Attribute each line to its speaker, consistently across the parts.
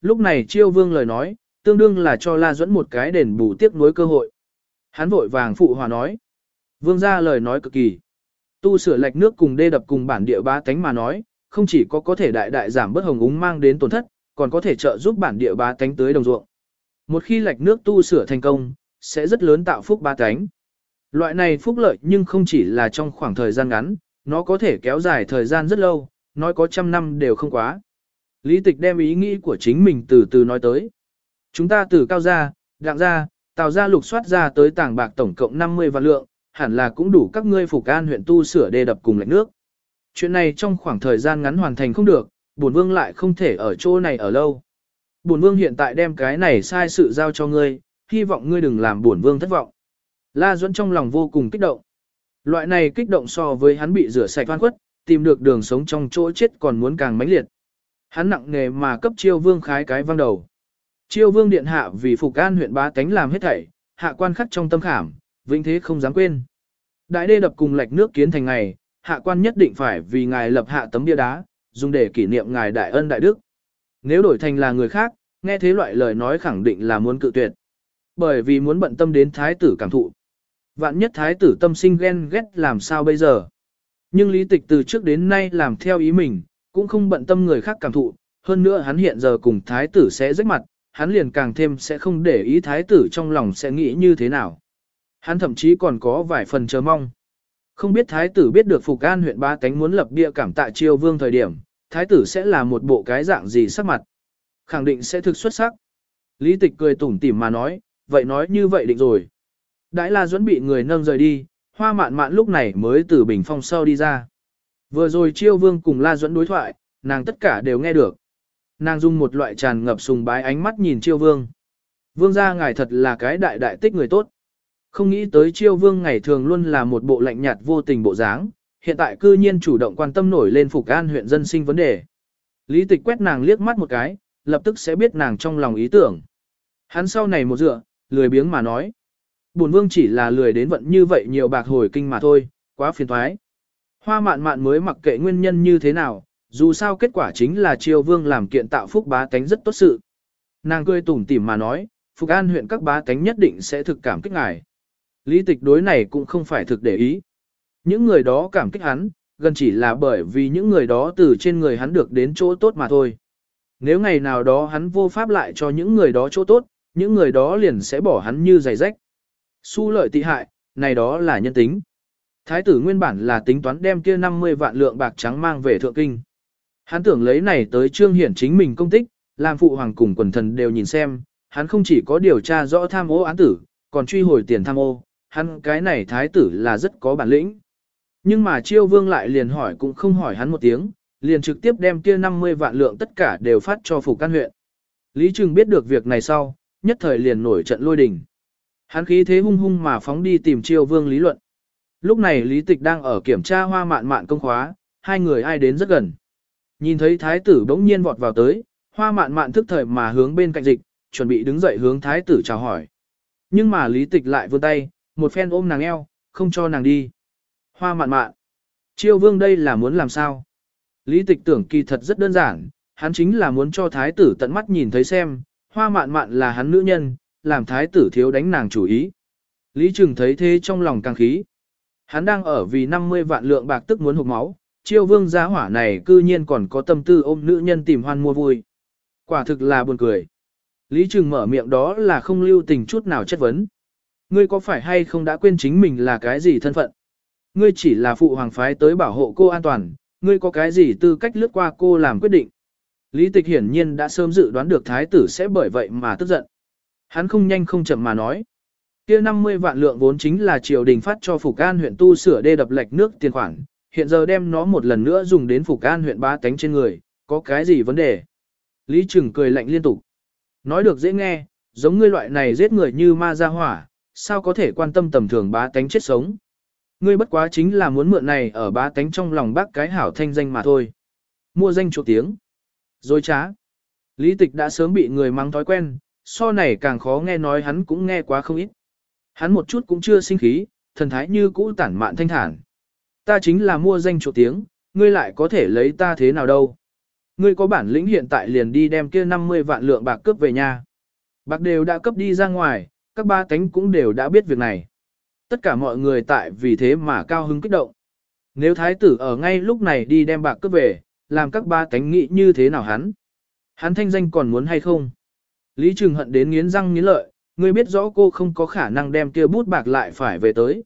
Speaker 1: lúc này chiêu vương lời nói, tương đương là cho La Duẫn một cái đền bù tiếc nuối cơ hội. Hắn vội vàng phụ hòa nói. Vương ra lời nói cực kỳ. Tu sửa lệch nước cùng đê đập cùng bản địa bá tánh mà nói, không chỉ có có thể đại đại giảm bớt hồng úng mang đến tổn thất, còn có thể trợ giúp bản địa bá tánh tới đồng ruộng. Một khi lệch nước tu sửa thành công, sẽ rất lớn tạo phúc bá tánh. Loại này phúc lợi nhưng không chỉ là trong khoảng thời gian ngắn, nó có thể kéo dài thời gian rất lâu, nói có trăm năm đều không quá. Lý tịch đem ý nghĩ của chính mình từ từ nói tới. Chúng ta từ cao ra, đặng ra, tào ra lục soát ra tới tảng bạc tổng cộng 50 vạn lượng, hẳn là cũng đủ các ngươi phục an huyện tu sửa đê đập cùng lạnh nước. Chuyện này trong khoảng thời gian ngắn hoàn thành không được, bổn vương lại không thể ở chỗ này ở lâu. Bổn vương hiện tại đem cái này sai sự giao cho ngươi, hy vọng ngươi đừng làm bổn vương thất vọng. La Duẫn trong lòng vô cùng kích động. Loại này kích động so với hắn bị rửa sạch oan khuất, tìm được đường sống trong chỗ chết còn muốn càng mãnh liệt. Hắn nặng nghề mà cấp chiêu vương khái cái văng đầu. Chiêu vương điện hạ vì phục an huyện bá tánh làm hết thảy, hạ quan khắc trong tâm khảm, vĩnh thế không dám quên. Đại đê đập cùng lạch nước kiến thành ngày, hạ quan nhất định phải vì ngài lập hạ tấm bia đá, dùng để kỷ niệm ngài đại ân đại đức. Nếu đổi thành là người khác, nghe thế loại lời nói khẳng định là muốn cự tuyệt. Bởi vì muốn bận tâm đến thái tử cảm thụ. Vạn nhất thái tử tâm sinh ghen ghét làm sao bây giờ. Nhưng lý tịch từ trước đến nay làm theo ý mình, cũng không bận tâm người khác cảm thụ. Hơn nữa hắn hiện giờ cùng thái tử sẽ rách mặt, hắn liền càng thêm sẽ không để ý thái tử trong lòng sẽ nghĩ như thế nào. Hắn thậm chí còn có vài phần chờ mong. Không biết thái tử biết được Phục An huyện ba tánh muốn lập bia cảm tạ triều vương thời điểm, thái tử sẽ là một bộ cái dạng gì sắc mặt. Khẳng định sẽ thực xuất sắc. Lý tịch cười tủm tỉm mà nói, vậy nói như vậy định rồi. Đãi La Duẫn bị người nâng rời đi, hoa mạn mạn lúc này mới từ bình phong sau đi ra. Vừa rồi chiêu vương cùng La Duẫn đối thoại, nàng tất cả đều nghe được. Nàng dùng một loại tràn ngập sùng bái ánh mắt nhìn chiêu vương. Vương gia ngài thật là cái đại đại tích người tốt. Không nghĩ tới chiêu vương ngày thường luôn là một bộ lạnh nhạt vô tình bộ dáng, hiện tại cư nhiên chủ động quan tâm nổi lên Phục An huyện dân sinh vấn đề. Lý tịch quét nàng liếc mắt một cái, lập tức sẽ biết nàng trong lòng ý tưởng. Hắn sau này một dựa, lười biếng mà nói. Bổn vương chỉ là lười đến vận như vậy nhiều bạc hồi kinh mà thôi, quá phiền thoái. Hoa mạn mạn mới mặc kệ nguyên nhân như thế nào, dù sao kết quả chính là triều vương làm kiện tạo phúc bá tánh rất tốt sự. Nàng cười tủm tỉm mà nói, Phục An huyện các bá tánh nhất định sẽ thực cảm kích ngài. Lý tịch đối này cũng không phải thực để ý. Những người đó cảm kích hắn, gần chỉ là bởi vì những người đó từ trên người hắn được đến chỗ tốt mà thôi. Nếu ngày nào đó hắn vô pháp lại cho những người đó chỗ tốt, những người đó liền sẽ bỏ hắn như giày rách. Su lợi tị hại, này đó là nhân tính. Thái tử nguyên bản là tính toán đem kia 50 vạn lượng bạc trắng mang về thượng kinh. Hắn tưởng lấy này tới trương hiển chính mình công tích, làm phụ hoàng cùng quần thần đều nhìn xem, hắn không chỉ có điều tra rõ tham ô án tử, còn truy hồi tiền tham ô, hắn cái này thái tử là rất có bản lĩnh. Nhưng mà chiêu vương lại liền hỏi cũng không hỏi hắn một tiếng, liền trực tiếp đem kia 50 vạn lượng tất cả đều phát cho phủ can huyện. Lý Trừng biết được việc này sau, nhất thời liền nổi trận lôi đình. Hắn khí thế hung hung mà phóng đi tìm chiêu vương lý luận. Lúc này Lý Tịch đang ở kiểm tra hoa mạn mạn công khóa, hai người ai đến rất gần. Nhìn thấy thái tử bỗng nhiên vọt vào tới, hoa mạn mạn thức thời mà hướng bên cạnh dịch, chuẩn bị đứng dậy hướng thái tử chào hỏi. Nhưng mà Lý Tịch lại vươn tay, một phen ôm nàng eo, không cho nàng đi. Hoa mạn mạn. Chiêu vương đây là muốn làm sao? Lý tịch tưởng kỳ thật rất đơn giản, hắn chính là muốn cho thái tử tận mắt nhìn thấy xem, hoa mạn mạn là hắn nữ nhân, làm thái tử thiếu đánh nàng chủ ý. Lý Trừng thấy thế trong lòng càng khí. Hắn đang ở vì 50 vạn lượng bạc tức muốn hụt máu, chiêu vương giá hỏa này cư nhiên còn có tâm tư ôm nữ nhân tìm hoan mua vui. Quả thực là buồn cười. Lý Trừng mở miệng đó là không lưu tình chút nào chất vấn. Ngươi có phải hay không đã quên chính mình là cái gì thân phận? Ngươi chỉ là phụ hoàng phái tới bảo hộ cô an toàn, ngươi có cái gì tư cách lướt qua cô làm quyết định? Lý tịch hiển nhiên đã sớm dự đoán được thái tử sẽ bởi vậy mà tức giận. Hắn không nhanh không chậm mà nói kia 50 vạn lượng vốn chính là triều đình phát cho Phục An huyện tu sửa đê đập lệch nước tiền khoản, hiện giờ đem nó một lần nữa dùng đến Phục An huyện ba tánh trên người, có cái gì vấn đề? Lý Trừng cười lạnh liên tục. Nói được dễ nghe, giống ngươi loại này giết người như ma ra hỏa, sao có thể quan tâm tầm thường bá tánh chết sống. Ngươi bất quá chính là muốn mượn này ở bá tánh trong lòng bác cái hảo thanh danh mà thôi. Mua danh chuộc tiếng. Rồi trá. Lý tịch đã sớm bị người mắng thói quen, so này càng khó nghe nói hắn cũng nghe quá không ít. Hắn một chút cũng chưa sinh khí, thần thái như cũ tản mạn thanh thản. Ta chính là mua danh chỗ tiếng, ngươi lại có thể lấy ta thế nào đâu. ngươi có bản lĩnh hiện tại liền đi đem kia 50 vạn lượng bạc cướp về nhà. Bạc đều đã cấp đi ra ngoài, các ba cánh cũng đều đã biết việc này. Tất cả mọi người tại vì thế mà cao hứng kích động. Nếu thái tử ở ngay lúc này đi đem bạc cướp về, làm các ba cánh nghĩ như thế nào hắn? Hắn thanh danh còn muốn hay không? Lý Trừng hận đến nghiến răng nghiến lợi, ngươi biết rõ cô không có khả năng đem kia bút bạc lại phải về tới.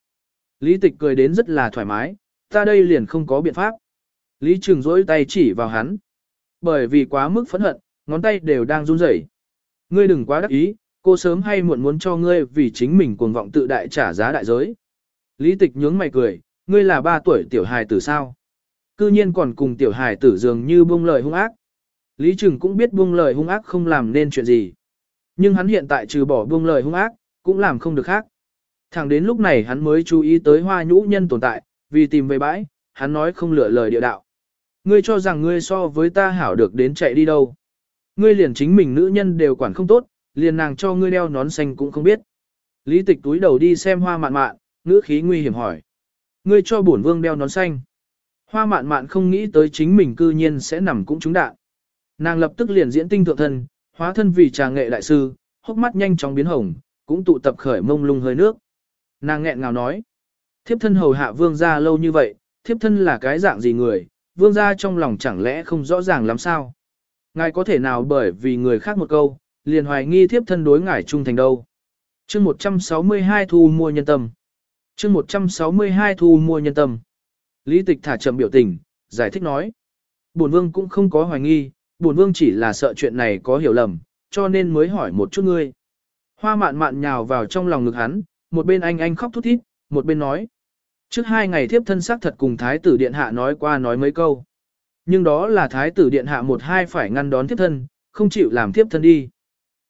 Speaker 1: Lý Tịch cười đến rất là thoải mái, ta đây liền không có biện pháp. Lý Trừng rỗi tay chỉ vào hắn. Bởi vì quá mức phẫn hận, ngón tay đều đang run rẩy. Ngươi đừng quá đắc ý, cô sớm hay muộn muốn cho ngươi vì chính mình cuồng vọng tự đại trả giá đại giới. Lý Tịch nhướng mày cười, ngươi là ba tuổi tiểu hài tử sao? Cư nhiên còn cùng tiểu hài tử dường như buông lời hung ác. Lý Trừng cũng biết buông lời hung ác không làm nên chuyện gì. Nhưng hắn hiện tại trừ bỏ buông lời hung ác, cũng làm không được khác. Thẳng đến lúc này hắn mới chú ý tới hoa nhũ nhân tồn tại, vì tìm về bãi, hắn nói không lựa lời địa đạo. Ngươi cho rằng ngươi so với ta hảo được đến chạy đi đâu. Ngươi liền chính mình nữ nhân đều quản không tốt, liền nàng cho ngươi đeo nón xanh cũng không biết. Lý tịch túi đầu đi xem hoa mạn mạn, ngữ khí nguy hiểm hỏi. Ngươi cho bổn vương đeo nón xanh. Hoa mạn mạn không nghĩ tới chính mình cư nhiên sẽ nằm cũng trúng đạn. Nàng lập tức liền diễn tinh thượng thân, hóa thân vì trà nghệ đại sư, hốc mắt nhanh chóng biến hồng, cũng tụ tập khởi mông lung hơi nước. Nàng nghẹn ngào nói, thiếp thân hầu hạ vương gia lâu như vậy, thiếp thân là cái dạng gì người, vương gia trong lòng chẳng lẽ không rõ ràng lắm sao. Ngài có thể nào bởi vì người khác một câu, liền hoài nghi thiếp thân đối ngài trung thành đâu. chương 162 thu mua nhân tâm. chương 162 thu mua nhân tâm. Lý tịch thả chậm biểu tình, giải thích nói. Bổn vương cũng không có hoài nghi, bổn vương chỉ là sợ chuyện này có hiểu lầm, cho nên mới hỏi một chút ngươi. Hoa mạn mạn nhào vào trong lòng ngực hắn, một bên anh anh khóc thút thít, một bên nói. Trước hai ngày thiếp thân xác thật cùng thái tử điện hạ nói qua nói mấy câu. Nhưng đó là thái tử điện hạ một hai phải ngăn đón thiếp thân, không chịu làm thiếp thân đi.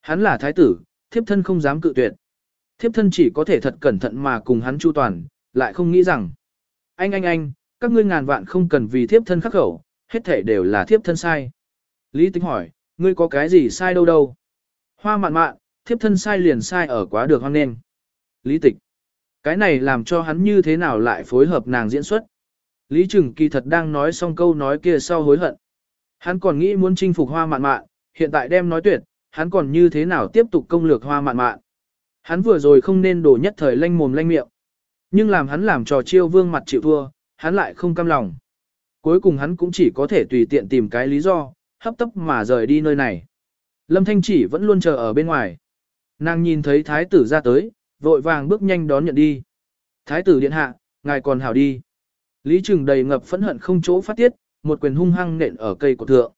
Speaker 1: Hắn là thái tử, thiếp thân không dám cự tuyệt. Thiếp thân chỉ có thể thật cẩn thận mà cùng hắn chu toàn, lại không nghĩ rằng. Anh anh anh, các ngươi ngàn vạn không cần vì thiếp thân khắc khẩu, hết thể đều là thiếp thân sai. Lý Tĩnh hỏi, ngươi có cái gì sai đâu đâu? Hoa mạn mạn, thiếp thân sai liền sai ở quá được hoang nên. Lý tịch. Cái này làm cho hắn như thế nào lại phối hợp nàng diễn xuất. Lý Trừng kỳ thật đang nói xong câu nói kia sau hối hận. Hắn còn nghĩ muốn chinh phục hoa mạn mạn, hiện tại đem nói tuyệt, hắn còn như thế nào tiếp tục công lược hoa mạn mạn. Hắn vừa rồi không nên đổ nhất thời lanh mồm lanh miệng. Nhưng làm hắn làm trò chiêu vương mặt chịu thua, hắn lại không cam lòng. Cuối cùng hắn cũng chỉ có thể tùy tiện tìm cái lý do, hấp tấp mà rời đi nơi này. Lâm Thanh chỉ vẫn luôn chờ ở bên ngoài. Nàng nhìn thấy thái tử ra tới, vội vàng bước nhanh đón nhận đi. Thái tử điện hạ, ngài còn hảo đi. Lý Trừng đầy ngập phẫn hận không chỗ phát tiết, một quyền hung hăng nện ở cây cột thượng.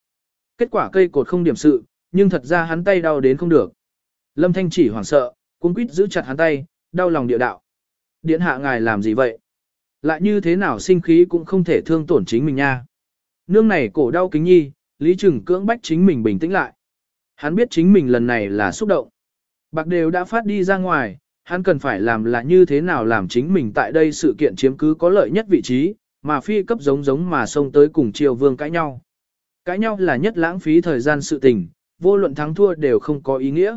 Speaker 1: Kết quả cây cột không điểm sự, nhưng thật ra hắn tay đau đến không được. Lâm Thanh chỉ hoảng sợ, cuống quýt giữ chặt hắn tay, đau lòng địa đạo. Điện hạ ngài làm gì vậy? Lại như thế nào sinh khí cũng không thể thương tổn chính mình nha. Nương này cổ đau kính nhi, Lý Trừng cưỡng bách chính mình bình tĩnh lại. Hắn biết chính mình lần này là xúc động. Bạc đều đã phát đi ra ngoài, hắn cần phải làm là như thế nào làm chính mình tại đây sự kiện chiếm cứ có lợi nhất vị trí, mà phi cấp giống giống mà xông tới cùng triều vương cãi nhau. Cãi nhau là nhất lãng phí thời gian sự tình, vô luận thắng thua đều không có ý nghĩa.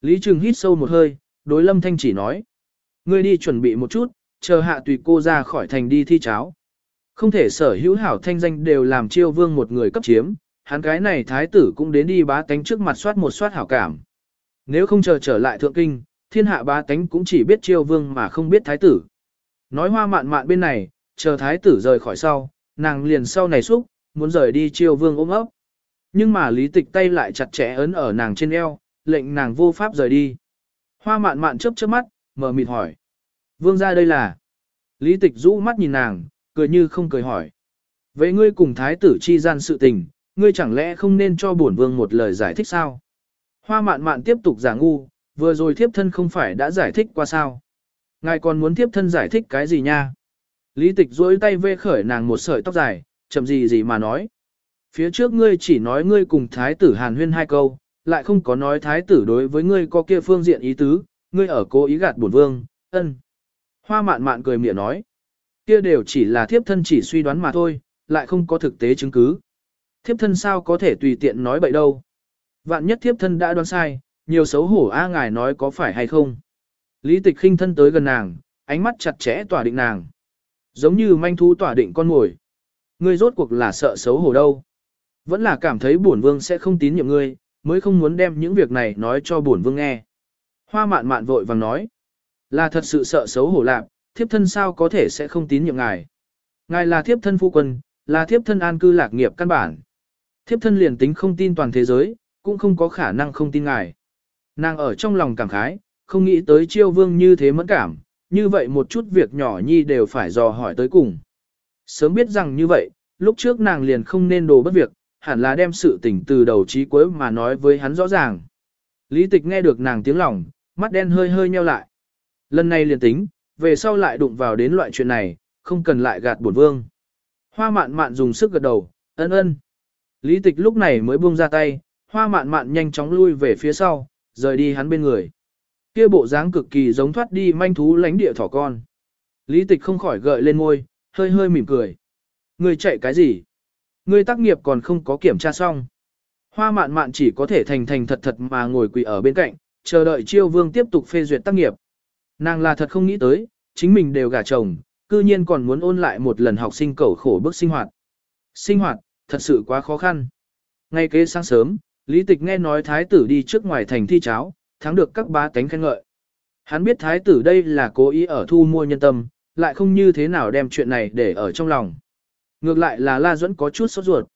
Speaker 1: Lý Trừng hít sâu một hơi, đối Lâm Thanh chỉ nói. Ngươi đi chuẩn bị một chút, chờ hạ tùy cô ra khỏi thành đi thi cháo. Không thể sở hữu hảo thanh danh đều làm triều vương một người cấp chiếm, hắn cái này thái tử cũng đến đi bá tánh trước mặt soát một soát hảo cảm. Nếu không chờ trở lại thượng kinh, thiên hạ bá tánh cũng chỉ biết chiêu vương mà không biết thái tử. Nói hoa mạn mạn bên này, chờ thái tử rời khỏi sau, nàng liền sau này xúc, muốn rời đi chiêu vương ôm ấp. Nhưng mà lý tịch tay lại chặt chẽ ấn ở nàng trên eo, lệnh nàng vô pháp rời đi. Hoa mạn mạn chớp chớp mắt, mở mịt hỏi. Vương ra đây là. Lý tịch rũ mắt nhìn nàng, cười như không cười hỏi. Vậy ngươi cùng thái tử chi gian sự tình, ngươi chẳng lẽ không nên cho bổn vương một lời giải thích sao? Hoa mạn mạn tiếp tục giả ngu, vừa rồi thiếp thân không phải đã giải thích qua sao? Ngài còn muốn thiếp thân giải thích cái gì nha? Lý tịch duỗi tay vê khởi nàng một sợi tóc dài, chậm gì gì mà nói. Phía trước ngươi chỉ nói ngươi cùng thái tử hàn huyên hai câu, lại không có nói thái tử đối với ngươi có kia phương diện ý tứ, ngươi ở cố ý gạt bổn vương, ân. Hoa mạn mạn cười miệng nói. Kia đều chỉ là thiếp thân chỉ suy đoán mà thôi, lại không có thực tế chứng cứ. Thiếp thân sao có thể tùy tiện nói bậy đâu. Vạn nhất thiếp thân đã đoán sai, nhiều xấu hổ a ngài nói có phải hay không. Lý tịch khinh thân tới gần nàng, ánh mắt chặt chẽ tỏa định nàng. Giống như manh thú tỏa định con mồi. Ngươi rốt cuộc là sợ xấu hổ đâu. Vẫn là cảm thấy bổn vương sẽ không tín nhiệm ngươi, mới không muốn đem những việc này nói cho bổn vương nghe. Hoa mạn mạn vội vàng nói. Là thật sự sợ xấu hổ lạc, thiếp thân sao có thể sẽ không tín nhiệm ngài. Ngài là thiếp thân phu quân, là thiếp thân an cư lạc nghiệp căn bản. Thiếp thân liền tính không tin toàn thế giới, cũng không có khả năng không tin ngài. Nàng ở trong lòng cảm khái, không nghĩ tới chiêu vương như thế mẫn cảm, như vậy một chút việc nhỏ nhi đều phải dò hỏi tới cùng. Sớm biết rằng như vậy, lúc trước nàng liền không nên đồ bất việc, hẳn là đem sự tình từ đầu chí cuối mà nói với hắn rõ ràng. Lý tịch nghe được nàng tiếng lòng, mắt đen hơi hơi nheo lại. Lần này liền tính, về sau lại đụng vào đến loại chuyện này, không cần lại gạt bổn vương. Hoa mạn mạn dùng sức gật đầu, ân ân. Lý tịch lúc này mới buông ra tay, hoa mạn mạn nhanh chóng lui về phía sau, rời đi hắn bên người. Kia bộ dáng cực kỳ giống thoát đi manh thú lánh địa thỏ con. Lý tịch không khỏi gợi lên môi, hơi hơi mỉm cười. Người chạy cái gì? Người tác nghiệp còn không có kiểm tra xong. Hoa mạn mạn chỉ có thể thành thành thật thật mà ngồi quỳ ở bên cạnh, chờ đợi chiêu vương tiếp tục phê duyệt tác nghiệp. Nàng là thật không nghĩ tới, chính mình đều gả chồng, cư nhiên còn muốn ôn lại một lần học sinh cầu khổ bước sinh hoạt. Sinh hoạt, thật sự quá khó khăn. Ngay kế sáng sớm, Lý Tịch nghe nói thái tử đi trước ngoài thành thi cháo, thắng được các bá tánh khen ngợi. Hắn biết thái tử đây là cố ý ở thu mua nhân tâm, lại không như thế nào đem chuyện này để ở trong lòng. Ngược lại là La Duẫn có chút sốt ruột.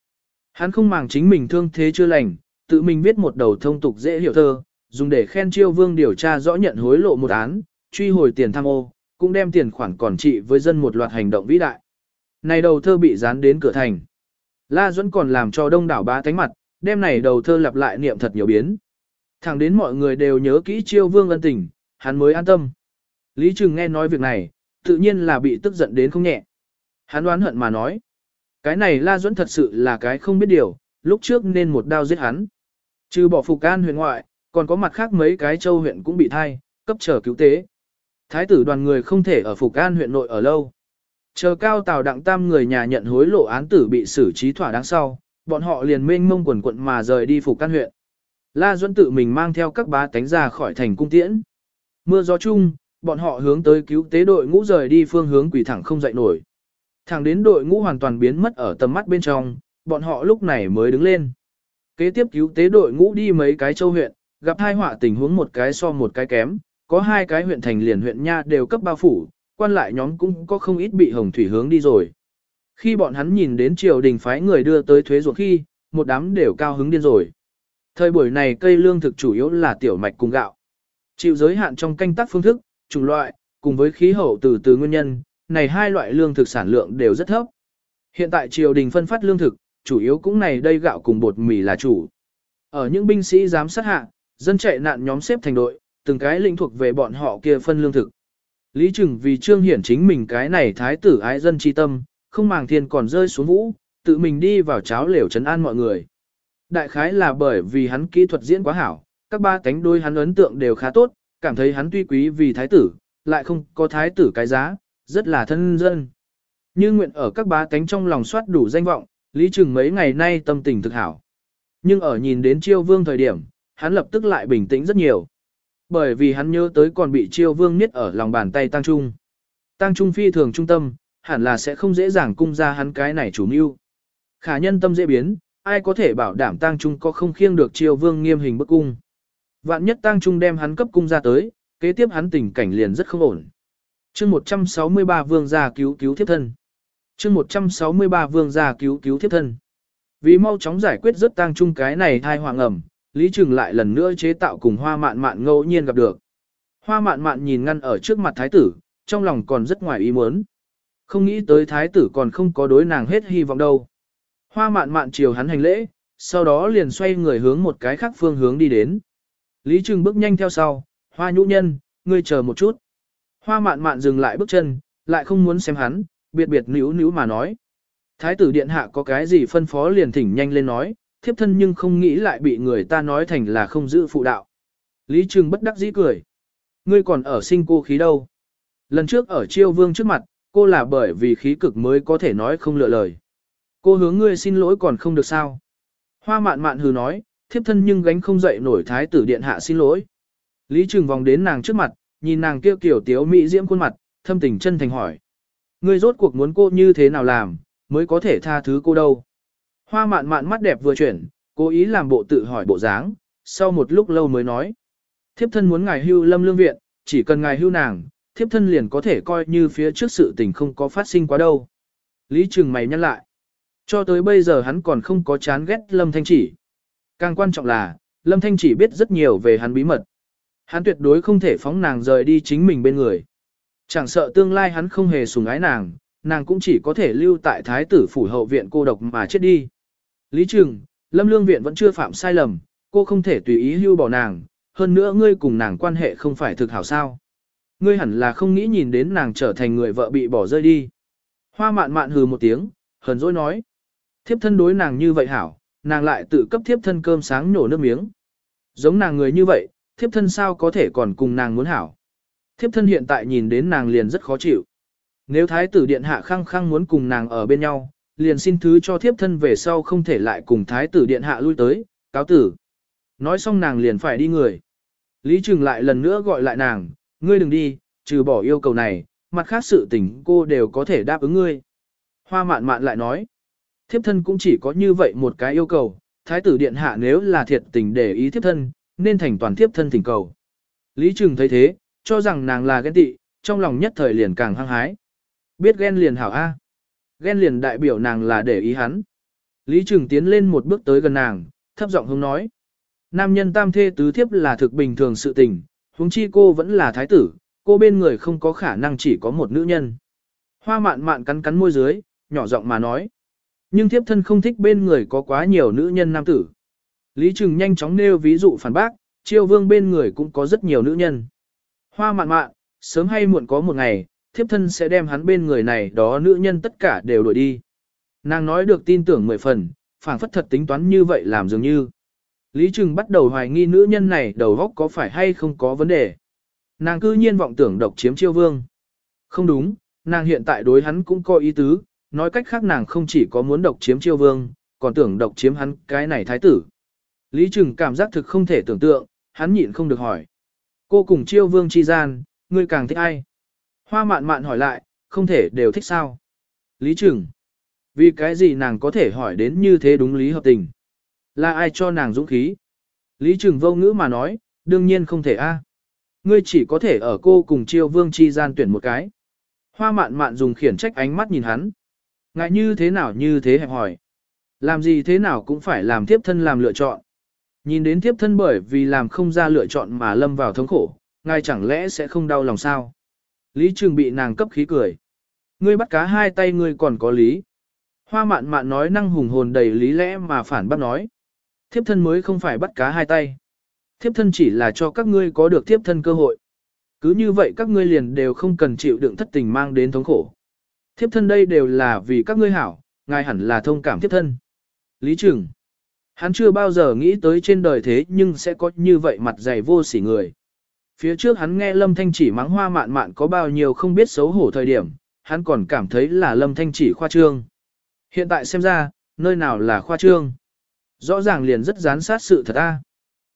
Speaker 1: Hắn không màng chính mình thương thế chưa lành, tự mình viết một đầu thông tục dễ hiểu thơ, dùng để khen chiêu vương điều tra rõ nhận hối lộ một án, truy hồi tiền tham ô, cũng đem tiền khoản còn trị với dân một loạt hành động vĩ đại. Này đầu thơ bị dán đến cửa thành. La Duẫn còn làm cho đông đảo bá tánh mặt, Đêm này đầu thơ lặp lại niệm thật nhiều biến. Thẳng đến mọi người đều nhớ kỹ chiêu vương ân tình, hắn mới an tâm. Lý Trừng nghe nói việc này, tự nhiên là bị tức giận đến không nhẹ. Hắn đoán hận mà nói. Cái này La Duẫn thật sự là cái không biết điều, lúc trước nên một đao giết hắn. Trừ bỏ Phục An huyện ngoại, còn có mặt khác mấy cái châu huyện cũng bị thai, cấp trở cứu tế. Thái tử đoàn người không thể ở Phục An huyện nội ở lâu. Chờ cao tào đặng tam người nhà nhận hối lộ án tử bị xử trí thỏa đáng sau, bọn họ liền mênh mông quần quận mà rời đi Phục căn huyện. La Duẫn tự mình mang theo các bá tánh ra khỏi thành cung tiễn. Mưa gió chung, bọn họ hướng tới cứu tế đội ngũ rời đi phương hướng quỷ thẳng không dậy nổi. Thẳng đến đội ngũ hoàn toàn biến mất ở tầm mắt bên trong, bọn họ lúc này mới đứng lên. Kế tiếp cứu tế đội ngũ đi mấy cái châu huyện, gặp hai họa tình huống một cái so một cái kém, có hai cái huyện thành liền huyện nha đều cấp bao phủ, quan lại nhóm cũng có không ít bị hồng thủy hướng đi rồi. Khi bọn hắn nhìn đến triều đình phái người đưa tới thuế ruột khi, một đám đều cao hứng điên rồi. Thời buổi này cây lương thực chủ yếu là tiểu mạch cùng gạo. Chịu giới hạn trong canh tác phương thức, chủng loại, cùng với khí hậu từ từ nguyên nhân, này hai loại lương thực sản lượng đều rất thấp. Hiện tại triều đình phân phát lương thực, chủ yếu cũng này đây gạo cùng bột mì là chủ. Ở những binh sĩ giám sát hạ, dân chạy nạn nhóm xếp thành đội, từng cái lĩnh thuộc về bọn họ kia phân lương thực. Lý Trừng vì trương hiển chính mình cái này thái tử ái dân chi tâm, không màng thiên còn rơi xuống vũ, tự mình đi vào cháo lều trấn an mọi người. Đại khái là bởi vì hắn kỹ thuật diễn quá hảo, các ba cánh đôi hắn ấn tượng đều khá tốt, cảm thấy hắn tuy quý vì thái tử, lại không có thái tử cái giá, rất là thân dân. Như nguyện ở các bá cánh trong lòng soát đủ danh vọng, Lý Trừng mấy ngày nay tâm tình thực hảo. Nhưng ở nhìn đến chiêu vương thời điểm, hắn lập tức lại bình tĩnh rất nhiều. Bởi vì hắn nhớ tới còn bị chiêu vương niết ở lòng bàn tay Tăng Trung. Tăng Trung phi thường trung tâm, hẳn là sẽ không dễ dàng cung ra hắn cái này chủ mưu. Khả nhân tâm dễ biến, ai có thể bảo đảm Tăng Trung có không khiêng được chiêu vương nghiêm hình bức cung. Vạn nhất Tăng Trung đem hắn cấp cung ra tới, kế tiếp hắn tình cảnh liền rất không ổn. chương 163 vương gia cứu cứu thiếp thân. chương 163 vương gia cứu cứu thiếp thân. Vì mau chóng giải quyết rất Tăng Trung cái này thai hoàng ẩm, Lý Trừng lại lần nữa chế tạo cùng hoa mạn mạn ngẫu nhiên gặp được. Hoa mạn mạn nhìn ngăn ở trước mặt thái tử, trong lòng còn rất ngoài ý muốn. Không nghĩ tới thái tử còn không có đối nàng hết hy vọng đâu. Hoa mạn mạn chiều hắn hành lễ, sau đó liền xoay người hướng một cái khác phương hướng đi đến. Lý Trừng bước nhanh theo sau, hoa nhũ nhân, ngươi chờ một chút. Hoa mạn mạn dừng lại bước chân, lại không muốn xem hắn, biệt biệt níu níu mà nói. Thái tử điện hạ có cái gì phân phó liền thỉnh nhanh lên nói, thiếp thân nhưng không nghĩ lại bị người ta nói thành là không giữ phụ đạo. Lý Trừng bất đắc dĩ cười. Ngươi còn ở sinh cô khí đâu? Lần trước ở chiêu vương trước mặt, cô là bởi vì khí cực mới có thể nói không lựa lời. Cô hướng ngươi xin lỗi còn không được sao? Hoa mạn mạn hừ nói, thiếp thân nhưng gánh không dậy nổi thái tử điện hạ xin lỗi. Lý Trừng vòng đến nàng trước mặt, nhìn nàng kêu kiểu tiếu mỹ diễm khuôn mặt, thâm tình chân thành hỏi. Ngươi rốt cuộc muốn cô như thế nào làm, mới có thể tha thứ cô đâu? Hoa mạn mạn mắt đẹp vừa chuyển, cố ý làm bộ tự hỏi bộ dáng, sau một lúc lâu mới nói. Thiếp thân muốn ngài hưu lâm lương viện, chỉ cần ngài hưu nàng, thiếp thân liền có thể coi như phía trước sự tình không có phát sinh quá đâu. Lý Trừng mày nhăn lại. Cho tới bây giờ hắn còn không có chán ghét Lâm Thanh Chỉ. Càng quan trọng là, Lâm Thanh Chỉ biết rất nhiều về hắn bí mật. Hắn tuyệt đối không thể phóng nàng rời đi chính mình bên người. Chẳng sợ tương lai hắn không hề sùng ái nàng, nàng cũng chỉ có thể lưu tại thái tử phủ hậu viện cô độc mà chết đi. Lý Trừng, Lâm Lương Viện vẫn chưa phạm sai lầm, cô không thể tùy ý hưu bỏ nàng, hơn nữa ngươi cùng nàng quan hệ không phải thực hảo sao. Ngươi hẳn là không nghĩ nhìn đến nàng trở thành người vợ bị bỏ rơi đi. Hoa mạn mạn hừ một tiếng, hờn dỗi nói. Thiếp thân đối nàng như vậy hảo, nàng lại tự cấp thiếp thân cơm sáng nhổ nước miếng. Giống nàng người như vậy, thiếp thân sao có thể còn cùng nàng muốn hảo. Thiếp thân hiện tại nhìn đến nàng liền rất khó chịu. Nếu thái tử điện hạ khăng khăng muốn cùng nàng ở bên nhau, liền xin thứ cho thiếp thân về sau không thể lại cùng thái tử điện hạ lui tới, cáo tử. Nói xong nàng liền phải đi người. Lý Trừng lại lần nữa gọi lại nàng, ngươi đừng đi, trừ bỏ yêu cầu này, mặt khác sự tình cô đều có thể đáp ứng ngươi. Hoa mạn mạn lại nói, thiếp thân cũng chỉ có như vậy một cái yêu cầu, thái tử điện hạ nếu là thiệt tình để ý thiếp thân, nên thành toàn thiếp thân thỉnh cầu. Lý Trừng thấy thế, cho rằng nàng là ghen tị, trong lòng nhất thời liền càng hăng hái. Biết ghen liền hảo A. Ghen liền đại biểu nàng là để ý hắn. Lý Trừng tiến lên một bước tới gần nàng, thấp giọng hướng nói. Nam nhân tam thê tứ thiếp là thực bình thường sự tình, huống chi cô vẫn là thái tử, cô bên người không có khả năng chỉ có một nữ nhân. Hoa mạn mạn cắn cắn môi dưới, nhỏ giọng mà nói. Nhưng thiếp thân không thích bên người có quá nhiều nữ nhân nam tử. Lý Trừng nhanh chóng nêu ví dụ phản bác, triều vương bên người cũng có rất nhiều nữ nhân. Hoa mạn mạn, sớm hay muộn có một ngày, thiếp thân sẽ đem hắn bên người này đó nữ nhân tất cả đều đuổi đi. Nàng nói được tin tưởng mười phần, phảng phất thật tính toán như vậy làm dường như. Lý Trừng bắt đầu hoài nghi nữ nhân này đầu góc có phải hay không có vấn đề. Nàng cư nhiên vọng tưởng độc chiếm chiêu vương. Không đúng, nàng hiện tại đối hắn cũng có ý tứ, nói cách khác nàng không chỉ có muốn độc chiếm chiêu vương, còn tưởng độc chiếm hắn cái này thái tử. Lý Trừng cảm giác thực không thể tưởng tượng, hắn nhịn không được hỏi. Cô cùng chiêu vương chi gian, ngươi càng thích ai? Hoa mạn mạn hỏi lại, không thể đều thích sao? Lý Trừng. Vì cái gì nàng có thể hỏi đến như thế đúng lý hợp tình? Là ai cho nàng dũng khí? Lý Trừng vô ngữ mà nói, đương nhiên không thể a. Ngươi chỉ có thể ở cô cùng chiêu vương chi gian tuyển một cái. Hoa mạn mạn dùng khiển trách ánh mắt nhìn hắn. Ngại như thế nào như thế hẹp hỏi. Làm gì thế nào cũng phải làm tiếp thân làm lựa chọn. Nhìn đến tiếp thân bởi vì làm không ra lựa chọn mà lâm vào thống khổ, ngài chẳng lẽ sẽ không đau lòng sao? Lý Trường bị nàng cấp khí cười. Ngươi bắt cá hai tay ngươi còn có lý. Hoa mạn mạn nói năng hùng hồn đầy lý lẽ mà phản bác nói. Thiếp thân mới không phải bắt cá hai tay. Thiếp thân chỉ là cho các ngươi có được thiếp thân cơ hội. Cứ như vậy các ngươi liền đều không cần chịu đựng thất tình mang đến thống khổ. Thiếp thân đây đều là vì các ngươi hảo, ngài hẳn là thông cảm thiếp thân. Lý Trường, Hắn chưa bao giờ nghĩ tới trên đời thế nhưng sẽ có như vậy mặt dày vô sỉ người. Phía trước hắn nghe Lâm Thanh chỉ mắng hoa mạn mạn có bao nhiêu không biết xấu hổ thời điểm, hắn còn cảm thấy là Lâm Thanh chỉ khoa trương. Hiện tại xem ra, nơi nào là khoa trương. Rõ ràng liền rất gián sát sự thật a. À.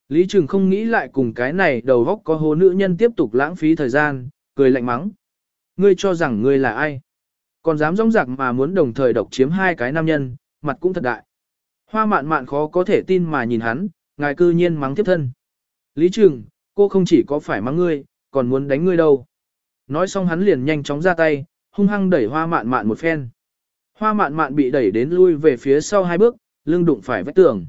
Speaker 1: Lý Trừng không nghĩ lại cùng cái này đầu góc có hố nữ nhân tiếp tục lãng phí thời gian, cười lạnh mắng. Ngươi cho rằng ngươi là ai? Còn dám rong rạc mà muốn đồng thời độc chiếm hai cái nam nhân, mặt cũng thật đại. Hoa mạn mạn khó có thể tin mà nhìn hắn, ngài cư nhiên mắng tiếp thân. Lý Trừng, cô không chỉ có phải mắng ngươi, còn muốn đánh ngươi đâu. Nói xong hắn liền nhanh chóng ra tay, hung hăng đẩy hoa mạn mạn một phen. Hoa mạn mạn bị đẩy đến lui về phía sau hai bước, lưng đụng phải vách tường.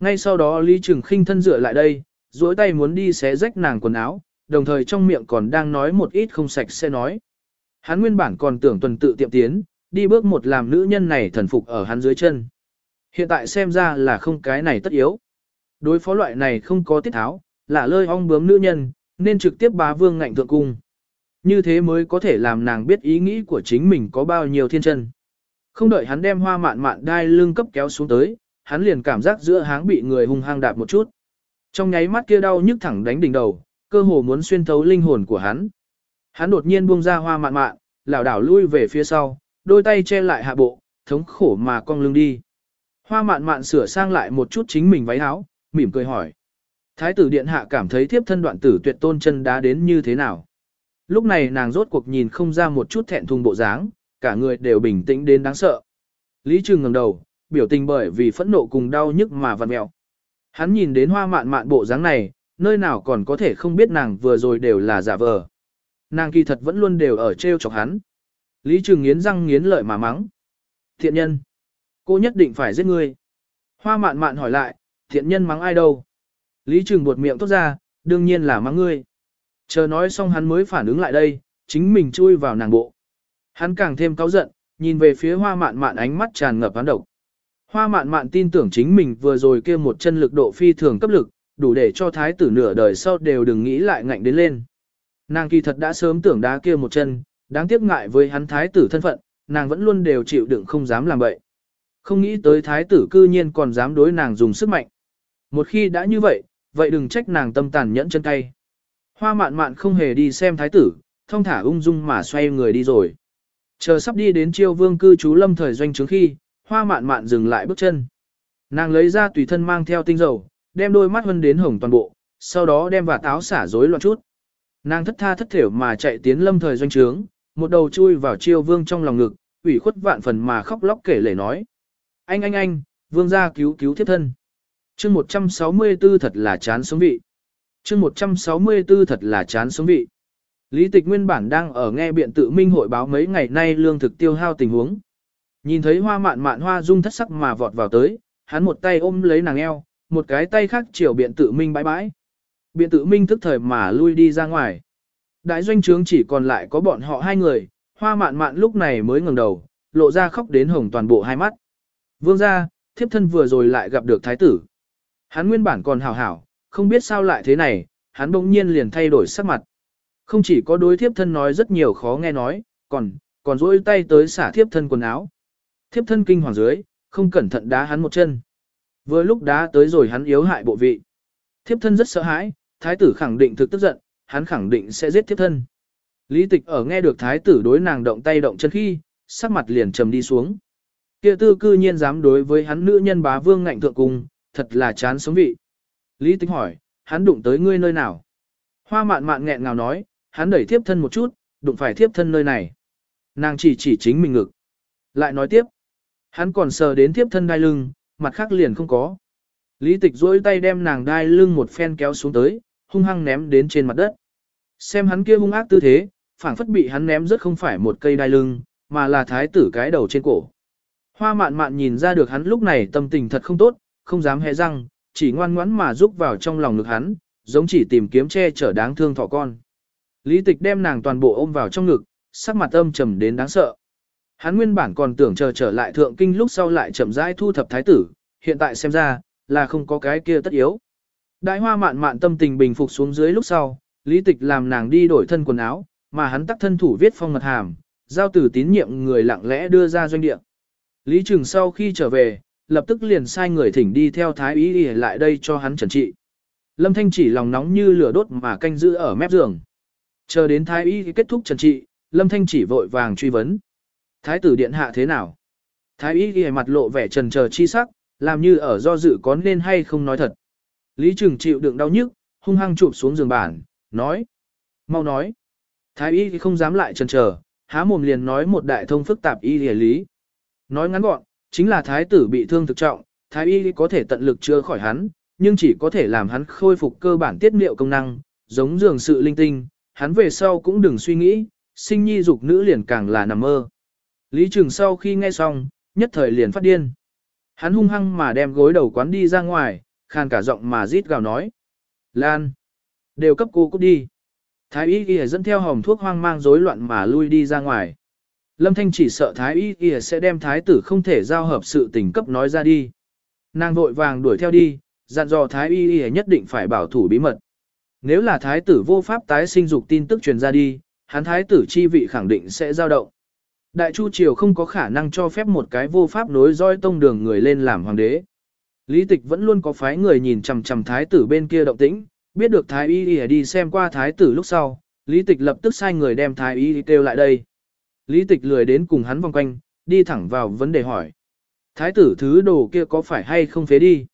Speaker 1: Ngay sau đó Lý Trừng khinh thân dựa lại đây, duỗi tay muốn đi xé rách nàng quần áo, đồng thời trong miệng còn đang nói một ít không sạch sẽ nói. Hắn nguyên bản còn tưởng tuần tự tiệm tiến, đi bước một làm nữ nhân này thần phục ở hắn dưới chân. Hiện tại xem ra là không cái này tất yếu. Đối phó loại này không có tiết tháo, là lơi ong bướm nữ nhân, nên trực tiếp bá vương ngạnh thượng cung. Như thế mới có thể làm nàng biết ý nghĩ của chính mình có bao nhiêu thiên chân. Không đợi hắn đem hoa mạn mạn đai lưng cấp kéo xuống tới, hắn liền cảm giác giữa háng bị người hung hăng đạp một chút. Trong nháy mắt kia đau nhức thẳng đánh đỉnh đầu, cơ hồ muốn xuyên thấu linh hồn của hắn. Hắn đột nhiên buông ra hoa mạn mạn, lảo đảo lui về phía sau, đôi tay che lại hạ bộ, thống khổ mà cong lưng đi. Hoa mạn mạn sửa sang lại một chút chính mình váy áo, mỉm cười hỏi. Thái tử điện hạ cảm thấy thiếp thân đoạn tử tuyệt tôn chân đá đến như thế nào. Lúc này nàng rốt cuộc nhìn không ra một chút thẹn thùng bộ dáng, cả người đều bình tĩnh đến đáng sợ. Lý Trừng ngẩng đầu, biểu tình bởi vì phẫn nộ cùng đau nhức mà vặn mẹo. Hắn nhìn đến hoa mạn mạn bộ dáng này, nơi nào còn có thể không biết nàng vừa rồi đều là giả vờ. Nàng kỳ thật vẫn luôn đều ở treo chọc hắn. Lý Trừng nghiến răng nghiến lợi mà mắng. Thiện nhân, cô nhất định phải giết ngươi. Hoa mạn mạn hỏi lại, thiện nhân mắng ai đâu? Lý Trừng buột miệng tốt ra, đương nhiên là mắng ngươi. Chờ nói xong hắn mới phản ứng lại đây, chính mình chui vào nàng bộ. Hắn càng thêm cáu giận, nhìn về phía hoa mạn mạn ánh mắt tràn ngập hắn độc. Hoa mạn mạn tin tưởng chính mình vừa rồi kia một chân lực độ phi thường cấp lực, đủ để cho thái tử nửa đời sau đều đừng nghĩ lại ngạnh đến lên. Nàng kỳ thật đã sớm tưởng đá kia một chân, đáng tiếc ngại với hắn thái tử thân phận, nàng vẫn luôn đều chịu đựng không dám làm vậy. Không nghĩ tới thái tử cư nhiên còn dám đối nàng dùng sức mạnh. Một khi đã như vậy, vậy đừng trách nàng tâm tàn nhẫn chân tay. Hoa mạn mạn không hề đi xem thái tử, thông thả ung dung mà xoay người đi rồi. Chờ sắp đi đến chiêu vương cư trú lâm thời doanh trướng khi, hoa mạn mạn dừng lại bước chân. Nàng lấy ra tùy thân mang theo tinh dầu, đem đôi mắt hân đến hồng toàn bộ, sau đó đem vả táo xả rối loạn chút. Nàng thất tha thất thểu mà chạy tiến lâm thời doanh trướng, một đầu chui vào chiêu vương trong lòng ngực, ủy khuất vạn phần mà khóc lóc kể lể nói. Anh anh anh, vương gia cứu cứu thiết thân chương 164 thật là chán sống vị. chương 164 thật là chán sống vị. Lý tịch nguyên bản đang ở nghe biện tự minh hội báo mấy ngày nay lương thực tiêu hao tình huống. Nhìn thấy hoa mạn mạn hoa dung thất sắc mà vọt vào tới, hắn một tay ôm lấy nàng eo, một cái tay khác chiều biện tự minh bãi bãi. Biện tự minh thức thời mà lui đi ra ngoài. Đại doanh trướng chỉ còn lại có bọn họ hai người, hoa mạn mạn lúc này mới ngẩng đầu, lộ ra khóc đến hồng toàn bộ hai mắt. Vương ra, thiếp thân vừa rồi lại gặp được thái tử. Hắn nguyên bản còn hảo hảo, không biết sao lại thế này, hắn bỗng nhiên liền thay đổi sắc mặt. Không chỉ có đối thiếp thân nói rất nhiều khó nghe nói, còn, còn rỗi tay tới xả thiếp thân quần áo. Thiếp thân kinh hoàng dưới, không cẩn thận đá hắn một chân. Vừa lúc đá tới rồi hắn yếu hại bộ vị. Thiếp thân rất sợ hãi, thái tử khẳng định thực tức giận, hắn khẳng định sẽ giết thiếp thân. Lý tịch ở nghe được thái tử đối nàng động tay động chân khi, sắc mặt liền trầm đi xuống. Kia tư cư nhiên dám đối với hắn nữ nhân bá vương ngạnh thượng cùng thật là chán sống vị. Lý Tĩnh hỏi, hắn đụng tới ngươi nơi nào? Hoa mạn mạn nghẹn ngào nói, hắn đẩy thiếp thân một chút, đụng phải thiếp thân nơi này. Nàng chỉ chỉ chính mình ngực. Lại nói tiếp, hắn còn sờ đến thiếp thân đai lưng, mặt khác liền không có. Lý tịch duỗi tay đem nàng đai lưng một phen kéo xuống tới, hung hăng ném đến trên mặt đất. Xem hắn kia hung ác tư thế, phảng phất bị hắn ném rất không phải một cây đai lưng, mà là thái tử cái đầu trên cổ. Hoa mạn mạn nhìn ra được hắn lúc này tâm tình thật không tốt, không dám hé răng, chỉ ngoan ngoãn mà rúc vào trong lòng ngực hắn, giống chỉ tìm kiếm che chở đáng thương thỏ con. Lý tịch đem nàng toàn bộ ôm vào trong ngực, sắc mặt âm trầm đến đáng sợ. Hắn nguyên bản còn tưởng chờ trở lại thượng kinh lúc sau lại chậm rãi thu thập thái tử, hiện tại xem ra, là không có cái kia tất yếu. Đại hoa mạn mạn tâm tình bình phục xuống dưới lúc sau, lý tịch làm nàng đi đổi thân quần áo, mà hắn tắt thân thủ viết phong mật hàm, giao từ tín nhiệm người lặng lẽ đưa ra doanh địa. Lý Trừng sau khi trở về, lập tức liền sai người thỉnh đi theo thái ý đi lại đây cho hắn trần trị. Lâm Thanh chỉ lòng nóng như lửa đốt mà canh giữ ở mép giường. Chờ đến thái y kết thúc trần trị, Lâm Thanh chỉ vội vàng truy vấn. Thái tử điện hạ thế nào? Thái y ghi mặt lộ vẻ trần chờ chi sắc, làm như ở do dự có nên hay không nói thật. Lý Trừng chịu đựng đau nhức, hung hăng chụp xuống giường bản, nói. Mau nói. Thái y không dám lại trần chờ, há mồm liền nói một đại thông phức tạp y lìa lý. Nói ngắn gọn, chính là thái tử bị thương thực trọng, thái y có thể tận lực chữa khỏi hắn, nhưng chỉ có thể làm hắn khôi phục cơ bản tiết niệu công năng, giống dường sự linh tinh, hắn về sau cũng đừng suy nghĩ, sinh nhi dục nữ liền càng là nằm mơ. Lý Trường sau khi nghe xong, nhất thời liền phát điên. Hắn hung hăng mà đem gối đầu quán đi ra ngoài, khàn cả giọng mà rít gào nói. Lan! Đều cấp cô cút đi. Thái y ghi dẫn theo hồng thuốc hoang mang rối loạn mà lui đi ra ngoài. Lâm Thanh chỉ sợ Thái y ghi sẽ đem thái tử không thể giao hợp sự tình cấp nói ra đi. Nàng vội vàng đuổi theo đi, dặn dò Thái y y nhất định phải bảo thủ bí mật. Nếu là thái tử vô pháp tái sinh dục tin tức truyền ra đi, hắn thái tử chi vị khẳng định sẽ dao động. Đại Chu Triều không có khả năng cho phép một cái vô pháp nối roi tông đường người lên làm hoàng đế. Lý tịch vẫn luôn có phái người nhìn chằm chằm thái tử bên kia động tĩnh, biết được thái y đi xem qua thái tử lúc sau, lý tịch lập tức sai người đem thái y kêu lại đây. Lý tịch lười đến cùng hắn vòng quanh, đi thẳng vào vấn đề hỏi. Thái tử thứ đồ kia có phải hay không phế đi?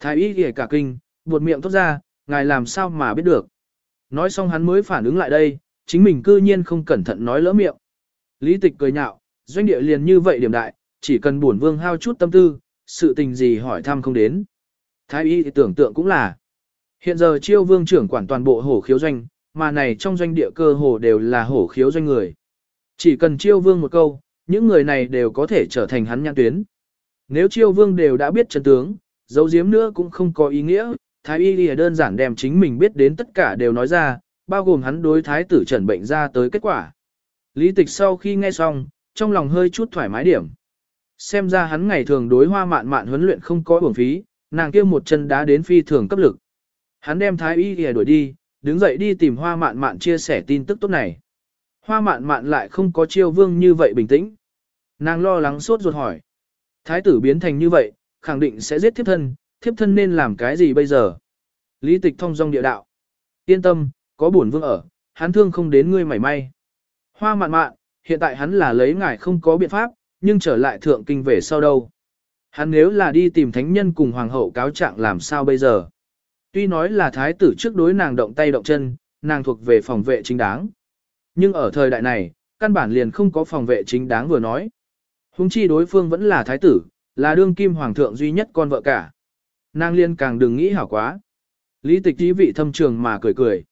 Speaker 1: Thái y kể cả kinh, buột miệng thốt ra, ngài làm sao mà biết được. Nói xong hắn mới phản ứng lại đây, chính mình cư nhiên không cẩn thận nói lỡ miệng. Lý tịch cười nhạo, doanh địa liền như vậy điểm đại, chỉ cần bổn vương hao chút tâm tư, sự tình gì hỏi thăm không đến. Thái y thì tưởng tượng cũng là. Hiện giờ chiêu vương trưởng quản toàn bộ hổ khiếu doanh, mà này trong doanh địa cơ hồ đều là hổ khiếu doanh người. Chỉ cần chiêu vương một câu, những người này đều có thể trở thành hắn nhãn tuyến. Nếu chiêu vương đều đã biết chân tướng, dấu giếm nữa cũng không có ý nghĩa, thái y lìa đơn giản đem chính mình biết đến tất cả đều nói ra, bao gồm hắn đối thái tử trần bệnh ra tới kết quả. Lý tịch sau khi nghe xong, trong lòng hơi chút thoải mái điểm. Xem ra hắn ngày thường đối hoa mạn mạn huấn luyện không có uổng phí, nàng kia một chân đá đến phi thường cấp lực. Hắn đem thái y lìa đuổi đi, đứng dậy đi tìm hoa mạn mạn chia sẻ tin tức tốt này. Hoa mạn mạn lại không có chiêu vương như vậy bình tĩnh. Nàng lo lắng suốt ruột hỏi. Thái tử biến thành như vậy, khẳng định sẽ giết thiếp thân, thiếp thân nên làm cái gì bây giờ? Lý tịch thông dong địa đạo. Yên tâm, có bổn vương ở, hắn thương không đến ngươi mảy may. Hoa mạn mạn, hiện tại hắn là lấy ngài không có biện pháp, nhưng trở lại thượng kinh về sau đâu. Hắn nếu là đi tìm thánh nhân cùng hoàng hậu cáo trạng làm sao bây giờ? Tuy nói là thái tử trước đối nàng động tay động chân, nàng thuộc về phòng vệ chính đáng. Nhưng ở thời đại này, căn bản liền không có phòng vệ chính đáng vừa nói. Hùng chi đối phương vẫn là thái tử, là đương kim hoàng thượng duy nhất con vợ cả. Nàng liên càng đừng nghĩ hảo quá. Lý tịch ý vị thâm trường mà cười cười.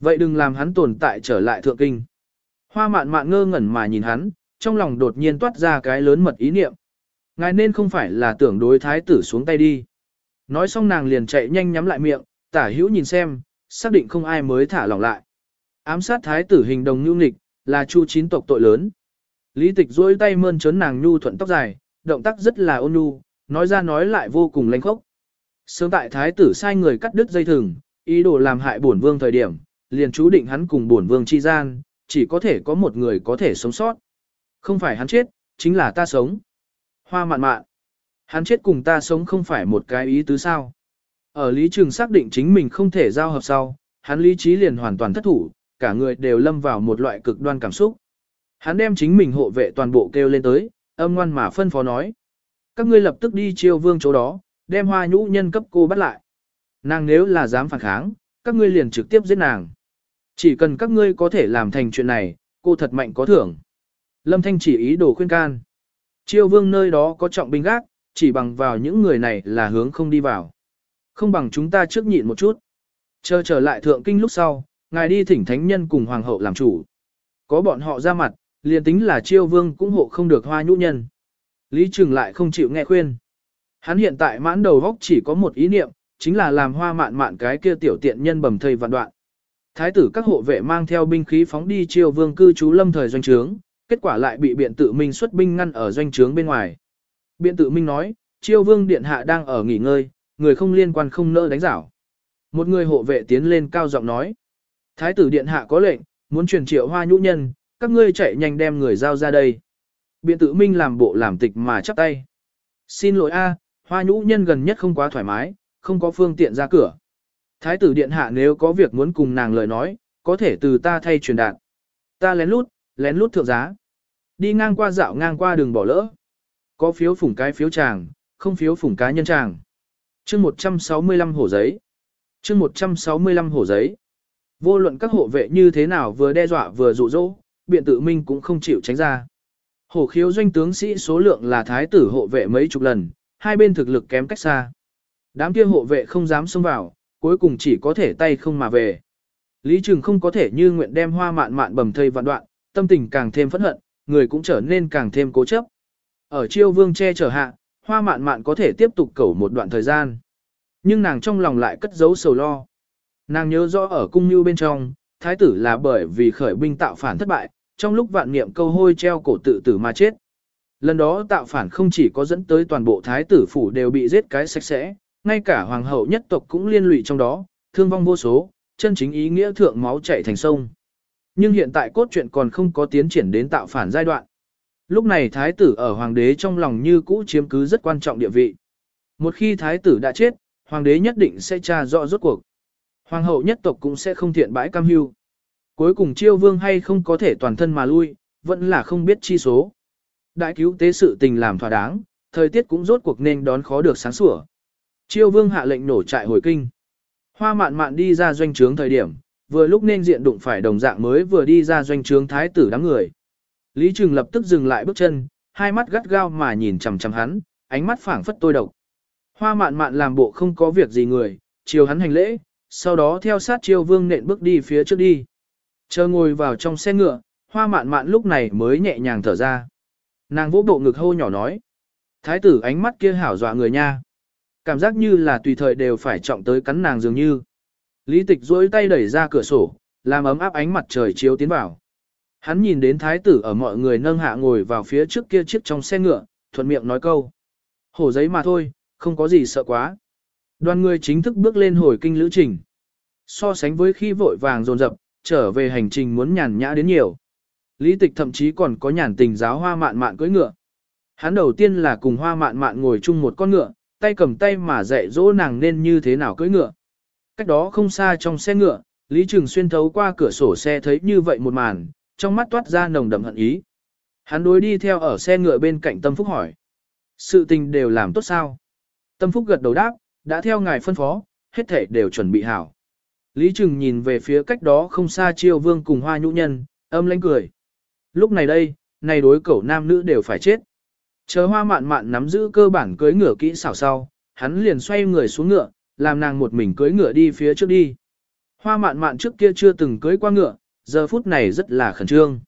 Speaker 1: Vậy đừng làm hắn tồn tại trở lại thượng kinh. Hoa mạn mạn ngơ ngẩn mà nhìn hắn, trong lòng đột nhiên toát ra cái lớn mật ý niệm. Ngài nên không phải là tưởng đối thái tử xuống tay đi. Nói xong nàng liền chạy nhanh nhắm lại miệng, tả hữu nhìn xem, xác định không ai mới thả lỏng lại. Ám sát thái tử hình đồng nhu nghịch, là chu chín tộc tội lớn. Lý tịch duỗi tay mơn trớn nàng nhu thuận tóc dài, động tác rất là ôn nhu, nói ra nói lại vô cùng lanh khốc. Sớm tại thái tử sai người cắt đứt dây thừng, ý đồ làm hại bổn vương thời điểm, liền chú định hắn cùng bổn vương chi gian, chỉ có thể có một người có thể sống sót. Không phải hắn chết, chính là ta sống. Hoa mạn mạn. Hắn chết cùng ta sống không phải một cái ý tứ sao. Ở Lý Trường xác định chính mình không thể giao hợp sau, hắn lý trí liền hoàn toàn thất thủ, cả người đều lâm vào một loại cực đoan cảm xúc. Hắn đem chính mình hộ vệ toàn bộ kêu lên tới, âm ngoan mà phân phó nói. Các ngươi lập tức đi chiêu vương chỗ đó, đem hoa nhũ nhân cấp cô bắt lại. Nàng nếu là dám phản kháng, các ngươi liền trực tiếp giết nàng. Chỉ cần các ngươi có thể làm thành chuyện này, cô thật mạnh có thưởng. Lâm Thanh chỉ ý đồ khuyên can. Chiêu vương nơi đó có trọng binh gác, chỉ bằng vào những người này là hướng không đi vào. Không bằng chúng ta trước nhịn một chút. Chờ trở lại thượng kinh lúc sau, ngài đi thỉnh thánh nhân cùng hoàng hậu làm chủ. Có bọn họ ra mặt, liền tính là chiêu vương cũng hộ không được hoa nhũ nhân. Lý Trừng lại không chịu nghe khuyên. Hắn hiện tại mãn đầu góc chỉ có một ý niệm, chính là làm hoa mạn mạn cái kia tiểu tiện nhân bầm thây vạn đoạn. Thái tử các hộ vệ mang theo binh khí phóng đi chiêu vương cư trú lâm thời doanh trướng, kết quả lại bị biện tự minh xuất binh ngăn ở doanh trướng bên ngoài. Biện tự minh nói, chiêu vương điện hạ đang ở nghỉ ngơi, người không liên quan không nỡ đánh giảo. Một người hộ vệ tiến lên cao giọng nói, Thái tử điện hạ có lệnh, muốn truyền triệu hoa nhũ nhân, các ngươi chạy nhanh đem người giao ra đây. Biện tự minh làm bộ làm tịch mà chắp tay. Xin lỗi a, hoa nhũ nhân gần nhất không quá thoải mái, không có phương tiện ra cửa. Thái tử điện hạ nếu có việc muốn cùng nàng lời nói, có thể từ ta thay truyền đạt. Ta lén lút, lén lút thượng giá. Đi ngang qua dạo ngang qua đường bỏ lỡ. Có phiếu phủng cái phiếu chàng, không phiếu phủng cá nhân chàng. chương 165 hổ giấy. chương 165 hổ giấy. Vô luận các hộ vệ như thế nào vừa đe dọa vừa dụ dỗ, biện tự minh cũng không chịu tránh ra. Hổ khiếu doanh tướng sĩ số lượng là thái tử hộ vệ mấy chục lần, hai bên thực lực kém cách xa. Đám kia hộ vệ không dám xông vào, cuối cùng chỉ có thể tay không mà về. Lý Trừng không có thể như nguyện đem hoa mạn mạn bầm thây vạn đoạn, tâm tình càng thêm phẫn hận, người cũng trở nên càng thêm cố chấp. Ở chiêu vương che chở hạ, hoa mạn mạn có thể tiếp tục cẩu một đoạn thời gian. Nhưng nàng trong lòng lại cất giấu sầu lo. Nàng nhớ rõ ở cung như bên trong, thái tử là bởi vì khởi binh tạo phản thất bại, trong lúc vạn niệm câu hôi treo cổ tự tử mà chết. Lần đó tạo phản không chỉ có dẫn tới toàn bộ thái tử phủ đều bị giết cái sạch sẽ, ngay cả hoàng hậu nhất tộc cũng liên lụy trong đó, thương vong vô số, chân chính ý nghĩa thượng máu chảy thành sông. Nhưng hiện tại cốt truyện còn không có tiến triển đến tạo phản giai đoạn. Lúc này thái tử ở hoàng đế trong lòng như cũ chiếm cứ rất quan trọng địa vị. Một khi thái tử đã chết, hoàng đế nhất định sẽ tra rõ rốt cuộc. Hoàng hậu nhất tộc cũng sẽ không thiện bãi cam hưu. Cuối cùng chiêu vương hay không có thể toàn thân mà lui, vẫn là không biết chi số. Đại cứu tế sự tình làm thỏa đáng, thời tiết cũng rốt cuộc nên đón khó được sáng sủa. Chiêu vương hạ lệnh nổ trại hồi kinh. Hoa mạn mạn đi ra doanh trướng thời điểm, vừa lúc nên diện đụng phải đồng dạng mới vừa đi ra doanh trướng thái tử đám người. Lý Trừng lập tức dừng lại bước chân, hai mắt gắt gao mà nhìn chằm chằm hắn, ánh mắt phảng phất tôi độc. Hoa mạn mạn làm bộ không có việc gì người, chiều hắn hành lễ, sau đó theo sát chiêu vương nện bước đi phía trước đi. Chờ ngồi vào trong xe ngựa, hoa mạn mạn lúc này mới nhẹ nhàng thở ra. Nàng vỗ bộ ngực hô nhỏ nói. Thái tử ánh mắt kia hảo dọa người nha. Cảm giác như là tùy thời đều phải trọng tới cắn nàng dường như. Lý tịch duỗi tay đẩy ra cửa sổ, làm ấm áp ánh mặt trời chiếu tiến vào. Hắn nhìn đến thái tử ở mọi người nâng hạ ngồi vào phía trước kia chiếc trong xe ngựa, thuận miệng nói câu. Hổ giấy mà thôi, không có gì sợ quá. Đoàn người chính thức bước lên hồi kinh lữ trình. So sánh với khi vội vàng dồn dập, trở về hành trình muốn nhàn nhã đến nhiều. Lý tịch thậm chí còn có nhàn tình giáo hoa mạn mạn cưỡi ngựa. Hắn đầu tiên là cùng hoa mạn mạn ngồi chung một con ngựa, tay cầm tay mà dạy dỗ nàng nên như thế nào cưỡi ngựa. Cách đó không xa trong xe ngựa, Lý Trường xuyên thấu qua cửa sổ xe thấy như vậy một màn, trong mắt toát ra nồng đậm hận ý. Hắn đối đi theo ở xe ngựa bên cạnh Tâm Phúc hỏi. Sự tình đều làm tốt sao? Tâm Phúc gật đầu đáp, đã theo ngài phân phó, hết thể đều chuẩn bị hảo. Lý Trừng nhìn về phía cách đó không xa chiêu vương cùng hoa nhũ nhân, âm lãnh cười. Lúc này đây, này đối cẩu nam nữ đều phải chết. Chờ hoa mạn mạn nắm giữ cơ bản cưới ngựa kỹ xảo sau, hắn liền xoay người xuống ngựa, làm nàng một mình cưới ngựa đi phía trước đi. Hoa mạn mạn trước kia chưa từng cưới qua ngựa, giờ phút này rất là khẩn trương.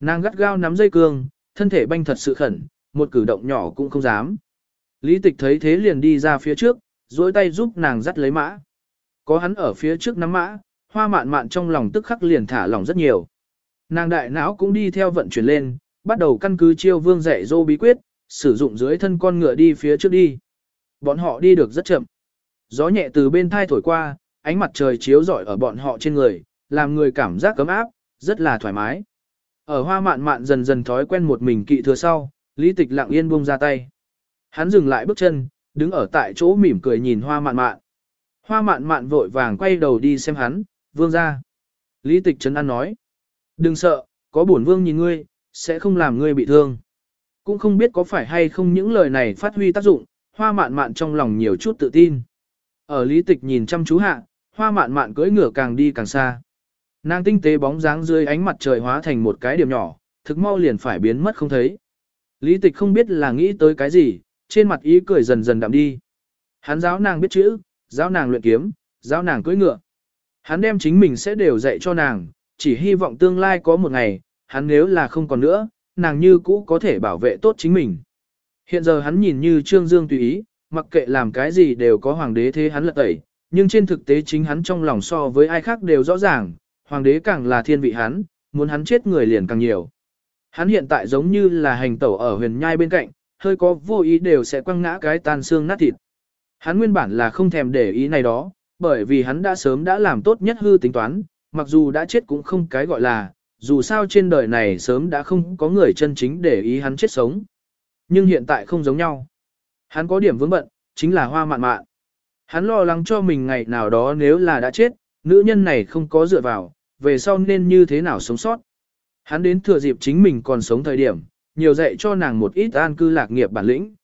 Speaker 1: Nàng gắt gao nắm dây cương, thân thể banh thật sự khẩn, một cử động nhỏ cũng không dám. Lý tịch thấy thế liền đi ra phía trước, duỗi tay giúp nàng dắt lấy mã. Có hắn ở phía trước nắm mã, hoa mạn mạn trong lòng tức khắc liền thả lòng rất nhiều. Nàng đại não cũng đi theo vận chuyển lên, bắt đầu căn cứ chiêu vương dạy dô bí quyết, sử dụng dưới thân con ngựa đi phía trước đi. Bọn họ đi được rất chậm. Gió nhẹ từ bên thai thổi qua, ánh mặt trời chiếu rọi ở bọn họ trên người, làm người cảm giác cấm áp, rất là thoải mái. Ở hoa mạn mạn dần dần thói quen một mình kỵ thừa sau, lý tịch lặng yên buông ra tay. Hắn dừng lại bước chân, đứng ở tại chỗ mỉm cười nhìn hoa mạn mạn. Hoa mạn mạn vội vàng quay đầu đi xem hắn, vương ra. Lý tịch trấn an nói. Đừng sợ, có bổn vương nhìn ngươi, sẽ không làm ngươi bị thương. Cũng không biết có phải hay không những lời này phát huy tác dụng, hoa mạn mạn trong lòng nhiều chút tự tin. Ở lý tịch nhìn chăm chú hạ, hoa mạn mạn cưỡi ngựa càng đi càng xa. Nàng tinh tế bóng dáng dưới ánh mặt trời hóa thành một cái điểm nhỏ, thực mau liền phải biến mất không thấy. Lý tịch không biết là nghĩ tới cái gì, trên mặt ý cười dần dần đậm đi. Hắn giáo nàng biết chữ, giáo nàng luyện kiếm, giáo nàng cưỡi ngựa. Hắn đem chính mình sẽ đều dạy cho nàng, chỉ hy vọng tương lai có một ngày, hắn nếu là không còn nữa, nàng như cũ có thể bảo vệ tốt chính mình. Hiện giờ hắn nhìn như Trương Dương tùy ý, mặc kệ làm cái gì đều có hoàng đế thế hắn lật tẩy, nhưng trên thực tế chính hắn trong lòng so với ai khác đều rõ ràng, hoàng đế càng là thiên vị hắn, muốn hắn chết người liền càng nhiều. Hắn hiện tại giống như là hành tẩu ở huyền nhai bên cạnh, hơi có vô ý đều sẽ quăng ngã cái tan xương nát thịt. Hắn nguyên bản là không thèm để ý này đó, bởi vì hắn đã sớm đã làm tốt nhất hư tính toán, mặc dù đã chết cũng không cái gọi là, dù sao trên đời này sớm đã không có người chân chính để ý hắn chết sống. Nhưng hiện tại không giống nhau. Hắn có điểm vướng bận, chính là hoa mạn mạn. Hắn lo lắng cho mình ngày nào đó nếu là đã chết, nữ nhân này không có dựa vào, về sau nên như thế nào sống sót. Hắn đến thừa dịp chính mình còn sống thời điểm, nhiều dạy cho nàng một ít an cư lạc nghiệp bản lĩnh.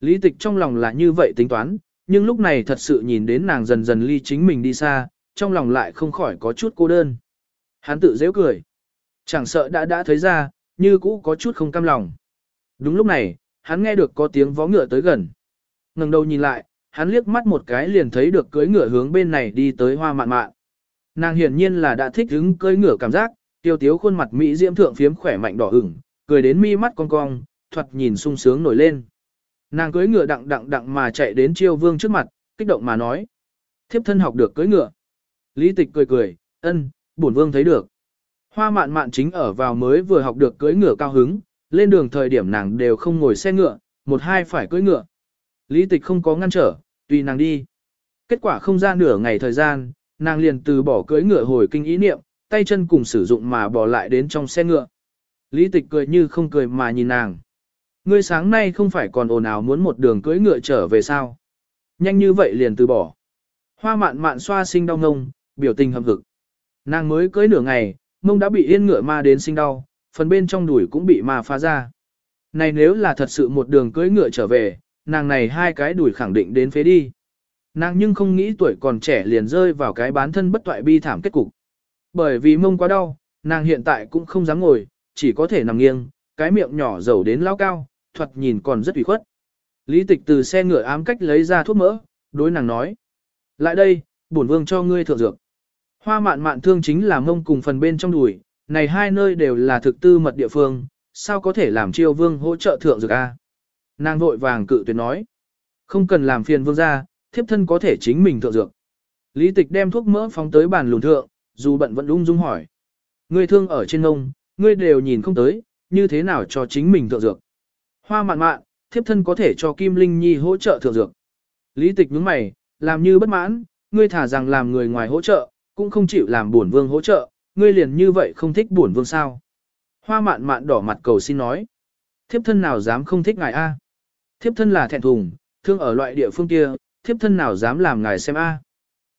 Speaker 1: Lý tịch trong lòng là như vậy tính toán, nhưng lúc này thật sự nhìn đến nàng dần dần ly chính mình đi xa, trong lòng lại không khỏi có chút cô đơn. Hắn tự dễ cười. Chẳng sợ đã đã thấy ra, như cũ có chút không cam lòng. Đúng lúc này, hắn nghe được có tiếng vó ngựa tới gần. ngẩng đầu nhìn lại, hắn liếc mắt một cái liền thấy được cưỡi ngựa hướng bên này đi tới hoa mạn mạn. Nàng hiển nhiên là đã thích hứng cưỡi ngựa cảm giác, tiêu tiếu khuôn mặt mỹ diễm thượng phiếm khỏe mạnh đỏ ửng, cười đến mi mắt cong cong, thoạt nhìn sung sướng nổi lên. Nàng cưỡi ngựa đặng đặng đặng mà chạy đến chiêu vương trước mặt, kích động mà nói. Thiếp thân học được cưỡi ngựa. Lý tịch cười cười, ân, bổn vương thấy được. Hoa mạn mạn chính ở vào mới vừa học được cưỡi ngựa cao hứng, lên đường thời điểm nàng đều không ngồi xe ngựa, một hai phải cưỡi ngựa. Lý tịch không có ngăn trở, tùy nàng đi. Kết quả không ra nửa ngày thời gian, nàng liền từ bỏ cưỡi ngựa hồi kinh ý niệm, tay chân cùng sử dụng mà bỏ lại đến trong xe ngựa. Lý tịch cười như không cười mà nhìn nàng. Ngươi sáng nay không phải còn ồn ào muốn một đường cưỡi ngựa trở về sao? Nhanh như vậy liền từ bỏ. Hoa mạn mạn xoa sinh đau ngông, biểu tình hầm hực. Nàng mới cưỡi nửa ngày, mông đã bị yên ngựa ma đến sinh đau, phần bên trong đùi cũng bị ma phá ra. Này nếu là thật sự một đường cưỡi ngựa trở về, nàng này hai cái đùi khẳng định đến phế đi. Nàng nhưng không nghĩ tuổi còn trẻ liền rơi vào cái bán thân bất toại bi thảm kết cục. Bởi vì mông quá đau, nàng hiện tại cũng không dám ngồi, chỉ có thể nằm nghiêng, cái miệng nhỏ dầu đến lao cao, thuật nhìn còn rất ủy khuất. Lý tịch từ xe ngựa ám cách lấy ra thuốc mỡ, đối nàng nói. Lại đây, bổn vương cho ngươi thượng dược. Hoa mạn mạn thương chính là mông cùng phần bên trong đùi, này hai nơi đều là thực tư mật địa phương, sao có thể làm chiêu vương hỗ trợ thượng dược a? Nàng vội vàng cự tuyệt nói. Không cần làm phiền vương ra, thiếp thân có thể chính mình thượng dược. Lý tịch đem thuốc mỡ phóng tới bàn lùn thượng, dù bận vẫn ung dung hỏi. Ngươi thương ở trên ngông, ngươi đều nhìn không tới, như thế nào cho chính mình thượng dược. Hoa mạn mạn, thiếp thân có thể cho Kim Linh Nhi hỗ trợ thượng dược. Lý tịch nhướng mày, làm như bất mãn, ngươi thả rằng làm người ngoài hỗ trợ, cũng không chịu làm bổn vương hỗ trợ, ngươi liền như vậy không thích bổn vương sao. Hoa mạn mạn đỏ mặt cầu xin nói. Thiếp thân nào dám không thích ngài a? Thiếp thân là thẹn thùng, thương ở loại địa phương kia, thiếp thân nào dám làm ngài xem a?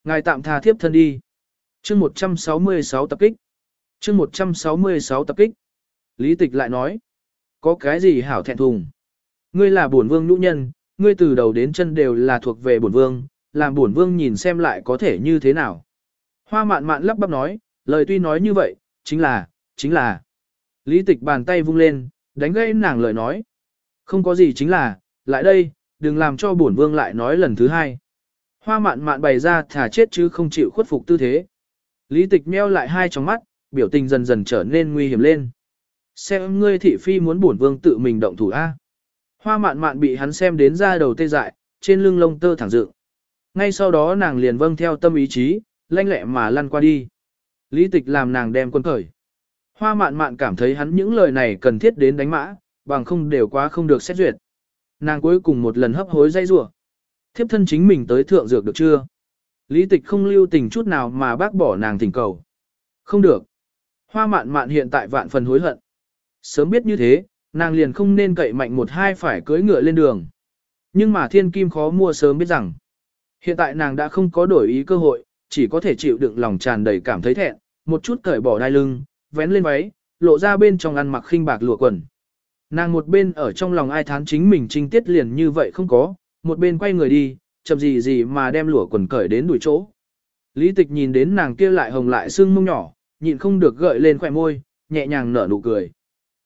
Speaker 1: Ngài tạm tha thiếp thân đi. Chương 166 tập kích. Chương 166 tập kích. Lý tịch lại nói. Có cái gì hảo thẹn thùng? Ngươi là bổn vương nhũ nhân, ngươi từ đầu đến chân đều là thuộc về bổn vương, làm bổn vương nhìn xem lại có thể như thế nào. Hoa mạn mạn lắp bắp nói, lời tuy nói như vậy, chính là, chính là. Lý tịch bàn tay vung lên, đánh gây nàng lời nói. Không có gì chính là, lại đây, đừng làm cho bổn vương lại nói lần thứ hai. Hoa mạn mạn bày ra thả chết chứ không chịu khuất phục tư thế. Lý tịch meo lại hai tròng mắt, biểu tình dần dần trở nên nguy hiểm lên. Xem ngươi thị phi muốn bổn vương tự mình động thủ A. Hoa mạn mạn bị hắn xem đến ra đầu tê dại, trên lưng lông tơ thẳng dựng. Ngay sau đó nàng liền vâng theo tâm ý chí, lanh lẹ mà lăn qua đi. Lý tịch làm nàng đem quân khởi. Hoa mạn mạn cảm thấy hắn những lời này cần thiết đến đánh mã, bằng không đều quá không được xét duyệt. Nàng cuối cùng một lần hấp hối dây rủa Thiếp thân chính mình tới thượng dược được chưa? Lý tịch không lưu tình chút nào mà bác bỏ nàng thỉnh cầu. Không được. Hoa mạn mạn hiện tại vạn phần hối hận. Sớm biết như thế, nàng liền không nên cậy mạnh một hai phải cưỡi ngựa lên đường. Nhưng mà thiên kim khó mua sớm biết rằng. Hiện tại nàng đã không có đổi ý cơ hội, chỉ có thể chịu đựng lòng tràn đầy cảm thấy thẹn, một chút cởi bỏ đai lưng, vén lên váy, lộ ra bên trong ăn mặc khinh bạc lụa quần. Nàng một bên ở trong lòng ai thán chính mình trinh tiết liền như vậy không có, một bên quay người đi, chậm gì gì mà đem lụa quần cởi đến đuổi chỗ. Lý tịch nhìn đến nàng kia lại hồng lại sưng mông nhỏ, nhịn không được gợi lên khỏe môi, nhẹ nhàng nở nụ cười.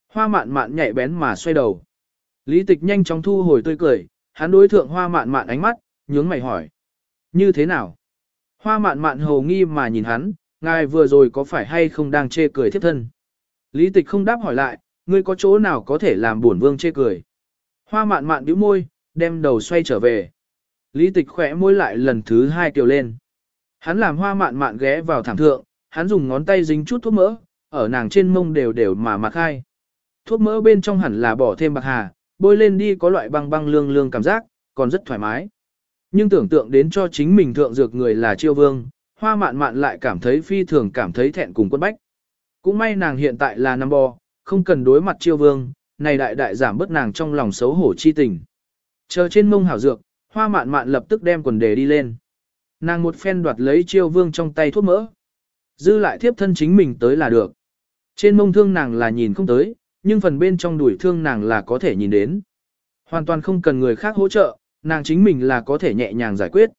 Speaker 1: Hoa mạn mạn nhạy bén mà xoay đầu. Lý tịch nhanh chóng thu hồi tươi cười, hắn đối thượng hoa mạn mạn ánh mắt, nhướng mày hỏi. Như thế nào? Hoa mạn mạn hầu nghi mà nhìn hắn, ngài vừa rồi có phải hay không đang chê cười thiếp thân? Lý tịch không đáp hỏi lại, ngươi có chỗ nào có thể làm buồn vương chê cười? Hoa mạn mạn bĩu môi, đem đầu xoay trở về. Lý tịch khỏe môi lại lần thứ hai kiều lên. Hắn làm hoa mạn mạn ghé vào thảm thượng, hắn dùng ngón tay dính chút thuốc mỡ, ở nàng trên mông đều đều mà mặc khai. Thuốc mỡ bên trong hẳn là bỏ thêm bạc hà, bôi lên đi có loại băng băng lương lương cảm giác, còn rất thoải mái. Nhưng tưởng tượng đến cho chính mình thượng dược người là chiêu vương, hoa mạn mạn lại cảm thấy phi thường cảm thấy thẹn cùng quân bách. Cũng may nàng hiện tại là Nam bò, không cần đối mặt chiêu vương, này đại đại giảm bớt nàng trong lòng xấu hổ chi tình. Chờ trên mông hảo dược, hoa mạn mạn lập tức đem quần đề đi lên. Nàng một phen đoạt lấy chiêu vương trong tay thuốc mỡ. Dư lại thiếp thân chính mình tới là được. Trên mông thương nàng là nhìn không tới, nhưng phần bên trong đuổi thương nàng là có thể nhìn đến. Hoàn toàn không cần người khác hỗ trợ, nàng chính mình là có thể nhẹ nhàng giải quyết.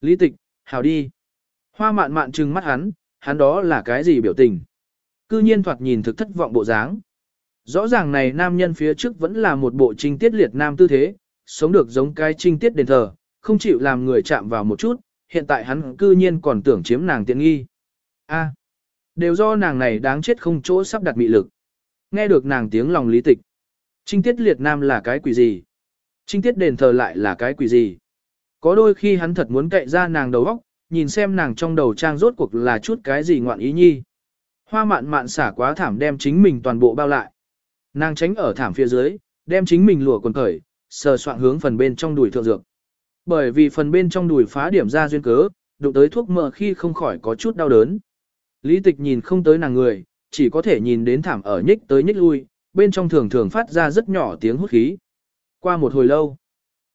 Speaker 1: Lý tịch, hào đi. Hoa mạn mạn trừng mắt hắn, hắn đó là cái gì biểu tình. Cư nhiên thoạt nhìn thực thất vọng bộ dáng. Rõ ràng này nam nhân phía trước vẫn là một bộ trinh tiết liệt nam tư thế, sống được giống cái trinh tiết đền thờ, không chịu làm người chạm vào một chút, hiện tại hắn cư nhiên còn tưởng chiếm nàng tiện nghi. A, đều do nàng này đáng chết không chỗ sắp đặt mị lực. Nghe được nàng tiếng lòng lý tịch. Trinh tiết liệt nam là cái quỷ gì? Trinh tiết đền thờ lại là cái quỷ gì? Có đôi khi hắn thật muốn cậy ra nàng đầu óc, nhìn xem nàng trong đầu trang rốt cuộc là chút cái gì ngoạn ý nhi. Hoa mạn mạn xả quá thảm đem chính mình toàn bộ bao lại. Nàng tránh ở thảm phía dưới, đem chính mình lùa quần khởi, sờ soạn hướng phần bên trong đùi thượng dược. Bởi vì phần bên trong đùi phá điểm ra duyên cớ, đụng tới thuốc mỡ khi không khỏi có chút đau đớn. Lý tịch nhìn không tới nàng người, chỉ có thể nhìn đến thảm ở nhích tới nhích lui, bên trong thường thường phát ra rất nhỏ tiếng hút khí. Qua một hồi lâu,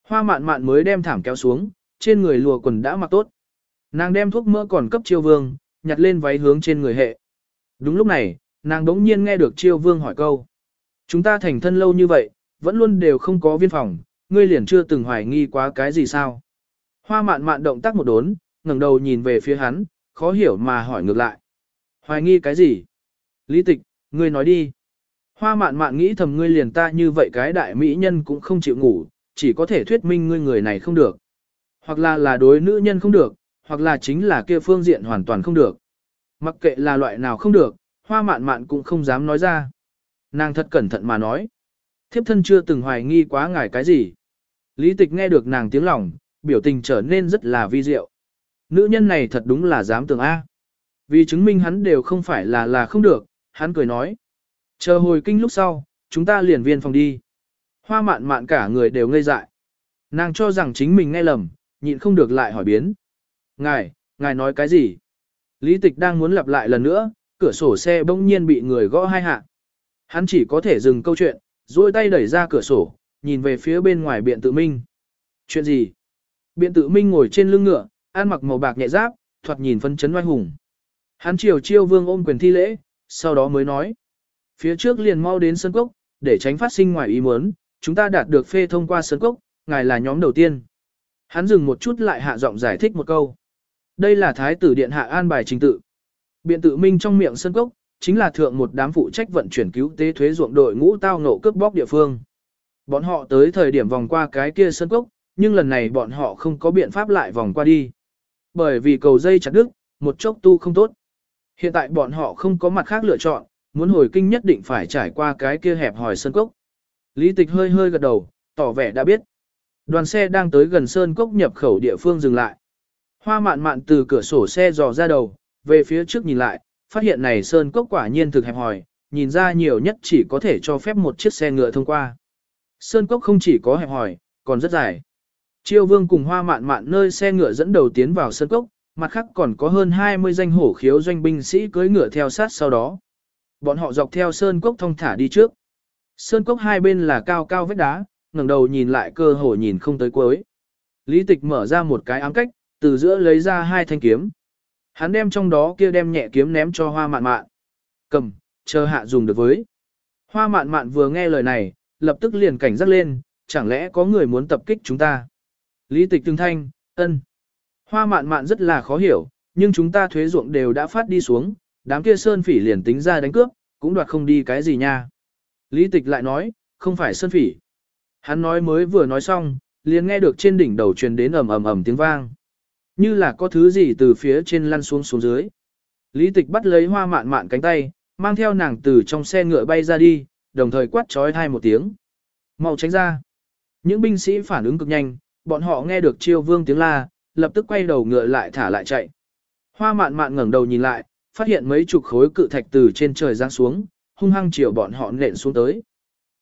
Speaker 1: hoa mạn mạn mới đem thảm kéo xuống, trên người lùa quần đã mặc tốt. Nàng đem thuốc mỡ còn cấp chiêu vương, nhặt lên váy hướng trên người hệ. Đúng lúc này, nàng đống nhiên nghe được chiêu vương hỏi câu. Chúng ta thành thân lâu như vậy, vẫn luôn đều không có viên phòng, ngươi liền chưa từng hoài nghi quá cái gì sao. Hoa mạn mạn động tác một đốn, ngẩng đầu nhìn về phía hắn, khó hiểu mà hỏi ngược lại. Hoài nghi cái gì? Lý tịch, ngươi nói đi. Hoa mạn mạn nghĩ thầm ngươi liền ta như vậy cái đại mỹ nhân cũng không chịu ngủ, chỉ có thể thuyết minh ngươi người này không được. Hoặc là là đối nữ nhân không được, hoặc là chính là kia phương diện hoàn toàn không được. Mặc kệ là loại nào không được, hoa mạn mạn cũng không dám nói ra. Nàng thật cẩn thận mà nói. Thiếp thân chưa từng hoài nghi quá ngài cái gì. Lý tịch nghe được nàng tiếng lòng, biểu tình trở nên rất là vi diệu. Nữ nhân này thật đúng là dám tưởng A. Vì chứng minh hắn đều không phải là là không được, hắn cười nói. Chờ hồi kinh lúc sau, chúng ta liền viên phòng đi. Hoa mạn mạn cả người đều ngây dại. Nàng cho rằng chính mình nghe lầm, nhịn không được lại hỏi biến. Ngài, ngài nói cái gì? Lý tịch đang muốn lặp lại lần nữa, cửa sổ xe bỗng nhiên bị người gõ hai hạ. Hắn chỉ có thể dừng câu chuyện, duỗi tay đẩy ra cửa sổ, nhìn về phía bên ngoài biện tự minh. Chuyện gì? Biện tự minh ngồi trên lưng ngựa, ăn mặc màu bạc nhẹ giáp, thoạt nhìn phân chấn oai hùng. Hắn chiều chiêu vương ôm quyền thi lễ, sau đó mới nói. Phía trước liền mau đến sân cốc, để tránh phát sinh ngoài ý muốn, chúng ta đạt được phê thông qua sân cốc, ngài là nhóm đầu tiên. Hắn dừng một chút lại hạ giọng giải thích một câu. Đây là thái tử điện hạ an bài trình tự. Biện tự minh trong miệng sân cốc, chính là thượng một đám phụ trách vận chuyển cứu tế thuế ruộng đội ngũ tao ngộ cướp bóc địa phương. Bọn họ tới thời điểm vòng qua cái kia sân cốc, nhưng lần này bọn họ không có biện pháp lại vòng qua đi. Bởi vì cầu dây chặt đứt, một chốc tu không tốt. Hiện tại bọn họ không có mặt khác lựa chọn, muốn hồi kinh nhất định phải trải qua cái kia hẹp hòi sơn cốc. Lý tịch hơi hơi gật đầu, tỏ vẻ đã biết. Đoàn xe đang tới gần sơn cốc nhập khẩu địa phương dừng lại. Hoa mạn mạn từ cửa sổ xe dò ra đầu, về phía trước nhìn lại, phát hiện này sơn cốc quả nhiên thực hẹp hòi, nhìn ra nhiều nhất chỉ có thể cho phép một chiếc xe ngựa thông qua. Sơn cốc không chỉ có hẹp hòi, còn rất dài. Chiêu vương cùng hoa mạn mạn nơi xe ngựa dẫn đầu tiến vào sơn cốc, mặt khác còn có hơn 20 danh hổ khiếu doanh binh sĩ cưỡi ngựa theo sát sau đó. Bọn họ dọc theo sơn cốc thông thả đi trước. Sơn cốc hai bên là cao cao vách đá, ngẩng đầu nhìn lại cơ hồ nhìn không tới cuối. Lý tịch mở ra một cái ám cách, từ giữa lấy ra hai thanh kiếm. Hắn đem trong đó kia đem nhẹ kiếm ném cho hoa mạn mạn. Cầm, chờ hạ dùng được với. Hoa mạn mạn vừa nghe lời này, lập tức liền cảnh giác lên, chẳng lẽ có người muốn tập kích chúng ta. Lý tịch tương thanh, ân. Hoa mạn mạn rất là khó hiểu, nhưng chúng ta thuế ruộng đều đã phát đi xuống, đám kia sơn phỉ liền tính ra đánh cướp, cũng đoạt không đi cái gì nha. Lý tịch lại nói, không phải sơn phỉ. Hắn nói mới vừa nói xong, liền nghe được trên đỉnh đầu truyền đến ầm ầm ầm tiếng vang. Như là có thứ gì từ phía trên lăn xuống xuống dưới. Lý tịch bắt lấy hoa mạn mạn cánh tay, mang theo nàng từ trong xe ngựa bay ra đi, đồng thời quát trói hai một tiếng. Mau tránh ra. Những binh sĩ phản ứng cực nhanh, bọn họ nghe được chiêu vương tiếng la, lập tức quay đầu ngựa lại thả lại chạy. Hoa mạn mạn ngẩng đầu nhìn lại, phát hiện mấy chục khối cự thạch từ trên trời giáng xuống, hung hăng chiều bọn họ nện xuống tới.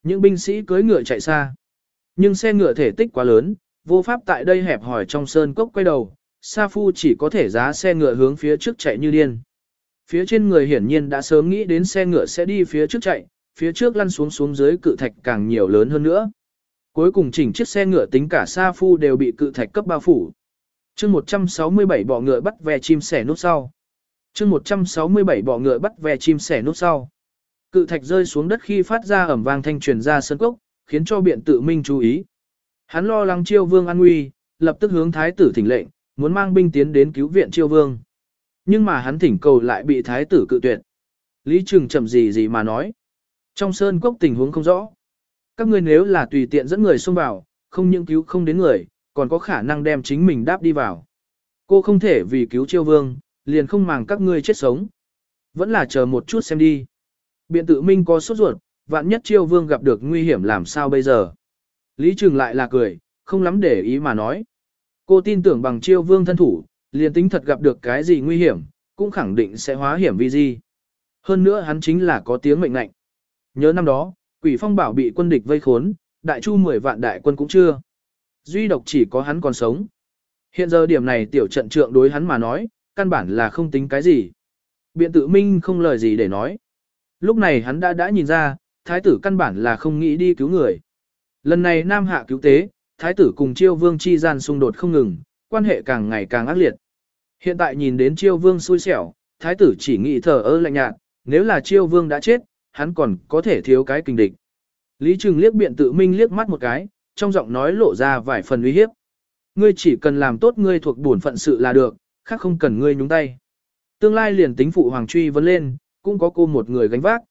Speaker 1: Những binh sĩ cưỡi ngựa chạy xa. Nhưng xe ngựa thể tích quá lớn, vô pháp tại đây hẹp hỏi trong sơn cốc quay đầu, Sa Phu chỉ có thể giá xe ngựa hướng phía trước chạy như điên. Phía trên người hiển nhiên đã sớm nghĩ đến xe ngựa sẽ đi phía trước chạy, phía trước lăn xuống xuống dưới cự thạch càng nhiều lớn hơn nữa. Cuối cùng chỉnh chiếc xe ngựa tính cả Sa Phu đều bị cự thạch cấp bao phủ chương 167 bọ ngựa bắt ve chim sẻ nút sau. chương 167 bọ ngựa bắt ve chim sẻ nút sau. Cự thạch rơi xuống đất khi phát ra ẩm vang thanh truyền ra sân cốc, khiến cho biện tự minh chú ý. Hắn lo lắng chiêu vương an nguy, lập tức hướng thái tử thỉnh lệnh, muốn mang binh tiến đến cứu viện chiêu vương. Nhưng mà hắn thỉnh cầu lại bị thái tử cự tuyệt. Lý Trừng chậm gì gì mà nói. Trong sơn cốc tình huống không rõ. Các ngươi nếu là tùy tiện dẫn người xông vào, không những cứu không đến người, còn có khả năng đem chính mình đáp đi vào. Cô không thể vì cứu chiêu vương, liền không màng các ngươi chết sống. Vẫn là chờ một chút xem đi. Biện tự minh có sốt ruột, vạn nhất chiêu vương gặp được nguy hiểm làm sao bây giờ. Lý Trường lại là cười, không lắm để ý mà nói. Cô tin tưởng bằng chiêu vương thân thủ, liền tính thật gặp được cái gì nguy hiểm, cũng khẳng định sẽ hóa hiểm vì gì. Hơn nữa hắn chính là có tiếng mệnh lệnh. Nhớ năm đó, quỷ phong bảo bị quân địch vây khốn, đại chu 10 vạn đại quân cũng chưa. Duy độc chỉ có hắn còn sống. Hiện giờ điểm này tiểu trận trượng đối hắn mà nói, căn bản là không tính cái gì. Biện tự minh không lời gì để nói. Lúc này hắn đã đã nhìn ra, thái tử căn bản là không nghĩ đi cứu người. Lần này Nam Hạ cứu tế, thái tử cùng chiêu vương chi gian xung đột không ngừng, quan hệ càng ngày càng ác liệt. Hiện tại nhìn đến chiêu vương xui xẻo, thái tử chỉ nghĩ thở ơ lạnh nhạt, nếu là chiêu vương đã chết, hắn còn có thể thiếu cái kinh địch. Lý Trừng liếc biện tự minh liếc mắt một cái, trong giọng nói lộ ra vài phần uy hiếp. Ngươi chỉ cần làm tốt ngươi thuộc bổn phận sự là được, khác không cần ngươi nhúng tay. Tương lai liền tính phụ hoàng truy vấn lên, cũng có cô một người gánh vác.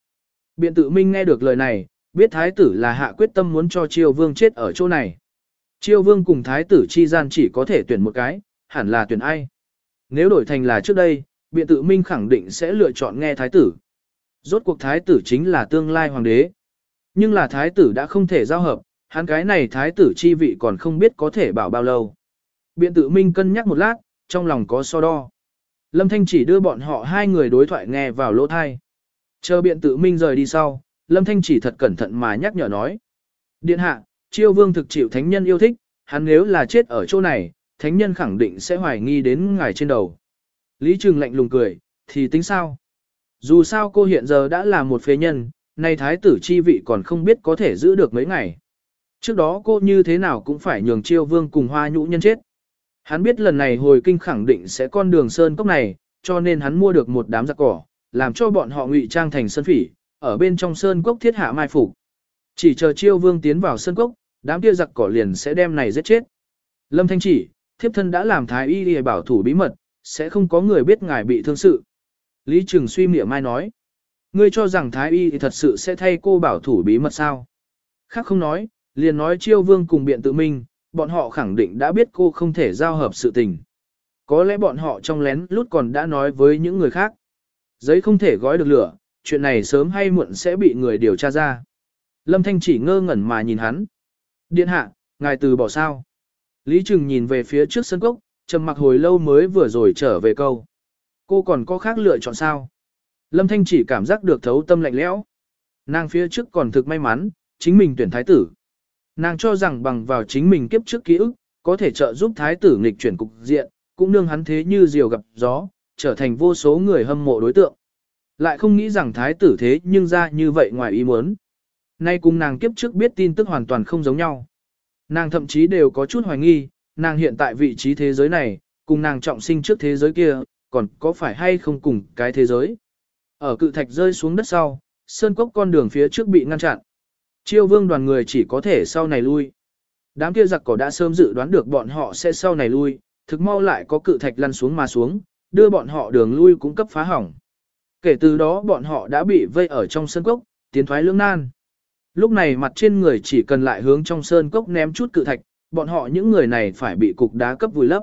Speaker 1: Biện tự minh nghe được lời này, biết thái tử là hạ quyết tâm muốn cho triều vương chết ở chỗ này. triều vương cùng thái tử chi gian chỉ có thể tuyển một cái, hẳn là tuyển ai. Nếu đổi thành là trước đây, biện tự minh khẳng định sẽ lựa chọn nghe thái tử. Rốt cuộc thái tử chính là tương lai hoàng đế. Nhưng là thái tử đã không thể giao hợp, hắn cái này thái tử chi vị còn không biết có thể bảo bao lâu. Biện tự minh cân nhắc một lát, trong lòng có so đo. Lâm Thanh chỉ đưa bọn họ hai người đối thoại nghe vào lỗ thai. Chờ biện tự minh rời đi sau, Lâm Thanh chỉ thật cẩn thận mà nhắc nhở nói. Điện hạ, chiêu vương thực chịu thánh nhân yêu thích, hắn nếu là chết ở chỗ này, thánh nhân khẳng định sẽ hoài nghi đến ngài trên đầu. Lý Trừng lạnh lùng cười, thì tính sao? Dù sao cô hiện giờ đã là một phế nhân, nay thái tử chi vị còn không biết có thể giữ được mấy ngày. Trước đó cô như thế nào cũng phải nhường chiêu vương cùng hoa nhũ nhân chết. Hắn biết lần này hồi kinh khẳng định sẽ con đường sơn cốc này, cho nên hắn mua được một đám giặc cỏ, làm cho bọn họ ngụy trang thành sơn phỉ, ở bên trong sơn cốc thiết hạ mai phục. Chỉ chờ chiêu vương tiến vào sơn cốc, đám kia giặc cỏ liền sẽ đem này giết chết. Lâm Thanh chỉ, thiếp thân đã làm thái y để bảo thủ bí mật, sẽ không có người biết ngài bị thương sự. Lý Trừng suy mỉa mai nói. Ngươi cho rằng thái y thật sự sẽ thay cô bảo thủ bí mật sao? Khác không nói, liền nói chiêu vương cùng biện tự minh, bọn họ khẳng định đã biết cô không thể giao hợp sự tình. Có lẽ bọn họ trong lén lút còn đã nói với những người khác. Giấy không thể gói được lửa, chuyện này sớm hay muộn sẽ bị người điều tra ra. Lâm Thanh chỉ ngơ ngẩn mà nhìn hắn. Điện hạ, ngài từ bỏ sao? Lý Trừng nhìn về phía trước sân cốc, trầm mặc hồi lâu mới vừa rồi trở về câu. Cô còn có khác lựa chọn sao? Lâm Thanh chỉ cảm giác được thấu tâm lạnh lẽo. Nàng phía trước còn thực may mắn, chính mình tuyển thái tử. Nàng cho rằng bằng vào chính mình kiếp trước ký ức, có thể trợ giúp thái tử nghịch chuyển cục diện, cũng nương hắn thế như diều gặp gió, trở thành vô số người hâm mộ đối tượng. Lại không nghĩ rằng thái tử thế nhưng ra như vậy ngoài ý muốn. Nay cùng nàng kiếp trước biết tin tức hoàn toàn không giống nhau. Nàng thậm chí đều có chút hoài nghi, nàng hiện tại vị trí thế giới này, cùng nàng trọng sinh trước thế giới kia, còn có phải hay không cùng cái thế giới. Ở cự thạch rơi xuống đất sau, sơn cốc con đường phía trước bị ngăn chặn. Chiêu vương đoàn người chỉ có thể sau này lui. Đám kia giặc cỏ đã sớm dự đoán được bọn họ sẽ sau này lui, thực mau lại có cự thạch lăn xuống mà xuống, đưa bọn họ đường lui cũng cấp phá hỏng. Kể từ đó bọn họ đã bị vây ở trong sân cốc, tiến thoái lưỡng nan. Lúc này mặt trên người chỉ cần lại hướng trong sơn cốc ném chút cự thạch, bọn họ những người này phải bị cục đá cấp vùi lấp.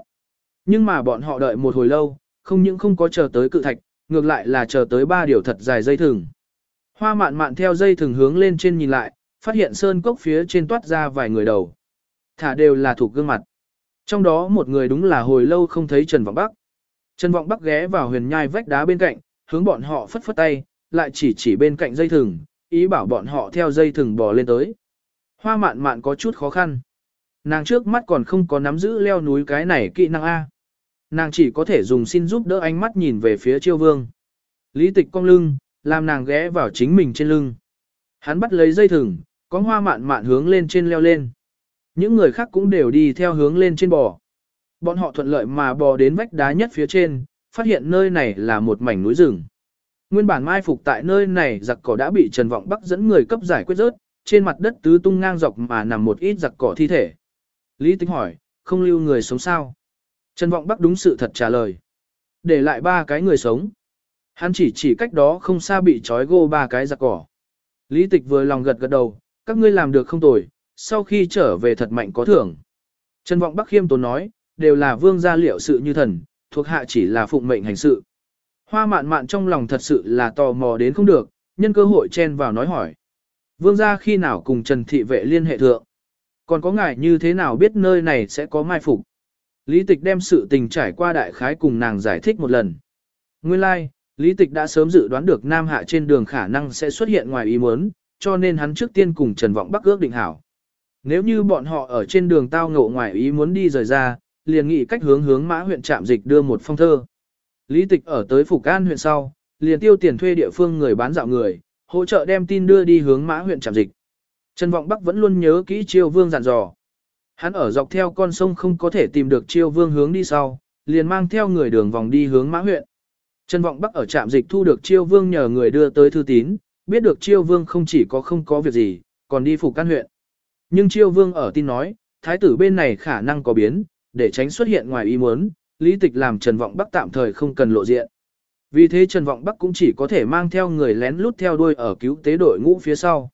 Speaker 1: Nhưng mà bọn họ đợi một hồi lâu, không những không có chờ tới cự thạch, ngược lại là chờ tới ba điều thật dài dây thừng. Hoa mạn mạn theo dây thừng hướng lên trên nhìn lại, phát hiện sơn cốc phía trên toát ra vài người đầu. Thả đều là thuộc gương mặt. Trong đó một người đúng là hồi lâu không thấy Trần Vọng Bắc. Trần Vọng Bắc ghé vào huyền nhai vách đá bên cạnh, hướng bọn họ phất phất tay, lại chỉ chỉ bên cạnh dây thừng, ý bảo bọn họ theo dây thừng bò lên tới. Hoa mạn mạn có chút khó khăn. Nàng trước mắt còn không có nắm giữ leo núi cái này kỹ năng A. Nàng chỉ có thể dùng xin giúp đỡ ánh mắt nhìn về phía chiêu vương. Lý tịch cong lưng, làm nàng ghé vào chính mình trên lưng. Hắn bắt lấy dây thừng, có hoa mạn mạn hướng lên trên leo lên. Những người khác cũng đều đi theo hướng lên trên bò. Bọn họ thuận lợi mà bò đến vách đá nhất phía trên, phát hiện nơi này là một mảnh núi rừng. Nguyên bản mai phục tại nơi này giặc cỏ đã bị Trần Vọng Bắc dẫn người cấp giải quyết rớt, trên mặt đất tứ tung ngang dọc mà nằm một ít giặc cỏ thi thể. Lý Tĩnh hỏi, không lưu người sống sao? Trần Vọng Bắc đúng sự thật trả lời. Để lại ba cái người sống. Hắn chỉ chỉ cách đó không xa bị trói gô ba cái giặc cỏ. Lý Tịch vừa lòng gật gật đầu, các ngươi làm được không tồi, sau khi trở về thật mạnh có thưởng. Trần Vọng Bắc khiêm tốn nói, đều là vương gia liệu sự như thần, thuộc hạ chỉ là phụng mệnh hành sự. Hoa mạn mạn trong lòng thật sự là tò mò đến không được, nhân cơ hội chen vào nói hỏi. Vương gia khi nào cùng Trần Thị Vệ liên hệ thượng? Còn có ngài như thế nào biết nơi này sẽ có mai phục? Lý tịch đem sự tình trải qua đại khái cùng nàng giải thích một lần. Nguyên lai, like, Lý tịch đã sớm dự đoán được Nam Hạ trên đường khả năng sẽ xuất hiện ngoài ý muốn, cho nên hắn trước tiên cùng Trần Vọng Bắc ước định hảo. Nếu như bọn họ ở trên đường tao ngộ ngoài ý muốn đi rời ra, liền nghĩ cách hướng hướng mã huyện trạm dịch đưa một phong thơ. Lý tịch ở tới Phục An huyện sau, liền tiêu tiền thuê địa phương người bán dạo người, hỗ trợ đem tin đưa đi hướng mã huyện trạm dịch. Trần Vọng Bắc vẫn luôn nhớ kỹ chiêu vương dặn dò. Hắn ở dọc theo con sông không có thể tìm được chiêu vương hướng đi sau, liền mang theo người đường vòng đi hướng mã huyện. Trần Vọng Bắc ở trạm dịch thu được chiêu vương nhờ người đưa tới thư tín, biết được chiêu vương không chỉ có không có việc gì, còn đi phục căn huyện. Nhưng chiêu vương ở tin nói, thái tử bên này khả năng có biến, để tránh xuất hiện ngoài ý muốn, lý tịch làm Trần Vọng Bắc tạm thời không cần lộ diện. Vì thế Trần Vọng Bắc cũng chỉ có thể mang theo người lén lút theo đuôi ở cứu tế đội ngũ phía sau.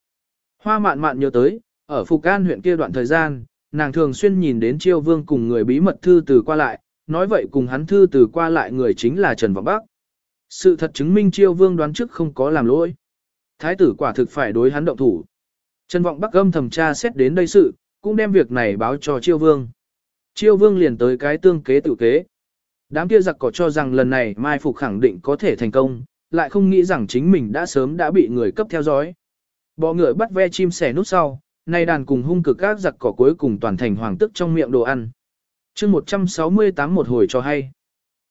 Speaker 1: Hoa mạn mạn nhớ tới, ở Phục An huyện kia đoạn thời gian, nàng thường xuyên nhìn đến chiêu vương cùng người bí mật thư từ qua lại, nói vậy cùng hắn thư từ qua lại người chính là Trần Vọng Bắc. Sự thật chứng minh chiêu vương đoán trước không có làm lỗi. Thái tử quả thực phải đối hắn động thủ. Trần Vọng Bắc âm thầm tra xét đến đây sự, cũng đem việc này báo cho chiêu vương. Chiêu vương liền tới cái tương kế tự kế. Đám kia giặc cỏ cho rằng lần này mai phục khẳng định có thể thành công, lại không nghĩ rằng chính mình đã sớm đã bị người cấp theo dõi. Bọ ngựa bắt ve chim sẻ nút sau, nay đàn cùng hung cực các giặc cỏ cuối cùng toàn thành hoàng tức trong miệng đồ ăn. chương 168 một hồi cho hay.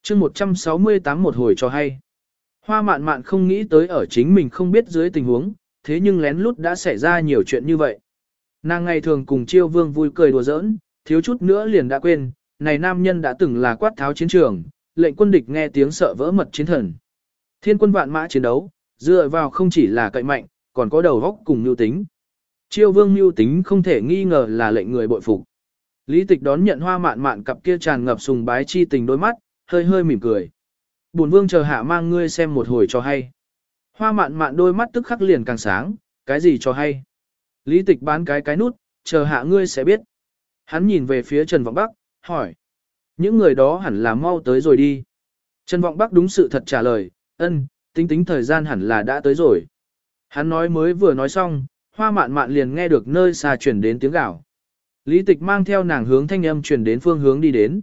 Speaker 1: chương 168 một hồi cho hay. Hoa mạn mạn không nghĩ tới ở chính mình không biết dưới tình huống, thế nhưng lén lút đã xảy ra nhiều chuyện như vậy. Nàng ngày thường cùng chiêu vương vui cười đùa giỡn, thiếu chút nữa liền đã quên, này nam nhân đã từng là quát tháo chiến trường, lệnh quân địch nghe tiếng sợ vỡ mật chiến thần. Thiên quân vạn mã chiến đấu, dựa vào không chỉ là cậy mạnh, còn có đầu góc cùng mưu tính. Chiêu vương mưu tính không thể nghi ngờ là lệnh người bội phục. Lý tịch đón nhận hoa mạn mạn cặp kia tràn ngập sùng bái chi tình đôi mắt, hơi hơi mỉm cười. Bổn vương chờ hạ mang ngươi xem một hồi cho hay. Hoa mạn mạn đôi mắt tức khắc liền càng sáng, cái gì cho hay. Lý tịch bán cái cái nút, chờ hạ ngươi sẽ biết. Hắn nhìn về phía Trần Vọng Bắc, hỏi. Những người đó hẳn là mau tới rồi đi. Trần Vọng Bắc đúng sự thật trả lời, ân, tính tính thời gian hẳn là đã tới rồi. Hắn nói mới vừa nói xong, hoa mạn mạn liền nghe được nơi xa chuyển đến tiếng gạo. Lý tịch mang theo nàng hướng thanh âm chuyển đến phương hướng đi đến.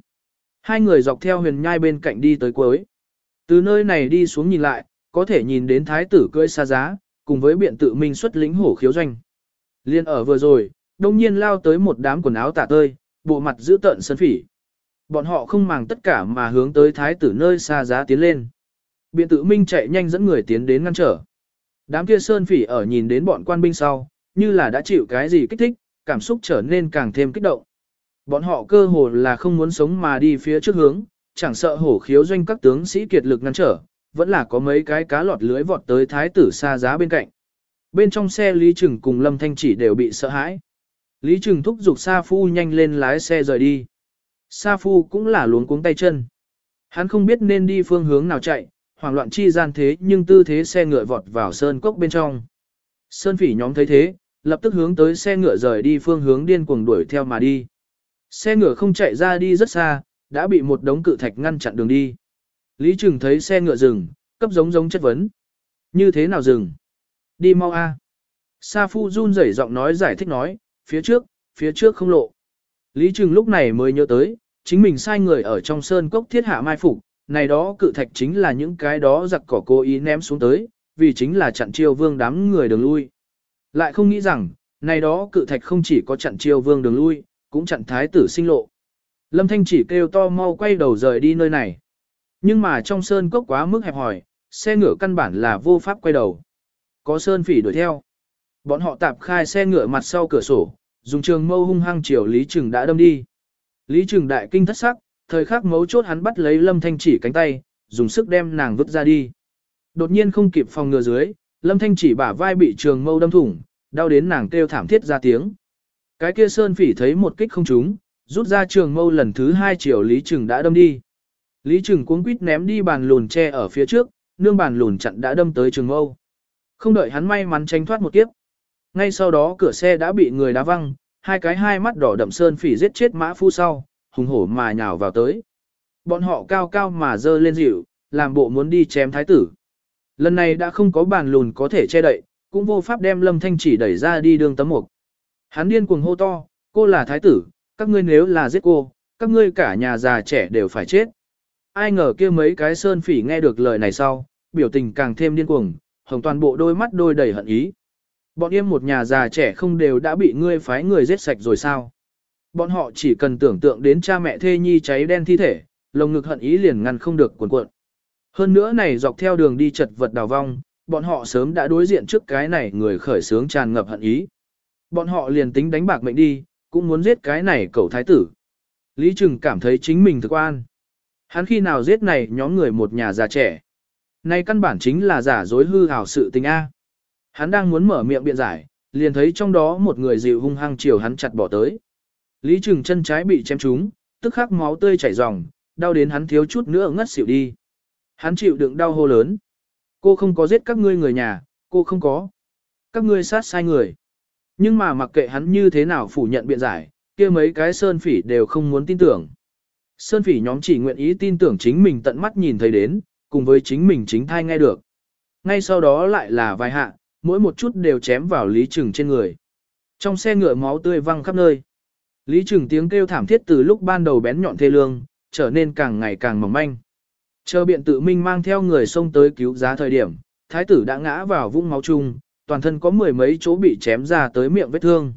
Speaker 1: Hai người dọc theo huyền nhai bên cạnh đi tới cuối. Từ nơi này đi xuống nhìn lại, có thể nhìn đến thái tử cưỡi xa giá, cùng với biện tự minh xuất lĩnh hổ khiếu doanh. Liên ở vừa rồi, đông nhiên lao tới một đám quần áo tả tơi, bộ mặt giữ tợn sân phỉ. Bọn họ không màng tất cả mà hướng tới thái tử nơi xa giá tiến lên. Biện tự minh chạy nhanh dẫn người tiến đến ngăn trở. Đám kia sơn phỉ ở nhìn đến bọn quan binh sau, như là đã chịu cái gì kích thích, cảm xúc trở nên càng thêm kích động. Bọn họ cơ hồ là không muốn sống mà đi phía trước hướng, chẳng sợ hổ khiếu doanh các tướng sĩ kiệt lực ngăn trở, vẫn là có mấy cái cá lọt lưới vọt tới thái tử xa giá bên cạnh. Bên trong xe Lý Trừng cùng Lâm Thanh chỉ đều bị sợ hãi. Lý Trừng thúc giục Sa Phu nhanh lên lái xe rời đi. Sa Phu cũng là luống cuống tay chân. Hắn không biết nên đi phương hướng nào chạy, hoảng loạn chi gian thế nhưng tư thế xe ngựa vọt vào sơn cốc bên trong. Sơn phỉ nhóm thấy thế, lập tức hướng tới xe ngựa rời đi phương hướng điên cuồng đuổi theo mà đi. Xe ngựa không chạy ra đi rất xa, đã bị một đống cự thạch ngăn chặn đường đi. Lý Trừng thấy xe ngựa dừng, cấp giống giống chất vấn. Như thế nào dừng? Đi mau a. Sa Phu run rẩy giọng nói giải thích nói, phía trước, phía trước không lộ. Lý Trừng lúc này mới nhớ tới, chính mình sai người ở trong sơn cốc thiết hạ mai phục, này đó cự thạch chính là những cái đó giặc cỏ cố ý ném xuống tới, vì chính là chặn chiêu vương đám người đường lui. Lại không nghĩ rằng, này đó cự thạch không chỉ có chặn chiêu vương đường lui, cũng chặn thái tử sinh lộ. Lâm Thanh chỉ kêu to mau quay đầu rời đi nơi này. Nhưng mà trong sơn cốc quá mức hẹp hòi, xe ngựa căn bản là vô pháp quay đầu. Có sơn phỉ đuổi theo. Bọn họ tạp khai xe ngựa mặt sau cửa sổ, dùng trường mâu hung hăng chiều Lý Trừng đã đâm đi. Lý Trừng đại kinh thất sắc, thời khắc mấu chốt hắn bắt lấy Lâm Thanh chỉ cánh tay, dùng sức đem nàng vứt ra đi. Đột nhiên không kịp phòng ngừa dưới, Lâm Thanh chỉ bả vai bị trường mâu đâm thủng, đau đến nàng kêu thảm thiết ra tiếng. Cái kia sơn phỉ thấy một kích không trúng, rút ra trường mâu lần thứ hai chiều Lý Trừng đã đâm đi. Lý Trừng cuống quýt ném đi bàn lùn tre ở phía trước, nương bàn lùn chặn đã đâm tới trường mâu. Không đợi hắn may mắn tránh thoát một kiếp. Ngay sau đó cửa xe đã bị người đá văng, hai cái hai mắt đỏ đậm sơn phỉ giết chết mã phu sau, hùng hổ mà nhào vào tới. Bọn họ cao cao mà dơ lên dịu, làm bộ muốn đi chém thái tử. Lần này đã không có bàn lùn có thể che đậy, cũng vô pháp đem lâm thanh chỉ đẩy ra đi đường tấm mục. Hắn điên cuồng hô to, cô là thái tử, các ngươi nếu là giết cô, các ngươi cả nhà già trẻ đều phải chết. Ai ngờ kia mấy cái sơn phỉ nghe được lời này sau, biểu tình càng thêm điên cuồng, hồng toàn bộ đôi mắt đôi đầy hận ý. Bọn em một nhà già trẻ không đều đã bị ngươi phái người giết sạch rồi sao? Bọn họ chỉ cần tưởng tượng đến cha mẹ thê nhi cháy đen thi thể, lồng ngực hận ý liền ngăn không được cuộn cuộn. Hơn nữa này dọc theo đường đi chật vật đào vong, bọn họ sớm đã đối diện trước cái này người khởi sướng tràn ngập hận ý. Bọn họ liền tính đánh bạc mệnh đi, cũng muốn giết cái này cậu thái tử. Lý Trừng cảm thấy chính mình thực an. Hắn khi nào giết này nhóm người một nhà già trẻ. Này căn bản chính là giả dối hư hào sự tình A. Hắn đang muốn mở miệng biện giải, liền thấy trong đó một người dịu hung hăng chiều hắn chặt bỏ tới. Lý Trừng chân trái bị chém trúng, tức khắc máu tươi chảy ròng, đau đến hắn thiếu chút nữa ngất xỉu đi. Hắn chịu đựng đau hô lớn. Cô không có giết các ngươi người nhà, cô không có. Các ngươi sát sai người. Nhưng mà mặc kệ hắn như thế nào phủ nhận biện giải, kia mấy cái sơn phỉ đều không muốn tin tưởng. Sơn phỉ nhóm chỉ nguyện ý tin tưởng chính mình tận mắt nhìn thấy đến, cùng với chính mình chính thai nghe được. Ngay sau đó lại là vài hạ, mỗi một chút đều chém vào Lý Trừng trên người. Trong xe ngựa máu tươi văng khắp nơi. Lý Trừng tiếng kêu thảm thiết từ lúc ban đầu bén nhọn thê lương, trở nên càng ngày càng mỏng manh. Chờ biện tự minh mang theo người xông tới cứu giá thời điểm, thái tử đã ngã vào vũng máu chung, toàn thân có mười mấy chỗ bị chém ra tới miệng vết thương.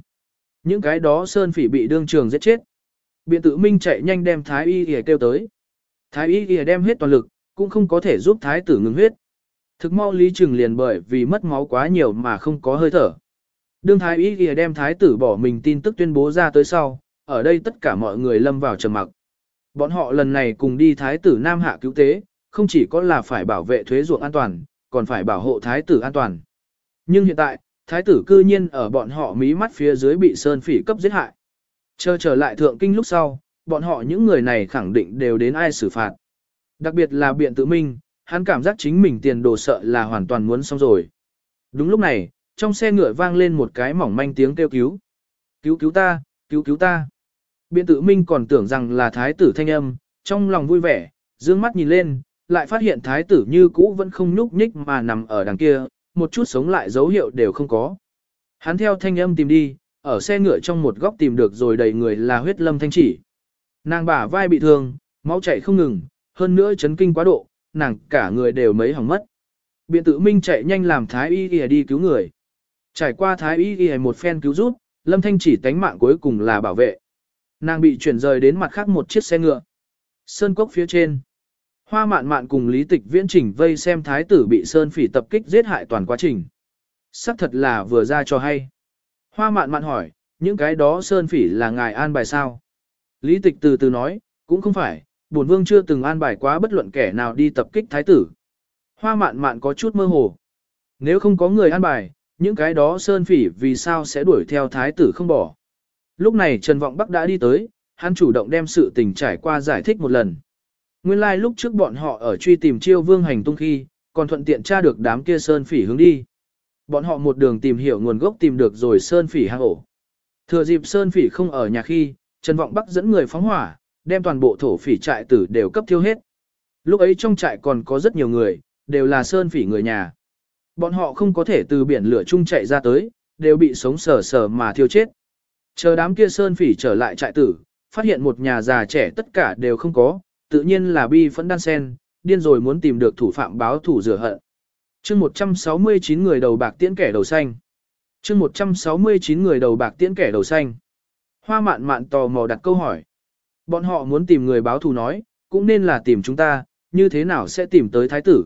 Speaker 1: Những cái đó sơn phỉ bị đương trường giết chết. Biện tử minh chạy nhanh đem thái y y kêu tới. Thái y y đem hết toàn lực, cũng không có thể giúp thái tử ngừng huyết. Thực mau lý trừng liền bởi vì mất máu quá nhiều mà không có hơi thở. Đương thái y y đem thái tử bỏ mình tin tức tuyên bố ra tới sau, ở đây tất cả mọi người lâm vào trầm mặc. Bọn họ lần này cùng đi thái tử Nam Hạ cứu tế, không chỉ có là phải bảo vệ thuế ruộng an toàn, còn phải bảo hộ thái tử an toàn. Nhưng hiện tại, thái tử cư nhiên ở bọn họ mí mắt phía dưới bị sơn phỉ cấp giết hại. Chờ trở lại thượng kinh lúc sau, bọn họ những người này khẳng định đều đến ai xử phạt. Đặc biệt là biện tự minh, hắn cảm giác chính mình tiền đồ sợ là hoàn toàn muốn xong rồi. Đúng lúc này, trong xe ngựa vang lên một cái mỏng manh tiếng kêu cứu. Cứu cứu ta, cứu cứu ta. Biện tự minh còn tưởng rằng là thái tử thanh âm, trong lòng vui vẻ, dương mắt nhìn lên, lại phát hiện thái tử như cũ vẫn không nhúc nhích mà nằm ở đằng kia, một chút sống lại dấu hiệu đều không có. Hắn theo thanh âm tìm đi, ở xe ngựa trong một góc tìm được rồi đầy người là huyết lâm thanh chỉ. Nàng bả vai bị thương, máu chảy không ngừng, hơn nữa chấn kinh quá độ, nàng cả người đều mấy hỏng mất. Biện tử minh chạy nhanh làm thái y y đi cứu người. Trải qua thái y y một phen cứu giúp, lâm thanh chỉ tánh mạng cuối cùng là bảo vệ. Nàng bị chuyển rời đến mặt khác một chiếc xe ngựa. Sơn cốc phía trên. Hoa mạn mạn cùng lý tịch viễn trình vây xem thái tử bị Sơn phỉ tập kích giết hại toàn quá trình. Sắc thật là vừa ra cho hay. Hoa mạn mạn hỏi, những cái đó Sơn phỉ là ngài an bài sao? Lý tịch từ từ nói, cũng không phải, bổn vương chưa từng an bài quá bất luận kẻ nào đi tập kích thái tử. Hoa mạn mạn có chút mơ hồ. Nếu không có người an bài, những cái đó Sơn phỉ vì sao sẽ đuổi theo thái tử không bỏ? Lúc này Trần Vọng Bắc đã đi tới, hắn chủ động đem sự tình trải qua giải thích một lần. Nguyên lai like lúc trước bọn họ ở truy tìm chiêu vương hành tung khi, còn thuận tiện tra được đám kia sơn phỉ hướng đi. Bọn họ một đường tìm hiểu nguồn gốc tìm được rồi sơn phỉ hang ổ. Thừa dịp sơn phỉ không ở nhà khi, Trần Vọng Bắc dẫn người phóng hỏa, đem toàn bộ thổ phỉ trại tử đều cấp thiêu hết. Lúc ấy trong trại còn có rất nhiều người, đều là sơn phỉ người nhà. Bọn họ không có thể từ biển lửa chung chạy ra tới, đều bị sống sờ sờ mà thiêu chết. Chờ đám kia sơn phỉ trở lại trại tử, phát hiện một nhà già trẻ tất cả đều không có, tự nhiên là bi phẫn đan sen, điên rồi muốn tìm được thủ phạm báo thủ rửa hận. chương 169 người đầu bạc tiễn kẻ đầu xanh. chương 169 người đầu bạc tiễn kẻ đầu xanh. Hoa mạn mạn tò mò đặt câu hỏi. Bọn họ muốn tìm người báo thù nói, cũng nên là tìm chúng ta, như thế nào sẽ tìm tới thái tử.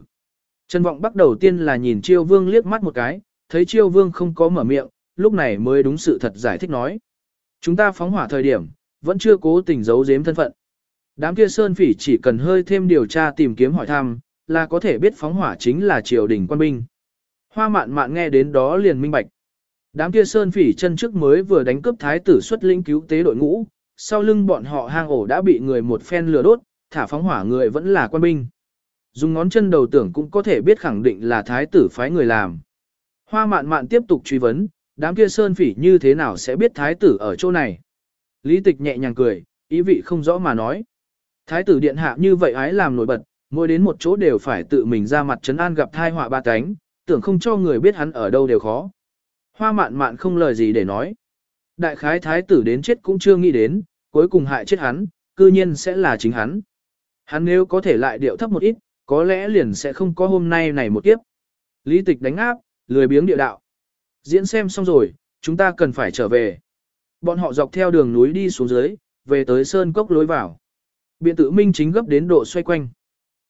Speaker 1: Trần Vọng bắt đầu tiên là nhìn Chiêu Vương liếc mắt một cái, thấy Chiêu Vương không có mở miệng, lúc này mới đúng sự thật giải thích nói. Chúng ta phóng hỏa thời điểm, vẫn chưa cố tình giấu giếm thân phận. Đám kia sơn phỉ chỉ cần hơi thêm điều tra tìm kiếm hỏi thăm, là có thể biết phóng hỏa chính là triều đình quân binh. Hoa mạn mạn nghe đến đó liền minh bạch. Đám kia sơn phỉ chân trước mới vừa đánh cướp thái tử xuất linh cứu tế đội ngũ, sau lưng bọn họ hang ổ đã bị người một phen lửa đốt, thả phóng hỏa người vẫn là quân binh. Dùng ngón chân đầu tưởng cũng có thể biết khẳng định là thái tử phái người làm. Hoa mạn mạn tiếp tục truy vấn, đám kia sơn phỉ như thế nào sẽ biết thái tử ở chỗ này. Lý tịch nhẹ nhàng cười, ý vị không rõ mà nói. Thái tử điện hạ như vậy ái làm nổi bật, mỗi đến một chỗ đều phải tự mình ra mặt trấn an gặp thai họa ba cánh, tưởng không cho người biết hắn ở đâu đều khó. Hoa mạn mạn không lời gì để nói. Đại khái thái tử đến chết cũng chưa nghĩ đến, cuối cùng hại chết hắn, cư nhiên sẽ là chính hắn. Hắn nếu có thể lại điệu thấp một ít, có lẽ liền sẽ không có hôm nay này một kiếp. Lý tịch đánh áp, lười biếng địa đạo. Diễn xem xong rồi, chúng ta cần phải trở về. Bọn họ dọc theo đường núi đi xuống dưới, về tới sơn cốc lối vào. Biện tử minh chính gấp đến độ xoay quanh.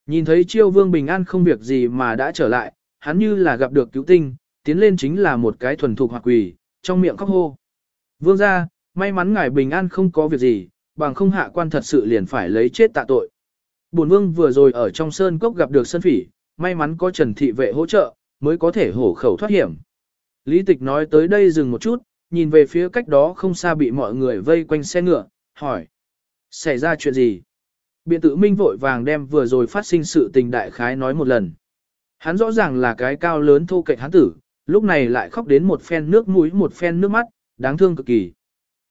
Speaker 1: Nhìn thấy chiêu vương bình an không việc gì mà đã trở lại, hắn như là gặp được cứu tinh, tiến lên chính là một cái thuần thục hoặc quỷ, trong miệng khóc hô. Vương ra, may mắn ngài bình an không có việc gì, bằng không hạ quan thật sự liền phải lấy chết tạ tội. Bổn vương vừa rồi ở trong sơn cốc gặp được sơn phỉ, may mắn có trần thị vệ hỗ trợ, mới có thể hổ khẩu thoát hiểm. Lý tịch nói tới đây dừng một chút, nhìn về phía cách đó không xa bị mọi người vây quanh xe ngựa, hỏi. Xảy ra chuyện gì? Biện tử minh vội vàng đem vừa rồi phát sinh sự tình đại khái nói một lần. Hắn rõ ràng là cái cao lớn thô kệch hắn tử, lúc này lại khóc đến một phen nước mũi một phen nước mắt, đáng thương cực kỳ.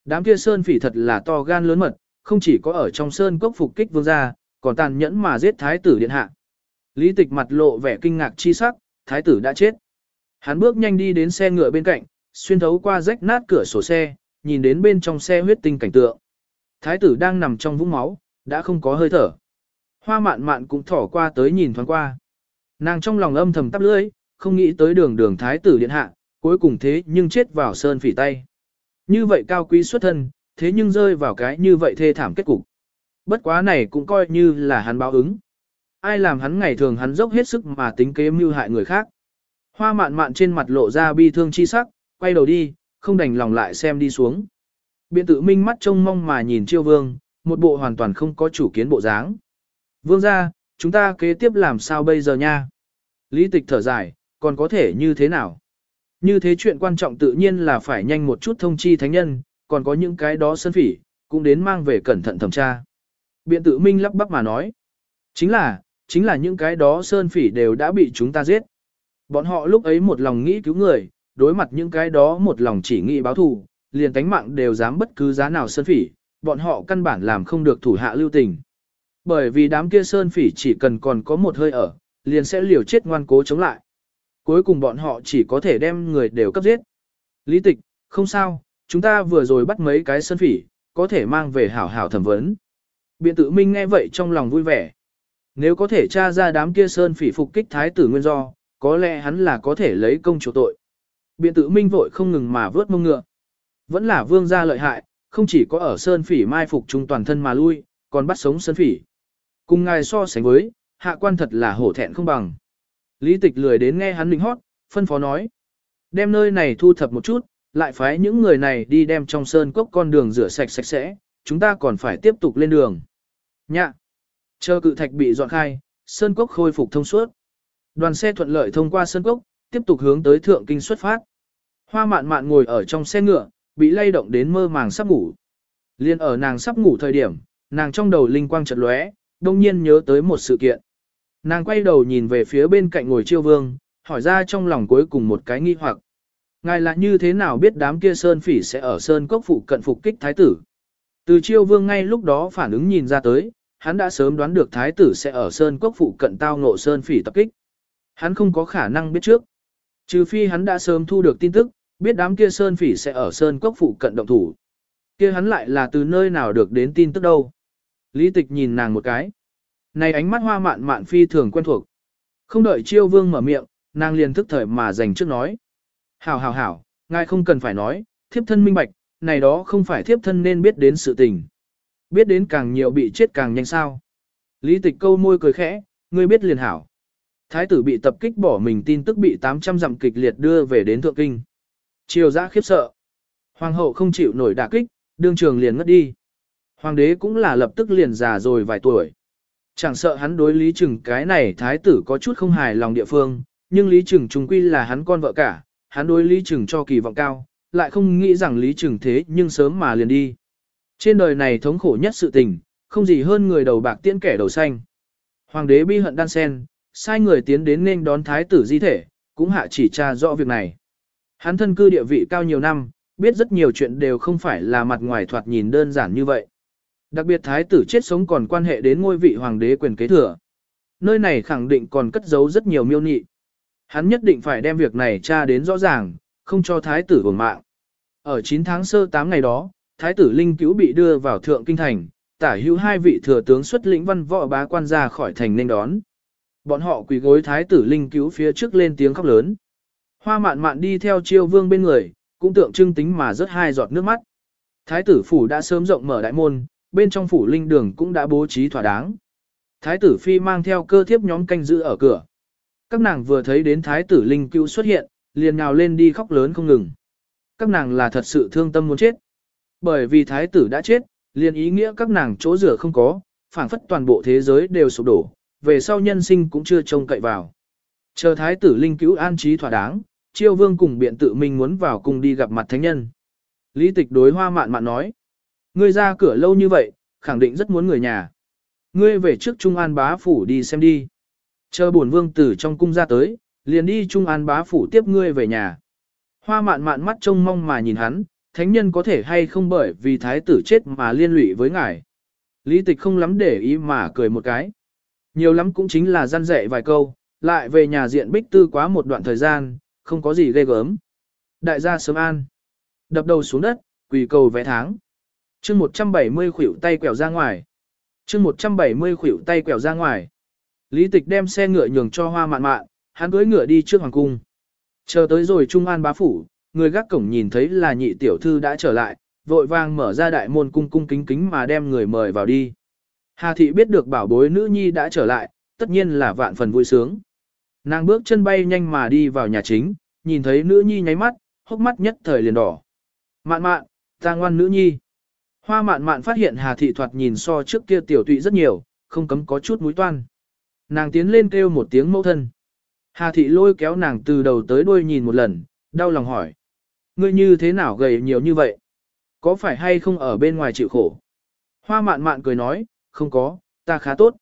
Speaker 1: Đám kia sơn phỉ thật là to gan lớn mật, không chỉ có ở trong sơn cốc phục kích vương gia, còn tàn nhẫn mà giết thái tử điện hạ. Lý tịch mặt lộ vẻ kinh ngạc chi sắc, thái tử đã chết. Hắn bước nhanh đi đến xe ngựa bên cạnh, xuyên thấu qua rách nát cửa sổ xe, nhìn đến bên trong xe huyết tinh cảnh tượng. Thái tử đang nằm trong vũng máu, đã không có hơi thở. Hoa mạn mạn cũng thỏ qua tới nhìn thoáng qua. Nàng trong lòng âm thầm tắp lưỡi, không nghĩ tới đường đường thái tử điện hạ, cuối cùng thế nhưng chết vào sơn phỉ tay. Như vậy cao quý xuất thân, thế nhưng rơi vào cái như vậy thê thảm kết cục. Bất quá này cũng coi như là hắn báo ứng. Ai làm hắn ngày thường hắn dốc hết sức mà tính kế mưu hại người khác. Hoa mạn mạn trên mặt lộ ra bi thương chi sắc, quay đầu đi, không đành lòng lại xem đi xuống. Biện tự minh mắt trông mong mà nhìn chiêu vương, một bộ hoàn toàn không có chủ kiến bộ dáng. Vương ra, chúng ta kế tiếp làm sao bây giờ nha? Lý tịch thở dài, còn có thể như thế nào? Như thế chuyện quan trọng tự nhiên là phải nhanh một chút thông chi thánh nhân, còn có những cái đó sân phỉ, cũng đến mang về cẩn thận thẩm tra. Biện tự minh lắp bắp mà nói. Chính là, chính là những cái đó sơn phỉ đều đã bị chúng ta giết. Bọn họ lúc ấy một lòng nghĩ cứu người, đối mặt những cái đó một lòng chỉ nghĩ báo thù, liền tánh mạng đều dám bất cứ giá nào sơn phỉ, bọn họ căn bản làm không được thủ hạ lưu tình. Bởi vì đám kia sơn phỉ chỉ cần còn có một hơi ở, liền sẽ liều chết ngoan cố chống lại. Cuối cùng bọn họ chỉ có thể đem người đều cấp giết. Lý tịch, không sao, chúng ta vừa rồi bắt mấy cái sơn phỉ, có thể mang về hảo hảo thẩm vấn. Biện tự minh nghe vậy trong lòng vui vẻ. Nếu có thể tra ra đám kia sơn phỉ phục kích thái tử nguyên do, có lẽ hắn là có thể lấy công chủ tội. Biện tự minh vội không ngừng mà vớt mông ngựa. Vẫn là vương gia lợi hại, không chỉ có ở sơn phỉ mai phục trung toàn thân mà lui, còn bắt sống sơn phỉ. Cùng ngài so sánh với, hạ quan thật là hổ thẹn không bằng. Lý tịch lười đến nghe hắn định hót, phân phó nói. Đem nơi này thu thập một chút, lại phái những người này đi đem trong sơn cốc con đường rửa sạch sạch sẽ, chúng ta còn phải tiếp tục lên đường. Nhạ! Chờ cự thạch bị dọn khai, sơn cốc khôi phục thông suốt. Đoàn xe thuận lợi thông qua sơn cốc, tiếp tục hướng tới thượng kinh xuất phát. Hoa mạn mạn ngồi ở trong xe ngựa, bị lay động đến mơ màng sắp ngủ. Liên ở nàng sắp ngủ thời điểm, nàng trong đầu linh quang chợt lóe, đông nhiên nhớ tới một sự kiện. Nàng quay đầu nhìn về phía bên cạnh ngồi chiêu vương, hỏi ra trong lòng cuối cùng một cái nghi hoặc. Ngài là như thế nào biết đám kia sơn phỉ sẽ ở sơn cốc phụ cận phục kích thái tử? Từ chiêu vương ngay lúc đó phản ứng nhìn ra tới, hắn đã sớm đoán được thái tử sẽ ở sơn cốc phụ cận tao ngộ sơn phỉ tập kích. Hắn không có khả năng biết trước. Trừ phi hắn đã sớm thu được tin tức, biết đám kia sơn phỉ sẽ ở sơn cốc phụ cận động thủ. Kia hắn lại là từ nơi nào được đến tin tức đâu. Lý tịch nhìn nàng một cái. Này ánh mắt hoa mạn mạn phi thường quen thuộc. Không đợi chiêu vương mở miệng, nàng liền thức thời mà dành trước nói. Hảo hảo hảo, ngài không cần phải nói, thiếp thân minh bạch, này đó không phải thiếp thân nên biết đến sự tình. Biết đến càng nhiều bị chết càng nhanh sao. Lý tịch câu môi cười khẽ, ngươi biết liền hảo. Thái tử bị tập kích bỏ mình tin tức bị 800 dặm kịch liệt đưa về đến thượng kinh. Triều giã khiếp sợ. Hoàng hậu không chịu nổi đả kích, đương trường liền ngất đi. Hoàng đế cũng là lập tức liền già rồi vài tuổi. Chẳng sợ hắn đối Lý Trừng cái này thái tử có chút không hài lòng địa phương, nhưng Lý Trừng trung quy là hắn con vợ cả, hắn đối Lý Trừng cho kỳ vọng cao, lại không nghĩ rằng Lý Trừng thế nhưng sớm mà liền đi. Trên đời này thống khổ nhất sự tình, không gì hơn người đầu bạc tiễn kẻ đầu xanh. Hoàng đế bi hận đan sen, sai người tiến đến nên đón thái tử di thể, cũng hạ chỉ tra rõ việc này. Hắn thân cư địa vị cao nhiều năm, biết rất nhiều chuyện đều không phải là mặt ngoài thoạt nhìn đơn giản như vậy. Đặc biệt thái tử chết sống còn quan hệ đến ngôi vị hoàng đế quyền kế thừa. Nơi này khẳng định còn cất giấu rất nhiều miêu nhị. Hắn nhất định phải đem việc này tra đến rõ ràng, không cho thái tử hưởng mạng. Ở 9 tháng sơ 8 ngày đó, thái tử Linh Cứu bị đưa vào thượng kinh thành, tả hữu hai vị thừa tướng xuất lĩnh văn võ bá quan ra khỏi thành nên đón. Bọn họ quỳ gối thái tử Linh Cứu phía trước lên tiếng khóc lớn. Hoa mạn mạn đi theo chiêu vương bên người, cũng tượng trưng tính mà rớt hai giọt nước mắt. Thái tử phủ đã sớm rộng mở đại môn, bên trong phủ linh đường cũng đã bố trí thỏa đáng. Thái tử phi mang theo cơ thiếp nhóm canh giữ ở cửa. Các nàng vừa thấy đến thái tử linh cứu xuất hiện, liền nhào lên đi khóc lớn không ngừng. Các nàng là thật sự thương tâm muốn chết. Bởi vì thái tử đã chết, liền ý nghĩa các nàng chỗ rửa không có, phảng phất toàn bộ thế giới đều sụp đổ, về sau nhân sinh cũng chưa trông cậy vào. Chờ thái tử linh cứu an trí thỏa đáng, chiêu vương cùng biện tự mình muốn vào cùng đi gặp mặt thánh nhân. Lý tịch đối hoa mạn mạn nói. Ngươi ra cửa lâu như vậy, khẳng định rất muốn người nhà. Ngươi về trước Trung An bá phủ đi xem đi. Chờ bổn vương tử trong cung ra tới, liền đi Trung An bá phủ tiếp ngươi về nhà. Hoa mạn mạn mắt trông mong mà nhìn hắn, thánh nhân có thể hay không bởi vì thái tử chết mà liên lụy với ngài. Lý tịch không lắm để ý mà cười một cái. Nhiều lắm cũng chính là gian dạy vài câu, lại về nhà diện bích tư quá một đoạn thời gian, không có gì ghê gớm. Đại gia sớm an. Đập đầu xuống đất, quỳ cầu vẽ tháng. chương 170 khuỷu tay quẹo ra ngoài. chương 170 khuỷu tay quẹo ra ngoài. Lý tịch đem xe ngựa nhường cho hoa mạn mạn, hắn cưỡi ngựa đi trước hoàng cung. Chờ tới rồi Trung An bá phủ, người gác cổng nhìn thấy là nhị tiểu thư đã trở lại, vội vàng mở ra đại môn cung cung kính kính mà đem người mời vào đi. Hà thị biết được bảo bối nữ nhi đã trở lại, tất nhiên là vạn phần vui sướng. Nàng bước chân bay nhanh mà đi vào nhà chính, nhìn thấy nữ nhi nháy mắt, hốc mắt nhất thời liền đỏ. Mạn mạn, ta ngoan nữ nhi. Hoa mạn mạn phát hiện Hà thị thoạt nhìn so trước kia tiểu tụy rất nhiều, không cấm có chút mũi toan. Nàng tiến lên kêu một tiếng mẫu thân. Hà thị lôi kéo nàng từ đầu tới đuôi nhìn một lần, đau lòng hỏi. Ngươi như thế nào gầy nhiều như vậy? Có phải hay không ở bên ngoài chịu khổ? Hoa mạn mạn cười nói, không có, ta khá tốt.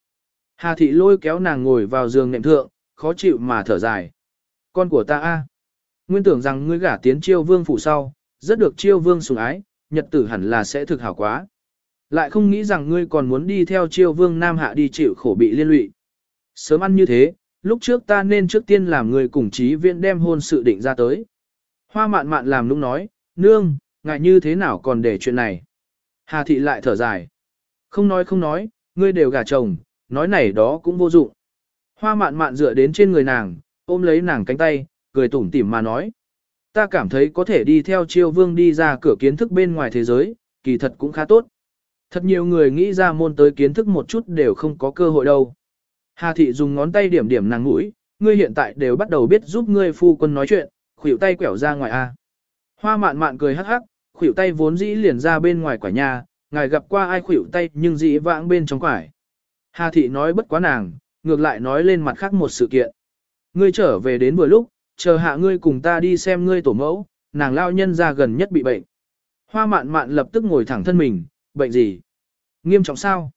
Speaker 1: Hà thị lôi kéo nàng ngồi vào giường nệm thượng, khó chịu mà thở dài. Con của ta a, Nguyên tưởng rằng ngươi gả tiến chiêu vương phủ sau, rất được chiêu vương sủng ái, nhật tử hẳn là sẽ thực hảo quá. Lại không nghĩ rằng ngươi còn muốn đi theo chiêu vương nam hạ đi chịu khổ bị liên lụy. Sớm ăn như thế, lúc trước ta nên trước tiên làm người cùng chí viện đem hôn sự định ra tới. Hoa mạn mạn làm lúc nói, nương, ngại như thế nào còn để chuyện này. Hà thị lại thở dài. Không nói không nói, ngươi đều gả chồng, nói này đó cũng vô dụng. Hoa mạn mạn dựa đến trên người nàng, ôm lấy nàng cánh tay, cười tủm tỉm mà nói. Ta cảm thấy có thể đi theo chiêu vương đi ra cửa kiến thức bên ngoài thế giới, kỳ thật cũng khá tốt. Thật nhiều người nghĩ ra môn tới kiến thức một chút đều không có cơ hội đâu. Hà thị dùng ngón tay điểm điểm nàng mũi, ngươi hiện tại đều bắt đầu biết giúp ngươi phu quân nói chuyện, khuỷu tay quẻo ra ngoài a. Hoa mạn mạn cười hắc hắc, khuỷu tay vốn dĩ liền ra bên ngoài quả nhà, ngài gặp qua ai khuỷu tay nhưng dĩ vãng bên trong quải. Hà thị nói bất quá nàng, ngược lại nói lên mặt khác một sự kiện. Ngươi trở về đến vừa lúc, chờ hạ ngươi cùng ta đi xem ngươi tổ mẫu, nàng lao nhân ra gần nhất bị bệnh. Hoa mạn mạn lập tức ngồi thẳng thân mình, bệnh gì? Nghiêm trọng sao?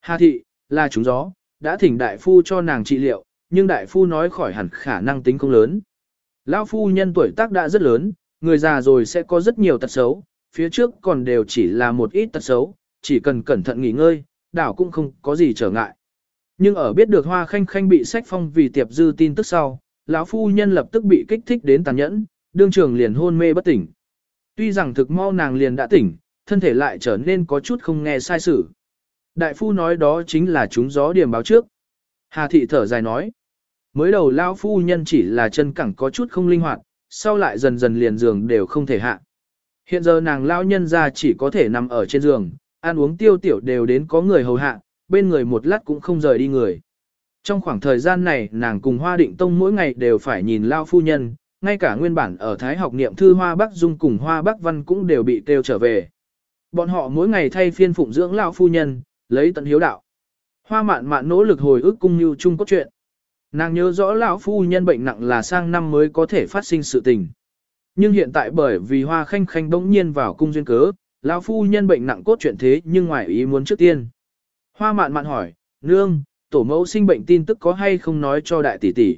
Speaker 1: Hà thị, là trúng gió, đã thỉnh đại phu cho nàng trị liệu, nhưng đại phu nói khỏi hẳn khả năng tính không lớn. Lão phu nhân tuổi tác đã rất lớn, người già rồi sẽ có rất nhiều tật xấu, phía trước còn đều chỉ là một ít tật xấu, chỉ cần cẩn thận nghỉ ngơi, đảo cũng không có gì trở ngại. Nhưng ở biết được Hoa Khanh Khanh bị sách phong vì tiệp dư tin tức sau, lão phu nhân lập tức bị kích thích đến tàn nhẫn, đương trường liền hôn mê bất tỉnh. Tuy rằng thực mau nàng liền đã tỉnh, thân thể lại trở nên có chút không nghe sai sự. Đại phu nói đó chính là chúng gió điểm báo trước. Hà thị thở dài nói, mới đầu lão phu nhân chỉ là chân cẳng có chút không linh hoạt, sau lại dần dần liền giường đều không thể hạ. Hiện giờ nàng lão nhân ra chỉ có thể nằm ở trên giường, ăn uống tiêu tiểu đều đến có người hầu hạ, bên người một lát cũng không rời đi người. Trong khoảng thời gian này nàng cùng Hoa Định Tông mỗi ngày đều phải nhìn lao phu nhân, ngay cả nguyên bản ở Thái học niệm thư Hoa Bắc Dung cùng Hoa Bắc Văn cũng đều bị kêu trở về. Bọn họ mỗi ngày thay phiên phụng dưỡng lao phu nhân, lấy tận hiếu đạo. Hoa mạn mạn nỗ lực hồi ức cung như chung cốt truyện. Nàng nhớ rõ lão phu nhân bệnh nặng là sang năm mới có thể phát sinh sự tình. Nhưng hiện tại bởi vì hoa khanh khanh bỗng nhiên vào cung duyên cớ, lão phu nhân bệnh nặng cốt truyện thế nhưng ngoài ý muốn trước tiên. Hoa mạn mạn hỏi, nương, tổ mẫu sinh bệnh tin tức có hay không nói cho đại tỷ tỷ.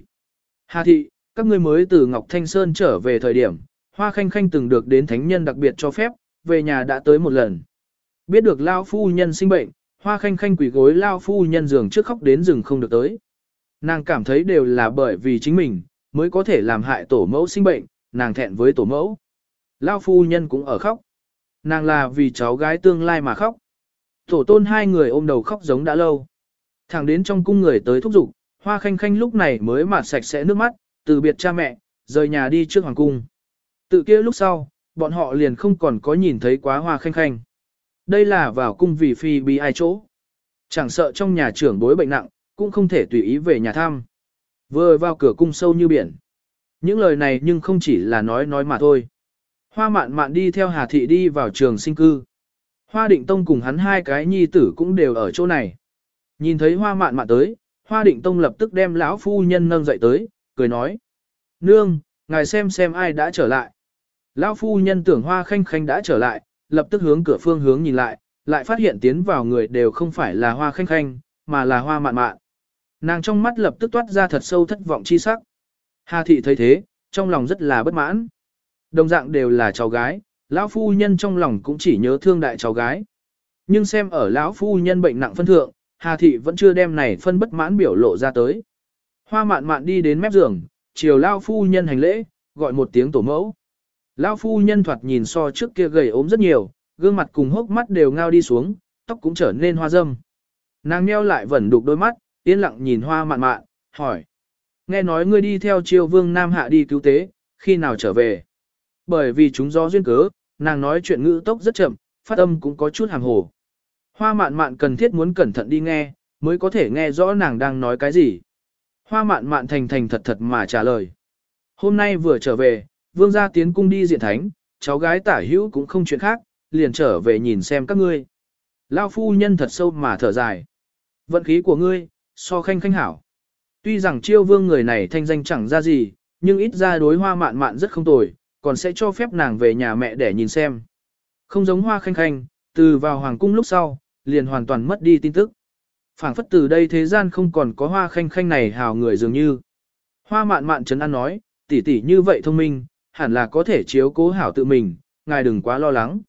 Speaker 1: Hà thị, các ngươi mới từ Ngọc Thanh Sơn trở về thời điểm, Hoa Khanh Khanh từng được đến thánh nhân đặc biệt cho phép, về nhà đã tới một lần. Biết được Lao Phu Nhân sinh bệnh, Hoa Khanh Khanh quỷ gối Lao Phu Nhân giường trước khóc đến rừng không được tới. Nàng cảm thấy đều là bởi vì chính mình, mới có thể làm hại tổ mẫu sinh bệnh, nàng thẹn với tổ mẫu. Lao Phu Nhân cũng ở khóc. Nàng là vì cháu gái tương lai mà khóc. Tổ tôn hai người ôm đầu khóc giống đã lâu. Thẳng đến trong cung người tới thúc giục, hoa khanh khanh lúc này mới mà sạch sẽ nước mắt, từ biệt cha mẹ, rời nhà đi trước hoàng cung. Tự kia lúc sau, bọn họ liền không còn có nhìn thấy quá hoa khanh khanh. Đây là vào cung vì phi bị ai chỗ. Chẳng sợ trong nhà trưởng bối bệnh nặng, cũng không thể tùy ý về nhà thăm. Vừa vào cửa cung sâu như biển. Những lời này nhưng không chỉ là nói nói mà thôi. Hoa mạn mạn đi theo Hà Thị đi vào trường sinh cư. Hoa định tông cùng hắn hai cái nhi tử cũng đều ở chỗ này. Nhìn thấy hoa mạn mạn tới, hoa định tông lập tức đem lão phu nhân nâng dậy tới, cười nói. Nương, ngài xem xem ai đã trở lại. Lão phu nhân tưởng hoa khanh khanh đã trở lại, lập tức hướng cửa phương hướng nhìn lại, lại phát hiện tiến vào người đều không phải là hoa khanh khanh, mà là hoa mạn mạn. Nàng trong mắt lập tức toát ra thật sâu thất vọng chi sắc. Hà thị thấy thế, trong lòng rất là bất mãn. Đồng dạng đều là cháu gái, Lão phu nhân trong lòng cũng chỉ nhớ thương đại cháu gái. Nhưng xem ở lão phu nhân bệnh nặng phân thượng, Hà thị vẫn chưa đem này phân bất mãn biểu lộ ra tới. Hoa mạn mạn đi đến mép giường, chiều lão phu nhân hành lễ, gọi một tiếng tổ mẫu. Lão phu nhân thoạt nhìn so trước kia gầy ốm rất nhiều, gương mặt cùng hốc mắt đều ngao đi xuống, tóc cũng trở nên hoa râm. Nàng nheo lại vẫn đục đôi mắt, yên lặng nhìn hoa mạn mạn, hỏi. Nghe nói ngươi đi theo triều vương Nam Hạ đi cứu tế, khi nào trở về? Bởi vì chúng do duyên cớ, nàng nói chuyện ngữ tốc rất chậm, phát âm cũng có chút hàng hồ. Hoa mạn mạn cần thiết muốn cẩn thận đi nghe, mới có thể nghe rõ nàng đang nói cái gì. Hoa mạn mạn thành thành thật thật mà trả lời. Hôm nay vừa trở về, vương gia tiến cung đi diện thánh, cháu gái tả hữu cũng không chuyện khác, liền trở về nhìn xem các ngươi. Lao phu nhân thật sâu mà thở dài. Vận khí của ngươi, so khanh khanh hảo. Tuy rằng chiêu vương người này thanh danh chẳng ra gì, nhưng ít ra đối hoa mạn mạn rất không tồi, còn sẽ cho phép nàng về nhà mẹ để nhìn xem. Không giống hoa khanh khanh, từ vào hoàng cung lúc sau, liền hoàn toàn mất đi tin tức. phảng phất từ đây thế gian không còn có hoa khanh khanh này hào người dường như. Hoa mạn mạn trấn an nói, tỷ tỷ như vậy thông minh, hẳn là có thể chiếu cố hảo tự mình, ngài đừng quá lo lắng.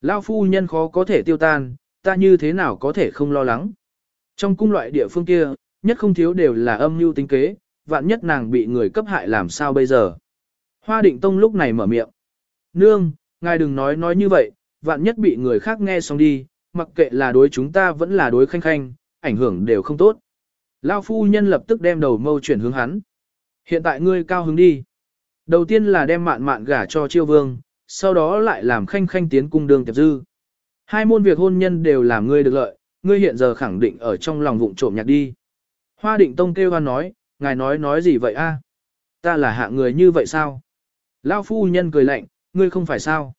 Speaker 1: Lao phu nhân khó có thể tiêu tan, ta như thế nào có thể không lo lắng. Trong cung loại địa phương kia, nhất không thiếu đều là âm mưu tính kế, vạn nhất nàng bị người cấp hại làm sao bây giờ. Hoa định tông lúc này mở miệng. Nương, ngài đừng nói nói như vậy, vạn nhất bị người khác nghe xong đi, mặc kệ là đối chúng ta vẫn là đối khanh khanh, ảnh hưởng đều không tốt. Lao phu nhân lập tức đem đầu mâu chuyển hướng hắn. Hiện tại ngươi cao hứng đi. Đầu tiên là đem mạn mạn gả cho chiêu vương, sau đó lại làm khanh khanh tiến cung đường tiệp dư. Hai môn việc hôn nhân đều làm ngươi được lợi, ngươi hiện giờ khẳng định ở trong lòng vụng trộm nhạc đi. Hoa định tông kêu hoan nói, ngài nói nói gì vậy a? Ta là hạ người như vậy sao? Lao phu nhân cười lạnh, ngươi không phải sao?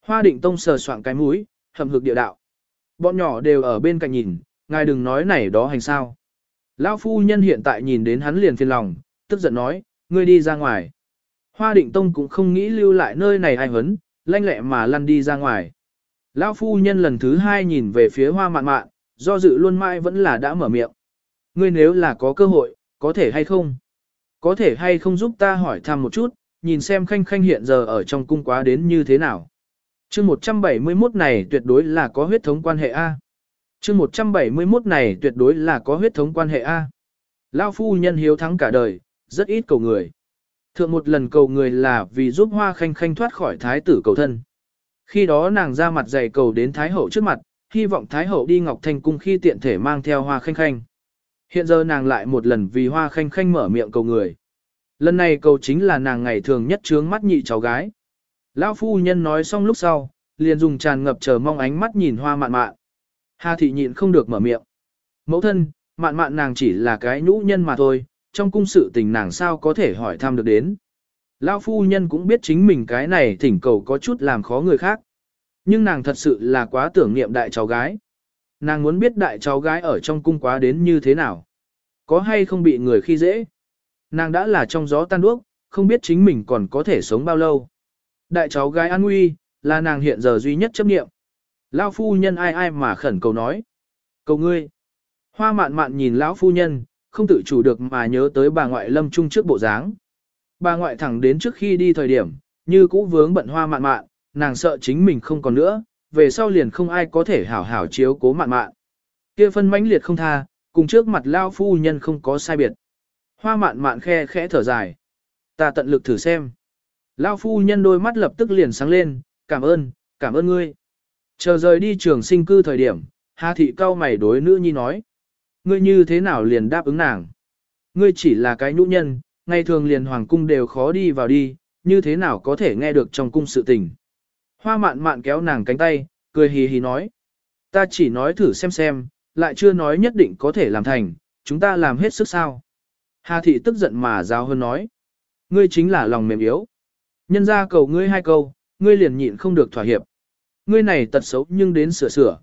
Speaker 1: Hoa định tông sờ soạn cái mũi, hầm hực địa đạo. Bọn nhỏ đều ở bên cạnh nhìn, ngài đừng nói này đó hành sao. Lão phu nhân hiện tại nhìn đến hắn liền phiền lòng, tức giận nói, ngươi đi ra ngoài. Hoa định tông cũng không nghĩ lưu lại nơi này ai hấn, lanh lẹ mà lăn đi ra ngoài. Lão phu nhân lần thứ hai nhìn về phía hoa mạn mạn, do dự luôn mãi vẫn là đã mở miệng. Ngươi nếu là có cơ hội, có thể hay không? Có thể hay không giúp ta hỏi thăm một chút, nhìn xem khanh khanh hiện giờ ở trong cung quá đến như thế nào? chương 171 này tuyệt đối là có huyết thống quan hệ A. chương 171 này tuyệt đối là có huyết thống quan hệ A. Lao phu nhân hiếu thắng cả đời, rất ít cầu người. Thượng một lần cầu người là vì giúp hoa khanh khanh thoát khỏi thái tử cầu thân. Khi đó nàng ra mặt dày cầu đến thái hậu trước mặt, hy vọng thái hậu đi ngọc thanh cung khi tiện thể mang theo hoa khanh khanh. Hiện giờ nàng lại một lần vì hoa khanh khanh mở miệng cầu người. Lần này cầu chính là nàng ngày thường nhất trướng mắt nhị cháu gái. Lão phu nhân nói xong lúc sau, liền dùng tràn ngập chờ mong ánh mắt nhìn hoa mạn mạn. Hà thị nhịn không được mở miệng. Mẫu thân, mạn mạn nàng chỉ là cái nhũ nhân mà thôi, trong cung sự tình nàng sao có thể hỏi thăm được đến. Lão phu nhân cũng biết chính mình cái này thỉnh cầu có chút làm khó người khác. Nhưng nàng thật sự là quá tưởng niệm đại cháu gái. Nàng muốn biết đại cháu gái ở trong cung quá đến như thế nào. Có hay không bị người khi dễ. Nàng đã là trong gió tan đuốc, không biết chính mình còn có thể sống bao lâu. Đại cháu gái an nguy, là nàng hiện giờ duy nhất chấp niệm. Lão phu nhân ai ai mà khẩn cầu nói. Cầu ngươi. Hoa mạn mạn nhìn lão phu nhân, không tự chủ được mà nhớ tới bà ngoại lâm trung trước bộ dáng. Bà ngoại thẳng đến trước khi đi thời điểm, như cũ vướng bận hoa mạn mạn, nàng sợ chính mình không còn nữa, về sau liền không ai có thể hảo hảo chiếu cố mạn mạn. Kia phân mãnh liệt không tha, cùng trước mặt lao phu nhân không có sai biệt. Hoa mạn mạn khe khẽ thở dài. Ta tận lực thử xem. Lao phu nhân đôi mắt lập tức liền sáng lên, cảm ơn, cảm ơn ngươi. Chờ rời đi trường sinh cư thời điểm, Hà thị cao mày đối nữ nhi nói. Ngươi như thế nào liền đáp ứng nàng? Ngươi chỉ là cái nhũ nhân, ngày thường liền hoàng cung đều khó đi vào đi, như thế nào có thể nghe được trong cung sự tình. Hoa mạn mạn kéo nàng cánh tay, cười hì hì nói. Ta chỉ nói thử xem xem, lại chưa nói nhất định có thể làm thành, chúng ta làm hết sức sao. Hà thị tức giận mà giáo hơn nói. Ngươi chính là lòng mềm yếu. Nhân ra cầu ngươi hai câu, ngươi liền nhịn không được thỏa hiệp. Ngươi này tật xấu nhưng đến sửa sửa.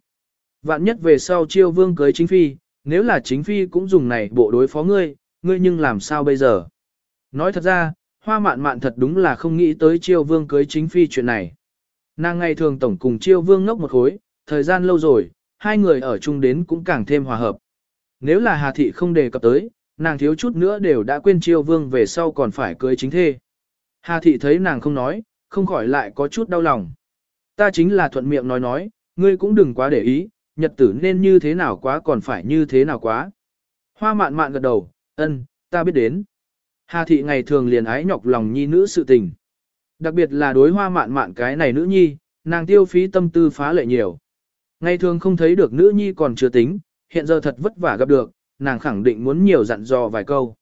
Speaker 1: Vạn nhất về sau chiêu vương cưới chính phi, nếu là chính phi cũng dùng này bộ đối phó ngươi, ngươi nhưng làm sao bây giờ? Nói thật ra, hoa mạn mạn thật đúng là không nghĩ tới chiêu vương cưới chính phi chuyện này. Nàng ngày thường tổng cùng chiêu vương ngốc một khối, thời gian lâu rồi, hai người ở chung đến cũng càng thêm hòa hợp. Nếu là Hà Thị không đề cập tới, nàng thiếu chút nữa đều đã quên chiêu vương về sau còn phải cưới chính thê. Hà Thị thấy nàng không nói, không khỏi lại có chút đau lòng. Ta chính là thuận miệng nói nói, ngươi cũng đừng quá để ý, nhật tử nên như thế nào quá còn phải như thế nào quá. Hoa mạn mạn gật đầu, ân, ta biết đến. Hà thị ngày thường liền ái nhọc lòng nhi nữ sự tình. Đặc biệt là đối hoa mạn mạn cái này nữ nhi, nàng tiêu phí tâm tư phá lệ nhiều. Ngày thường không thấy được nữ nhi còn chưa tính, hiện giờ thật vất vả gặp được, nàng khẳng định muốn nhiều dặn dò vài câu.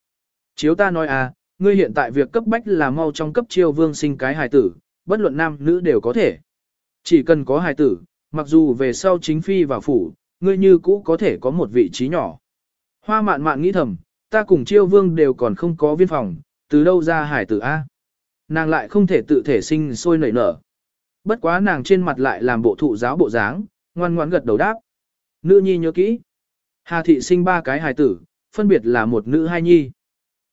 Speaker 1: Chiếu ta nói à, ngươi hiện tại việc cấp bách là mau trong cấp chiêu vương sinh cái hài tử, bất luận nam nữ đều có thể. Chỉ cần có hài tử, mặc dù về sau chính phi và phủ, ngươi như cũ có thể có một vị trí nhỏ. Hoa mạn mạn nghĩ thầm, ta cùng chiêu vương đều còn không có viên phòng, từ đâu ra hải tử A. Nàng lại không thể tự thể sinh sôi nảy nở. Bất quá nàng trên mặt lại làm bộ thụ giáo bộ dáng, ngoan ngoãn gật đầu đáp. Nữ nhi nhớ kỹ. Hà thị sinh ba cái hài tử, phân biệt là một nữ hai nhi.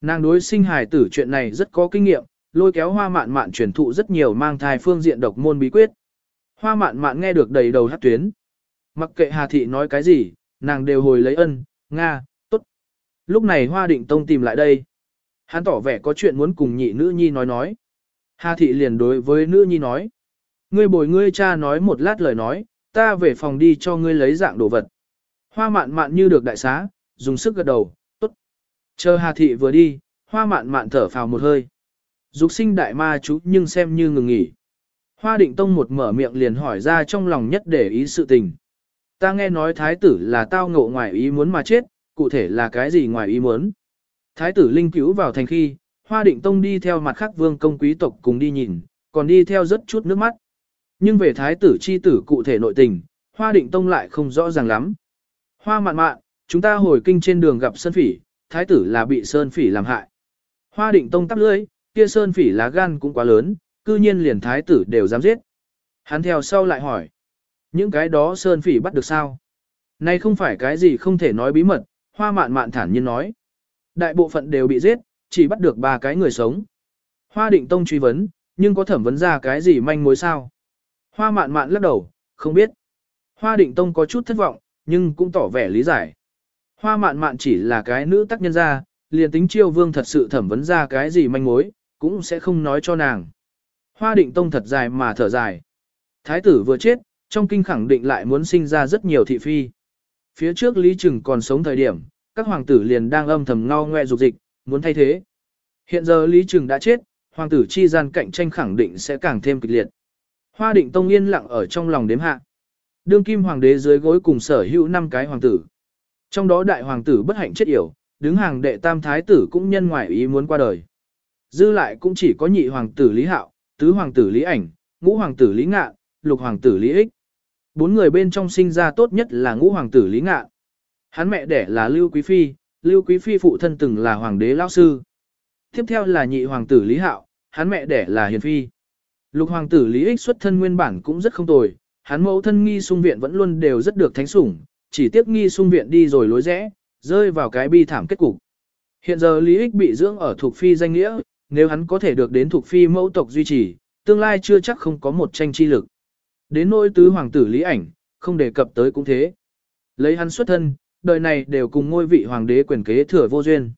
Speaker 1: Nàng đối sinh hài tử chuyện này rất có kinh nghiệm, lôi kéo hoa mạn mạn truyền thụ rất nhiều mang thai phương diện độc môn bí quyết. Hoa mạn mạn nghe được đầy đầu hát tuyến. Mặc kệ Hà thị nói cái gì, nàng đều hồi lấy ân, Nga, tốt. Lúc này Hoa Định Tông tìm lại đây. Hắn tỏ vẻ có chuyện muốn cùng nhị nữ nhi nói nói. Hà thị liền đối với nữ nhi nói. Ngươi bồi ngươi cha nói một lát lời nói, ta về phòng đi cho ngươi lấy dạng đồ vật. Hoa mạn mạn như được đại xá, dùng sức gật đầu, tốt. Chờ Hà thị vừa đi, hoa mạn mạn thở phào một hơi. Dục sinh đại ma chú nhưng xem như ngừng nghỉ. Hoa định tông một mở miệng liền hỏi ra trong lòng nhất để ý sự tình. Ta nghe nói thái tử là tao ngộ ngoài ý muốn mà chết, cụ thể là cái gì ngoài ý muốn. Thái tử linh cứu vào thành khi, hoa định tông đi theo mặt khác vương công quý tộc cùng đi nhìn, còn đi theo rất chút nước mắt. Nhưng về thái tử chi tử cụ thể nội tình, hoa định tông lại không rõ ràng lắm. Hoa mạn mạn, chúng ta hồi kinh trên đường gặp Sơn Phỉ, thái tử là bị Sơn Phỉ làm hại. Hoa định tông tắp lưỡi, kia Sơn Phỉ lá gan cũng quá lớn, cư nhiên liền thái tử đều dám giết. Hắn theo sau lại hỏi, những cái đó Sơn Phỉ bắt được sao? Này không phải cái gì không thể nói bí mật, hoa mạn mạn thản nhiên nói. Đại bộ phận đều bị giết, chỉ bắt được ba cái người sống. Hoa định tông truy vấn, nhưng có thẩm vấn ra cái gì manh mối sao? Hoa mạn mạn lắc đầu, không biết. Hoa định tông có chút thất vọng, nhưng cũng tỏ vẻ lý giải. Hoa mạn mạn chỉ là cái nữ tác nhân ra, liền tính chiêu vương thật sự thẩm vấn ra cái gì manh mối, cũng sẽ không nói cho nàng. Hoa định tông thật dài mà thở dài. Thái tử vừa chết, trong kinh khẳng định lại muốn sinh ra rất nhiều thị phi. Phía trước Lý Trừng còn sống thời điểm, các hoàng tử liền đang âm thầm ngao ngoe dục dịch, muốn thay thế. Hiện giờ Lý Trừng đã chết, hoàng tử chi gian cạnh tranh khẳng định sẽ càng thêm kịch liệt. Hoa định tông yên lặng ở trong lòng đếm hạ. Đương kim hoàng đế dưới gối cùng sở hữu năm cái hoàng tử. Trong đó đại hoàng tử bất hạnh chết yểu, đứng hàng đệ tam thái tử cũng nhân ngoại ý muốn qua đời. Dư lại cũng chỉ có nhị hoàng tử Lý Hạo, tứ hoàng tử Lý Ảnh, ngũ hoàng tử Lý Ngạn, lục hoàng tử Lý Ích. Bốn người bên trong sinh ra tốt nhất là ngũ hoàng tử Lý Ngạn. Hắn mẹ đẻ là Lưu Quý Phi, Lưu Quý Phi phụ thân từng là hoàng đế lão sư. Tiếp theo là nhị hoàng tử Lý Hạo, hắn mẹ đẻ là Hiền Phi. Lục hoàng tử Lý Ích xuất thân nguyên bản cũng rất không tồi, hắn mẫu thân nghi sung viện vẫn luôn đều rất được thánh sủng, chỉ tiếc nghi sung viện đi rồi lối rẽ, rơi vào cái bi thảm kết cục. Hiện giờ Lý Ích bị dưỡng ở thuộc phi danh nghĩa, nếu hắn có thể được đến thuộc phi mẫu tộc duy trì, tương lai chưa chắc không có một tranh chi lực. Đến nỗi tứ hoàng tử Lý Ảnh, không đề cập tới cũng thế. Lấy hắn xuất thân, đời này đều cùng ngôi vị hoàng đế quyền kế thừa vô duyên.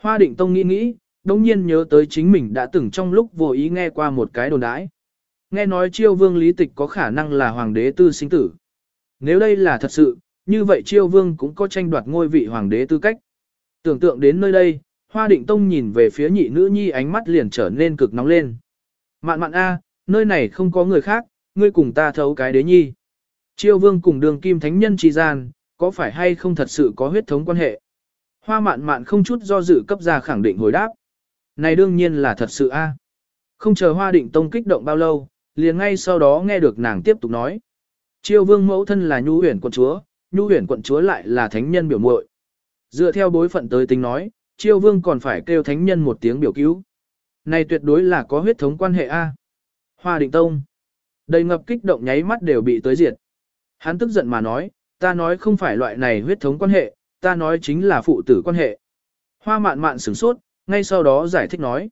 Speaker 1: Hoa định tông nghĩ nghĩ, đồng nhiên nhớ tới chính mình đã từng trong lúc vô ý nghe qua một cái đồn đãi. Nghe nói chiêu vương lý tịch có khả năng là hoàng đế tư sinh tử. Nếu đây là thật sự, như vậy chiêu vương cũng có tranh đoạt ngôi vị hoàng đế tư cách. Tưởng tượng đến nơi đây, hoa định tông nhìn về phía nhị nữ nhi ánh mắt liền trở nên cực nóng lên. Mạn mạn a, nơi này không có người khác, ngươi cùng ta thấu cái đế nhi. Chiêu vương cùng đường kim thánh nhân trì gian, có phải hay không thật sự có huyết thống quan hệ? Hoa mạn mạn không chút do dự cấp ra khẳng định hồi đáp. Này đương nhiên là thật sự a. Không chờ hoa định tông kích động bao lâu, liền ngay sau đó nghe được nàng tiếp tục nói. Chiêu vương mẫu thân là nhu huyền quận chúa, nhu huyền quận chúa lại là thánh nhân biểu muội. Dựa theo bối phận tới tính nói, chiêu vương còn phải kêu thánh nhân một tiếng biểu cứu. Này tuyệt đối là có huyết thống quan hệ A. Hoa định tông. Đầy ngập kích động nháy mắt đều bị tới diệt. Hắn tức giận mà nói, ta nói không phải loại này huyết thống quan hệ, ta nói chính là phụ tử quan hệ. Hoa mạn mạn sửng sốt, ngay sau đó giải thích nói.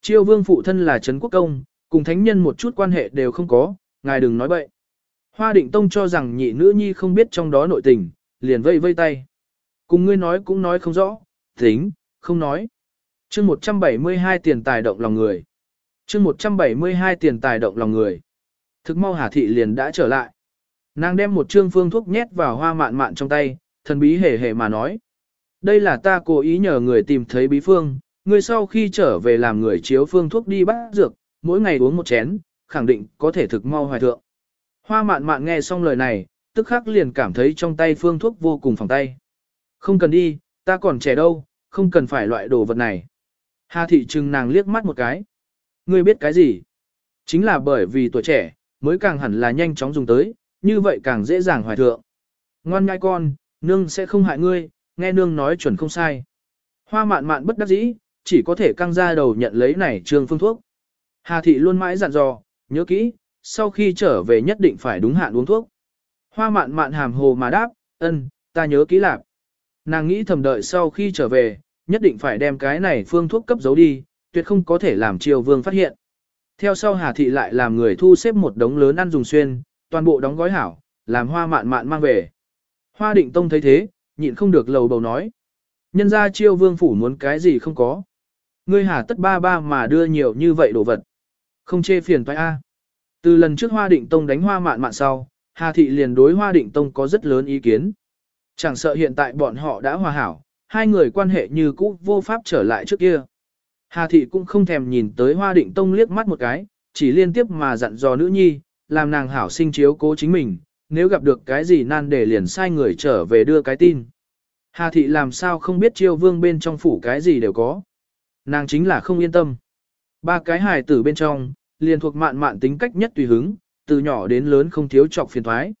Speaker 1: Chiêu vương phụ thân là Trấn Quốc Công, cùng thánh nhân một chút quan hệ đều không có, ngài đừng nói bậy. Hoa định tông cho rằng nhị nữ nhi không biết trong đó nội tình, liền vây vây tay. Cùng ngươi nói cũng nói không rõ, tính, không nói. chương 172 tiền tài động lòng người. chương 172 tiền tài động lòng người. Thực mau Hà Thị liền đã trở lại. Nàng đem một trương phương thuốc nhét vào hoa mạn mạn trong tay, thần bí hề hề mà nói. Đây là ta cố ý nhờ người tìm thấy bí phương, người sau khi trở về làm người chiếu phương thuốc đi bắt dược, mỗi ngày uống một chén, khẳng định có thể thực mau hoài thượng. Hoa mạn mạn nghe xong lời này, tức khắc liền cảm thấy trong tay phương thuốc vô cùng phòng tay. Không cần đi, ta còn trẻ đâu, không cần phải loại đồ vật này. Hà thị trừng nàng liếc mắt một cái. Ngươi biết cái gì? Chính là bởi vì tuổi trẻ, mới càng hẳn là nhanh chóng dùng tới, như vậy càng dễ dàng hoài thượng. Ngoan ngai con, nương sẽ không hại ngươi, nghe nương nói chuẩn không sai. Hoa mạn mạn bất đắc dĩ, chỉ có thể căng ra đầu nhận lấy này trương phương thuốc. Hà thị luôn mãi dặn dò, nhớ kỹ, sau khi trở về nhất định phải đúng hạn uống thuốc. Hoa mạn mạn hàm hồ mà đáp, ân, ta nhớ kỹ lạc. Nàng nghĩ thầm đợi sau khi trở về, nhất định phải đem cái này phương thuốc cấp giấu đi, tuyệt không có thể làm triều vương phát hiện. Theo sau Hà Thị lại làm người thu xếp một đống lớn ăn dùng xuyên, toàn bộ đóng gói hảo, làm hoa mạn mạn mang về. Hoa định tông thấy thế, nhịn không được lầu bầu nói. Nhân ra chiêu vương phủ muốn cái gì không có. Ngươi hà tất ba ba mà đưa nhiều như vậy đồ vật. Không chê phiền toái a. Từ lần trước hoa định tông đánh hoa mạn mạn sau, Hà Thị liền đối hoa định tông có rất lớn ý kiến. Chẳng sợ hiện tại bọn họ đã hòa hảo, hai người quan hệ như cũ vô pháp trở lại trước kia. Hà Thị cũng không thèm nhìn tới hoa định tông liếc mắt một cái, chỉ liên tiếp mà dặn dò nữ nhi, làm nàng hảo sinh chiếu cố chính mình, nếu gặp được cái gì nan để liền sai người trở về đưa cái tin. Hà Thị làm sao không biết chiêu vương bên trong phủ cái gì đều có. Nàng chính là không yên tâm. Ba cái hài tử bên trong, liền thuộc mạn mạn tính cách nhất tùy hứng, từ nhỏ đến lớn không thiếu trọc phiền thoái.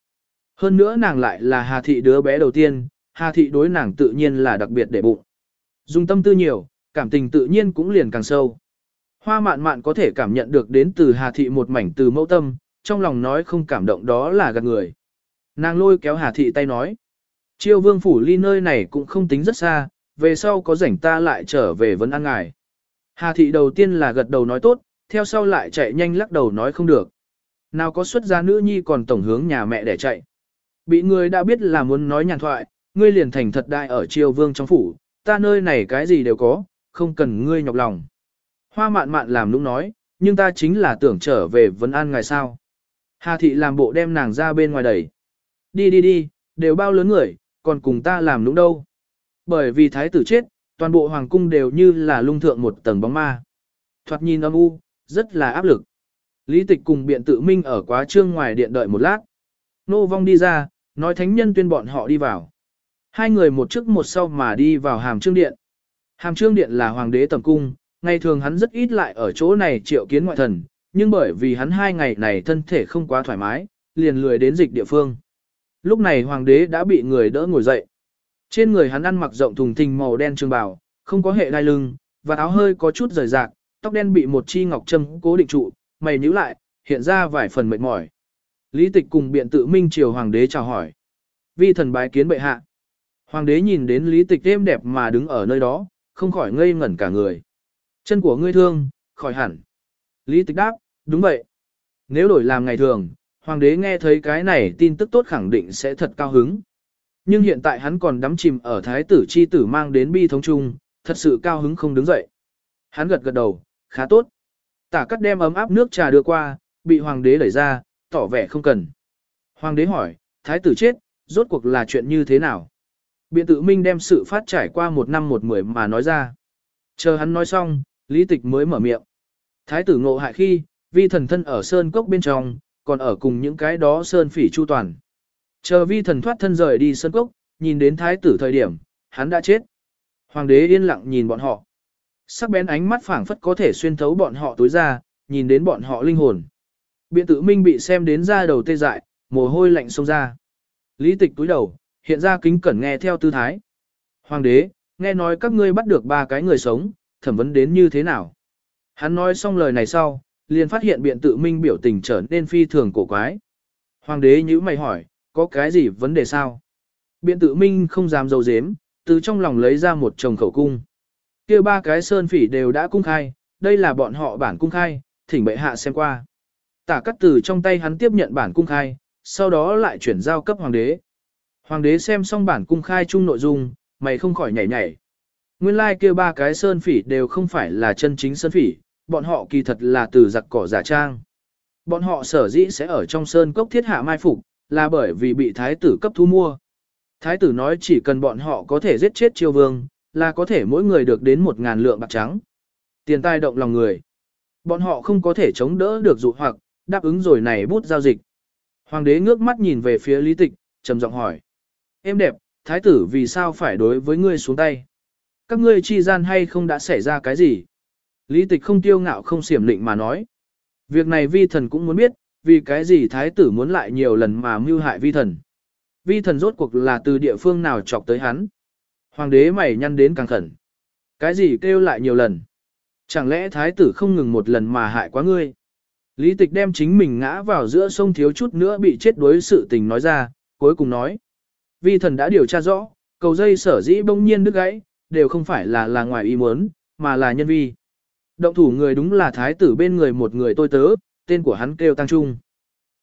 Speaker 1: Hơn nữa nàng lại là Hà Thị đứa bé đầu tiên, Hà Thị đối nàng tự nhiên là đặc biệt để bụng. Dùng tâm tư nhiều, cảm tình tự nhiên cũng liền càng sâu. Hoa mạn mạn có thể cảm nhận được đến từ Hà Thị một mảnh từ mẫu tâm, trong lòng nói không cảm động đó là gạt người. Nàng lôi kéo Hà Thị tay nói. Chiêu vương phủ ly nơi này cũng không tính rất xa, về sau có rảnh ta lại trở về vấn ăn ngài. Hà Thị đầu tiên là gật đầu nói tốt, theo sau lại chạy nhanh lắc đầu nói không được. Nào có xuất gia nữ nhi còn tổng hướng nhà mẹ để chạy. Bị người đã biết là muốn nói nhàn thoại, ngươi liền thành thật đại ở triều vương trong phủ, ta nơi này cái gì đều có, không cần ngươi nhọc lòng. Hoa mạn mạn làm lúc nói, nhưng ta chính là tưởng trở về vấn an ngày sao. Hà thị làm bộ đem nàng ra bên ngoài đẩy. Đi đi đi, đều bao lớn người, còn cùng ta làm nũng đâu. Bởi vì thái tử chết, toàn bộ hoàng cung đều như là lung thượng một tầng bóng ma. Thoạt nhìn âm u, rất là áp lực. Lý tịch cùng biện tự minh ở quá trương ngoài điện đợi một lát. Nô vong đi ra, nói thánh nhân tuyên bọn họ đi vào. Hai người một trước một sau mà đi vào hàm trương điện. Hàm trương điện là hoàng đế tầm cung, ngày thường hắn rất ít lại ở chỗ này triệu kiến ngoại thần, nhưng bởi vì hắn hai ngày này thân thể không quá thoải mái, liền lười đến dịch địa phương. Lúc này hoàng đế đã bị người đỡ ngồi dậy. Trên người hắn ăn mặc rộng thùng thình màu đen trường bào, không có hệ đai lưng, và áo hơi có chút rời rạc, tóc đen bị một chi ngọc châm cố định trụ, mày nhíu lại, hiện ra vài phần mệt mỏi. Lý tịch cùng biện tự minh triều hoàng đế chào hỏi. Vi thần bái kiến bệ hạ. Hoàng đế nhìn đến lý tịch êm đẹp mà đứng ở nơi đó, không khỏi ngây ngẩn cả người. Chân của ngươi thương, khỏi hẳn. Lý tịch đáp, đúng vậy. Nếu đổi làm ngày thường, hoàng đế nghe thấy cái này tin tức tốt khẳng định sẽ thật cao hứng. Nhưng hiện tại hắn còn đắm chìm ở thái tử chi tử mang đến bi thống chung, thật sự cao hứng không đứng dậy. Hắn gật gật đầu, khá tốt. Tả cắt đem ấm áp nước trà đưa qua, bị hoàng đế đẩy ra, tỏ vẻ không cần. Hoàng đế hỏi, thái tử chết, rốt cuộc là chuyện như thế nào? Biện tự minh đem sự phát trải qua một năm một mười mà nói ra. Chờ hắn nói xong, lý tịch mới mở miệng. Thái tử ngộ hại khi, vi thần thân ở sơn cốc bên trong, còn ở cùng những cái đó sơn phỉ chu toàn. Chờ vi thần thoát thân rời đi sân cốc, nhìn đến thái tử thời điểm, hắn đã chết. Hoàng đế yên lặng nhìn bọn họ. Sắc bén ánh mắt phảng phất có thể xuyên thấu bọn họ tối ra, nhìn đến bọn họ linh hồn. Biện tử minh bị xem đến ra đầu tê dại, mồ hôi lạnh xông ra. Lý tịch túi đầu, hiện ra kính cẩn nghe theo tư thái. Hoàng đế, nghe nói các ngươi bắt được ba cái người sống, thẩm vấn đến như thế nào? Hắn nói xong lời này sau, liền phát hiện biện tự minh biểu tình trở nên phi thường cổ quái. Hoàng đế nhữ mày hỏi, có cái gì vấn đề sao? Biện tự minh không dám dầu dếm, từ trong lòng lấy ra một chồng khẩu cung. kia ba cái sơn phỉ đều đã cung khai, đây là bọn họ bản cung khai, thỉnh bệ hạ xem qua. Tả cắt từ trong tay hắn tiếp nhận bản cung khai, sau đó lại chuyển giao cấp hoàng đế. Hoàng đế xem xong bản cung khai chung nội dung, mày không khỏi nhảy nhảy. Nguyên lai like kia ba cái sơn phỉ đều không phải là chân chính sơn phỉ, bọn họ kỳ thật là từ giặc cỏ giả trang. Bọn họ sở dĩ sẽ ở trong sơn cốc thiết hạ mai phục, là bởi vì bị thái tử cấp thu mua. Thái tử nói chỉ cần bọn họ có thể giết chết triều vương, là có thể mỗi người được đến một ngàn lượng bạc trắng. Tiền tài động lòng người. Bọn họ không có thể chống đỡ được dụ hoặc, đáp ứng rồi này bút giao dịch. Hoàng đế ngước mắt nhìn về phía lý tịch, trầm giọng hỏi. Em đẹp, thái tử vì sao phải đối với ngươi xuống tay? Các ngươi chi gian hay không đã xảy ra cái gì? Lý tịch không tiêu ngạo không xiểm lịnh mà nói. Việc này vi thần cũng muốn biết, vì cái gì thái tử muốn lại nhiều lần mà mưu hại vi thần. Vi thần rốt cuộc là từ địa phương nào chọc tới hắn. Hoàng đế mày nhăn đến càng khẩn. Cái gì kêu lại nhiều lần? Chẳng lẽ thái tử không ngừng một lần mà hại quá ngươi? Lý tịch đem chính mình ngã vào giữa sông thiếu chút nữa bị chết đuối sự tình nói ra, cuối cùng nói. Vi thần đã điều tra rõ, cầu dây sở dĩ bỗng nhiên đứt gãy, đều không phải là là ngoài ý muốn, mà là nhân vi. Động thủ người đúng là thái tử bên người một người tôi tớ, tên của hắn kêu Tăng Trung.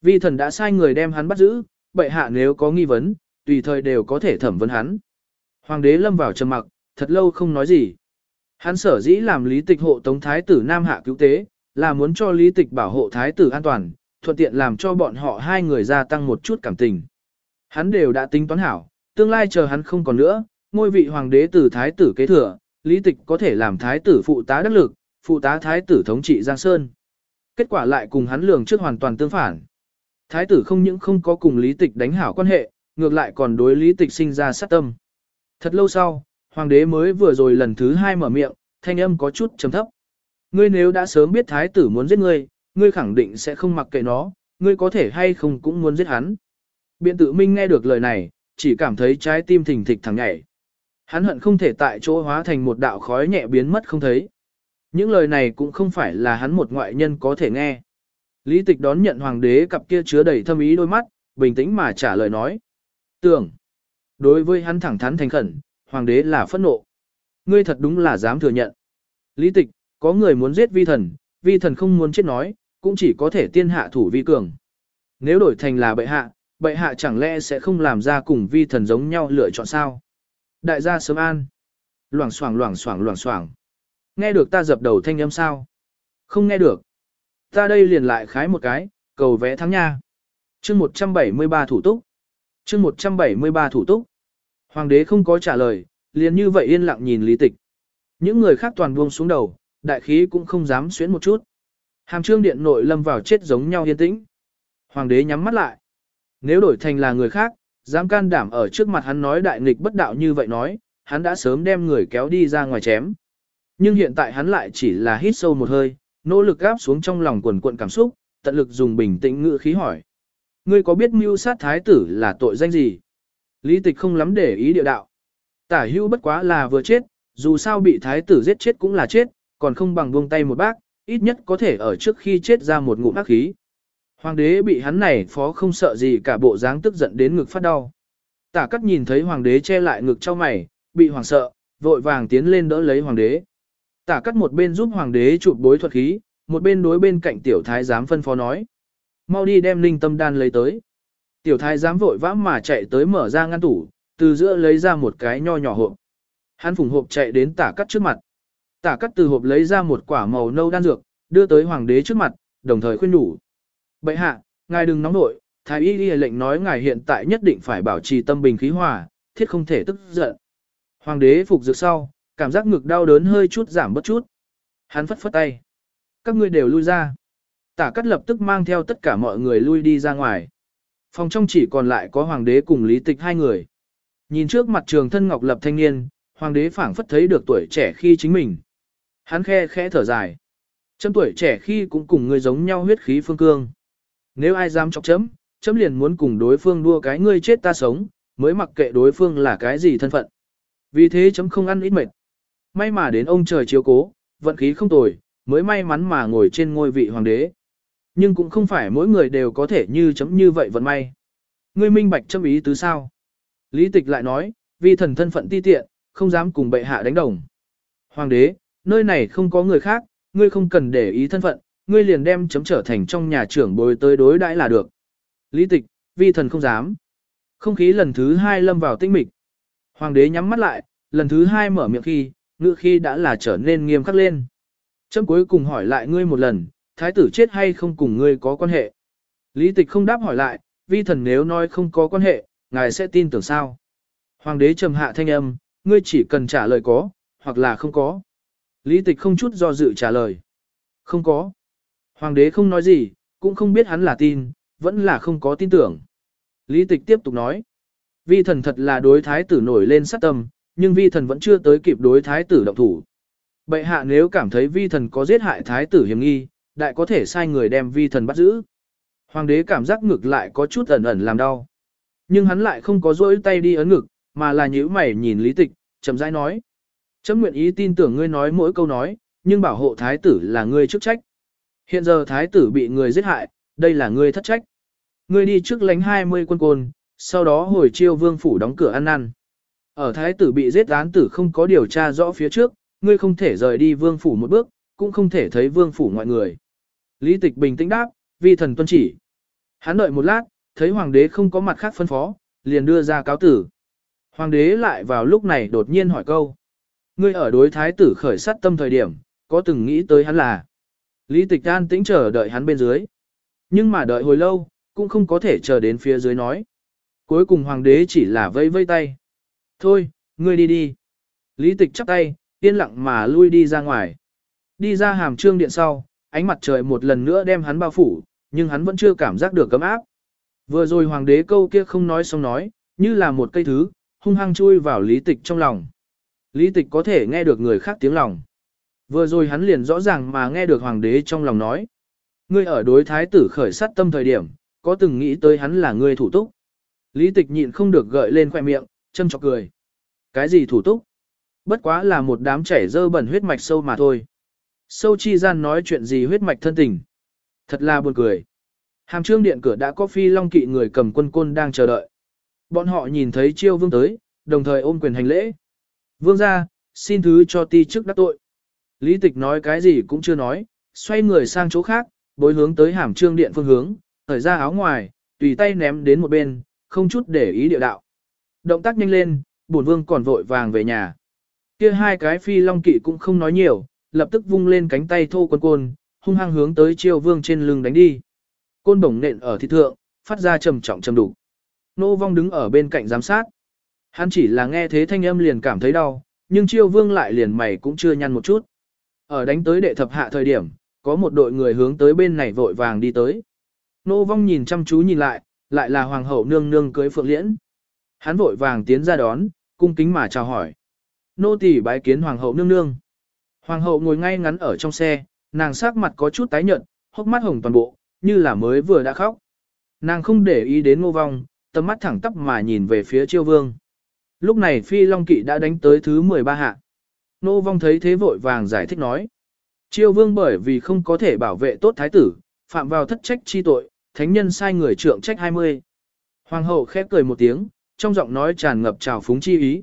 Speaker 1: Vi thần đã sai người đem hắn bắt giữ, bệ hạ nếu có nghi vấn, tùy thời đều có thể thẩm vấn hắn. Hoàng đế lâm vào trầm mặc, thật lâu không nói gì. Hắn sở dĩ làm lý tịch hộ tống thái tử Nam Hạ cứu tế, là muốn cho lý tịch bảo hộ thái tử an toàn, thuận tiện làm cho bọn họ hai người gia tăng một chút cảm tình. Hắn đều đã tính toán hảo, tương lai chờ hắn không còn nữa, ngôi vị hoàng đế từ thái tử kế thừa, lý tịch có thể làm thái tử phụ tá đắc lực, phụ tá thái tử thống trị Giang Sơn. Kết quả lại cùng hắn lường trước hoàn toàn tương phản. Thái tử không những không có cùng lý tịch đánh hảo quan hệ, ngược lại còn đối lý tịch sinh ra sát tâm. Thật lâu sau, hoàng đế mới vừa rồi lần thứ hai mở miệng, thanh âm có chút trầm thấp. Ngươi nếu đã sớm biết thái tử muốn giết ngươi, ngươi khẳng định sẽ không mặc kệ nó, ngươi có thể hay không cũng muốn giết hắn. Biện tự minh nghe được lời này, chỉ cảm thấy trái tim thình thịch thẳng nhảy. Hắn hận không thể tại chỗ hóa thành một đạo khói nhẹ biến mất không thấy. Những lời này cũng không phải là hắn một ngoại nhân có thể nghe. Lý tịch đón nhận hoàng đế cặp kia chứa đầy thâm ý đôi mắt, bình tĩnh mà trả lời nói. Tưởng, đối với hắn thẳng thắn thành khẩn, hoàng đế là phẫn nộ. Ngươi thật đúng là dám thừa nhận. Lý tịch, có người muốn giết vi thần, vi thần không muốn chết nói, cũng chỉ có thể tiên hạ thủ vi cường. Nếu đổi thành là bệ hạ, bệ hạ chẳng lẽ sẽ không làm ra cùng vi thần giống nhau lựa chọn sao? Đại gia sớm an. Loảng xoảng loảng xoảng loảng xoảng. Nghe được ta dập đầu thanh âm sao? Không nghe được. Ta đây liền lại khái một cái, cầu vẽ thắng nha. chương 173 thủ túc. chương 173 thủ túc. Hoàng đế không có trả lời, liền như vậy yên lặng nhìn lý tịch. Những người khác toàn buông xuống đầu, đại khí cũng không dám xuyến một chút. Hàm trương điện nội lâm vào chết giống nhau yên tĩnh. Hoàng đế nhắm mắt lại. Nếu đổi thành là người khác, dám can đảm ở trước mặt hắn nói đại nghịch bất đạo như vậy nói, hắn đã sớm đem người kéo đi ra ngoài chém. Nhưng hiện tại hắn lại chỉ là hít sâu một hơi, nỗ lực gáp xuống trong lòng quần cuộn cảm xúc, tận lực dùng bình tĩnh ngữ khí hỏi. Ngươi có biết mưu sát thái tử là tội danh gì? Lý tịch không lắm để ý địa đạo. Tả hưu bất quá là vừa chết, dù sao bị thái tử giết chết cũng là chết, còn không bằng buông tay một bác, ít nhất có thể ở trước khi chết ra một ngụm ác khí. Hoàng đế bị hắn này phó không sợ gì cả bộ dáng tức giận đến ngực phát đau. Tả cắt nhìn thấy hoàng đế che lại ngực cho mày, bị hoàng sợ, vội vàng tiến lên đỡ lấy hoàng đế. Tả cắt một bên giúp hoàng đế chụp bối thuật khí, một bên đối bên cạnh tiểu thái giám phân phó nói. Mau đi đem linh tâm đan lấy tới. Tiểu thái giám vội vã mà chạy tới mở ra ngăn tủ, từ giữa lấy ra một cái nho nhỏ hộp. Hắn phùng hộp chạy đến tả cắt trước mặt. Tả cắt từ hộp lấy ra một quả màu nâu đan dược, đưa tới hoàng đế trước mặt, đồng thời khuyên nhủ. Bệ hạ, ngài đừng nóng nội, thái y y lệnh nói ngài hiện tại nhất định phải bảo trì tâm bình khí hòa, thiết không thể tức giận. Hoàng đế phục dược sau, cảm giác ngực đau đớn hơi chút giảm bất chút. Hắn phất phất tay. Các ngươi đều lui ra. Tả cắt lập tức mang theo tất cả mọi người lui đi ra ngoài. Phòng trong chỉ còn lại có hoàng đế cùng lý tịch hai người. Nhìn trước mặt trường thân ngọc lập thanh niên, hoàng đế phảng phất thấy được tuổi trẻ khi chính mình. Hắn khe khẽ thở dài. Chấm tuổi trẻ khi cũng cùng người giống nhau huyết khí phương cương. Nếu ai dám chọc chấm, chấm liền muốn cùng đối phương đua cái ngươi chết ta sống, mới mặc kệ đối phương là cái gì thân phận. Vì thế chấm không ăn ít mệt. May mà đến ông trời chiếu cố, vận khí không tồi, mới may mắn mà ngồi trên ngôi vị hoàng đế. Nhưng cũng không phải mỗi người đều có thể như chấm như vậy vận may. Ngươi minh bạch chấm ý tứ sao? Lý tịch lại nói, vì thần thân phận ti tiện, không dám cùng bệ hạ đánh đồng. Hoàng đế, nơi này không có người khác, ngươi không cần để ý thân phận, ngươi liền đem chấm trở thành trong nhà trưởng bồi tới đối đãi là được. Lý tịch, vi thần không dám. Không khí lần thứ hai lâm vào tinh mịch. Hoàng đế nhắm mắt lại, lần thứ hai mở miệng khi, ngữ khi đã là trở nên nghiêm khắc lên. Chấm cuối cùng hỏi lại ngươi một lần, thái tử chết hay không cùng ngươi có quan hệ. Lý tịch không đáp hỏi lại, vi thần nếu nói không có quan hệ, ngài sẽ tin tưởng sao. Hoàng đế trầm hạ thanh âm, ngươi chỉ cần trả lời có, hoặc là không có. Lý tịch không chút do dự trả lời. Không có. Hoàng đế không nói gì, cũng không biết hắn là tin, vẫn là không có tin tưởng. Lý tịch tiếp tục nói. Vi thần thật là đối thái tử nổi lên sát tâm, nhưng vi thần vẫn chưa tới kịp đối thái tử động thủ. Bệ hạ nếu cảm thấy vi thần có giết hại thái tử hiểm nghi, đại có thể sai người đem vi thần bắt giữ. Hoàng đế cảm giác ngực lại có chút ẩn ẩn làm đau. Nhưng hắn lại không có rỗi tay đi ấn ngực, mà là nhíu mày nhìn lý tịch, chậm rãi nói. Chấm nguyện ý tin tưởng ngươi nói mỗi câu nói, nhưng bảo hộ thái tử là ngươi chức trách. Hiện giờ thái tử bị người giết hại, đây là ngươi thất trách. Ngươi đi trước lánh 20 quân côn, sau đó hồi chiêu vương phủ đóng cửa ăn năn. Ở thái tử bị giết án tử không có điều tra rõ phía trước, ngươi không thể rời đi vương phủ một bước, cũng không thể thấy vương phủ ngoại người. Lý tịch bình tĩnh đáp, vi thần tuân chỉ. Hắn đợi một lát, thấy hoàng đế không có mặt khác phân phó, liền đưa ra cáo tử. Hoàng đế lại vào lúc này đột nhiên hỏi câu. Ngươi ở đối thái tử khởi sát tâm thời điểm, có từng nghĩ tới hắn là. Lý tịch an tĩnh chờ đợi hắn bên dưới. Nhưng mà đợi hồi lâu, cũng không có thể chờ đến phía dưới nói. Cuối cùng hoàng đế chỉ là vây vây tay. Thôi, ngươi đi đi. Lý tịch chắp tay, yên lặng mà lui đi ra ngoài. Đi ra hàm trương điện sau, ánh mặt trời một lần nữa đem hắn bao phủ, nhưng hắn vẫn chưa cảm giác được cấm áp. Vừa rồi hoàng đế câu kia không nói xong nói, như là một cây thứ, hung hăng chui vào lý tịch trong lòng. Lý tịch có thể nghe được người khác tiếng lòng. Vừa rồi hắn liền rõ ràng mà nghe được hoàng đế trong lòng nói. Ngươi ở đối thái tử khởi sát tâm thời điểm, có từng nghĩ tới hắn là ngươi thủ túc. Lý tịch nhịn không được gợi lên khoe miệng, châm chọc cười. Cái gì thủ túc? Bất quá là một đám chảy dơ bẩn huyết mạch sâu mà thôi. Sâu chi gian nói chuyện gì huyết mạch thân tình. Thật là buồn cười. Hàm trương điện cửa đã có phi long kỵ người cầm quân côn đang chờ đợi. Bọn họ nhìn thấy chiêu vương tới, đồng thời ôm quyền hành lễ. Vương ra, xin thứ cho ti chức đắc tội. Lý tịch nói cái gì cũng chưa nói, xoay người sang chỗ khác, bối hướng tới hàm trương điện phương hướng, thời ra áo ngoài, tùy tay ném đến một bên, không chút để ý địa đạo. Động tác nhanh lên, bổn vương còn vội vàng về nhà. Kia hai cái phi long kỵ cũng không nói nhiều, lập tức vung lên cánh tay thô quân côn, hung hăng hướng tới chiêu vương trên lưng đánh đi. Côn bổng nện ở thị thượng, phát ra trầm trọng trầm đủ. Nô vong đứng ở bên cạnh giám sát. Hắn chỉ là nghe thế thanh âm liền cảm thấy đau, nhưng chiêu vương lại liền mày cũng chưa nhăn một chút. Ở đánh tới đệ thập hạ thời điểm, có một đội người hướng tới bên này vội vàng đi tới. Nô vong nhìn chăm chú nhìn lại, lại là hoàng hậu nương nương cưới phượng liễn. Hắn vội vàng tiến ra đón, cung kính mà chào hỏi. Nô tỳ bái kiến hoàng hậu nương nương. Hoàng hậu ngồi ngay ngắn ở trong xe, nàng sắc mặt có chút tái nhợt, hốc mắt hồng toàn bộ, như là mới vừa đã khóc. Nàng không để ý đến ngô vong, tầm mắt thẳng tắp mà nhìn về phía chiêu vương. Lúc này phi long kỵ đã đánh tới thứ 13 hạ. Ngô vong thấy thế vội vàng giải thích nói. Chiêu vương bởi vì không có thể bảo vệ tốt thái tử, phạm vào thất trách chi tội, thánh nhân sai người trượng trách 20. Hoàng hậu khép cười một tiếng, trong giọng nói tràn ngập trào phúng chi ý.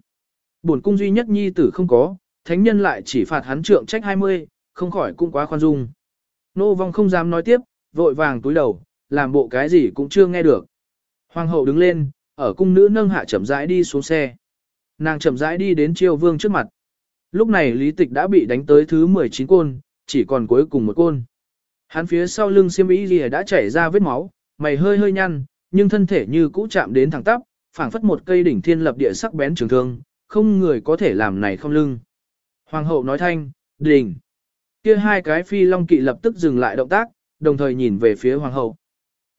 Speaker 1: Bổn cung duy nhất nhi tử không có, thánh nhân lại chỉ phạt hắn trượng trách 20, không khỏi cũng quá khoan dung. Nô vong không dám nói tiếp, vội vàng túi đầu, làm bộ cái gì cũng chưa nghe được. Hoàng hậu đứng lên, ở cung nữ nâng hạ chậm rãi đi xuống xe. Nàng chậm rãi đi đến triều vương trước mặt. Lúc này lý tịch đã bị đánh tới thứ 19 côn, chỉ còn cuối cùng một côn. Hắn phía sau lưng xiêm y gì đã chảy ra vết máu, mày hơi hơi nhăn, nhưng thân thể như cũ chạm đến thẳng tắp, phảng phất một cây đỉnh thiên lập địa sắc bén trường thương, không người có thể làm này không lưng. Hoàng hậu nói thanh, đỉnh. Kia hai cái phi long kỵ lập tức dừng lại động tác, đồng thời nhìn về phía hoàng hậu.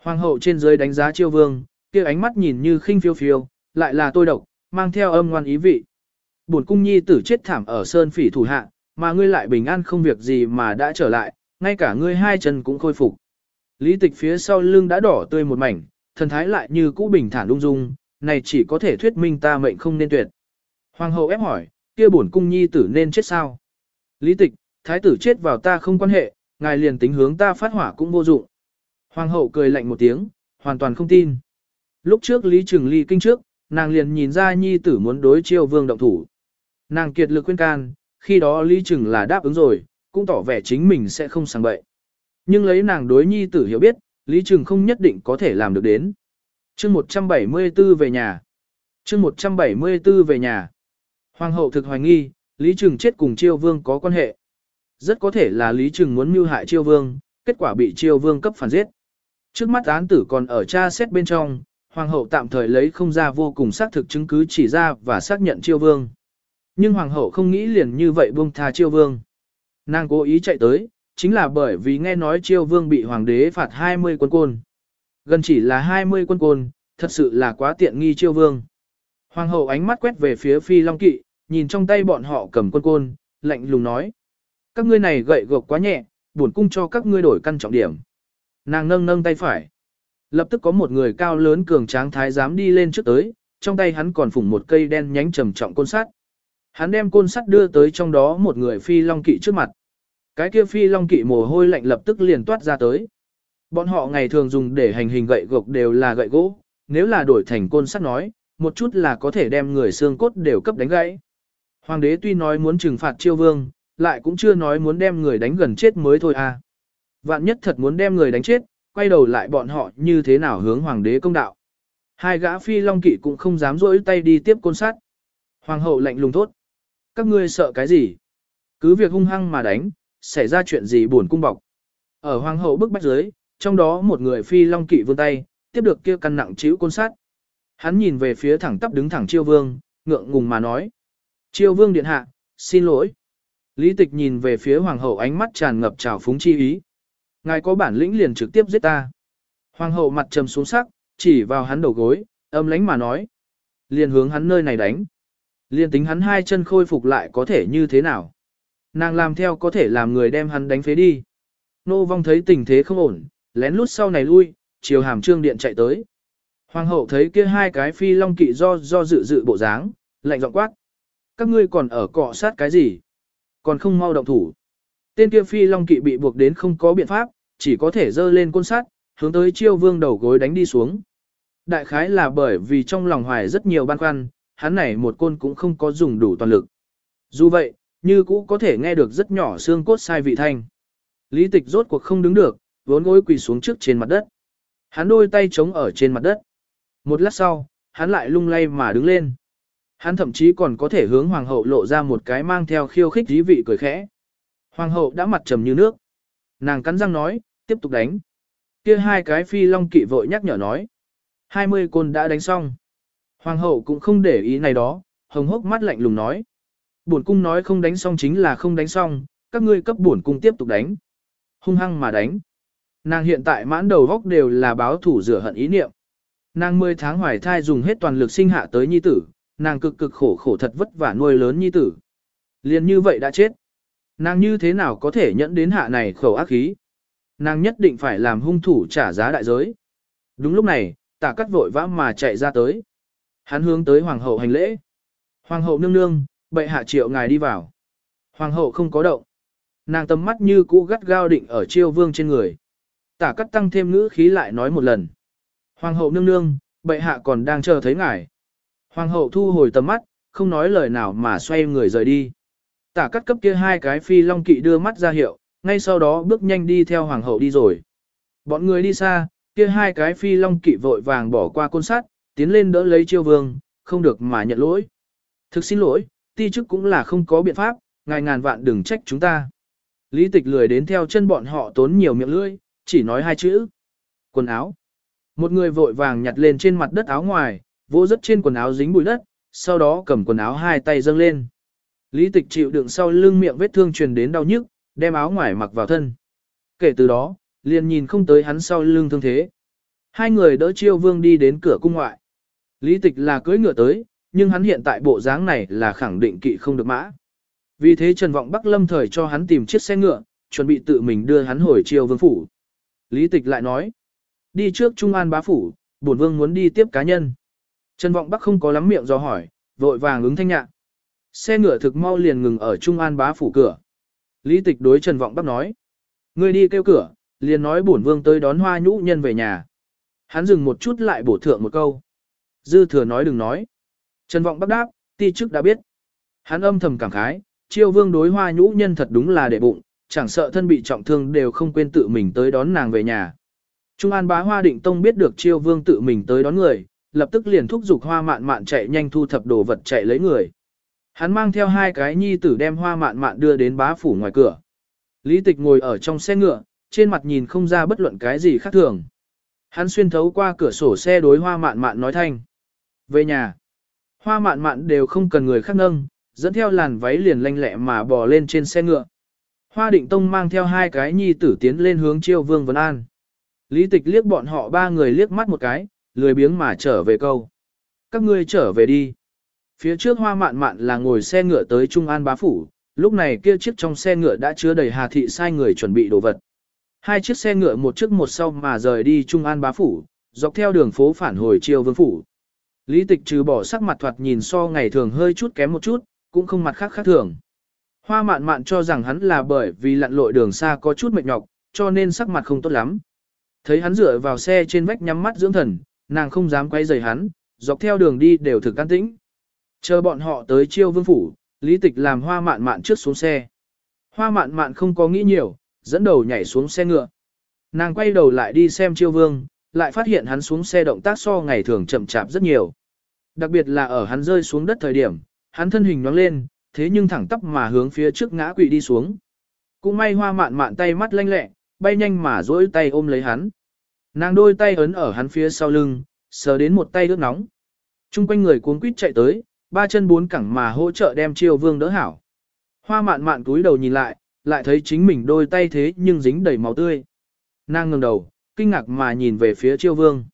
Speaker 1: Hoàng hậu trên dưới đánh giá chiêu vương, kia ánh mắt nhìn như khinh phiêu phiêu, lại là tôi độc, mang theo âm ngoan ý vị. Bổn cung nhi tử chết thảm ở sơn phỉ thủ hạ, mà ngươi lại bình an không việc gì mà đã trở lại, ngay cả ngươi hai chân cũng khôi phục. Lý tịch phía sau lưng đã đỏ tươi một mảnh, thần thái lại như cũ bình thản ung dung, này chỉ có thể thuyết minh ta mệnh không nên tuyệt. Hoàng hậu ép hỏi, kia bổn cung nhi tử nên chết sao? Lý tịch, thái tử chết vào ta không quan hệ, ngài liền tính hướng ta phát hỏa cũng vô dụng. Hoàng hậu cười lạnh một tiếng, hoàn toàn không tin. Lúc trước Lý Trừng ly kinh trước, nàng liền nhìn ra nhi tử muốn đối chiêu vương động thủ. Nàng kiệt lực khuyên can, khi đó Lý Trừng là đáp ứng rồi, cũng tỏ vẻ chính mình sẽ không sang bậy. Nhưng lấy nàng đối nhi tử hiểu biết, Lý Trừng không nhất định có thể làm được đến chương 174 về nhà. chương 174 về nhà. Hoàng hậu thực hoài nghi, Lý Trừng chết cùng Chiêu Vương có quan hệ. Rất có thể là Lý Trừng muốn mưu hại Chiêu Vương, kết quả bị chiêu vương cấp phản giết. Trước mắt án tử còn ở tra xét bên trong, hoàng hậu tạm thời lấy không ra vô cùng xác thực chứng cứ chỉ ra và xác nhận chiêu vương. Nhưng hoàng hậu không nghĩ liền như vậy buông tha chiêu vương. Nàng cố ý chạy tới, chính là bởi vì nghe nói chiêu vương bị hoàng đế phạt 20 quân côn. Gần chỉ là 20 quân côn, thật sự là quá tiện nghi chiêu vương. Hoàng hậu ánh mắt quét về phía phi long kỵ, nhìn trong tay bọn họ cầm quân côn, lạnh lùng nói. Các ngươi này gậy gộc quá nhẹ, buồn cung cho các ngươi đổi căn trọng điểm. Nàng nâng nâng tay phải. Lập tức có một người cao lớn cường tráng thái giám đi lên trước tới, trong tay hắn còn phủng một cây đen nhánh trầm trọng côn sắt. Hắn đem côn sắt đưa tới trong đó một người phi long kỵ trước mặt. Cái kia phi long kỵ mồ hôi lạnh lập tức liền toát ra tới. Bọn họ ngày thường dùng để hành hình gậy gộc đều là gậy gỗ, nếu là đổi thành côn sắt nói, một chút là có thể đem người xương cốt đều cấp đánh gãy. Hoàng đế tuy nói muốn trừng phạt chiêu vương, lại cũng chưa nói muốn đem người đánh gần chết mới thôi à. Vạn nhất thật muốn đem người đánh chết, quay đầu lại bọn họ như thế nào hướng hoàng đế công đạo. Hai gã phi long kỵ cũng không dám rỗi tay đi tiếp côn sát. Hoàng hậu lạnh lùng thốt. Các ngươi sợ cái gì? Cứ việc hung hăng mà đánh, xảy ra chuyện gì buồn cung bọc. Ở hoàng hậu bức bách dưới, trong đó một người phi long kỵ vươn tay, tiếp được kia căn nặng chiếu côn sát. Hắn nhìn về phía thẳng tắp đứng thẳng chiêu vương, ngượng ngùng mà nói. Chiêu vương điện hạ, xin lỗi. Lý tịch nhìn về phía hoàng hậu ánh mắt tràn ngập trào phúng chi ý. Ngài có bản lĩnh liền trực tiếp giết ta. Hoàng hậu mặt trầm xuống sắc, chỉ vào hắn đầu gối, âm lánh mà nói. Liền hướng hắn nơi này đánh. Liền tính hắn hai chân khôi phục lại có thể như thế nào. Nàng làm theo có thể làm người đem hắn đánh phế đi. Nô vong thấy tình thế không ổn, lén lút sau này lui, chiều hàm trương điện chạy tới. Hoàng hậu thấy kia hai cái phi long kỵ do do dự dự bộ dáng, lạnh giọng quát. Các ngươi còn ở cọ sát cái gì? Còn không mau động thủ. Tên kia phi long kỵ bị buộc đến không có biện pháp, chỉ có thể dơ lên côn sát, hướng tới chiêu vương đầu gối đánh đi xuống. Đại khái là bởi vì trong lòng hoài rất nhiều băn khoăn, hắn này một côn cũng không có dùng đủ toàn lực. Dù vậy, như cũ có thể nghe được rất nhỏ xương cốt sai vị thanh. Lý tịch rốt cuộc không đứng được, vốn gối quỳ xuống trước trên mặt đất. Hắn đôi tay chống ở trên mặt đất. Một lát sau, hắn lại lung lay mà đứng lên. Hắn thậm chí còn có thể hướng hoàng hậu lộ ra một cái mang theo khiêu khích dí vị cười khẽ. Hoàng hậu đã mặt trầm như nước. Nàng cắn răng nói, tiếp tục đánh. Kia hai cái phi long kỵ vội nhắc nhở nói. Hai mươi côn đã đánh xong. Hoàng hậu cũng không để ý này đó, hồng hốc mắt lạnh lùng nói. Bổn cung nói không đánh xong chính là không đánh xong, các ngươi cấp bổn cung tiếp tục đánh. Hung hăng mà đánh. Nàng hiện tại mãn đầu góc đều là báo thủ rửa hận ý niệm. Nàng 10 tháng hoài thai dùng hết toàn lực sinh hạ tới nhi tử, nàng cực cực khổ khổ thật vất vả nuôi lớn nhi tử. Liền như vậy đã chết. Nàng như thế nào có thể nhẫn đến hạ này khẩu ác khí? Nàng nhất định phải làm hung thủ trả giá đại giới. Đúng lúc này, tả cắt vội vã mà chạy ra tới. Hắn hướng tới hoàng hậu hành lễ. Hoàng hậu nương nương, bệ hạ triệu ngài đi vào. Hoàng hậu không có động. Nàng tầm mắt như cũ gắt gao định ở chiêu vương trên người. Tả cắt tăng thêm ngữ khí lại nói một lần. Hoàng hậu nương nương, bệ hạ còn đang chờ thấy ngài. Hoàng hậu thu hồi tầm mắt, không nói lời nào mà xoay người rời đi. Tả cắt cấp kia hai cái phi long kỵ đưa mắt ra hiệu, ngay sau đó bước nhanh đi theo hoàng hậu đi rồi. Bọn người đi xa, kia hai cái phi long kỵ vội vàng bỏ qua côn sát, tiến lên đỡ lấy chiêu vương, không được mà nhận lỗi. Thực xin lỗi, ti chức cũng là không có biện pháp, ngài ngàn vạn đừng trách chúng ta. Lý tịch lười đến theo chân bọn họ tốn nhiều miệng lưỡi, chỉ nói hai chữ. Quần áo. Một người vội vàng nhặt lên trên mặt đất áo ngoài, vỗ rất trên quần áo dính bụi đất, sau đó cầm quần áo hai tay dâng lên. Lý tịch chịu đựng sau lưng miệng vết thương truyền đến đau nhức, đem áo ngoài mặc vào thân. Kể từ đó, liền nhìn không tới hắn sau lưng thương thế. Hai người đỡ chiêu vương đi đến cửa cung ngoại. Lý tịch là cưỡi ngựa tới, nhưng hắn hiện tại bộ dáng này là khẳng định kỵ không được mã. Vì thế Trần Vọng Bắc lâm thời cho hắn tìm chiếc xe ngựa, chuẩn bị tự mình đưa hắn hồi chiêu vương phủ. Lý tịch lại nói, đi trước Trung An bá phủ, bổn vương muốn đi tiếp cá nhân. Trần Vọng Bắc không có lắm miệng do hỏi, vội vàng ứng thanh nhạc. Xe ngựa thực mau liền ngừng ở Trung An bá phủ cửa. Lý tịch đối Trần Vọng Bắc nói. Người đi kêu cửa, liền nói bổn vương tới đón hoa nhũ nhân về nhà. Hắn dừng một chút lại bổ thượng một câu. Dư thừa nói đừng nói. Trần Vọng Bắc đáp, ti chức đã biết. Hắn âm thầm cảm khái, chiêu vương đối hoa nhũ nhân thật đúng là để bụng, chẳng sợ thân bị trọng thương đều không quên tự mình tới đón nàng về nhà. Trung An bá hoa định tông biết được chiêu vương tự mình tới đón người, lập tức liền thúc giục hoa mạn mạn chạy nhanh thu thập đồ vật chạy lấy người. Hắn mang theo hai cái nhi tử đem hoa mạn mạn đưa đến bá phủ ngoài cửa. Lý tịch ngồi ở trong xe ngựa, trên mặt nhìn không ra bất luận cái gì khác thường. Hắn xuyên thấu qua cửa sổ xe đối hoa mạn mạn nói thanh. Về nhà, hoa mạn mạn đều không cần người khác nâng, dẫn theo làn váy liền lanh lẹ mà bò lên trên xe ngựa. Hoa định tông mang theo hai cái nhi tử tiến lên hướng chiêu vương Vân An. Lý tịch liếc bọn họ ba người liếc mắt một cái, lười biếng mà trở về câu. Các ngươi trở về đi. Phía trước hoa mạn mạn là ngồi xe ngựa tới Trung An bá phủ, lúc này kia chiếc trong xe ngựa đã chứa đầy hà thị sai người chuẩn bị đồ vật. Hai chiếc xe ngựa một trước một sau mà rời đi Trung An bá phủ, dọc theo đường phố phản hồi chiêu vương phủ. Lý tịch trừ bỏ sắc mặt thoạt nhìn so ngày thường hơi chút kém một chút, cũng không mặt khác khác thường. Hoa mạn mạn cho rằng hắn là bởi vì lặn lội đường xa có chút mệt nhọc, cho nên sắc mặt không tốt lắm. Thấy hắn dựa vào xe trên vách nhắm mắt dưỡng thần, nàng không dám quay rời hắn, dọc theo đường đi đều thực can tĩnh. Chờ bọn họ tới chiêu vương phủ, lý tịch làm hoa mạn mạn trước xuống xe. Hoa mạn mạn không có nghĩ nhiều, dẫn đầu nhảy xuống xe ngựa. Nàng quay đầu lại đi xem chiêu vương, lại phát hiện hắn xuống xe động tác so ngày thường chậm chạp rất nhiều. Đặc biệt là ở hắn rơi xuống đất thời điểm, hắn thân hình nhoáng lên, thế nhưng thẳng tắp mà hướng phía trước ngã quỵ đi xuống. Cũng may hoa mạn mạn tay mắt lanh lẹ, bay nhanh mà duỗi tay ôm lấy hắn. Nàng đôi tay ấn ở hắn phía sau lưng, sờ đến một tay ướt nóng. Trung quanh người cuống quýt chạy tới, ba chân bốn cẳng mà hỗ trợ đem chiêu vương đỡ hảo. Hoa mạn mạn túi đầu nhìn lại, lại thấy chính mình đôi tay thế nhưng dính đầy máu tươi. Nàng ngừng đầu, kinh ngạc mà nhìn về phía chiêu vương.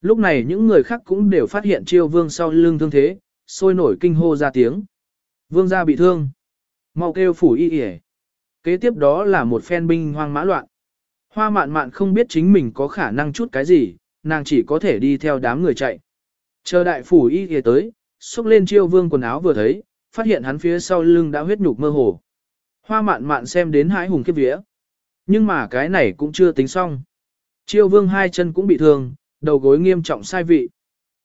Speaker 1: Lúc này những người khác cũng đều phát hiện chiêu vương sau lưng thương thế, sôi nổi kinh hô ra tiếng. Vương gia bị thương. Mau kêu phủ y yể. Kế tiếp đó là một phen binh hoang mã loạn. Hoa mạn mạn không biết chính mình có khả năng chút cái gì, nàng chỉ có thể đi theo đám người chạy. Chờ đại phủ y yể tới, xúc lên chiêu vương quần áo vừa thấy, phát hiện hắn phía sau lưng đã huyết nhục mơ hồ. Hoa mạn mạn xem đến hãi hùng kiếp vía. Nhưng mà cái này cũng chưa tính xong. Chiêu vương hai chân cũng bị thương, đầu gối nghiêm trọng sai vị.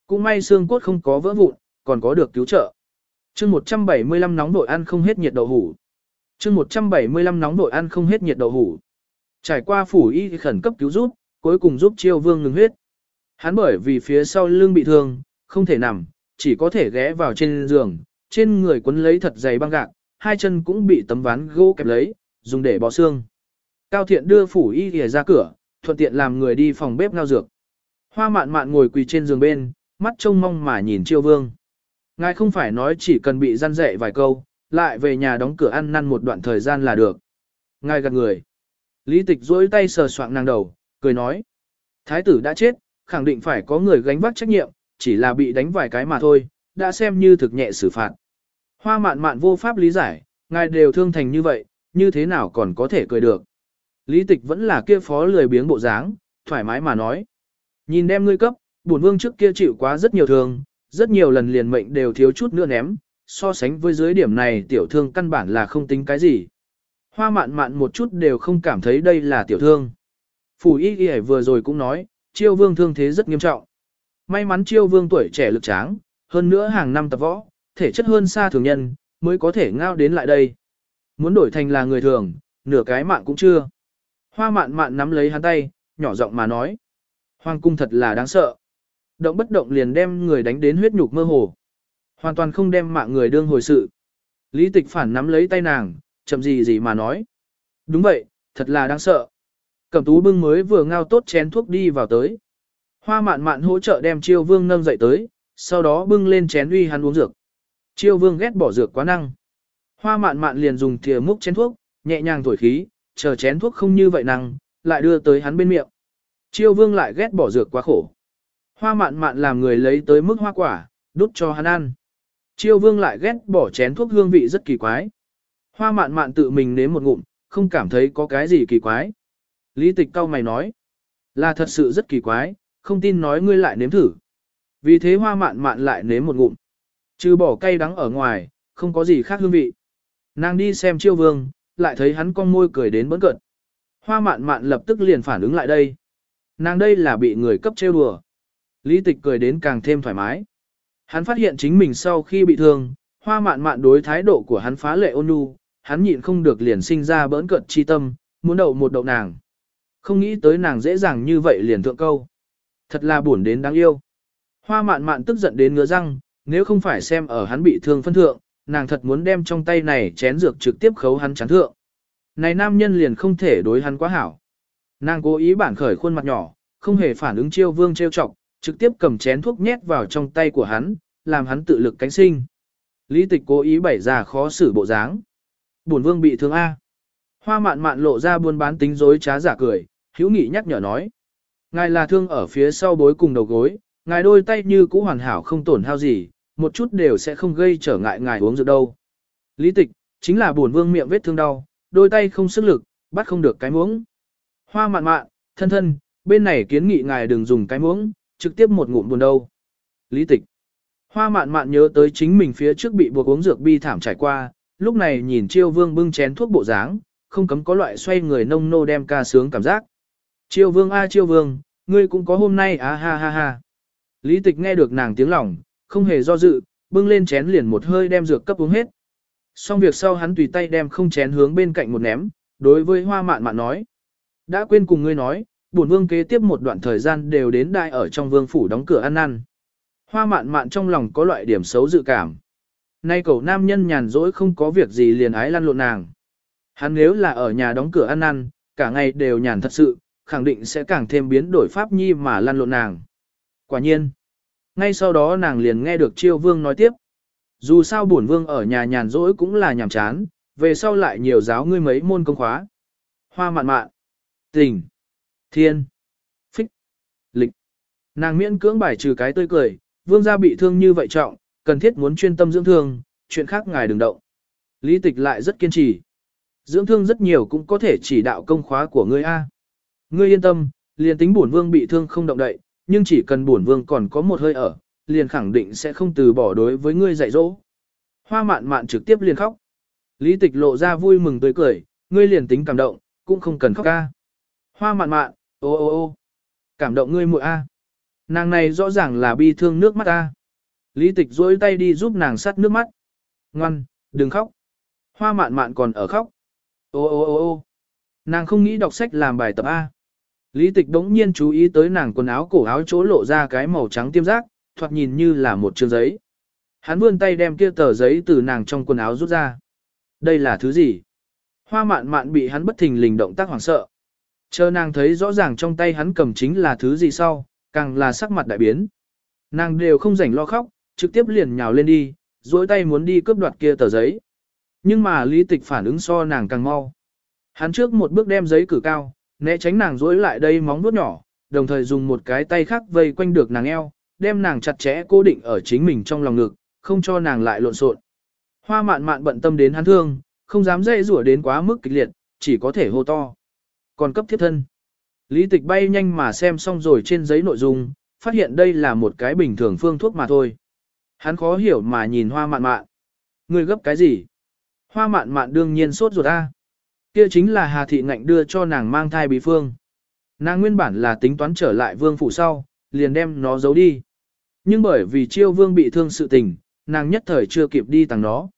Speaker 1: Cũng may xương cốt không có vỡ vụn, còn có được cứu trợ chương 175 nóng đội ăn không hết nhiệt đậu hủ. chương 175 nóng đội ăn không hết nhiệt đậu hủ. Trải qua phủ y khẩn cấp cứu giúp, cuối cùng giúp chiêu vương ngừng huyết. Hắn bởi vì phía sau lưng bị thương, không thể nằm, chỉ có thể ghé vào trên giường, trên người quấn lấy thật dày băng gạc, hai chân cũng bị tấm ván gỗ kẹp lấy, dùng để bỏ xương. Cao thiện đưa phủ y ghề ra cửa, thuận tiện làm người đi phòng bếp ngao dược. Hoa mạn mạn ngồi quỳ trên giường bên, mắt trông mong mà nhìn chiêu vương. Ngài không phải nói chỉ cần bị gian dạy vài câu, lại về nhà đóng cửa ăn năn một đoạn thời gian là được. Ngài gật người. Lý tịch duỗi tay sờ soạng nàng đầu, cười nói. Thái tử đã chết, khẳng định phải có người gánh vác trách nhiệm, chỉ là bị đánh vài cái mà thôi, đã xem như thực nhẹ xử phạt. Hoa mạn mạn vô pháp lý giải, ngài đều thương thành như vậy, như thế nào còn có thể cười được. Lý tịch vẫn là kia phó lười biếng bộ dáng, thoải mái mà nói. Nhìn đem ngươi cấp, bổn vương trước kia chịu quá rất nhiều thương, rất nhiều lần liền mệnh đều thiếu chút nữa ném, so sánh với dưới điểm này tiểu thương căn bản là không tính cái gì. Hoa mạn mạn một chút đều không cảm thấy đây là tiểu thương. Phủ y y vừa rồi cũng nói, chiêu vương thương thế rất nghiêm trọng. May mắn chiêu vương tuổi trẻ lực tráng, hơn nữa hàng năm tập võ, thể chất hơn xa thường nhân, mới có thể ngao đến lại đây. Muốn đổi thành là người thường, nửa cái mạng cũng chưa. Hoa mạn mạn nắm lấy hắn tay, nhỏ giọng mà nói. Hoàng cung thật là đáng sợ. Động bất động liền đem người đánh đến huyết nhục mơ hồ. Hoàn toàn không đem mạng người đương hồi sự. Lý tịch phản nắm lấy tay nàng, chậm gì gì mà nói. Đúng vậy, thật là đáng sợ. Cẩm tú bưng mới vừa ngao tốt chén thuốc đi vào tới. Hoa mạn mạn hỗ trợ đem chiêu vương nâng dậy tới, sau đó bưng lên chén uy hắn uống dược. Chiêu vương ghét bỏ dược quá năng. Hoa mạn mạn liền dùng thìa múc chén thuốc, nhẹ nhàng thổi khí, chờ chén thuốc không như vậy năng, lại đưa tới hắn bên miệng. Chiêu vương lại ghét bỏ dược quá khổ. Hoa mạn mạn làm người lấy tới mức hoa quả, đút cho hắn ăn. Chiêu vương lại ghét bỏ chén thuốc hương vị rất kỳ quái. Hoa mạn mạn tự mình nếm một ngụm, không cảm thấy có cái gì kỳ quái. Lý tịch cao mày nói, là thật sự rất kỳ quái, không tin nói ngươi lại nếm thử. Vì thế hoa mạn mạn lại nếm một ngụm. Trừ bỏ cay đắng ở ngoài, không có gì khác hương vị. Nàng đi xem chiêu vương, lại thấy hắn con môi cười đến bấn cận. Hoa mạn mạn lập tức liền phản ứng lại đây. Nàng đây là bị người cấp trêu đùa. Lý tịch cười đến càng thêm thoải mái. Hắn phát hiện chính mình sau khi bị thương, hoa mạn mạn đối thái độ của hắn phá lệ ôn nhu, hắn nhịn không được liền sinh ra bỡn cận chi tâm, muốn đậu một đậu nàng. Không nghĩ tới nàng dễ dàng như vậy liền thượng câu. Thật là buồn đến đáng yêu. Hoa mạn mạn tức giận đến ngứa răng, nếu không phải xem ở hắn bị thương phân thượng, nàng thật muốn đem trong tay này chén dược trực tiếp khấu hắn chán thượng. Này nam nhân liền không thể đối hắn quá hảo. Nàng cố ý bản khởi khuôn mặt nhỏ, không hề phản ứng chiêu vương trêu chọc, trực tiếp cầm chén thuốc nhét vào trong tay của hắn, làm hắn tự lực cánh sinh. Lý tịch cố ý bày ra khó xử bộ dáng. Bổn vương bị thương A. Hoa mạn mạn lộ ra buôn bán tính dối trá giả cười, hữu nghị nhắc nhở nói. Ngài là thương ở phía sau bối cùng đầu gối, ngài đôi tay như cũ hoàn hảo không tổn hao gì, một chút đều sẽ không gây trở ngại ngài uống rượu đâu. Lý tịch, chính là buồn vương miệng vết thương đau, đôi tay không sức lực, bắt không được cái muỗng. Hoa mạn mạn, thân thân, bên này kiến nghị ngài đừng dùng cái muỗng, trực tiếp một ngụm buồn đâu. Lý tịch. Hoa mạn mạn nhớ tới chính mình phía trước bị buộc uống dược bi thảm trải qua, lúc này nhìn chiêu vương bưng chén thuốc bộ dáng, không cấm có loại xoay người nông nô đem ca sướng cảm giác. Chiêu vương a chiêu vương, ngươi cũng có hôm nay á ha ha ha. Lý tịch nghe được nàng tiếng lòng, không hề do dự, bưng lên chén liền một hơi đem dược cấp uống hết. Xong việc sau hắn tùy tay đem không chén hướng bên cạnh một ném, đối với hoa mạn mạn nói. Đã quên cùng ngươi nói, bổn vương kế tiếp một đoạn thời gian đều đến đại ở trong vương phủ đóng cửa ăn ăn. Hoa mạn mạn trong lòng có loại điểm xấu dự cảm. Nay cậu nam nhân nhàn rỗi không có việc gì liền ái lăn lộn nàng. Hắn nếu là ở nhà đóng cửa ăn ăn, cả ngày đều nhàn thật sự, khẳng định sẽ càng thêm biến đổi pháp nhi mà lăn lộn nàng. Quả nhiên. Ngay sau đó nàng liền nghe được chiêu vương nói tiếp. Dù sao bổn vương ở nhà nhàn rỗi cũng là nhàm chán, về sau lại nhiều giáo ngươi mấy môn công khóa. Hoa mạn mạn, tình, thiên, phích, lịch. Nàng miễn cưỡng bài trừ cái tươi cười, vương gia bị thương như vậy trọng, cần thiết muốn chuyên tâm dưỡng thương, chuyện khác ngài đừng động. Lý tịch lại rất kiên trì. Dưỡng thương rất nhiều cũng có thể chỉ đạo công khóa của ngươi A. Ngươi yên tâm, liền tính bổn vương bị thương không động đậy, nhưng chỉ cần bổn vương còn có một hơi ở, liền khẳng định sẽ không từ bỏ đối với ngươi dạy dỗ. Hoa mạn mạn trực tiếp liền khóc. Lý tịch lộ ra vui mừng tươi cười, ngươi liền tính cảm động, cũng không cần khóc ca. Hoa mạn mạn, ô ô ô, cảm động ngươi muội a. Nàng này rõ ràng là bi thương nước mắt a. Lý tịch duỗi tay đi giúp nàng sát nước mắt. Ngoan, đừng khóc. Hoa mạn mạn còn ở khóc. Ô ô ô ô, nàng không nghĩ đọc sách làm bài tập a. Lý tịch đống nhiên chú ý tới nàng quần áo cổ áo chỗ lộ ra cái màu trắng tiêm giác, thoạt nhìn như là một chương giấy. Hắn vươn tay đem kia tờ giấy từ nàng trong quần áo rút ra. Đây là thứ gì? Hoa mạn mạn bị hắn bất thình lình động tác hoảng sợ. Chờ nàng thấy rõ ràng trong tay hắn cầm chính là thứ gì sau, càng là sắc mặt đại biến. Nàng đều không rảnh lo khóc, trực tiếp liền nhào lên đi, duỗi tay muốn đi cướp đoạt kia tờ giấy. Nhưng mà lý tịch phản ứng so nàng càng mau. Hắn trước một bước đem giấy cử cao, né tránh nàng duỗi lại đây móng vuốt nhỏ, đồng thời dùng một cái tay khác vây quanh được nàng eo, đem nàng chặt chẽ cố định ở chính mình trong lòng ngực, không cho nàng lại lộn xộn. Hoa mạn mạn bận tâm đến hắn thương, không dám dây rủa đến quá mức kịch liệt, chỉ có thể hô to. Còn cấp thiết thân. Lý tịch bay nhanh mà xem xong rồi trên giấy nội dung, phát hiện đây là một cái bình thường phương thuốc mà thôi. Hắn khó hiểu mà nhìn hoa mạn mạn. Người gấp cái gì? Hoa mạn mạn đương nhiên sốt ruột a. Kia chính là Hà Thị Ngạnh đưa cho nàng mang thai bí phương. Nàng nguyên bản là tính toán trở lại vương phủ sau, liền đem nó giấu đi. Nhưng bởi vì chiêu vương bị thương sự tình, nàng nhất thời chưa kịp đi tàng nó.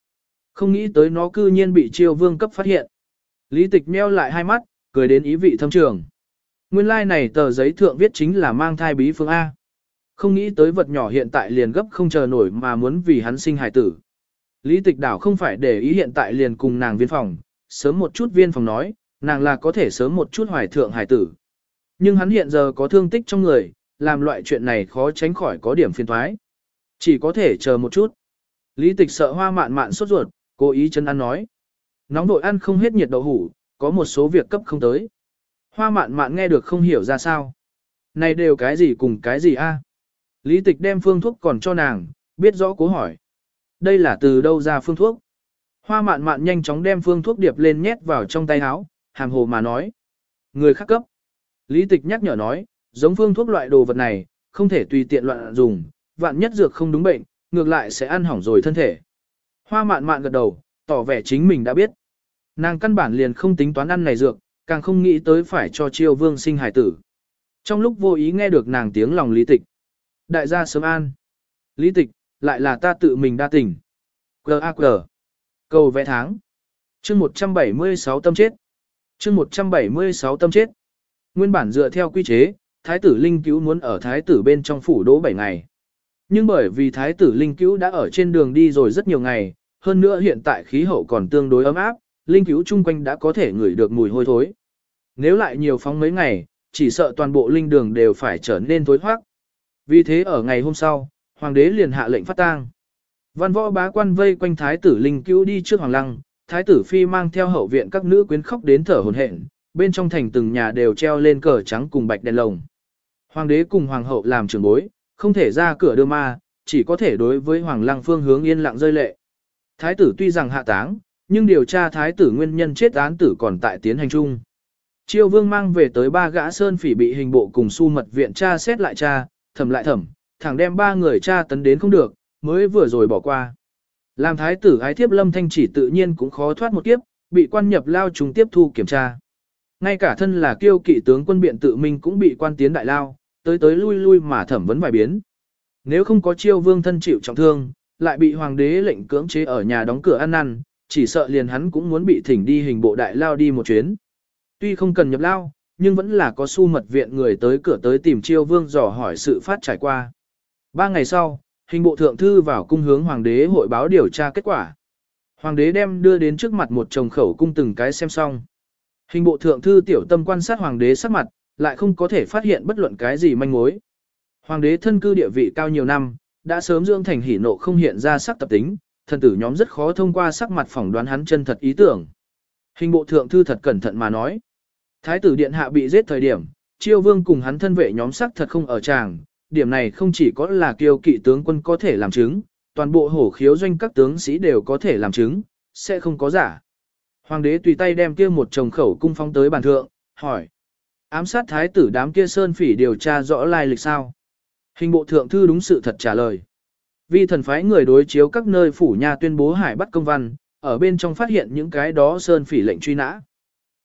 Speaker 1: Không nghĩ tới nó cư nhiên bị chiêu vương cấp phát hiện. Lý tịch meo lại hai mắt, cười đến ý vị thâm trường. Nguyên lai like này tờ giấy thượng viết chính là mang thai bí phương A. Không nghĩ tới vật nhỏ hiện tại liền gấp không chờ nổi mà muốn vì hắn sinh hài tử. Lý tịch đảo không phải để ý hiện tại liền cùng nàng viên phòng, sớm một chút viên phòng nói, nàng là có thể sớm một chút hoài thượng hài tử. Nhưng hắn hiện giờ có thương tích trong người, làm loại chuyện này khó tránh khỏi có điểm phiền thoái. Chỉ có thể chờ một chút. Lý tịch sợ hoa mạn mạn sốt ruột, cố ý chân ăn nói. Nóng đội ăn không hết nhiệt đậu hủ, có một số việc cấp không tới. Hoa mạn mạn nghe được không hiểu ra sao. Này đều cái gì cùng cái gì a? À? Lý tịch đem phương thuốc còn cho nàng, biết rõ cố hỏi. Đây là từ đâu ra phương thuốc? Hoa mạn mạn nhanh chóng đem phương thuốc điệp lên nhét vào trong tay áo, hàm hồ mà nói. Người khác cấp. Lý tịch nhắc nhở nói, giống phương thuốc loại đồ vật này, không thể tùy tiện loạn dùng, vạn nhất dược không đúng bệnh, ngược lại sẽ ăn hỏng rồi thân thể. Hoa mạn mạn gật đầu, tỏ vẻ chính mình đã biết. Nàng căn bản liền không tính toán ăn này dược, càng không nghĩ tới phải cho chiêu vương sinh hải tử. Trong lúc vô ý nghe được nàng tiếng lòng lý tịch. Đại gia sớm an. Lý tịch, lại là ta tự mình đa tình. Q.A.Q. Cầu vẽ tháng. chương 176 tâm chết. chương 176 tâm chết. Nguyên bản dựa theo quy chế, Thái tử Linh Cứu muốn ở Thái tử bên trong phủ đỗ 7 ngày. Nhưng bởi vì Thái tử Linh Cứu đã ở trên đường đi rồi rất nhiều ngày, hơn nữa hiện tại khí hậu còn tương đối ấm áp, Linh Cứu chung quanh đã có thể ngửi được mùi hôi thối. nếu lại nhiều phóng mấy ngày, chỉ sợ toàn bộ linh đường đều phải trở nên tối hoác. Vì thế ở ngày hôm sau, hoàng đế liền hạ lệnh phát tang. Văn võ bá quan vây quanh thái tử linh cứu đi trước hoàng lăng, thái tử phi mang theo hậu viện các nữ quyến khóc đến thở hổn hển, bên trong thành từng nhà đều treo lên cờ trắng cùng bạch đèn lồng. Hoàng đế cùng hoàng hậu làm trưởng bối, không thể ra cửa đưa ma, chỉ có thể đối với hoàng lăng phương hướng yên lặng rơi lệ. Thái tử tuy rằng hạ táng, nhưng điều tra thái tử nguyên nhân chết án tử còn tại tiến hành chung. Triều vương mang về tới ba gã sơn phỉ bị hình bộ cùng su mật viện tra xét lại tra, thẩm lại thẩm, thẳng đem ba người tra tấn đến không được, mới vừa rồi bỏ qua. Làm thái tử ái thiếp lâm thanh chỉ tự nhiên cũng khó thoát một kiếp, bị quan nhập lao trùng tiếp thu kiểm tra. Ngay cả thân là kiêu kỵ tướng quân biện tự mình cũng bị quan tiến đại lao, tới tới lui lui mà thẩm vấn vài biến. Nếu không có chiêu vương thân chịu trọng thương, lại bị hoàng đế lệnh cưỡng chế ở nhà đóng cửa ăn năn, chỉ sợ liền hắn cũng muốn bị thỉnh đi hình bộ đại lao đi một chuyến. Tuy không cần nhập lao, nhưng vẫn là có su mật viện người tới cửa tới tìm chiêu vương dò hỏi sự phát trải qua. Ba ngày sau, hình bộ thượng thư vào cung hướng hoàng đế hội báo điều tra kết quả. Hoàng đế đem đưa đến trước mặt một chồng khẩu cung từng cái xem xong. Hình bộ thượng thư tiểu tâm quan sát hoàng đế sắc mặt, lại không có thể phát hiện bất luận cái gì manh mối. Hoàng đế thân cư địa vị cao nhiều năm, đã sớm dưỡng thành hỉ nộ không hiện ra sắc tập tính, thần tử nhóm rất khó thông qua sắc mặt phỏng đoán hắn chân thật ý tưởng. Hình bộ thượng thư thật cẩn thận mà nói. Thái tử điện hạ bị giết thời điểm, chiêu vương cùng hắn thân vệ nhóm sắc thật không ở tràng, điểm này không chỉ có là kiêu kỵ tướng quân có thể làm chứng, toàn bộ hổ khiếu doanh các tướng sĩ đều có thể làm chứng, sẽ không có giả. Hoàng đế tùy tay đem kia một chồng khẩu cung phong tới bàn thượng, hỏi. Ám sát thái tử đám kia sơn phỉ điều tra rõ lai lịch sao? Hình bộ thượng thư đúng sự thật trả lời. Vi thần phái người đối chiếu các nơi phủ nhà tuyên bố hải bắt công văn, ở bên trong phát hiện những cái đó sơn phỉ lệnh truy nã.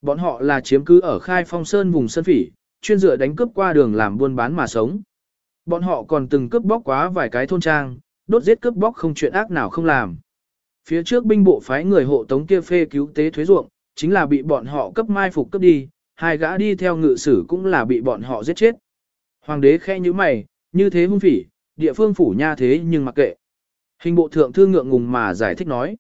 Speaker 1: Bọn họ là chiếm cứ ở khai phong sơn vùng sơn phỉ, chuyên dựa đánh cướp qua đường làm buôn bán mà sống. Bọn họ còn từng cướp bóc quá vài cái thôn trang, đốt giết cướp bóc không chuyện ác nào không làm. Phía trước binh bộ phái người hộ tống kia phê cứu tế thuế ruộng, chính là bị bọn họ cấp mai phục cấp đi, hai gã đi theo ngự sử cũng là bị bọn họ giết chết. Hoàng đế khe như mày, như thế hung phỉ, địa phương phủ nha thế nhưng mặc kệ. Hình bộ thượng thư ngượng ngùng mà giải thích nói.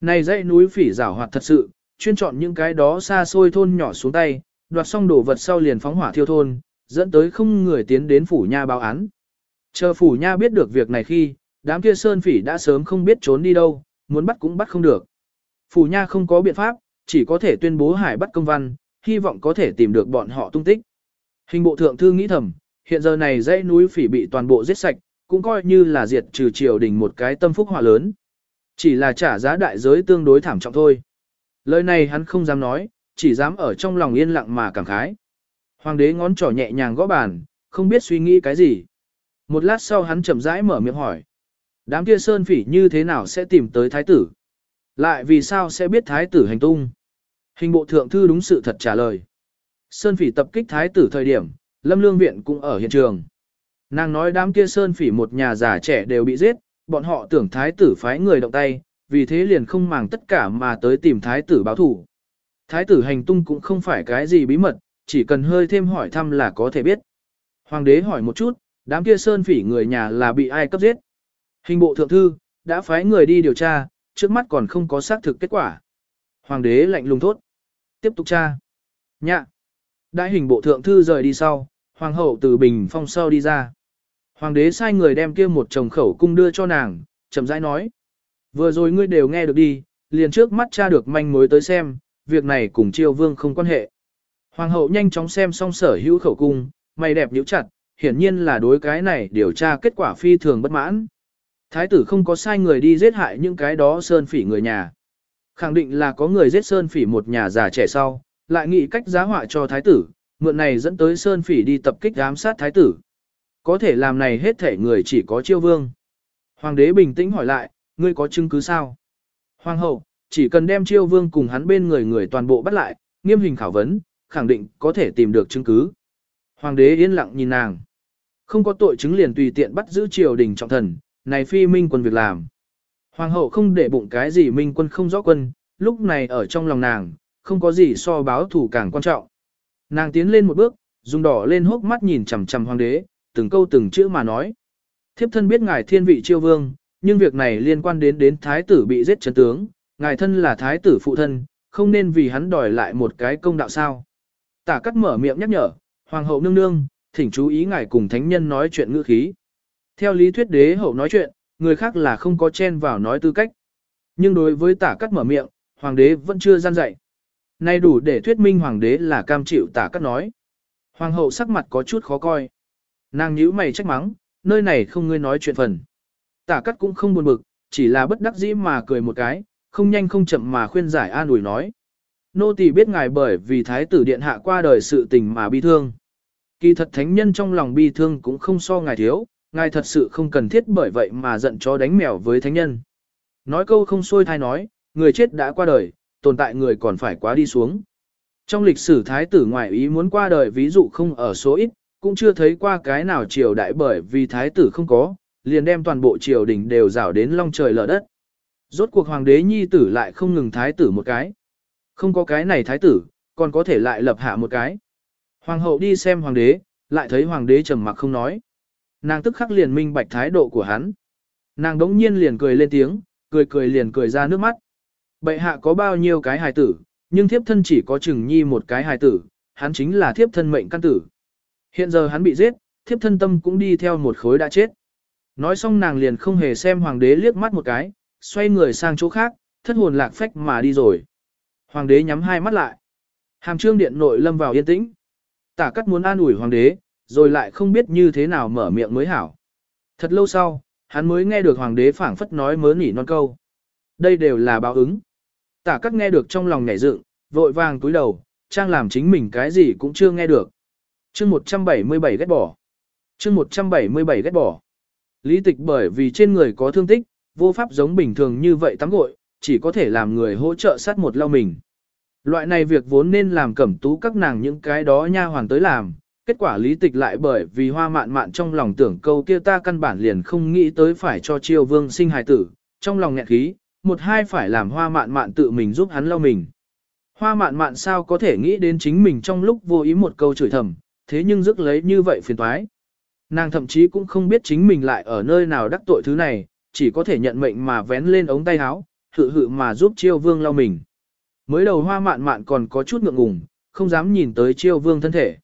Speaker 1: Này dãy núi phỉ rảo hoạt thật sự, chuyên chọn những cái đó xa xôi thôn nhỏ xuống tay, đoạt xong đồ vật sau liền phóng hỏa thiêu thôn, dẫn tới không người tiến đến phủ nha báo án. Chờ phủ nha biết được việc này khi, đám kia sơn phỉ đã sớm không biết trốn đi đâu, muốn bắt cũng bắt không được. Phủ nha không có biện pháp, chỉ có thể tuyên bố hải bắt công văn, hy vọng có thể tìm được bọn họ tung tích. Hình bộ thượng thư nghĩ thầm, hiện giờ này dãy núi phỉ bị toàn bộ giết sạch, cũng coi như là diệt trừ triều đình một cái tâm phúc hỏa lớn. Chỉ là trả giá đại giới tương đối thảm trọng thôi. Lời này hắn không dám nói, chỉ dám ở trong lòng yên lặng mà cảm khái. Hoàng đế ngón trỏ nhẹ nhàng gõ bàn, không biết suy nghĩ cái gì. Một lát sau hắn chậm rãi mở miệng hỏi. Đám kia sơn phỉ như thế nào sẽ tìm tới thái tử? Lại vì sao sẽ biết thái tử hành tung? Hình bộ thượng thư đúng sự thật trả lời. Sơn phỉ tập kích thái tử thời điểm, lâm lương viện cũng ở hiện trường. Nàng nói đám kia sơn phỉ một nhà già trẻ đều bị giết, bọn họ tưởng thái tử phái người động tay, vì thế liền không màng tất cả mà tới tìm thái tử báo thủ. Thái tử hành tung cũng không phải cái gì bí mật, chỉ cần hơi thêm hỏi thăm là có thể biết. Hoàng đế hỏi một chút, đám kia sơn phỉ người nhà là bị ai cấp giết. Hình bộ thượng thư, đã phái người đi điều tra, trước mắt còn không có xác thực kết quả. Hoàng đế lạnh lùng thốt. Tiếp tục tra. Nhạ. Đại hình bộ thượng thư rời đi sau, hoàng hậu từ bình phong sau đi ra. Hoàng đế sai người đem kia một chồng khẩu cung đưa cho nàng, chậm rãi nói. Vừa rồi ngươi đều nghe được đi, liền trước mắt cha được manh mối tới xem, việc này cùng triều vương không quan hệ. Hoàng hậu nhanh chóng xem xong sở hữu khẩu cung, mày đẹp nhíu chặt, hiển nhiên là đối cái này điều tra kết quả phi thường bất mãn. Thái tử không có sai người đi giết hại những cái đó sơn phỉ người nhà. Khẳng định là có người giết sơn phỉ một nhà già trẻ sau, lại nghĩ cách giá họa cho thái tử, mượn này dẫn tới sơn phỉ đi tập kích giám sát thái tử. Có thể làm này hết thể người chỉ có chiêu vương. Hoàng đế bình tĩnh hỏi lại, ngươi có chứng cứ sao? Hoàng hậu, chỉ cần đem chiêu vương cùng hắn bên người người toàn bộ bắt lại, nghiêm hình khảo vấn, khẳng định có thể tìm được chứng cứ. Hoàng đế yên lặng nhìn nàng. Không có tội chứng liền tùy tiện bắt giữ triều đình trọng thần, này phi minh quân việc làm. Hoàng hậu không để bụng cái gì minh quân không rõ quân, lúc này ở trong lòng nàng, không có gì so báo thủ càng quan trọng. Nàng tiến lên một bước, dùng đỏ lên hốc mắt nhìn chằm chằm hoàng đế, từng câu từng chữ mà nói. Thiếp thân biết ngài thiên vị chiêu vương, nhưng việc này liên quan đến đến thái tử bị giết chấn tướng, ngài thân là thái tử phụ thân, không nên vì hắn đòi lại một cái công đạo sao. Tả cắt mở miệng nhắc nhở, hoàng hậu nương nương, thỉnh chú ý ngài cùng thánh nhân nói chuyện ngữ khí. Theo lý thuyết đế hậu nói chuyện, người khác là không có chen vào nói tư cách. Nhưng đối với tả cắt mở miệng, hoàng đế vẫn chưa gian dạy. Nay đủ để thuyết minh hoàng đế là cam chịu tả cắt nói. Hoàng hậu sắc mặt có chút khó coi. Nàng nhíu mày trách mắng, nơi này không ngươi nói chuyện phần. Tả cắt cũng không buồn bực, chỉ là bất đắc dĩ mà cười một cái, không nhanh không chậm mà khuyên giải an ủi nói. Nô tỳ biết ngài bởi vì thái tử điện hạ qua đời sự tình mà bi thương. Kỳ thật thánh nhân trong lòng bi thương cũng không so ngài thiếu, ngài thật sự không cần thiết bởi vậy mà giận chó đánh mèo với thánh nhân. Nói câu không xuôi thai nói, người chết đã qua đời, tồn tại người còn phải quá đi xuống. Trong lịch sử thái tử ngoại ý muốn qua đời ví dụ không ở số ít, cũng chưa thấy qua cái nào triều đại bởi vì thái tử không có, liền đem toàn bộ triều đình đều rảo đến long trời lở đất. Rốt cuộc hoàng đế nhi tử lại không ngừng thái tử một cái. Không có cái này thái tử, còn có thể lại lập hạ một cái. Hoàng hậu đi xem hoàng đế, lại thấy hoàng đế trầm mặc không nói. Nàng tức khắc liền minh bạch thái độ của hắn. Nàng đống nhiên liền cười lên tiếng, cười cười liền cười ra nước mắt. Bệ hạ có bao nhiêu cái hài tử, nhưng thiếp thân chỉ có chừng nhi một cái hài tử, hắn chính là thiếp thân mệnh căn tử. Hiện giờ hắn bị giết, thiếp thân tâm cũng đi theo một khối đã chết. Nói xong nàng liền không hề xem hoàng đế liếc mắt một cái, xoay người sang chỗ khác, thất hồn lạc phách mà đi rồi. Hoàng đế nhắm hai mắt lại. Hàm trương điện nội lâm vào yên tĩnh. Tả cắt muốn an ủi hoàng đế, rồi lại không biết như thế nào mở miệng mới hảo. Thật lâu sau, hắn mới nghe được hoàng đế phảng phất nói mớ nỉ non câu. Đây đều là báo ứng. Tả cắt nghe được trong lòng nhảy dựng, vội vàng túi đầu, trang làm chính mình cái gì cũng chưa nghe được. chương 177 ghét bỏ. chương 177 ghét bỏ. Lý tịch bởi vì trên người có thương tích, vô pháp giống bình thường như vậy tắm gội, chỉ có thể làm người hỗ trợ sát một lau mình. Loại này việc vốn nên làm cẩm tú các nàng những cái đó nha hoàng tới làm, kết quả lý tịch lại bởi vì hoa mạn mạn trong lòng tưởng câu kia ta căn bản liền không nghĩ tới phải cho triều vương sinh hài tử, trong lòng nghẹn khí, một hai phải làm hoa mạn mạn tự mình giúp hắn lau mình. Hoa mạn mạn sao có thể nghĩ đến chính mình trong lúc vô ý một câu chửi thầm, thế nhưng rước lấy như vậy phiền toái. Nàng thậm chí cũng không biết chính mình lại ở nơi nào đắc tội thứ này, chỉ có thể nhận mệnh mà vén lên ống tay áo, hự hự mà giúp chiêu vương lau mình. Mới đầu hoa mạn mạn còn có chút ngượng ngùng, không dám nhìn tới chiêu vương thân thể.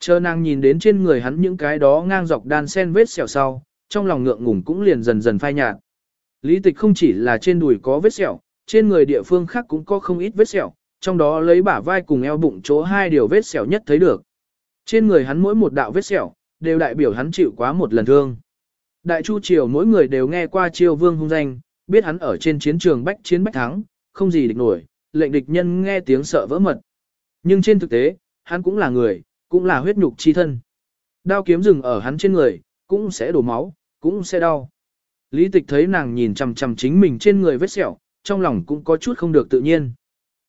Speaker 1: Chờ nàng nhìn đến trên người hắn những cái đó ngang dọc đan sen vết sẹo sau, trong lòng ngượng ngùng cũng liền dần dần phai nhạt. Lý tịch không chỉ là trên đùi có vết sẹo, trên người địa phương khác cũng có không ít vết sẹo, trong đó lấy bả vai cùng eo bụng chỗ hai điều vết sẹo nhất thấy được. Trên người hắn mỗi một đạo vết sẹo, đều đại biểu hắn chịu quá một lần thương. Đại Chu Triều mỗi người đều nghe qua Triều Vương hung danh, biết hắn ở trên chiến trường bách chiến bách thắng, không gì địch nổi, lệnh địch nhân nghe tiếng sợ vỡ mật. Nhưng trên thực tế, hắn cũng là người, cũng là huyết nhục chi thân. Đao kiếm rừng ở hắn trên người, cũng sẽ đổ máu, cũng sẽ đau. Lý tịch thấy nàng nhìn chằm chằm chính mình trên người vết sẹo, trong lòng cũng có chút không được tự nhiên.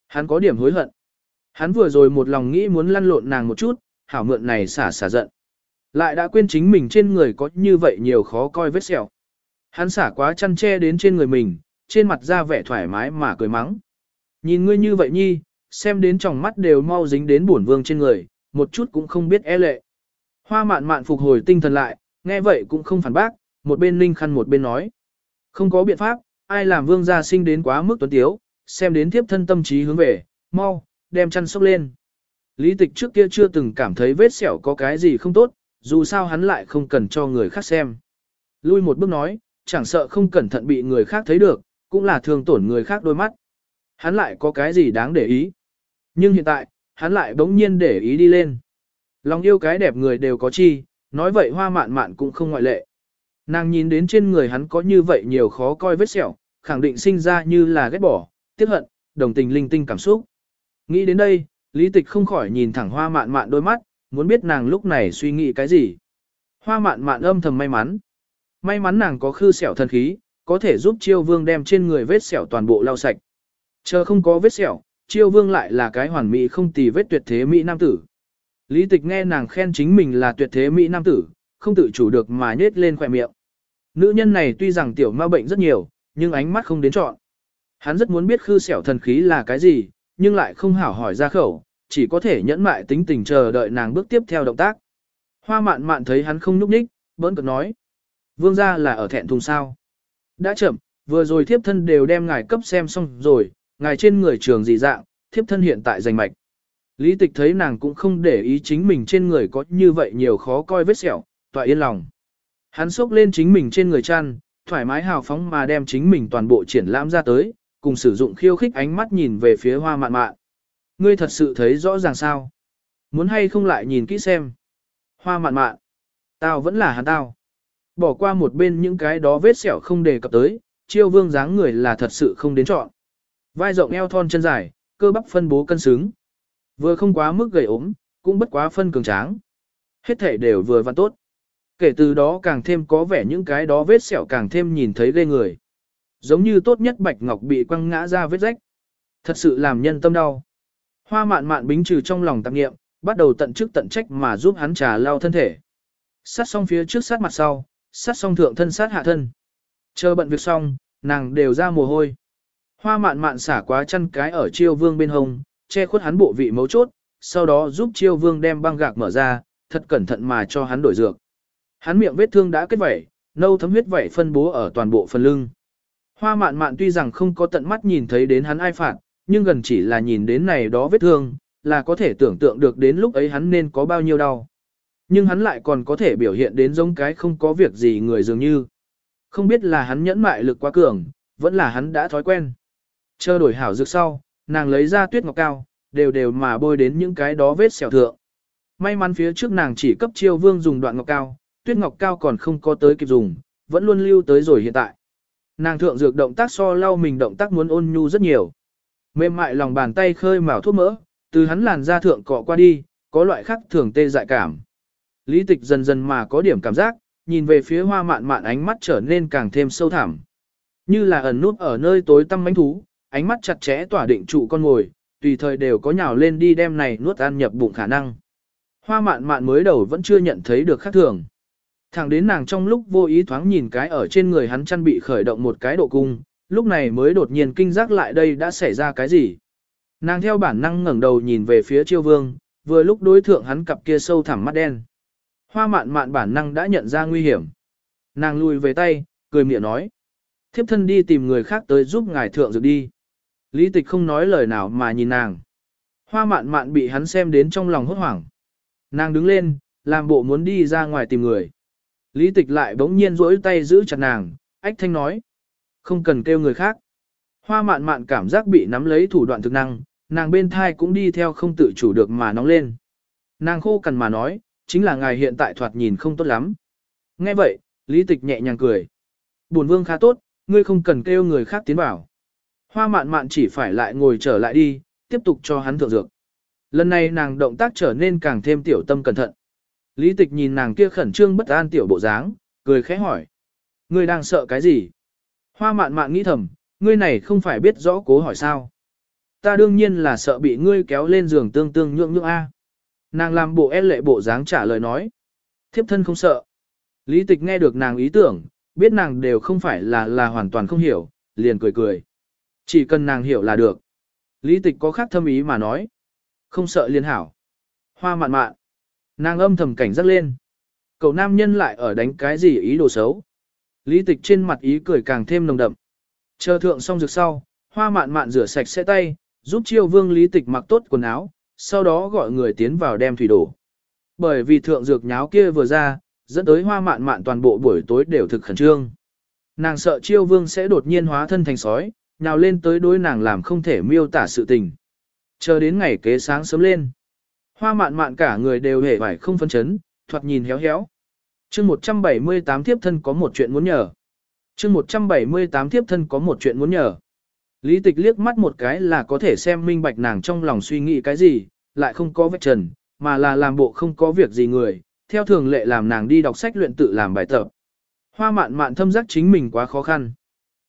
Speaker 1: Hắn có điểm hối hận. Hắn vừa rồi một lòng nghĩ muốn lăn lộn nàng một chút, hảo mượn này xả xả giận. Lại đã quên chính mình trên người có như vậy nhiều khó coi vết sẹo. Hắn xả quá chăn che đến trên người mình, trên mặt ra vẻ thoải mái mà cười mắng. Nhìn ngươi như vậy nhi, xem đến tròng mắt đều mau dính đến bổn vương trên người, một chút cũng không biết e lệ. Hoa mạn mạn phục hồi tinh thần lại, nghe vậy cũng không phản bác, một bên ninh khăn một bên nói. Không có biện pháp, ai làm vương gia sinh đến quá mức tuấn tiếu, xem đến tiếp thân tâm trí hướng về, mau, đem chăn sốc lên. Lý tịch trước kia chưa từng cảm thấy vết sẹo có cái gì không tốt, dù sao hắn lại không cần cho người khác xem. Lui một bước nói, chẳng sợ không cẩn thận bị người khác thấy được, cũng là thường tổn người khác đôi mắt. Hắn lại có cái gì đáng để ý. Nhưng hiện tại, hắn lại bỗng nhiên để ý đi lên. Lòng yêu cái đẹp người đều có chi, nói vậy hoa mạn mạn cũng không ngoại lệ. Nàng nhìn đến trên người hắn có như vậy nhiều khó coi vết sẹo, khẳng định sinh ra như là ghét bỏ, tiếc hận, đồng tình linh tinh cảm xúc. Nghĩ đến đây, lý tịch không khỏi nhìn thẳng hoa mạn mạn đôi mắt, muốn biết nàng lúc này suy nghĩ cái gì. Hoa mạn mạn âm thầm may mắn. May mắn nàng có khư sẹo thần khí, có thể giúp chiêu vương đem trên người vết sẹo toàn bộ lau sạch. Chờ không có vết sẹo, chiêu vương lại là cái hoàn mỹ không tì vết tuyệt thế mỹ nam tử. Lý tịch nghe nàng khen chính mình là tuyệt thế mỹ nam tử, không tự chủ được mà nhết lên khỏe miệng. Nữ nhân này tuy rằng tiểu ma bệnh rất nhiều, nhưng ánh mắt không đến chọn. Hắn rất muốn biết khư sẹo thần khí là cái gì, nhưng lại không hảo hỏi ra khẩu, chỉ có thể nhẫn mại tính tình chờ đợi nàng bước tiếp theo động tác. Hoa mạn mạn thấy hắn không nhúc nhích, bỡn cực nói. Vương gia là ở thẹn thùng sao. Đã chậm, vừa rồi thiếp thân đều đem ngài cấp xem xong rồi, ngài trên người trường dị dạng, thiếp thân hiện tại giành mạch. Lý tịch thấy nàng cũng không để ý chính mình trên người có như vậy nhiều khó coi vết sẹo, tọa yên lòng. Hắn xốc lên chính mình trên người chăn, thoải mái hào phóng mà đem chính mình toàn bộ triển lãm ra tới, cùng sử dụng khiêu khích ánh mắt nhìn về phía hoa mạn mạn. Ngươi thật sự thấy rõ ràng sao? Muốn hay không lại nhìn kỹ xem? Hoa mạn mạn. Tao vẫn là hắn tao. Bỏ qua một bên những cái đó vết sẹo không đề cập tới, chiêu vương dáng người là thật sự không đến chọn. Vai rộng eo thon chân dài, cơ bắp phân bố cân xứng. Vừa không quá mức gầy ốm, cũng bất quá phân cường tráng. Hết thể đều vừa và tốt. Kể từ đó càng thêm có vẻ những cái đó vết sẹo càng thêm nhìn thấy ghê người. Giống như tốt nhất bạch ngọc bị quăng ngã ra vết rách. Thật sự làm nhân tâm đau. Hoa mạn mạn bính trừ trong lòng tạp nghiệm, bắt đầu tận chức tận trách mà giúp hắn trà lao thân thể. Sát xong phía trước sát mặt sau, sát xong thượng thân sát hạ thân. Chờ bận việc xong, nàng đều ra mồ hôi. Hoa mạn mạn xả quá chân cái ở chiêu vương bên hông, che khuất hắn bộ vị mấu chốt, sau đó giúp chiêu vương đem băng gạc mở ra, thật cẩn thận mà cho hắn đổi dược. Hắn miệng vết thương đã kết vảy, nâu thấm huyết vảy phân bố ở toàn bộ phần lưng. Hoa mạn mạn tuy rằng không có tận mắt nhìn thấy đến hắn ai phạt, nhưng gần chỉ là nhìn đến này đó vết thương, là có thể tưởng tượng được đến lúc ấy hắn nên có bao nhiêu đau. Nhưng hắn lại còn có thể biểu hiện đến giống cái không có việc gì người dường như. Không biết là hắn nhẫn mại lực quá cường, vẫn là hắn đã thói quen. Chờ đổi hảo dược sau, nàng lấy ra tuyết ngọc cao, đều đều mà bôi đến những cái đó vết xẻo thượng. May mắn phía trước nàng chỉ cấp chiêu vương dùng đoạn ngọc cao, tuyết ngọc cao còn không có tới kịp dùng, vẫn luôn lưu tới rồi hiện tại. Nàng thượng dược động tác so lau mình động tác muốn ôn nhu rất nhiều. Mềm mại lòng bàn tay khơi mào thuốc mỡ, từ hắn làn da thượng cọ qua đi, có loại khác thường tê dại cảm. Lý tịch dần dần mà có điểm cảm giác, nhìn về phía hoa mạn mạn ánh mắt trở nên càng thêm sâu thẳm. Như là ẩn nút ở nơi tối tăm mánh thú, ánh mắt chặt chẽ tỏa định trụ con ngồi, tùy thời đều có nhào lên đi đem này nuốt ăn nhập bụng khả năng. Hoa mạn mạn mới đầu vẫn chưa nhận thấy được khác thường. Thẳng đến nàng trong lúc vô ý thoáng nhìn cái ở trên người hắn chăn bị khởi động một cái độ cung, lúc này mới đột nhiên kinh giác lại đây đã xảy ra cái gì. Nàng theo bản năng ngẩng đầu nhìn về phía chiêu vương, vừa lúc đối thượng hắn cặp kia sâu thẳm mắt đen. Hoa mạn mạn bản năng đã nhận ra nguy hiểm. Nàng lùi về tay, cười miệng nói. Thiếp thân đi tìm người khác tới giúp ngài thượng dược đi. Lý tịch không nói lời nào mà nhìn nàng. Hoa mạn mạn bị hắn xem đến trong lòng hốt hoảng. Nàng đứng lên, làm bộ muốn đi ra ngoài tìm người. Lý tịch lại bỗng nhiên rỗi tay giữ chặt nàng, ách thanh nói. Không cần kêu người khác. Hoa mạn mạn cảm giác bị nắm lấy thủ đoạn thực năng, nàng bên thai cũng đi theo không tự chủ được mà nóng lên. Nàng khô cằn mà nói, chính là ngài hiện tại thoạt nhìn không tốt lắm. Nghe vậy, lý tịch nhẹ nhàng cười. Bổn vương khá tốt, ngươi không cần kêu người khác tiến vào. Hoa mạn mạn chỉ phải lại ngồi trở lại đi, tiếp tục cho hắn thượng dược. Lần này nàng động tác trở nên càng thêm tiểu tâm cẩn thận. Lý tịch nhìn nàng kia khẩn trương bất an tiểu bộ dáng, cười khẽ hỏi. Ngươi đang sợ cái gì? Hoa mạn mạn nghĩ thầm, ngươi này không phải biết rõ cố hỏi sao. Ta đương nhiên là sợ bị ngươi kéo lên giường tương tương nhượng nhượng A. Nàng làm bộ e lệ bộ dáng trả lời nói. Thiếp thân không sợ. Lý tịch nghe được nàng ý tưởng, biết nàng đều không phải là là hoàn toàn không hiểu, liền cười cười. Chỉ cần nàng hiểu là được. Lý tịch có khác thâm ý mà nói. Không sợ liên hảo. Hoa mạn mạn. Nàng âm thầm cảnh giác lên. Cậu nam nhân lại ở đánh cái gì ý đồ xấu. Lý tịch trên mặt ý cười càng thêm nồng đậm. Chờ thượng xong dược sau, hoa mạn mạn rửa sạch sẽ tay, giúp chiêu vương lý tịch mặc tốt quần áo, sau đó gọi người tiến vào đem thủy đổ. Bởi vì thượng dược nháo kia vừa ra, dẫn tới hoa mạn mạn toàn bộ buổi tối đều thực khẩn trương. Nàng sợ chiêu vương sẽ đột nhiên hóa thân thành sói, nào lên tới đối nàng làm không thể miêu tả sự tình. Chờ đến ngày kế sáng sớm lên. Hoa mạn mạn cả người đều hề vải không phân chấn, thoạt nhìn héo héo. chương 178 thiếp thân có một chuyện muốn nhờ. chương 178 thiếp thân có một chuyện muốn nhờ. Lý tịch liếc mắt một cái là có thể xem minh bạch nàng trong lòng suy nghĩ cái gì, lại không có vết trần, mà là làm bộ không có việc gì người, theo thường lệ làm nàng đi đọc sách luyện tự làm bài tập. Hoa mạn mạn thâm giác chính mình quá khó khăn.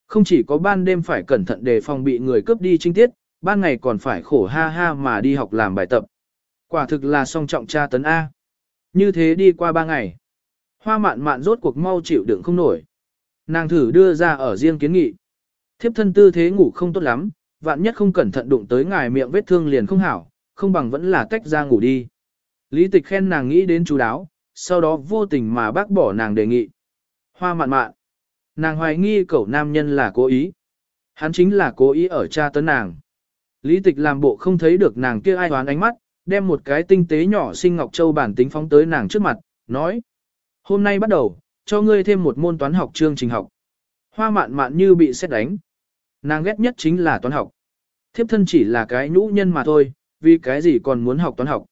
Speaker 1: Không chỉ có ban đêm phải cẩn thận để phòng bị người cướp đi trinh tiết, ban ngày còn phải khổ ha ha mà đi học làm bài tập. Quả thực là song trọng tra tấn A. Như thế đi qua ba ngày. Hoa mạn mạn rốt cuộc mau chịu đựng không nổi. Nàng thử đưa ra ở riêng kiến nghị. Thiếp thân tư thế ngủ không tốt lắm, vạn nhất không cẩn thận đụng tới ngài miệng vết thương liền không hảo, không bằng vẫn là tách ra ngủ đi. Lý tịch khen nàng nghĩ đến chú đáo, sau đó vô tình mà bác bỏ nàng đề nghị. Hoa mạn mạn. Nàng hoài nghi cậu nam nhân là cố ý. Hắn chính là cố ý ở cha tấn nàng. Lý tịch làm bộ không thấy được nàng kia ai hoán ánh mắt, đem một cái tinh tế nhỏ sinh ngọc châu bản tính phóng tới nàng trước mặt, nói. Hôm nay bắt đầu, cho ngươi thêm một môn toán học chương trình học. Hoa mạn mạn như bị xét đánh. Nàng ghét nhất chính là toán học. Thiếp thân chỉ là cái nhũ nhân mà thôi, vì cái gì còn muốn học toán học.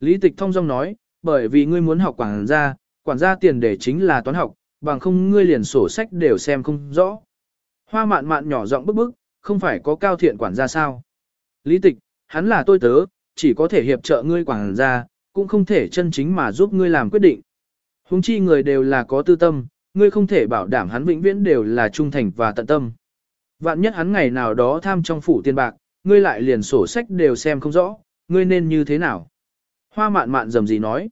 Speaker 1: Lý tịch thông dong nói, bởi vì ngươi muốn học quản gia, quản gia tiền để chính là toán học, bằng không ngươi liền sổ sách đều xem không rõ. Hoa mạn mạn nhỏ giọng bức bức, không phải có cao thiện quản gia sao. Lý tịch, hắn là tôi tớ, chỉ có thể hiệp trợ ngươi quản gia, cũng không thể chân chính mà giúp ngươi làm quyết định. Hùng chi người đều là có tư tâm, ngươi không thể bảo đảm hắn vĩnh viễn đều là trung thành và tận tâm. Vạn nhất hắn ngày nào đó tham trong phủ tiền bạc, ngươi lại liền sổ sách đều xem không rõ, ngươi nên như thế nào. Hoa mạn mạn dầm gì nói.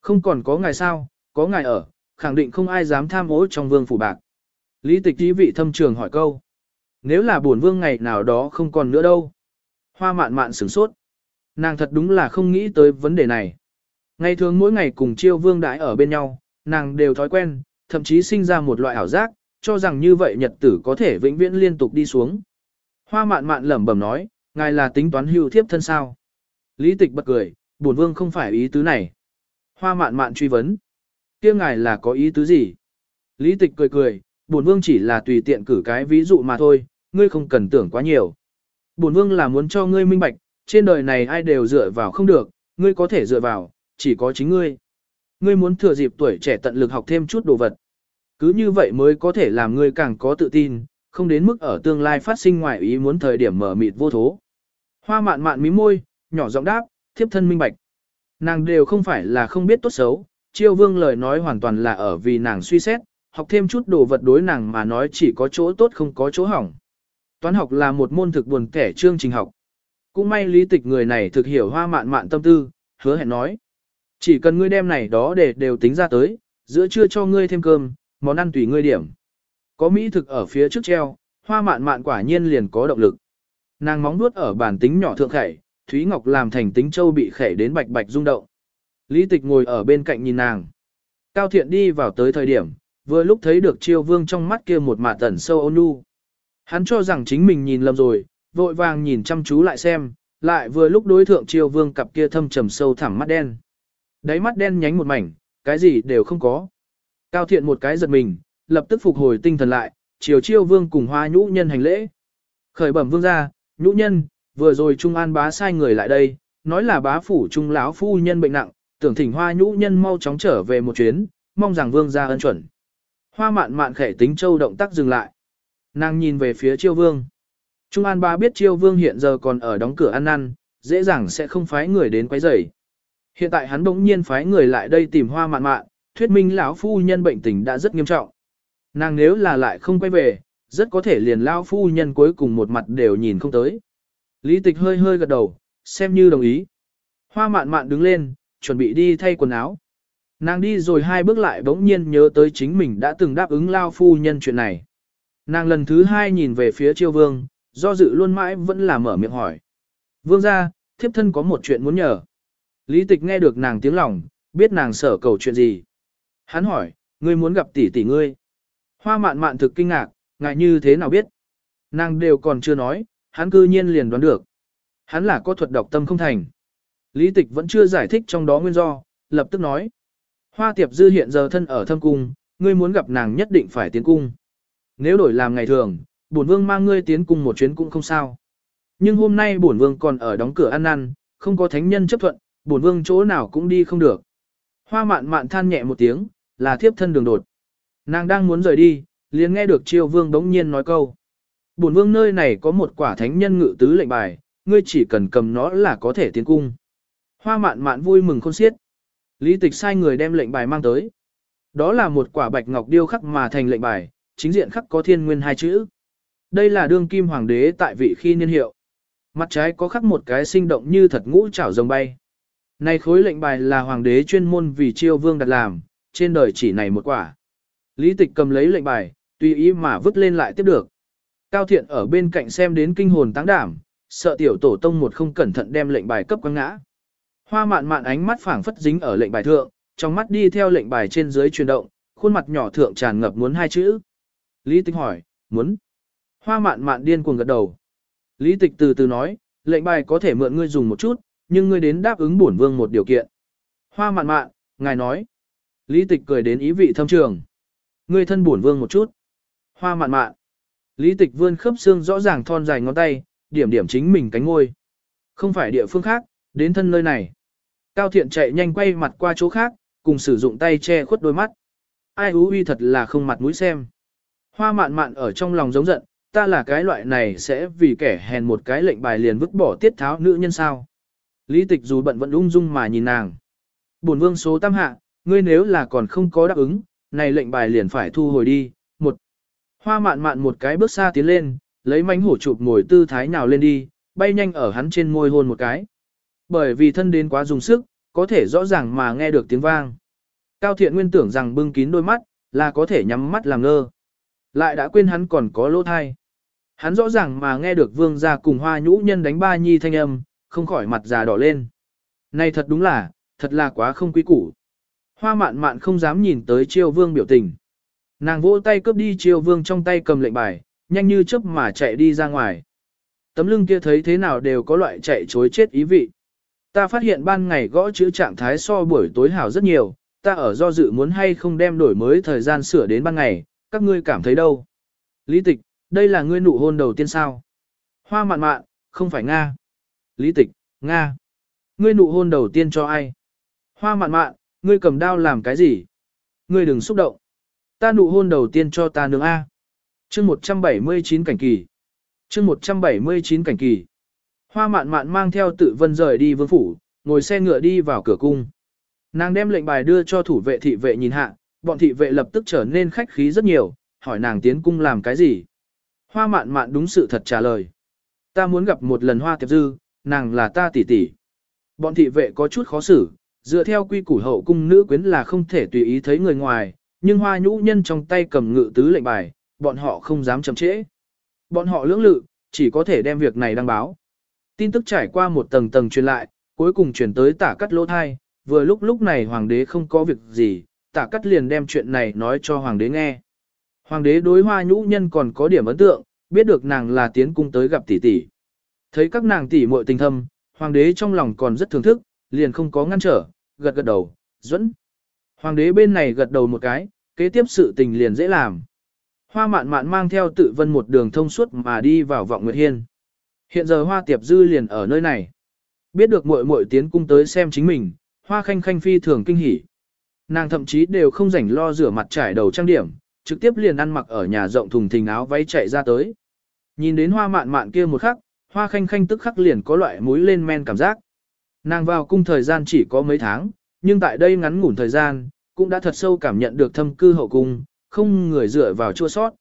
Speaker 1: Không còn có ngài sao, có ngài ở, khẳng định không ai dám tham ố trong vương phủ bạc. Lý tịch tí vị thâm trường hỏi câu. Nếu là buồn vương ngày nào đó không còn nữa đâu. Hoa mạn mạn sửng sốt. Nàng thật đúng là không nghĩ tới vấn đề này. Ngày thường mỗi ngày cùng chiêu vương đãi ở bên nhau, nàng đều thói quen, thậm chí sinh ra một loại ảo giác, cho rằng như vậy nhật tử có thể vĩnh viễn liên tục đi xuống. Hoa mạn mạn lẩm bẩm nói, ngài là tính toán hưu thiếp thân sao. Lý tịch bật cười, bổn vương không phải ý tứ này. Hoa mạn mạn truy vấn. kia ngài là có ý tứ gì? Lý tịch cười cười, bổn vương chỉ là tùy tiện cử cái ví dụ mà thôi, ngươi không cần tưởng quá nhiều. Bổn vương là muốn cho ngươi minh bạch, trên đời này ai đều dựa vào không được, ngươi có thể dựa vào, chỉ có chính ngươi. Ngươi muốn thừa dịp tuổi trẻ tận lực học thêm chút đồ vật. Cứ như vậy mới có thể làm ngươi càng có tự tin, không đến mức ở tương lai phát sinh ngoài ý muốn thời điểm mở mịt vô thố. Hoa mạn mạn mí môi, nhỏ giọng đáp, thiếp thân minh bạch. Nàng đều không phải là không biết tốt xấu, chiêu vương lời nói hoàn toàn là ở vì nàng suy xét, học thêm chút đồ vật đối nàng mà nói chỉ có chỗ tốt không có chỗ hỏng. Toán học là một môn thực buồn kẻ chương trình học. Cũng may lý tịch người này thực hiểu hoa mạn mạn tâm tư, hứa hẹn nói. Chỉ cần ngươi đem này đó để đều tính ra tới, giữa trưa cho ngươi thêm cơm, món ăn tùy ngươi điểm. Có mỹ thực ở phía trước treo, hoa mạn mạn quả nhiên liền có động lực. Nàng móng nuốt ở bản tính nhỏ thượng khẩy, Thúy Ngọc làm thành tính châu bị khẩy đến bạch bạch rung động. Lý tịch ngồi ở bên cạnh nhìn nàng. Cao thiện đi vào tới thời điểm, vừa lúc thấy được chiêu vương trong mắt kia một mạt tẩn sâu ôn nhu. Hắn cho rằng chính mình nhìn lầm rồi, vội vàng nhìn chăm chú lại xem, lại vừa lúc đối thượng chiêu vương cặp kia thâm trầm sâu thẳm mắt đen. Đáy mắt đen nhánh một mảnh, cái gì đều không có. Cao thiện một cái giật mình, lập tức phục hồi tinh thần lại, chiều chiêu vương cùng hoa nhũ nhân hành lễ. Khởi bẩm vương ra, nhũ nhân, vừa rồi Trung An bá sai người lại đây, nói là bá phủ Trung lão phu nhân bệnh nặng, tưởng thỉnh hoa nhũ nhân mau chóng trở về một chuyến, mong rằng vương ra ân chuẩn. Hoa mạn mạn khẽ tính châu động tác dừng lại. Nàng nhìn về phía chiêu vương. Trung An Ba biết chiêu vương hiện giờ còn ở đóng cửa ăn năn, dễ dàng sẽ không phái người đến quấy rầy. Hiện tại hắn bỗng nhiên phái người lại đây tìm hoa mạn mạn, thuyết minh lão phu nhân bệnh tình đã rất nghiêm trọng. Nàng nếu là lại không quay về, rất có thể liền lão phu nhân cuối cùng một mặt đều nhìn không tới. Lý tịch hơi hơi gật đầu, xem như đồng ý. Hoa mạn mạn đứng lên, chuẩn bị đi thay quần áo. Nàng đi rồi hai bước lại bỗng nhiên nhớ tới chính mình đã từng đáp ứng lao phu nhân chuyện này. Nàng lần thứ hai nhìn về phía chiêu vương, do dự luôn mãi vẫn là mở miệng hỏi. Vương ra, thiếp thân có một chuyện muốn nhờ. Lý tịch nghe được nàng tiếng lòng, biết nàng sở cầu chuyện gì. Hắn hỏi, ngươi muốn gặp tỷ tỷ ngươi. Hoa mạn mạn thực kinh ngạc, ngại như thế nào biết. Nàng đều còn chưa nói, hắn cư nhiên liền đoán được. Hắn là có thuật độc tâm không thành. Lý tịch vẫn chưa giải thích trong đó nguyên do, lập tức nói. Hoa tiệp dư hiện giờ thân ở thâm cung, ngươi muốn gặp nàng nhất định phải tiến cung. Nếu đổi làm ngày thường, bổn vương mang ngươi tiến cung một chuyến cũng không sao. Nhưng hôm nay bổn vương còn ở đóng cửa ăn năn, không có thánh nhân chấp thuận, bổn vương chỗ nào cũng đi không được. Hoa mạn mạn than nhẹ một tiếng, là thiếp thân đường đột. Nàng đang muốn rời đi, liền nghe được triều vương đống nhiên nói câu. Bổn vương nơi này có một quả thánh nhân ngự tứ lệnh bài, ngươi chỉ cần cầm nó là có thể tiến cung. Hoa mạn mạn vui mừng khôn xiết. Lý tịch sai người đem lệnh bài mang tới. Đó là một quả bạch ngọc điêu khắc mà thành lệnh bài, chính diện khắc có thiên nguyên hai chữ. Đây là đương kim hoàng đế tại vị khi niên hiệu. Mặt trái có khắc một cái sinh động như thật ngũ chảo rồng bay. Này khối lệnh bài là hoàng đế chuyên môn vì chiêu vương đặt làm, trên đời chỉ này một quả. Lý tịch cầm lấy lệnh bài, tùy ý mà vứt lên lại tiếp được. Cao thiện ở bên cạnh xem đến kinh hồn táng đảm, sợ tiểu tổ tông một không cẩn thận đem lệnh bài cấp quăng ngã. Hoa mạn mạn ánh mắt phảng phất dính ở lệnh bài thượng, trong mắt đi theo lệnh bài trên dưới chuyển động, khuôn mặt nhỏ thượng tràn ngập muốn hai chữ. Lý tịch hỏi, muốn. Hoa mạn mạn điên cuồng gật đầu. Lý tịch từ từ nói, lệnh bài có thể mượn ngươi dùng một chút, nhưng ngươi đến đáp ứng bổn vương một điều kiện. Hoa mạn mạn, ngài nói. Lý tịch cười đến ý vị thâm trường. Ngươi thân bổn vương một chút. Hoa mạn mạn. Lý tịch vươn khớp xương rõ ràng thon dài ngón tay, điểm điểm chính mình cánh ngôi. Không phải địa phương khác, đến thân nơi này. Cao thiện chạy nhanh quay mặt qua chỗ khác, cùng sử dụng tay che khuất đôi mắt. Ai hú uy thật là không mặt mũi xem. Hoa mạn mạn ở trong lòng giống giận, ta là cái loại này sẽ vì kẻ hèn một cái lệnh bài liền vứt bỏ tiết tháo nữ nhân sao. Lý tịch dù bận vẫn ung dung mà nhìn nàng. Bổn vương số tam hạ, ngươi nếu là còn không có đáp ứng, này lệnh bài liền phải thu hồi đi. Một. Hoa mạn mạn một cái bước xa tiến lên, lấy mánh hổ chụp ngồi tư thái nào lên đi, bay nhanh ở hắn trên môi hôn một cái. Bởi vì thân đến quá dùng sức, có thể rõ ràng mà nghe được tiếng vang. Cao thiện nguyên tưởng rằng bưng kín đôi mắt, là có thể nhắm mắt làm ngơ. Lại đã quên hắn còn có lỗ thai. Hắn rõ ràng mà nghe được vương gia cùng hoa nhũ nhân đánh ba nhi thanh âm, không khỏi mặt già đỏ lên. Này thật đúng là, thật là quá không quý củ. Hoa mạn mạn không dám nhìn tới chiêu vương biểu tình. Nàng vỗ tay cướp đi chiêu vương trong tay cầm lệnh bài, nhanh như chớp mà chạy đi ra ngoài. Tấm lưng kia thấy thế nào đều có loại chạy chối chết ý vị. Ta phát hiện ban ngày gõ chữ trạng thái so buổi tối hảo rất nhiều, ta ở do dự muốn hay không đem đổi mới thời gian sửa đến ban ngày, các ngươi cảm thấy đâu? Lý tịch, đây là ngươi nụ hôn đầu tiên sao? Hoa mạn mạn, không phải Nga. Lý tịch, Nga. Ngươi nụ hôn đầu tiên cho ai? Hoa mạn mạn, ngươi cầm đao làm cái gì? Ngươi đừng xúc động. Ta nụ hôn đầu tiên cho ta nướng A. chương 179 cảnh kỳ. chương 179 cảnh kỳ. Hoa mạn mạn mang theo tự vân rời đi vương phủ, ngồi xe ngựa đi vào cửa cung. Nàng đem lệnh bài đưa cho thủ vệ thị vệ nhìn hạ, bọn thị vệ lập tức trở nên khách khí rất nhiều, hỏi nàng tiến cung làm cái gì. Hoa mạn mạn đúng sự thật trả lời. Ta muốn gặp một lần hoa tiệp dư, nàng là ta tỷ tỷ. Bọn thị vệ có chút khó xử, dựa theo quy củ hậu cung nữ quyến là không thể tùy ý thấy người ngoài, nhưng hoa nhũ nhân trong tay cầm ngự tứ lệnh bài, bọn họ không dám chậm trễ. Bọn họ lưỡng lự, chỉ có thể đem việc này đăng báo. Tin tức trải qua một tầng tầng truyền lại, cuối cùng truyền tới tả cắt lỗ thai, vừa lúc lúc này hoàng đế không có việc gì, tả cắt liền đem chuyện này nói cho hoàng đế nghe. Hoàng đế đối hoa nhũ nhân còn có điểm ấn tượng, biết được nàng là tiến cung tới gặp tỷ tỷ. Thấy các nàng tỷ muội tình thâm, hoàng đế trong lòng còn rất thưởng thức, liền không có ngăn trở, gật gật đầu, dẫn. Hoàng đế bên này gật đầu một cái, kế tiếp sự tình liền dễ làm. Hoa mạn mạn mang theo tự vân một đường thông suốt mà đi vào vọng nguyệt hiên. Hiện giờ hoa tiệp dư liền ở nơi này. Biết được muội muội tiến cung tới xem chính mình, hoa khanh khanh phi thường kinh hỉ. Nàng thậm chí đều không rảnh lo rửa mặt trải đầu trang điểm, trực tiếp liền ăn mặc ở nhà rộng thùng thình áo váy chạy ra tới. Nhìn đến hoa mạn mạn kia một khắc, hoa khanh khanh tức khắc liền có loại mũi lên men cảm giác. Nàng vào cung thời gian chỉ có mấy tháng, nhưng tại đây ngắn ngủn thời gian, cũng đã thật sâu cảm nhận được thâm cư hậu cung, không người dựa vào chua sót.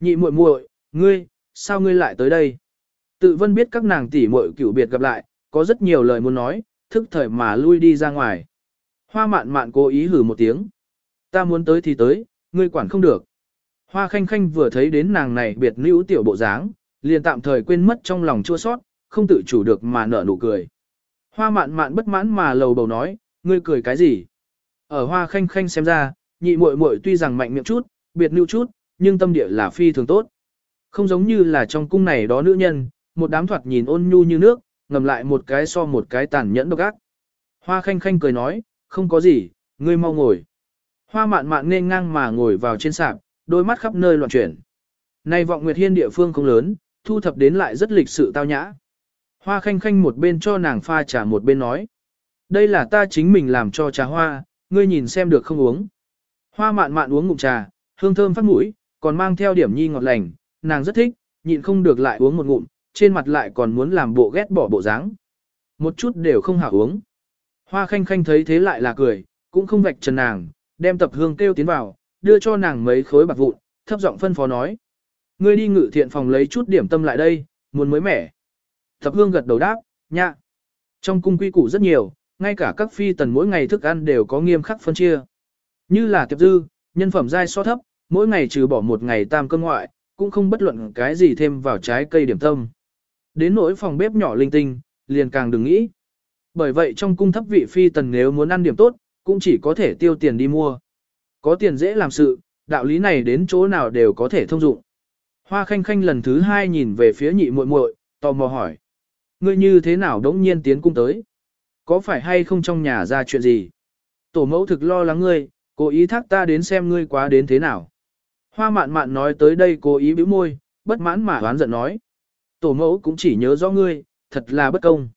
Speaker 1: Nhị muội muội, ngươi, sao ngươi lại tới đây? Tự vân biết các nàng tỷ muội cửu biệt gặp lại, có rất nhiều lời muốn nói, thức thời mà lui đi ra ngoài. Hoa mạn mạn cố ý hử một tiếng. Ta muốn tới thì tới, ngươi quản không được. Hoa khanh khanh vừa thấy đến nàng này biệt nữ tiểu bộ dáng, liền tạm thời quên mất trong lòng chua sót, không tự chủ được mà nở nụ cười. Hoa mạn mạn bất mãn mà lầu bầu nói, ngươi cười cái gì? Ở hoa khanh khanh xem ra, nhị muội muội tuy rằng mạnh miệng chút, biệt nữ chút, nhưng tâm địa là phi thường tốt. Không giống như là trong cung này đó nữ nhân, một đám thoạt nhìn ôn nhu như nước, ngầm lại một cái so một cái tàn nhẫn độc ác. Hoa khanh khanh cười nói, không có gì, ngươi mau ngồi. Hoa mạn mạn nên ngang mà ngồi vào trên sạp, đôi mắt khắp nơi loạn chuyển. Này vọng nguyệt hiên địa phương không lớn, thu thập đến lại rất lịch sự tao nhã. Hoa khanh khanh một bên cho nàng pha trà một bên nói. Đây là ta chính mình làm cho trà hoa, ngươi nhìn xem được không uống. Hoa mạn mạn uống ngụm trà, hương thơm phát mũi, còn mang theo điểm nhi ngọt lành, nàng rất thích, nhịn không được lại uống một ngụm, trên mặt lại còn muốn làm bộ ghét bỏ bộ dáng. Một chút đều không hảo uống. Hoa khanh khanh thấy thế lại là cười, cũng không vạch trần nàng, đem tập hương kêu tiến vào, đưa cho nàng mấy khối bạc vụn, thấp giọng phân phó nói. Ngươi đi ngự thiện phòng lấy chút điểm tâm lại đây, muốn mới mẻ. Tập hương gật đầu đáp, nhạ. Trong cung quy củ rất nhiều, ngay cả các phi tần mỗi ngày thức ăn đều có nghiêm khắc phân chia. Như là tiệp dư, nhân phẩm dai so thấp, mỗi ngày trừ bỏ một ngày tam cơm ngoại, cũng không bất luận cái gì thêm vào trái cây điểm tâm. Đến nỗi phòng bếp nhỏ linh tinh, liền càng đừng nghĩ. Bởi vậy trong cung thấp vị phi tần nếu muốn ăn điểm tốt, cũng chỉ có thể tiêu tiền đi mua. Có tiền dễ làm sự, đạo lý này đến chỗ nào đều có thể thông dụng. Hoa khanh khanh lần thứ hai nhìn về phía nhị muội muội, tò mò hỏi. Ngươi như thế nào đống nhiên tiến cung tới? Có phải hay không trong nhà ra chuyện gì? Tổ mẫu thực lo lắng ngươi, cố ý thác ta đến xem ngươi quá đến thế nào. Hoa mạn mạn nói tới đây cố ý bĩu môi, bất mãn mà oán giận nói. Tổ mẫu cũng chỉ nhớ rõ ngươi, thật là bất công.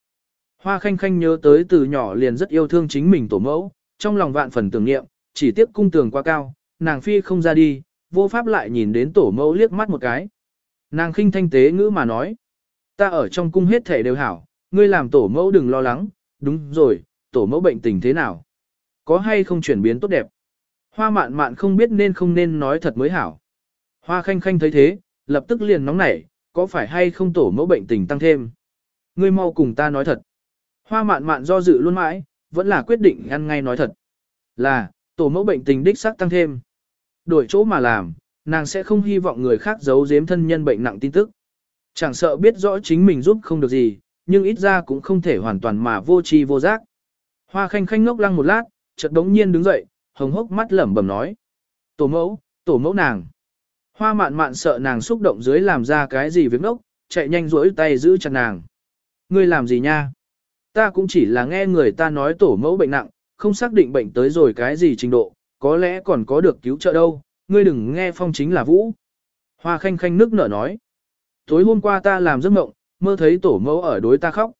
Speaker 1: Hoa khanh khanh nhớ tới từ nhỏ liền rất yêu thương chính mình tổ mẫu, trong lòng vạn phần tưởng niệm, chỉ tiếc cung tường quá cao, nàng phi không ra đi, vô pháp lại nhìn đến tổ mẫu liếc mắt một cái. Nàng khinh thanh tế ngữ mà nói, ta ở trong cung hết thể đều hảo, ngươi làm tổ mẫu đừng lo lắng, đúng rồi, tổ mẫu bệnh tình thế nào? Có hay không chuyển biến tốt đẹp? Hoa mạn mạn không biết nên không nên nói thật mới hảo. Hoa khanh khanh thấy thế, lập tức liền nóng nảy, có phải hay không tổ mẫu bệnh tình tăng thêm? Ngươi mau cùng ta nói thật. Hoa mạn mạn do dự luôn mãi, vẫn là quyết định ăn ngay nói thật. Là, tổ mẫu bệnh tình đích xác tăng thêm. Đổi chỗ mà làm, nàng sẽ không hy vọng người khác giấu giếm thân nhân bệnh nặng tin tức. Chẳng sợ biết rõ chính mình giúp không được gì, nhưng ít ra cũng không thể hoàn toàn mà vô tri vô giác. Hoa khanh khanh ngốc lăng một lát, chợt đống nhiên đứng dậy, hồng hốc mắt lẩm bẩm nói. Tổ mẫu, tổ mẫu nàng. Hoa mạn mạn sợ nàng xúc động dưới làm ra cái gì việc ngốc, chạy nhanh rỗi tay giữ chặt nàng. Ngươi làm gì nha? Ta cũng chỉ là nghe người ta nói tổ mẫu bệnh nặng, không xác định bệnh tới rồi cái gì trình độ, có lẽ còn có được cứu trợ đâu, ngươi đừng nghe phong chính là vũ. Hoa khanh khanh nước nở nói. Tối hôm qua ta làm giấc mộng, mơ thấy tổ mẫu ở đối ta khóc.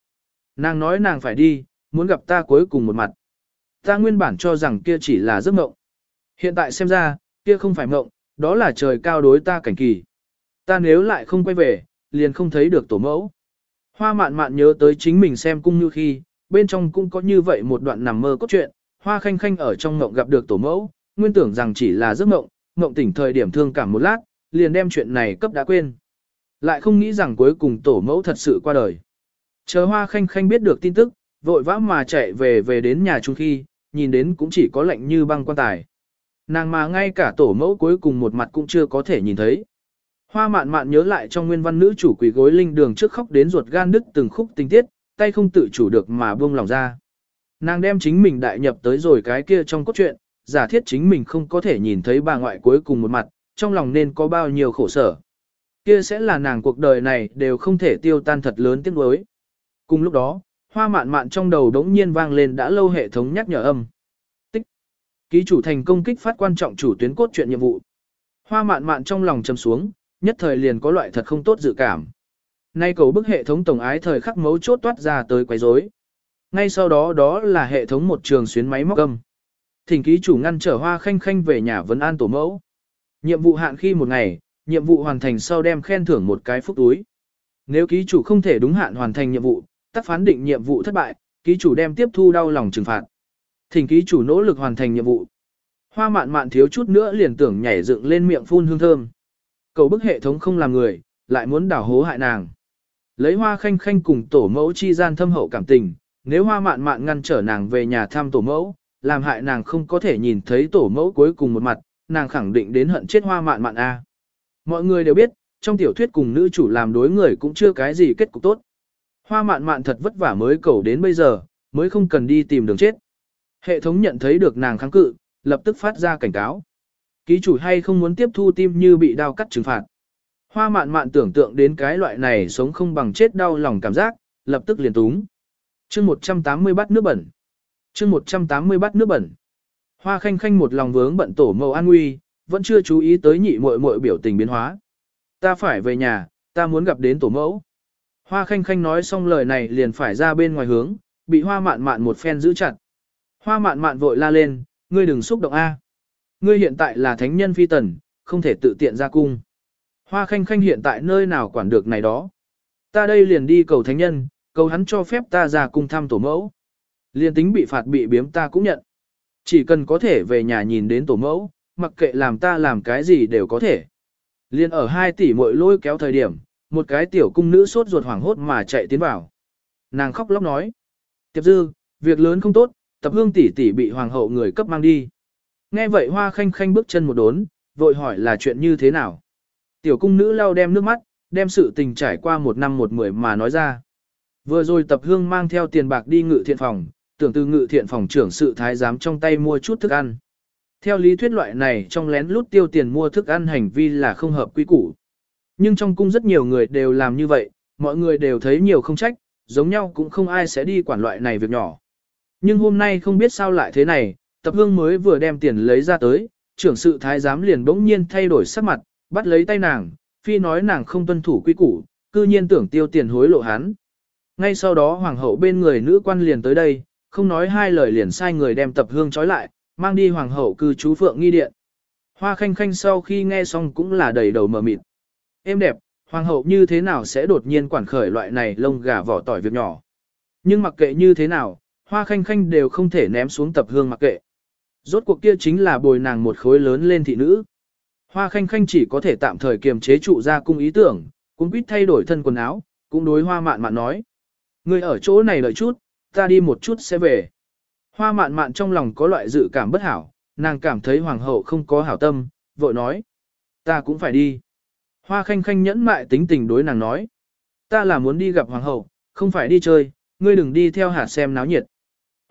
Speaker 1: Nàng nói nàng phải đi, muốn gặp ta cuối cùng một mặt. Ta nguyên bản cho rằng kia chỉ là giấc mộng. Hiện tại xem ra, kia không phải mộng, đó là trời cao đối ta cảnh kỳ. Ta nếu lại không quay về, liền không thấy được tổ mẫu. Hoa mạn mạn nhớ tới chính mình xem cung như khi, bên trong cũng có như vậy một đoạn nằm mơ cốt truyện, hoa khanh khanh ở trong ngộng gặp được tổ mẫu, nguyên tưởng rằng chỉ là giấc mộng, mộng tỉnh thời điểm thương cảm một lát, liền đem chuyện này cấp đã quên. Lại không nghĩ rằng cuối cùng tổ mẫu thật sự qua đời. Chờ hoa khanh khanh biết được tin tức, vội vã mà chạy về về đến nhà chung khi, nhìn đến cũng chỉ có lạnh như băng quan tài. Nàng mà ngay cả tổ mẫu cuối cùng một mặt cũng chưa có thể nhìn thấy. Hoa mạn mạn nhớ lại trong nguyên văn nữ chủ quỷ gối linh đường trước khóc đến ruột gan đứt từng khúc tình tiết, tay không tự chủ được mà buông lòng ra. Nàng đem chính mình đại nhập tới rồi cái kia trong cốt truyện, giả thiết chính mình không có thể nhìn thấy bà ngoại cuối cùng một mặt, trong lòng nên có bao nhiêu khổ sở. Kia sẽ là nàng cuộc đời này đều không thể tiêu tan thật lớn tiếc nuối. Cùng lúc đó, hoa mạn mạn trong đầu đống nhiên vang lên đã lâu hệ thống nhắc nhở âm. Tích. Ký chủ thành công kích phát quan trọng chủ tuyến cốt truyện nhiệm vụ. Hoa mạn mạn trong lòng trầm xuống, nhất thời liền có loại thật không tốt dự cảm. Nay cầu bức hệ thống tổng ái thời khắc mấu chốt toát ra tới quấy rối. Ngay sau đó đó là hệ thống một trường xuyến máy móc âm. Thỉnh ký chủ ngăn trở hoa khanh khanh về nhà vấn an tổ mẫu. Nhiệm vụ hạn khi một ngày, nhiệm vụ hoàn thành sau đem khen thưởng một cái phúc túi. Nếu ký chủ không thể đúng hạn hoàn thành nhiệm vụ, tác phán định nhiệm vụ thất bại, ký chủ đem tiếp thu đau lòng trừng phạt. Thỉnh ký chủ nỗ lực hoàn thành nhiệm vụ. Hoa mạn mạn thiếu chút nữa liền tưởng nhảy dựng lên miệng phun hương thơm. Cầu bức hệ thống không làm người, lại muốn đảo hố hại nàng. Lấy hoa khanh khanh cùng tổ mẫu chi gian thâm hậu cảm tình, nếu hoa mạn mạn ngăn trở nàng về nhà thăm tổ mẫu, làm hại nàng không có thể nhìn thấy tổ mẫu cuối cùng một mặt, nàng khẳng định đến hận chết hoa mạn mạn A. Mọi người đều biết, trong tiểu thuyết cùng nữ chủ làm đối người cũng chưa cái gì kết cục tốt. Hoa mạn mạn thật vất vả mới cầu đến bây giờ, mới không cần đi tìm đường chết. Hệ thống nhận thấy được nàng kháng cự, lập tức phát ra cảnh cáo. Ký chủ hay không muốn tiếp thu tim như bị đau cắt trừng phạt. Hoa mạn mạn tưởng tượng đến cái loại này sống không bằng chết đau lòng cảm giác, lập tức liền túng. chương 180 bát nước bẩn. chương 180 bát nước bẩn. Hoa khanh khanh một lòng vướng bận tổ mâu an nguy, vẫn chưa chú ý tới nhị muội muội biểu tình biến hóa. Ta phải về nhà, ta muốn gặp đến tổ mẫu. Hoa khanh khanh nói xong lời này liền phải ra bên ngoài hướng, bị hoa mạn mạn một phen giữ chặt. Hoa mạn mạn vội la lên, ngươi đừng xúc động A. Ngươi hiện tại là thánh nhân phi tần, không thể tự tiện ra cung. Hoa khanh khanh hiện tại nơi nào quản được này đó. Ta đây liền đi cầu thánh nhân, cầu hắn cho phép ta ra cung thăm tổ mẫu. Liên tính bị phạt bị biếm ta cũng nhận. Chỉ cần có thể về nhà nhìn đến tổ mẫu, mặc kệ làm ta làm cái gì đều có thể. Liên ở hai tỷ muội lôi kéo thời điểm, một cái tiểu cung nữ sốt ruột hoảng hốt mà chạy tiến vào. Nàng khóc lóc nói. Tiệp dư, việc lớn không tốt, tập hương tỷ tỷ bị hoàng hậu người cấp mang đi. Nghe vậy hoa khanh khanh bước chân một đốn, vội hỏi là chuyện như thế nào. Tiểu cung nữ lau đem nước mắt, đem sự tình trải qua một năm một mười mà nói ra. Vừa rồi tập hương mang theo tiền bạc đi ngự thiện phòng, tưởng từ ngự thiện phòng trưởng sự thái giám trong tay mua chút thức ăn. Theo lý thuyết loại này trong lén lút tiêu tiền mua thức ăn hành vi là không hợp quy củ. Nhưng trong cung rất nhiều người đều làm như vậy, mọi người đều thấy nhiều không trách, giống nhau cũng không ai sẽ đi quản loại này việc nhỏ. Nhưng hôm nay không biết sao lại thế này, tập hương mới vừa đem tiền lấy ra tới, trưởng sự thái giám liền bỗng nhiên thay đổi sắc mặt, bắt lấy tay nàng, phi nói nàng không tuân thủ quy củ, cư nhiên tưởng tiêu tiền hối lộ hắn. Ngay sau đó hoàng hậu bên người nữ quan liền tới đây, không nói hai lời liền sai người đem tập hương trói lại, mang đi hoàng hậu cư trú phượng nghi điện. Hoa khanh khanh sau khi nghe xong cũng là đầy đầu mờ mịt. Em đẹp, hoàng hậu như thế nào sẽ đột nhiên quản khởi loại này lông gà vỏ tỏi việc nhỏ. Nhưng mặc kệ như thế nào, hoa khanh khanh đều không thể ném xuống tập hương mặc kệ. Rốt cuộc kia chính là bồi nàng một khối lớn lên thị nữ. Hoa khanh khanh chỉ có thể tạm thời kiềm chế trụ ra cung ý tưởng, cũng quýt thay đổi thân quần áo, cũng đối hoa mạn mạn nói. Người ở chỗ này đợi chút, ta đi một chút sẽ về. Hoa mạn mạn trong lòng có loại dự cảm bất hảo, nàng cảm thấy hoàng hậu không có hảo tâm, vội nói. Ta cũng phải đi. Hoa khanh khanh nhẫn mại tính tình đối nàng nói. Ta là muốn đi gặp hoàng hậu, không phải đi chơi, ngươi đừng đi theo hạt xem náo nhiệt.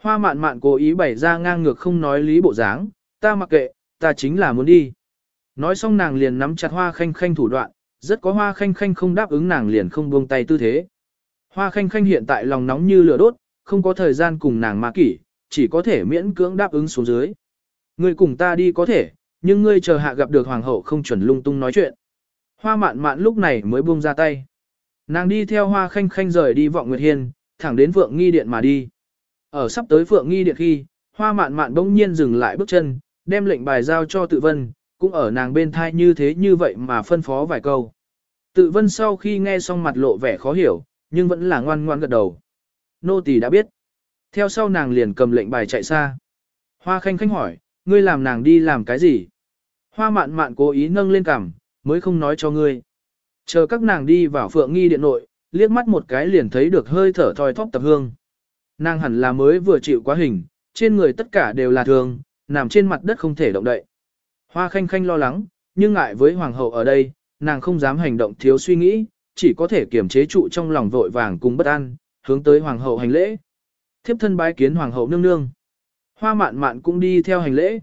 Speaker 1: Hoa mạn mạn cố ý bày ra ngang ngược không nói lý bộ dáng, ta mặc kệ, ta chính là muốn đi. Nói xong nàng liền nắm chặt hoa khanh khanh thủ đoạn, rất có hoa khanh khanh không đáp ứng nàng liền không buông tay tư thế. Hoa khanh khanh hiện tại lòng nóng như lửa đốt, không có thời gian cùng nàng mà kỷ, chỉ có thể miễn cưỡng đáp ứng xuống dưới. Ngươi cùng ta đi có thể, nhưng ngươi chờ hạ gặp được hoàng hậu không chuẩn lung tung nói chuyện. Hoa mạn mạn lúc này mới buông ra tay. Nàng đi theo hoa khanh khanh rời đi vọng nguyệt hiên, thẳng đến vượng Nghi Điện mà đi. Ở sắp tới Phượng Nghi Điện khi, hoa mạn mạn bỗng nhiên dừng lại bước chân, đem lệnh bài giao cho tự vân, cũng ở nàng bên thai như thế như vậy mà phân phó vài câu. Tự vân sau khi nghe xong mặt lộ vẻ khó hiểu, nhưng vẫn là ngoan ngoan gật đầu. Nô tỳ đã biết. Theo sau nàng liền cầm lệnh bài chạy xa. Hoa khanh khanh hỏi, ngươi làm nàng đi làm cái gì? Hoa mạn mạn cố ý nâng lên cằm, mới không nói cho ngươi. Chờ các nàng đi vào phượng nghi điện nội, liếc mắt một cái liền thấy được hơi thở thoi thóp tập hương. Nàng hẳn là mới vừa chịu quá hình, trên người tất cả đều là thương, nằm trên mặt đất không thể động đậy. Hoa khanh khanh lo lắng, nhưng ngại với hoàng hậu ở đây, nàng không dám hành động thiếu suy nghĩ, chỉ có thể kiềm chế trụ trong lòng vội vàng cùng bất an, hướng tới hoàng hậu hành lễ. Thiếp thân bái kiến hoàng hậu nương nương. Hoa mạn mạn cũng đi theo hành lễ.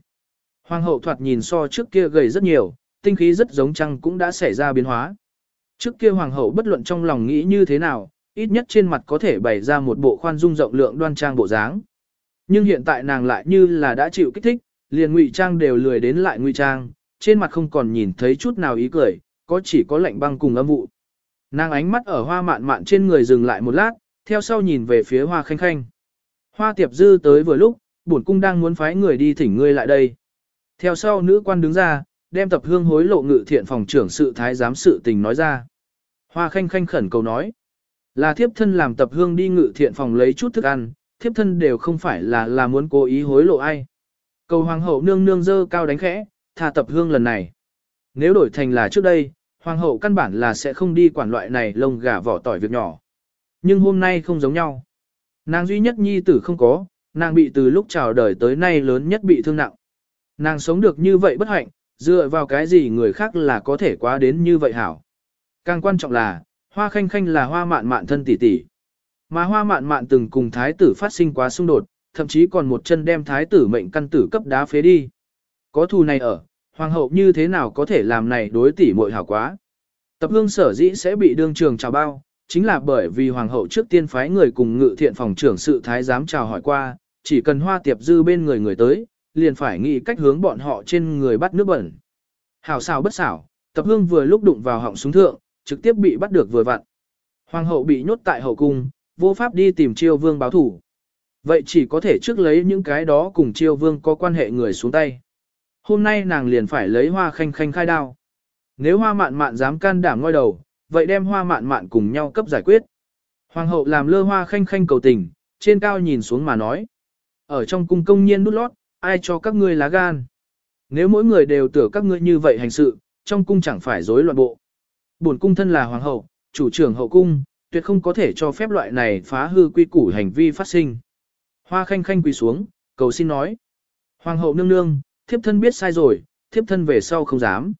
Speaker 1: Hoàng hậu thoạt nhìn so trước kia gầy rất nhiều, tinh khí rất giống trăng cũng đã xảy ra biến hóa. Trước kia hoàng hậu bất luận trong lòng nghĩ như thế nào, ít nhất trên mặt có thể bày ra một bộ khoan dung rộng lượng đoan trang bộ dáng. Nhưng hiện tại nàng lại như là đã chịu kích thích, liền ngụy trang đều lười đến lại ngụy trang, trên mặt không còn nhìn thấy chút nào ý cười, có chỉ có lạnh băng cùng âm vụ. Nàng ánh mắt ở hoa mạn mạn trên người dừng lại một lát, theo sau nhìn về phía hoa khanh khanh. Hoa tiệp dư tới vừa lúc, bổn cung đang muốn phái người đi thỉnh ngươi lại đây. Theo sau nữ quan đứng ra, đem tập hương hối lộ ngự thiện phòng trưởng sự thái giám sự tình nói ra. Hoa khanh khanh khẩn cầu nói. Là thiếp thân làm tập hương đi ngự thiện phòng lấy chút thức ăn, thiếp thân đều không phải là là muốn cố ý hối lộ ai. Cầu hoàng hậu nương nương dơ cao đánh khẽ, thà tập hương lần này. Nếu đổi thành là trước đây, hoàng hậu căn bản là sẽ không đi quản loại này lông gà vỏ tỏi việc nhỏ. Nhưng hôm nay không giống nhau. Nàng duy nhất nhi tử không có, nàng bị từ lúc chào đời tới nay lớn nhất bị thương nặng. Nàng sống được như vậy bất hạnh, dựa vào cái gì người khác là có thể quá đến như vậy hảo. Càng quan trọng là, hoa khanh khanh là hoa mạn mạn thân tỷ tỷ. Mà hoa mạn mạn từng cùng thái tử phát sinh quá xung đột, thậm chí còn một chân đem thái tử mệnh căn tử cấp đá phế đi. Có thù này ở, hoàng hậu như thế nào có thể làm này đối tỷ muội hảo quá. Tập hương sở dĩ sẽ bị đương trường chào bao, chính là bởi vì hoàng hậu trước tiên phái người cùng ngự thiện phòng trưởng sự thái giám chào hỏi qua, chỉ cần hoa tiệp dư bên người người tới, liền phải nghĩ cách hướng bọn họ trên người bắt nước bẩn. Hảo xảo bất xảo, tập hương vừa lúc đụng vào họng súng thượng, trực tiếp bị bắt được vừa vặn. Hoàng hậu bị nhốt tại hậu cung, vô pháp đi tìm chiêu vương báo thủ. Vậy chỉ có thể trước lấy những cái đó cùng chiêu vương có quan hệ người xuống tay. Hôm nay nàng liền phải lấy hoa khanh khanh khai đao. Nếu hoa mạn mạn dám can đảm ngoi đầu, vậy đem hoa mạn mạn cùng nhau cấp giải quyết. Hoàng hậu làm lơ hoa khanh khanh cầu tình, trên cao nhìn xuống mà nói. Ở trong cung công nhiên nút lót, ai cho các ngươi lá gan. Nếu mỗi người đều tưởng các ngươi như vậy hành sự, trong cung chẳng phải rối loạn bộ. Bổn cung thân là hoàng hậu, chủ trưởng hậu cung, tuyệt không có thể cho phép loại này phá hư quy củ hành vi phát sinh. Hoa khanh khanh quỳ xuống, cầu xin nói. Hoàng hậu nương nương, thiếp thân biết sai rồi, thiếp thân về sau không dám.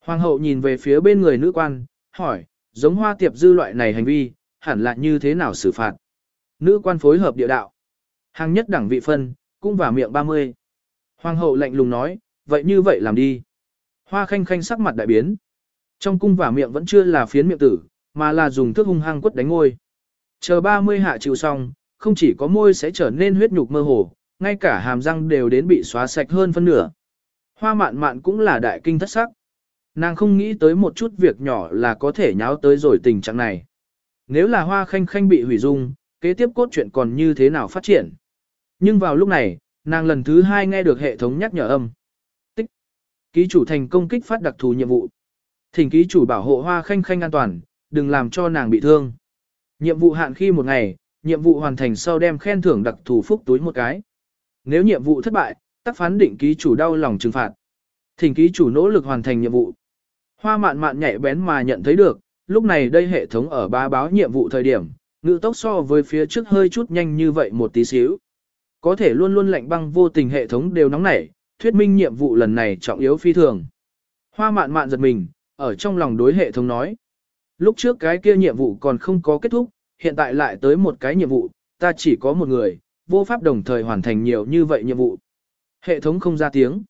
Speaker 1: Hoàng hậu nhìn về phía bên người nữ quan, hỏi, giống hoa tiệp dư loại này hành vi, hẳn là như thế nào xử phạt. Nữ quan phối hợp địa đạo. Hàng nhất đẳng vị phân, cũng vào miệng 30. Hoàng hậu lạnh lùng nói, vậy như vậy làm đi. Hoa khanh khanh sắc mặt đại biến. Trong cung và miệng vẫn chưa là phiến miệng tử, mà là dùng thước hung hăng quất đánh ngôi. Chờ 30 hạ chịu xong, không chỉ có môi sẽ trở nên huyết nhục mơ hồ, ngay cả hàm răng đều đến bị xóa sạch hơn phân nửa. Hoa mạn mạn cũng là đại kinh thất sắc. Nàng không nghĩ tới một chút việc nhỏ là có thể nháo tới rồi tình trạng này. Nếu là hoa khanh khanh bị hủy dung, kế tiếp cốt truyện còn như thế nào phát triển. Nhưng vào lúc này, nàng lần thứ hai nghe được hệ thống nhắc nhở âm. Tích. Ký chủ thành công kích phát đặc thù nhiệm vụ. Thỉnh ký chủ bảo hộ hoa khanh khanh an toàn, đừng làm cho nàng bị thương. Nhiệm vụ hạn khi một ngày, nhiệm vụ hoàn thành sau đem khen thưởng đặc thù phúc túi một cái. Nếu nhiệm vụ thất bại, tác phán định ký chủ đau lòng trừng phạt. Thỉnh ký chủ nỗ lực hoàn thành nhiệm vụ. Hoa mạn mạn nhạy bén mà nhận thấy được, lúc này đây hệ thống ở ba báo nhiệm vụ thời điểm, ngự tốc so với phía trước hơi chút nhanh như vậy một tí xíu. Có thể luôn luôn lạnh băng vô tình hệ thống đều nóng nảy, thuyết minh nhiệm vụ lần này trọng yếu phi thường. Hoa mạn mạn giật mình, ở trong lòng đối hệ thống nói. Lúc trước cái kia nhiệm vụ còn không có kết thúc, hiện tại lại tới một cái nhiệm vụ, ta chỉ có một người, vô pháp đồng thời hoàn thành nhiều như vậy nhiệm vụ. Hệ thống không ra tiếng.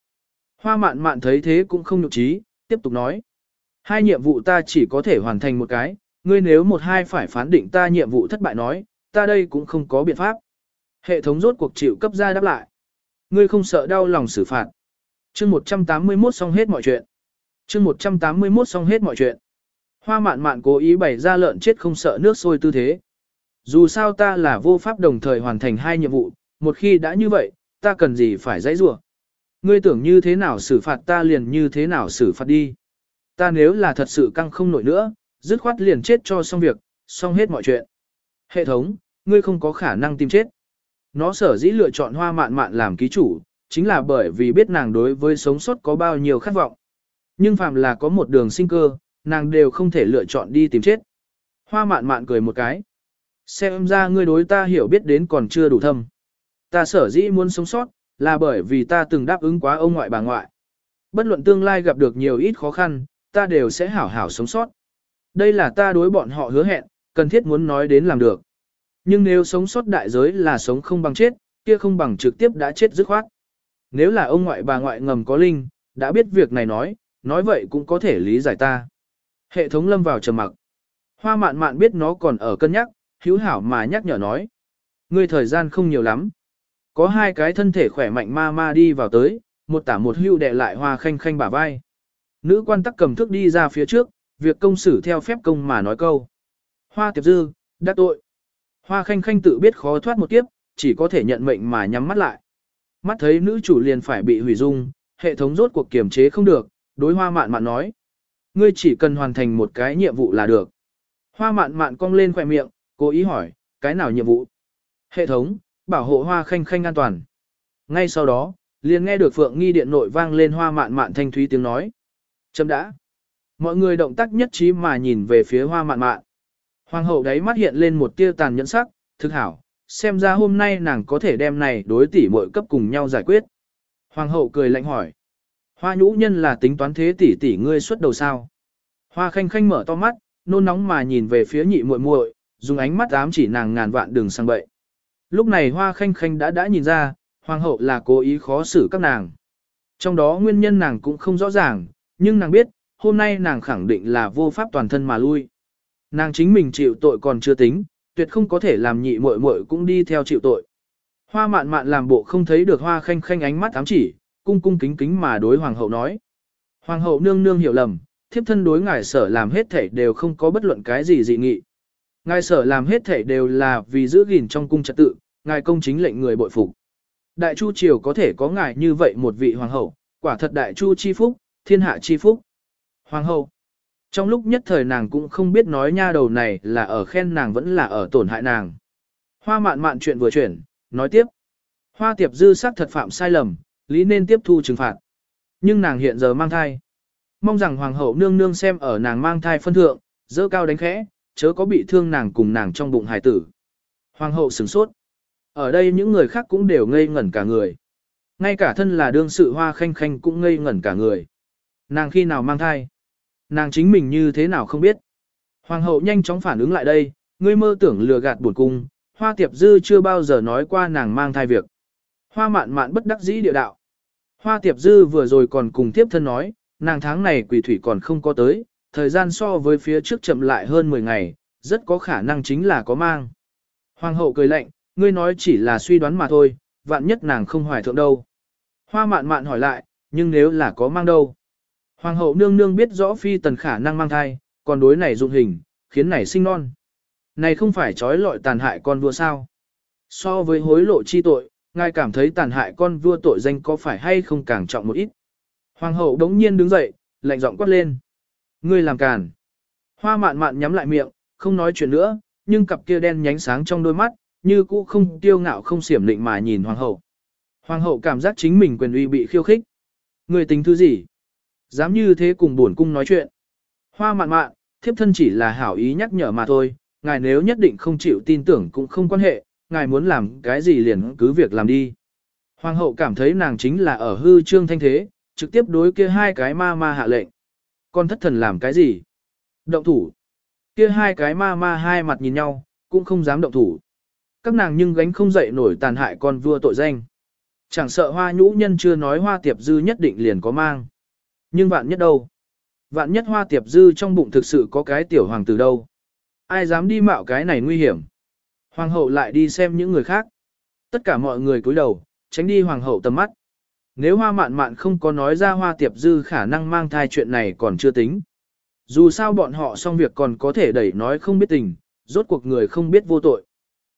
Speaker 1: Hoa mạn mạn thấy thế cũng không nhục trí, tiếp tục nói. Hai nhiệm vụ ta chỉ có thể hoàn thành một cái, ngươi nếu một hai phải phán định ta nhiệm vụ thất bại nói, ta đây cũng không có biện pháp. Hệ thống rốt cuộc chịu cấp ra đáp lại. Ngươi không sợ đau lòng xử phạt. chương 181 xong hết mọi chuyện chương 181 xong hết mọi chuyện. Hoa mạn mạn cố ý bày ra lợn chết không sợ nước sôi tư thế. Dù sao ta là vô pháp đồng thời hoàn thành hai nhiệm vụ, một khi đã như vậy, ta cần gì phải dãy rủa Ngươi tưởng như thế nào xử phạt ta liền như thế nào xử phạt đi. Ta nếu là thật sự căng không nổi nữa, dứt khoát liền chết cho xong việc, xong hết mọi chuyện. Hệ thống, ngươi không có khả năng tìm chết. Nó sở dĩ lựa chọn hoa mạn mạn làm ký chủ, chính là bởi vì biết nàng đối với sống sót có bao nhiêu khát vọng. Nhưng phàm là có một đường sinh cơ, nàng đều không thể lựa chọn đi tìm chết. Hoa mạn mạn cười một cái. Xem ra ngươi đối ta hiểu biết đến còn chưa đủ thâm. Ta sở dĩ muốn sống sót, là bởi vì ta từng đáp ứng quá ông ngoại bà ngoại. Bất luận tương lai gặp được nhiều ít khó khăn, ta đều sẽ hảo hảo sống sót. Đây là ta đối bọn họ hứa hẹn, cần thiết muốn nói đến làm được. Nhưng nếu sống sót đại giới là sống không bằng chết, kia không bằng trực tiếp đã chết dứt khoát. Nếu là ông ngoại bà ngoại ngầm có linh, đã biết việc này nói, nói vậy cũng có thể lý giải ta. Hệ thống lâm vào trầm mặc. Hoa mạn mạn biết nó còn ở cân nhắc, hữu hảo mà nhắc nhở nói. Ngươi thời gian không nhiều lắm. Có hai cái thân thể khỏe mạnh ma ma đi vào tới, một tả một hưu đệ lại hoa khanh khanh bả vai. Nữ quan tắc cầm thước đi ra phía trước, việc công xử theo phép công mà nói câu. Hoa tiệp dư, đắc tội. Hoa khanh khanh tự biết khó thoát một kiếp, chỉ có thể nhận mệnh mà nhắm mắt lại. Mắt thấy nữ chủ liền phải bị hủy dung, hệ thống rốt cuộc kiểm chế không được, đối hoa mạn mạn nói. Ngươi chỉ cần hoàn thành một cái nhiệm vụ là được. Hoa mạn mạn cong lên khỏe miệng, cố ý hỏi, cái nào nhiệm vụ? Hệ thống, bảo hộ hoa khanh khanh an toàn. Ngay sau đó, liền nghe được Phượng Nghi điện nội vang lên hoa mạn mạn thanh thúy tiếng nói. Chấm đã. Mọi người động tác nhất trí mà nhìn về phía hoa mạn mạn. Hoàng hậu đấy mắt hiện lên một tia tàn nhẫn sắc, thực hảo, xem ra hôm nay nàng có thể đem này đối tỷ muội cấp cùng nhau giải quyết. Hoàng hậu cười lạnh hỏi. Hoa nhũ nhân là tính toán thế tỷ tỷ ngươi xuất đầu sao. Hoa khanh khanh mở to mắt, nôn nóng mà nhìn về phía nhị muội muội, dùng ánh mắt ám chỉ nàng ngàn vạn đường sang bậy. Lúc này hoa khanh khanh đã đã nhìn ra, hoàng hậu là cố ý khó xử các nàng. Trong đó nguyên nhân nàng cũng không rõ ràng, nhưng nàng biết, hôm nay nàng khẳng định là vô pháp toàn thân mà lui. Nàng chính mình chịu tội còn chưa tính, tuyệt không có thể làm nhị muội muội cũng đi theo chịu tội. Hoa mạn mạn làm bộ không thấy được hoa khanh khanh ánh mắt ám chỉ, cung cung kính kính mà đối hoàng hậu nói. Hoàng hậu nương nương hiểu lầm, thiếp thân đối ngài sở làm hết thể đều không có bất luận cái gì dị nghị. Ngài sở làm hết thể đều là vì giữ gìn trong cung trật tự, ngài công chính lệnh người bội phục. Đại Chu Triều có thể có ngài như vậy một vị hoàng hậu, quả thật đại Chu chi phúc, thiên hạ chi phúc. Hoàng hậu. Trong lúc nhất thời nàng cũng không biết nói nha đầu này là ở khen nàng vẫn là ở tổn hại nàng. Hoa mạn mạn chuyện vừa chuyển, nói tiếp. Hoa tiệp dư sắc thật phạm sai lầm, lý nên tiếp thu trừng phạt. Nhưng nàng hiện giờ mang thai. Mong rằng hoàng hậu nương nương xem ở nàng mang thai phân thượng, dỡ cao đánh khẽ, chớ có bị thương nàng cùng nàng trong bụng hài tử. Hoàng hậu sửng sốt. Ở đây những người khác cũng đều ngây ngẩn cả người. Ngay cả thân là đương sự hoa khanh khanh cũng ngây ngẩn cả người. Nàng khi nào mang thai? Nàng chính mình như thế nào không biết? Hoàng hậu nhanh chóng phản ứng lại đây, ngươi mơ tưởng lừa gạt buồn cung, hoa tiệp dư chưa bao giờ nói qua nàng mang thai việc. Hoa mạn mạn bất đắc dĩ địa đạo. Hoa tiệp dư vừa rồi còn cùng tiếp thân nói, nàng tháng này quỷ thủy còn không có tới, thời gian so với phía trước chậm lại hơn 10 ngày, rất có khả năng chính là có mang. Hoàng hậu cười lạnh, ngươi nói chỉ là suy đoán mà thôi, vạn nhất nàng không hoài thượng đâu. Hoa mạn mạn hỏi lại, nhưng nếu là có mang đâu? Hoàng hậu nương nương biết rõ phi tần khả năng mang thai, còn đối này dụng hình, khiến này sinh non. Này không phải trói lọi tàn hại con vua sao? So với hối lộ chi tội, ngài cảm thấy tàn hại con vua tội danh có phải hay không càng trọng một ít? Hoàng hậu đống nhiên đứng dậy, lạnh giọng quát lên. Ngươi làm càn. Hoa mạn mạn nhắm lại miệng, không nói chuyện nữa, nhưng cặp kia đen nhánh sáng trong đôi mắt, như cũ không tiêu ngạo không xiểm định mà nhìn hoàng hậu. Hoàng hậu cảm giác chính mình quyền uy bị khiêu khích. Người tính thứ gì? Dám như thế cùng buồn cung nói chuyện. Hoa mạn mạn, thiếp thân chỉ là hảo ý nhắc nhở mà thôi, ngài nếu nhất định không chịu tin tưởng cũng không quan hệ, ngài muốn làm cái gì liền cứ việc làm đi. Hoàng hậu cảm thấy nàng chính là ở hư trương thanh thế, trực tiếp đối kia hai cái ma ma hạ lệnh. Con thất thần làm cái gì? Động thủ. Kia hai cái ma ma hai mặt nhìn nhau, cũng không dám động thủ. Các nàng nhưng gánh không dậy nổi tàn hại con vua tội danh. Chẳng sợ hoa nhũ nhân chưa nói hoa tiệp dư nhất định liền có mang. Nhưng vạn nhất đâu? Vạn nhất hoa tiệp dư trong bụng thực sự có cái tiểu hoàng tử đâu? Ai dám đi mạo cái này nguy hiểm? Hoàng hậu lại đi xem những người khác. Tất cả mọi người cúi đầu, tránh đi hoàng hậu tầm mắt. Nếu hoa mạn mạn không có nói ra hoa tiệp dư khả năng mang thai chuyện này còn chưa tính. Dù sao bọn họ xong việc còn có thể đẩy nói không biết tình, rốt cuộc người không biết vô tội.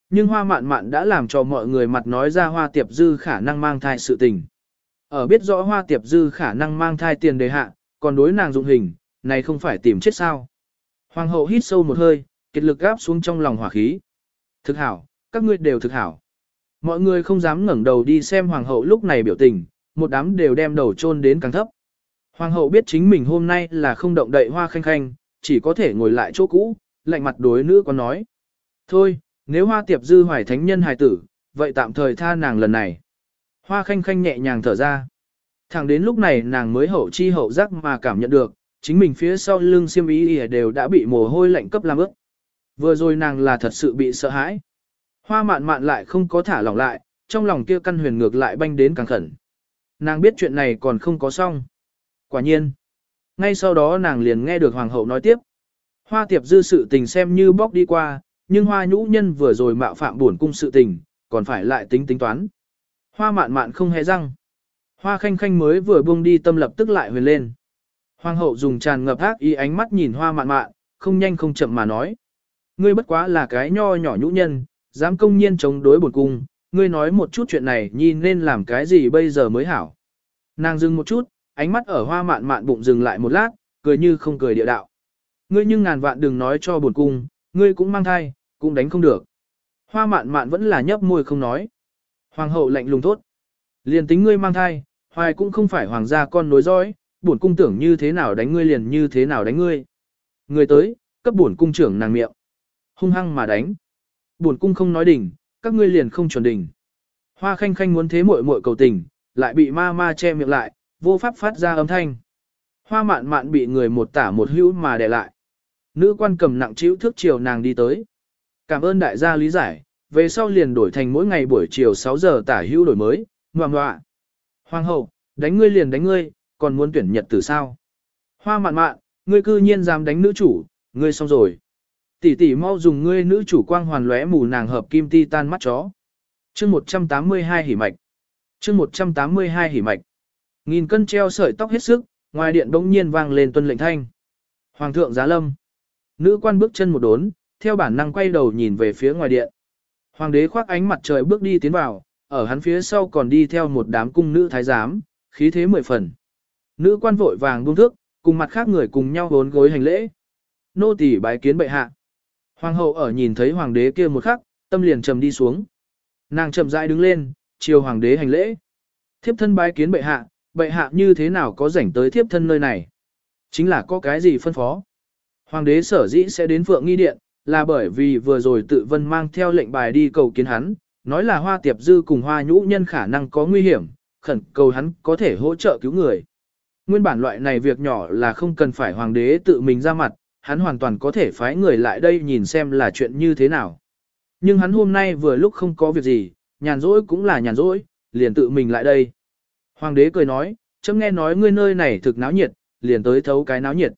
Speaker 1: Nhưng hoa mạn mạn đã làm cho mọi người mặt nói ra hoa tiệp dư khả năng mang thai sự tình. Ở biết rõ hoa tiệp dư khả năng mang thai tiền đề hạ, còn đối nàng dụng hình, này không phải tìm chết sao. Hoàng hậu hít sâu một hơi, kết lực gáp xuống trong lòng hỏa khí. Thực hảo, các ngươi đều thực hảo. Mọi người không dám ngẩng đầu đi xem hoàng hậu lúc này biểu tình, một đám đều đem đầu chôn đến càng thấp. Hoàng hậu biết chính mình hôm nay là không động đậy hoa khanh khanh, chỉ có thể ngồi lại chỗ cũ, lạnh mặt đối nữ con nói. Thôi, nếu hoa tiệp dư hoài thánh nhân hài tử, vậy tạm thời tha nàng lần này. Hoa khanh khanh nhẹ nhàng thở ra. Thẳng đến lúc này nàng mới hậu chi hậu giác mà cảm nhận được, chính mình phía sau lưng xiêm ý đều đã bị mồ hôi lạnh cấp làm ướt. Vừa rồi nàng là thật sự bị sợ hãi. Hoa mạn mạn lại không có thả lỏng lại, trong lòng kia căn huyền ngược lại banh đến càng khẩn. Nàng biết chuyện này còn không có xong. Quả nhiên. Ngay sau đó nàng liền nghe được hoàng hậu nói tiếp. Hoa tiệp dư sự tình xem như bóc đi qua, nhưng hoa nhũ nhân vừa rồi mạo phạm buồn cung sự tình, còn phải lại tính tính toán. Hoa mạn mạn không hề răng. Hoa khanh khanh mới vừa buông đi tâm lập tức lại huyền lên. Hoàng hậu dùng tràn ngập ác ý ánh mắt nhìn hoa mạn mạn, không nhanh không chậm mà nói. Ngươi bất quá là cái nho nhỏ nhũ nhân, dám công nhiên chống đối bổn cung, ngươi nói một chút chuyện này nhìn nên làm cái gì bây giờ mới hảo. Nàng dừng một chút, ánh mắt ở hoa mạn mạn bụng dừng lại một lát, cười như không cười địa đạo. Ngươi nhưng ngàn vạn đừng nói cho bổn cung, ngươi cũng mang thai, cũng đánh không được. Hoa mạn mạn vẫn là nhấp môi không nói. Hoàng hậu lạnh lùng thốt. Liền tính ngươi mang thai, hoài cũng không phải hoàng gia con nối dõi, bổn cung tưởng như thế nào đánh ngươi liền như thế nào đánh ngươi. Người tới, cấp bổn cung trưởng nàng miệng. Hung hăng mà đánh. buồn cung không nói đỉnh, các ngươi liền không chuẩn đỉnh. Hoa khanh khanh muốn thế muội muội cầu tình, lại bị ma ma che miệng lại, vô pháp phát ra âm thanh. Hoa mạn mạn bị người một tả một hữu mà đè lại. Nữ quan cầm nặng chịu thước chiều nàng đi tới. Cảm ơn đại gia lý giải, về sau liền đổi thành mỗi ngày buổi chiều 6 giờ tả hữu đổi mới, ngoạm ngoạ. Hoàng hậu, đánh ngươi liền đánh ngươi, còn muốn tuyển nhật từ sao? Hoa mạn mạn, ngươi cư nhiên dám đánh nữ chủ, ngươi xong rồi. Tỷ tỷ mau dùng ngươi nữ chủ quang hoàn lóe mù nàng hợp kim ti tan mắt chó. Chương 182 hỉ mạch. Chương 182 hỉ mạch. Nghìn cân treo sợi tóc hết sức, ngoài điện bỗng nhiên vang lên tuân lệnh thanh. Hoàng thượng giá lâm. Nữ quan bước chân một đốn, theo bản năng quay đầu nhìn về phía ngoài điện. Hoàng đế khoác ánh mặt trời bước đi tiến vào, ở hắn phía sau còn đi theo một đám cung nữ thái giám, khí thế mười phần. Nữ quan vội vàng buông thước, cùng mặt khác người cùng nhau bốn gối hành lễ. Nô tỳ bái kiến bệ hạ. Hoàng hậu ở nhìn thấy hoàng đế kia một khắc, tâm liền trầm đi xuống. Nàng chậm rãi đứng lên, chiều hoàng đế hành lễ. Thiếp thân bái kiến bệ hạ, bệ hạ như thế nào có rảnh tới thiếp thân nơi này? Chính là có cái gì phân phó? Hoàng đế sở dĩ sẽ đến Phượng Nghi Điện, là bởi vì vừa rồi tự vân mang theo lệnh bài đi cầu kiến hắn, nói là hoa tiệp dư cùng hoa nhũ nhân khả năng có nguy hiểm, khẩn cầu hắn có thể hỗ trợ cứu người. Nguyên bản loại này việc nhỏ là không cần phải hoàng đế tự mình ra mặt, hắn hoàn toàn có thể phái người lại đây nhìn xem là chuyện như thế nào. Nhưng hắn hôm nay vừa lúc không có việc gì, nhàn rỗi cũng là nhàn rỗi, liền tự mình lại đây. Hoàng đế cười nói, chấm nghe nói ngươi nơi này thực náo nhiệt, liền tới thấu cái náo nhiệt.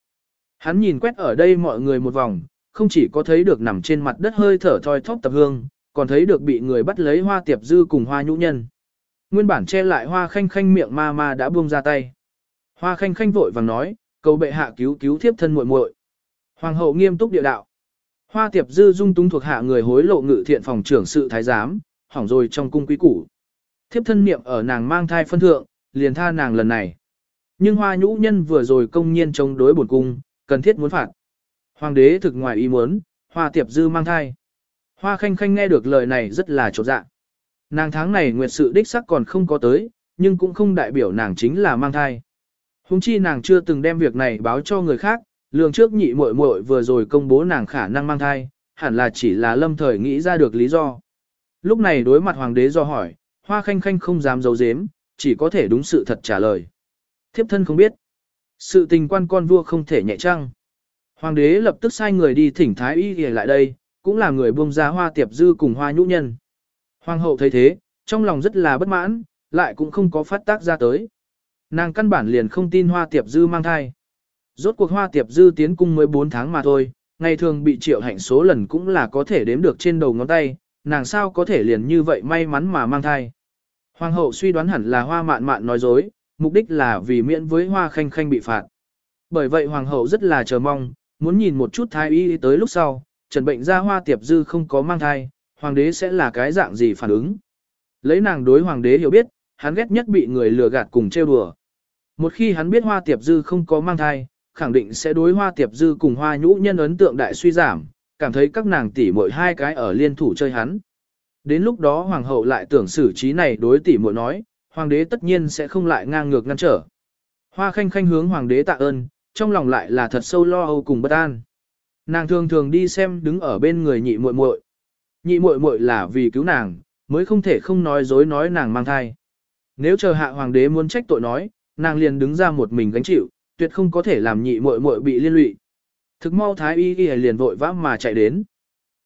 Speaker 1: Hắn nhìn quét ở đây mọi người một vòng, không chỉ có thấy được nằm trên mặt đất hơi thở thoi thóp tập hương, còn thấy được bị người bắt lấy hoa tiệp dư cùng hoa nhũ nhân. Nguyên bản che lại hoa khanh khanh miệng ma ma đã buông ra tay. Hoa khanh khanh vội vàng nói, cầu bệ hạ cứu cứu thiếp thân muội muội. Hoàng hậu nghiêm túc địa đạo. Hoa tiệp dư dung túng thuộc hạ người hối lộ ngự thiện phòng trưởng sự thái giám, hỏng rồi trong cung quý củ. Thiếp thân niệm ở nàng mang thai phân thượng, liền tha nàng lần này. Nhưng hoa nhũ nhân vừa rồi công nhiên chống đối bổn cung, cần thiết muốn phạt. Hoàng đế thực ngoài ý muốn, hoa tiệp dư mang thai. Hoa khanh khanh nghe được lời này rất là trột dạ. Nàng tháng này nguyệt sự đích sắc còn không có tới, nhưng cũng không đại biểu nàng chính là mang thai. Hùng chi nàng chưa từng đem việc này báo cho người khác, lường trước nhị muội muội vừa rồi công bố nàng khả năng mang thai, hẳn là chỉ là lâm thời nghĩ ra được lý do. Lúc này đối mặt hoàng đế do hỏi, hoa khanh khanh không dám giấu giếm, chỉ có thể đúng sự thật trả lời. Thiếp thân không biết. Sự tình quan con vua không thể nhẹ trăng. Hoàng đế lập tức sai người đi thỉnh thái y ghề lại đây, cũng là người buông ra hoa tiệp dư cùng hoa nhũ nhân. Hoàng hậu thấy thế, trong lòng rất là bất mãn, lại cũng không có phát tác ra tới. Nàng căn bản liền không tin hoa tiệp dư mang thai. Rốt cuộc hoa tiệp dư tiến cung mới 4 tháng mà thôi, ngày thường bị triệu hạnh số lần cũng là có thể đếm được trên đầu ngón tay, nàng sao có thể liền như vậy may mắn mà mang thai. Hoàng hậu suy đoán hẳn là hoa mạn mạn nói dối, mục đích là vì miễn với hoa khanh khanh bị phạt. Bởi vậy hoàng hậu rất là chờ mong, muốn nhìn một chút thái y tới lúc sau, trần bệnh ra hoa tiệp dư không có mang thai, hoàng đế sẽ là cái dạng gì phản ứng. Lấy nàng đối hoàng đế hiểu biết, hắn ghét nhất bị người lừa gạt cùng trêu đùa. Một khi hắn biết hoa tiệp dư không có mang thai, khẳng định sẽ đối hoa tiệp dư cùng hoa nhũ nhân ấn tượng đại suy giảm, cảm thấy các nàng tỷ muội hai cái ở liên thủ chơi hắn. Đến lúc đó hoàng hậu lại tưởng xử trí này đối tỷ muội nói, hoàng đế tất nhiên sẽ không lại ngang ngược ngăn trở. Hoa khanh khanh hướng hoàng đế tạ ơn, trong lòng lại là thật sâu lo âu cùng bất an. Nàng thường thường đi xem đứng ở bên người nhị muội muội. Nhị muội muội là vì cứu nàng, mới không thể không nói dối nói nàng mang thai. Nếu chờ hạ hoàng đế muốn trách tội nói, nàng liền đứng ra một mình gánh chịu, tuyệt không có thể làm nhị muội muội bị liên lụy. Thực mau thái y y liền vội vã mà chạy đến.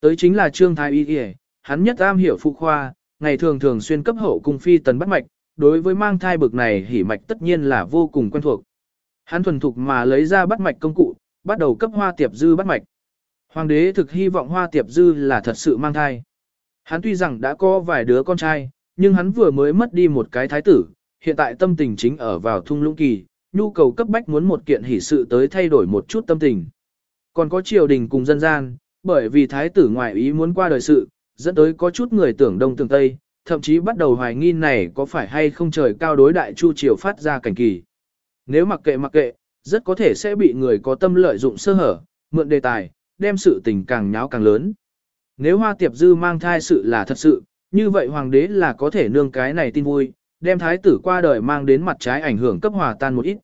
Speaker 1: Tới chính là trương thái y y, hắn nhất am hiểu phụ khoa, ngày thường thường xuyên cấp hậu cung phi tần bắt mạch, đối với mang thai bực này hỉ mạch tất nhiên là vô cùng quen thuộc. Hắn thuần thục mà lấy ra bắt mạch công cụ, bắt đầu cấp hoa tiệp dư bắt mạch. Hoàng đế thực hy vọng hoa tiệp dư là thật sự mang thai. Hắn tuy rằng đã có vài đứa con trai, nhưng hắn vừa mới mất đi một cái thái tử, hiện tại tâm tình chính ở vào thung lũng kỳ, nhu cầu cấp bách muốn một kiện hỷ sự tới thay đổi một chút tâm tình. Còn có triều đình cùng dân gian, bởi vì thái tử ngoại ý muốn qua đời sự, dẫn tới có chút người tưởng đông tưởng tây, thậm chí bắt đầu hoài nghi này có phải hay không trời cao đối đại chu triều phát ra cảnh kỳ. Nếu mặc kệ mặc kệ, rất có thể sẽ bị người có tâm lợi dụng sơ hở, mượn đề tài, đem sự tình càng nháo càng lớn. Nếu hoa tiệp dư mang thai sự là thật sự, như vậy hoàng đế là có thể nương cái này tin vui, đem thái tử qua đời mang đến mặt trái ảnh hưởng cấp hòa tan một ít.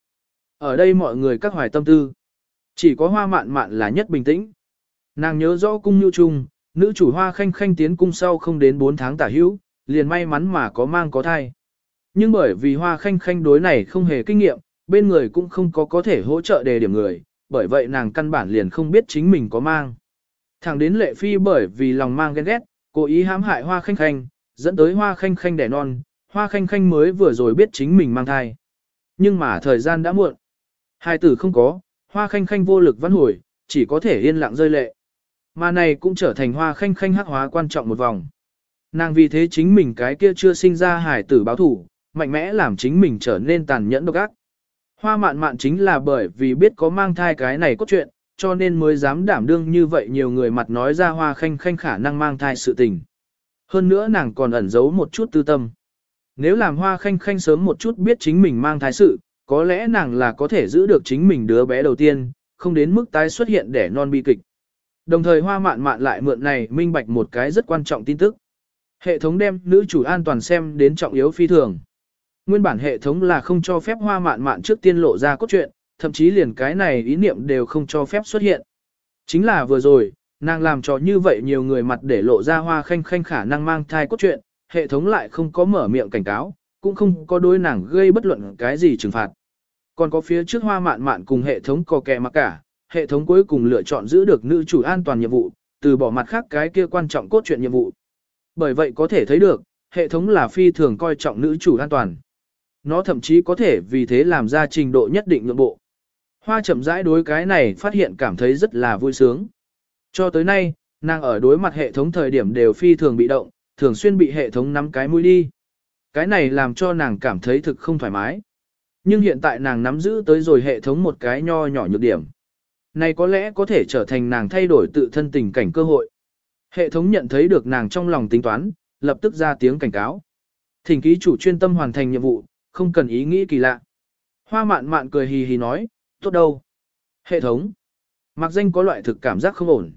Speaker 1: Ở đây mọi người các hoài tâm tư. Chỉ có hoa mạn mạn là nhất bình tĩnh. Nàng nhớ rõ cung nhu trung, nữ chủ hoa khanh khanh tiến cung sau không đến 4 tháng tả hữu, liền may mắn mà có mang có thai. Nhưng bởi vì hoa khanh khanh đối này không hề kinh nghiệm, bên người cũng không có có thể hỗ trợ đề điểm người, bởi vậy nàng căn bản liền không biết chính mình có mang. Thẳng đến lệ phi bởi vì lòng mang ghen ghét, cố ý hãm hại hoa khanh khanh, dẫn tới hoa khanh khanh đẻ non, hoa khanh khanh mới vừa rồi biết chính mình mang thai. Nhưng mà thời gian đã muộn. Hai tử không có, hoa khanh khanh vô lực văn hồi, chỉ có thể yên lặng rơi lệ. Mà này cũng trở thành hoa khanh khanh hắc hóa quan trọng một vòng. Nàng vì thế chính mình cái kia chưa sinh ra hải tử báo thủ, mạnh mẽ làm chính mình trở nên tàn nhẫn độc ác. Hoa mạn mạn chính là bởi vì biết có mang thai cái này cốt truyện, cho nên mới dám đảm đương như vậy nhiều người mặt nói ra hoa khanh khanh khả năng mang thai sự tình. Hơn nữa nàng còn ẩn giấu một chút tư tâm. Nếu làm hoa khanh khanh sớm một chút biết chính mình mang thai sự, có lẽ nàng là có thể giữ được chính mình đứa bé đầu tiên, không đến mức tái xuất hiện để non bi kịch. Đồng thời hoa mạn mạn lại mượn này minh bạch một cái rất quan trọng tin tức. Hệ thống đem nữ chủ an toàn xem đến trọng yếu phi thường. Nguyên bản hệ thống là không cho phép hoa mạn mạn trước tiên lộ ra cốt truyện, thậm chí liền cái này ý niệm đều không cho phép xuất hiện. Chính là vừa rồi, nàng làm cho như vậy nhiều người mặt để lộ ra hoa khanh khanh khả năng mang thai cốt truyện, hệ thống lại không có mở miệng cảnh cáo, cũng không có đối nàng gây bất luận cái gì trừng phạt. Còn có phía trước hoa mạn mạn cùng hệ thống có kẻ mặc cả, hệ thống cuối cùng lựa chọn giữ được nữ chủ an toàn nhiệm vụ, từ bỏ mặt khác cái kia quan trọng cốt truyện nhiệm vụ. Bởi vậy có thể thấy được, hệ thống là phi thường coi trọng nữ chủ an toàn. Nó thậm chí có thể vì thế làm ra trình độ nhất định nhượng bộ. Hoa chậm rãi đối cái này phát hiện cảm thấy rất là vui sướng. Cho tới nay, Nàng ở đối mặt hệ thống thời điểm đều phi thường bị động, thường xuyên bị hệ thống nắm cái mũi đi. Cái này làm cho nàng cảm thấy thực không thoải mái. Nhưng hiện tại nàng nắm giữ tới rồi hệ thống một cái nho nhỏ nhược điểm. Này có lẽ có thể trở thành nàng thay đổi tự thân tình cảnh cơ hội. Hệ thống nhận thấy được nàng trong lòng tính toán, lập tức ra tiếng cảnh cáo. Thỉnh ký chủ chuyên tâm hoàn thành nhiệm vụ, không cần ý nghĩ kỳ lạ. Hoa mạn mạn cười hì hì nói, tốt đâu. Hệ thống. Mặc danh có loại thực cảm giác không ổn.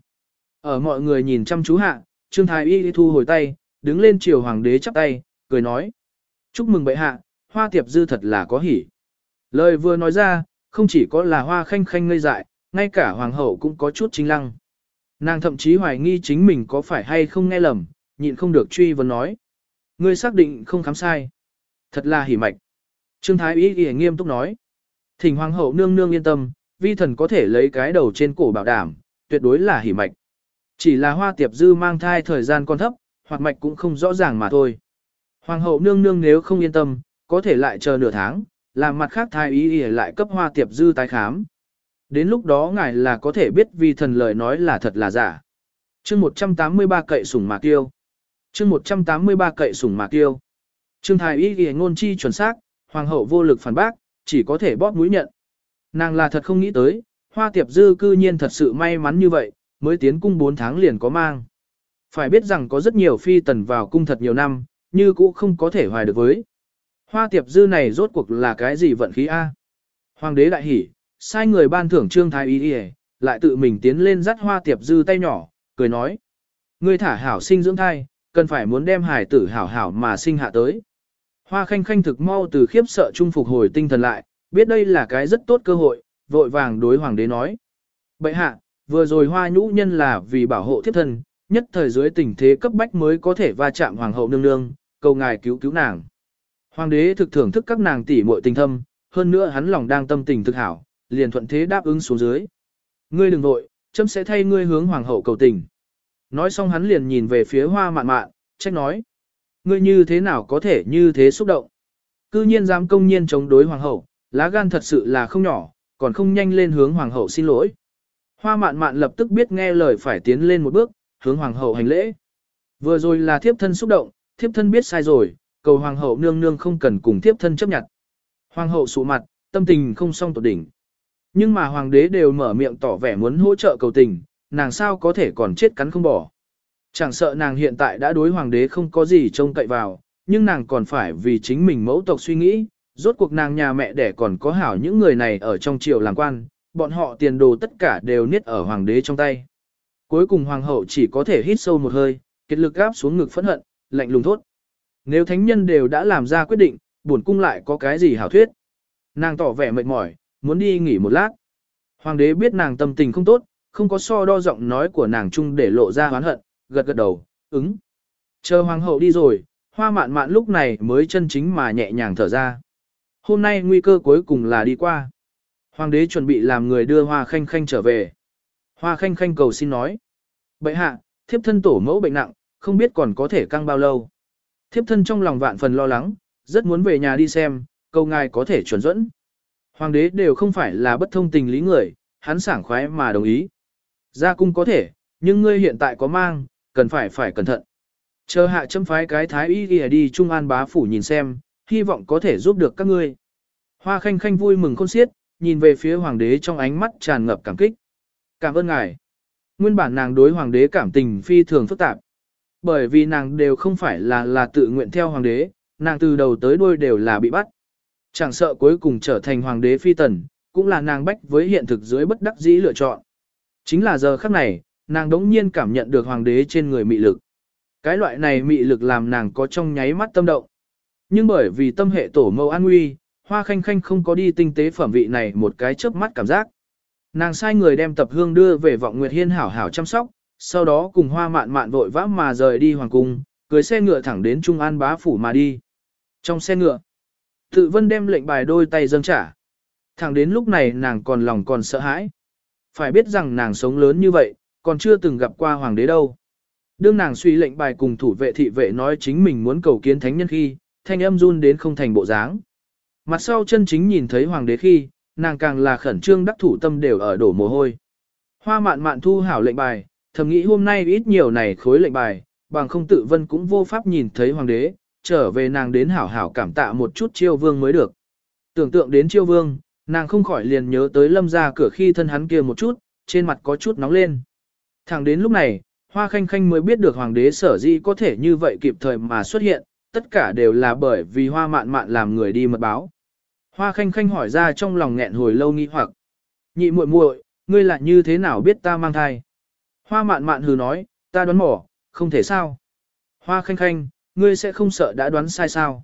Speaker 1: Ở mọi người nhìn chăm chú hạ, Trương Thái Y thu hồi tay, đứng lên chiều hoàng đế chắp tay, cười nói. Chúc mừng bệ hạ, hoa tiệp dư thật là có hỉ. Lời vừa nói ra, không chỉ có là hoa khanh khanh ngây dại, ngay cả hoàng hậu cũng có chút chính lăng. Nàng thậm chí hoài nghi chính mình có phải hay không nghe lầm, nhịn không được truy vấn nói. Ngươi xác định không khám sai. Thật là hỉ mạch. Trương Thái Ý ghi nghiêm túc nói. Thỉnh hoàng hậu nương nương yên tâm, vi thần có thể lấy cái đầu trên cổ bảo đảm, tuyệt đối là hỉ mạch. Chỉ là hoa tiệp dư mang thai thời gian còn thấp, hoạt mạch cũng không rõ ràng mà thôi. Hoàng hậu nương nương nếu không yên tâm, có thể lại chờ nửa tháng, làm mặt khác thái y y lại cấp hoa tiệp dư tái khám. Đến lúc đó ngài là có thể biết vì thần lời nói là thật là giả. chương 183 cậy sủng mạc tiêu. chương 183 cậy sủng mạc tiêu. Trương thái y y ngôn chi chuẩn xác, hoàng hậu vô lực phản bác, chỉ có thể bóp mũi nhận. Nàng là thật không nghĩ tới, hoa tiệp dư cư nhiên thật sự may mắn như vậy, mới tiến cung 4 tháng liền có mang. Phải biết rằng có rất nhiều phi tần vào cung thật nhiều năm, như cũ không có thể hoài được với. Hoa tiệp dư này rốt cuộc là cái gì vận khí A? Hoàng đế đại hỉ, sai người ban thưởng trương thái y đi lại tự mình tiến lên dắt hoa tiệp dư tay nhỏ, cười nói. Ngươi thả hảo sinh dưỡng thai, cần phải muốn đem hải tử hảo hảo mà sinh hạ tới. Hoa khanh khanh thực mau từ khiếp sợ trung phục hồi tinh thần lại, biết đây là cái rất tốt cơ hội, vội vàng đối hoàng đế nói. Bậy hạ, vừa rồi hoa nhũ nhân là vì bảo hộ thiếp thân, nhất thời dưới tình thế cấp bách mới có thể va chạm hoàng hậu nương nương, cầu ngài cứu cứu nàng. Hoàng đế thực thưởng thức các nàng tỷ muội tình thâm, hơn nữa hắn lòng đang tâm tình thực hảo, liền thuận thế đáp ứng xuống dưới. Ngươi đừng vội chấm sẽ thay ngươi hướng hoàng hậu cầu tình. Nói xong hắn liền nhìn về phía hoa mạn mạn, trách nói. Ngươi như thế nào có thể như thế xúc động. Cư nhiên dám công nhiên chống đối hoàng hậu, lá gan thật sự là không nhỏ, còn không nhanh lên hướng hoàng hậu xin lỗi. Hoa mạn mạn lập tức biết nghe lời phải tiến lên một bước, hướng hoàng hậu hành lễ. Vừa rồi là thiếp thân xúc động, thiếp thân biết sai rồi, cầu hoàng hậu nương nương không cần cùng thiếp thân chấp nhận. Hoàng hậu sụ mặt, tâm tình không song tột đỉnh. Nhưng mà hoàng đế đều mở miệng tỏ vẻ muốn hỗ trợ cầu tình, nàng sao có thể còn chết cắn không bỏ. Chẳng sợ nàng hiện tại đã đối hoàng đế không có gì trông cậy vào, nhưng nàng còn phải vì chính mình mẫu tộc suy nghĩ, rốt cuộc nàng nhà mẹ đẻ còn có hảo những người này ở trong triều làm quan, bọn họ tiền đồ tất cả đều niết ở hoàng đế trong tay. Cuối cùng hoàng hậu chỉ có thể hít sâu một hơi, kết lực gáp xuống ngực phẫn hận, lạnh lùng thốt. Nếu thánh nhân đều đã làm ra quyết định, buồn cung lại có cái gì hảo thuyết. Nàng tỏ vẻ mệt mỏi, muốn đi nghỉ một lát. Hoàng đế biết nàng tâm tình không tốt, không có so đo giọng nói của nàng chung để lộ ra oán hận, gật gật đầu, ứng. Chờ hoàng hậu đi rồi, hoa mạn mạn lúc này mới chân chính mà nhẹ nhàng thở ra. Hôm nay nguy cơ cuối cùng là đi qua. Hoàng đế chuẩn bị làm người đưa hoa khanh khanh trở về. Hoa khanh khanh cầu xin nói. bệ hạ, thiếp thân tổ mẫu bệnh nặng, không biết còn có thể căng bao lâu. Thiếp thân trong lòng vạn phần lo lắng, rất muốn về nhà đi xem, câu ngài có thể chuẩn dẫn. Hoàng đế đều không phải là bất thông tình lý người, hắn sảng khoái mà đồng ý. Ra cung có thể, nhưng ngươi hiện tại có mang, cần phải phải cẩn thận. Chờ hạ châm phái cái thái y đi đi trung an bá phủ nhìn xem, hy vọng có thể giúp được các ngươi. Hoa khanh khanh vui mừng khôn xiết, nhìn về phía hoàng đế trong ánh mắt tràn ngập cảm kích. Cảm ơn ngài. Nguyên bản nàng đối hoàng đế cảm tình phi thường phức tạp. Bởi vì nàng đều không phải là là tự nguyện theo hoàng đế, nàng từ đầu tới đuôi đều là bị bắt. Chẳng sợ cuối cùng trở thành hoàng đế phi tần, cũng là nàng bách với hiện thực dưới bất đắc dĩ lựa chọn. Chính là giờ khắc này, nàng đống nhiên cảm nhận được hoàng đế trên người mị lực. Cái loại này mị lực làm nàng có trong nháy mắt tâm động. Nhưng bởi vì tâm hệ tổ mâu an nguy, hoa khanh khanh không có đi tinh tế phẩm vị này một cái chớp mắt cảm giác. Nàng sai người đem tập hương đưa về vọng Nguyệt Hiên hảo hảo chăm sóc, sau đó cùng hoa mạn mạn vội vã mà rời đi hoàng cung, cưới xe ngựa thẳng đến Trung An bá phủ mà đi. Trong xe ngựa, tự vân đem lệnh bài đôi tay dâng trả. Thẳng đến lúc này nàng còn lòng còn sợ hãi. Phải biết rằng nàng sống lớn như vậy, còn chưa từng gặp qua hoàng đế đâu. Đương nàng suy lệnh bài cùng thủ vệ thị vệ nói chính mình muốn cầu kiến thánh nhân khi, thanh âm run đến không thành bộ dáng. Mặt sau chân chính nhìn thấy hoàng đế khi, nàng càng là khẩn trương đắc thủ tâm đều ở đổ mồ hôi. Hoa mạn mạn thu hảo lệnh bài, thầm nghĩ hôm nay ít nhiều này khối lệnh bài, bằng không tự vân cũng vô pháp nhìn thấy hoàng đế, trở về nàng đến hảo hảo cảm tạ một chút chiêu vương mới được. Tưởng tượng đến chiêu vương, nàng không khỏi liền nhớ tới lâm ra cửa khi thân hắn kia một chút, trên mặt có chút nóng lên. Thẳng đến lúc này, Hoa Khanh Khanh mới biết được hoàng đế sở dĩ có thể như vậy kịp thời mà xuất hiện, tất cả đều là bởi vì Hoa Mạn Mạn làm người đi mật báo. Hoa Khanh Khanh hỏi ra trong lòng nghẹn hồi lâu nghi hoặc. Nhị muội muội, ngươi lại như thế nào biết ta mang thai? Hoa Mạn Mạn hừ nói, ta đoán mò, không thể sao. Hoa Khanh Khanh, ngươi sẽ không sợ đã đoán sai sao?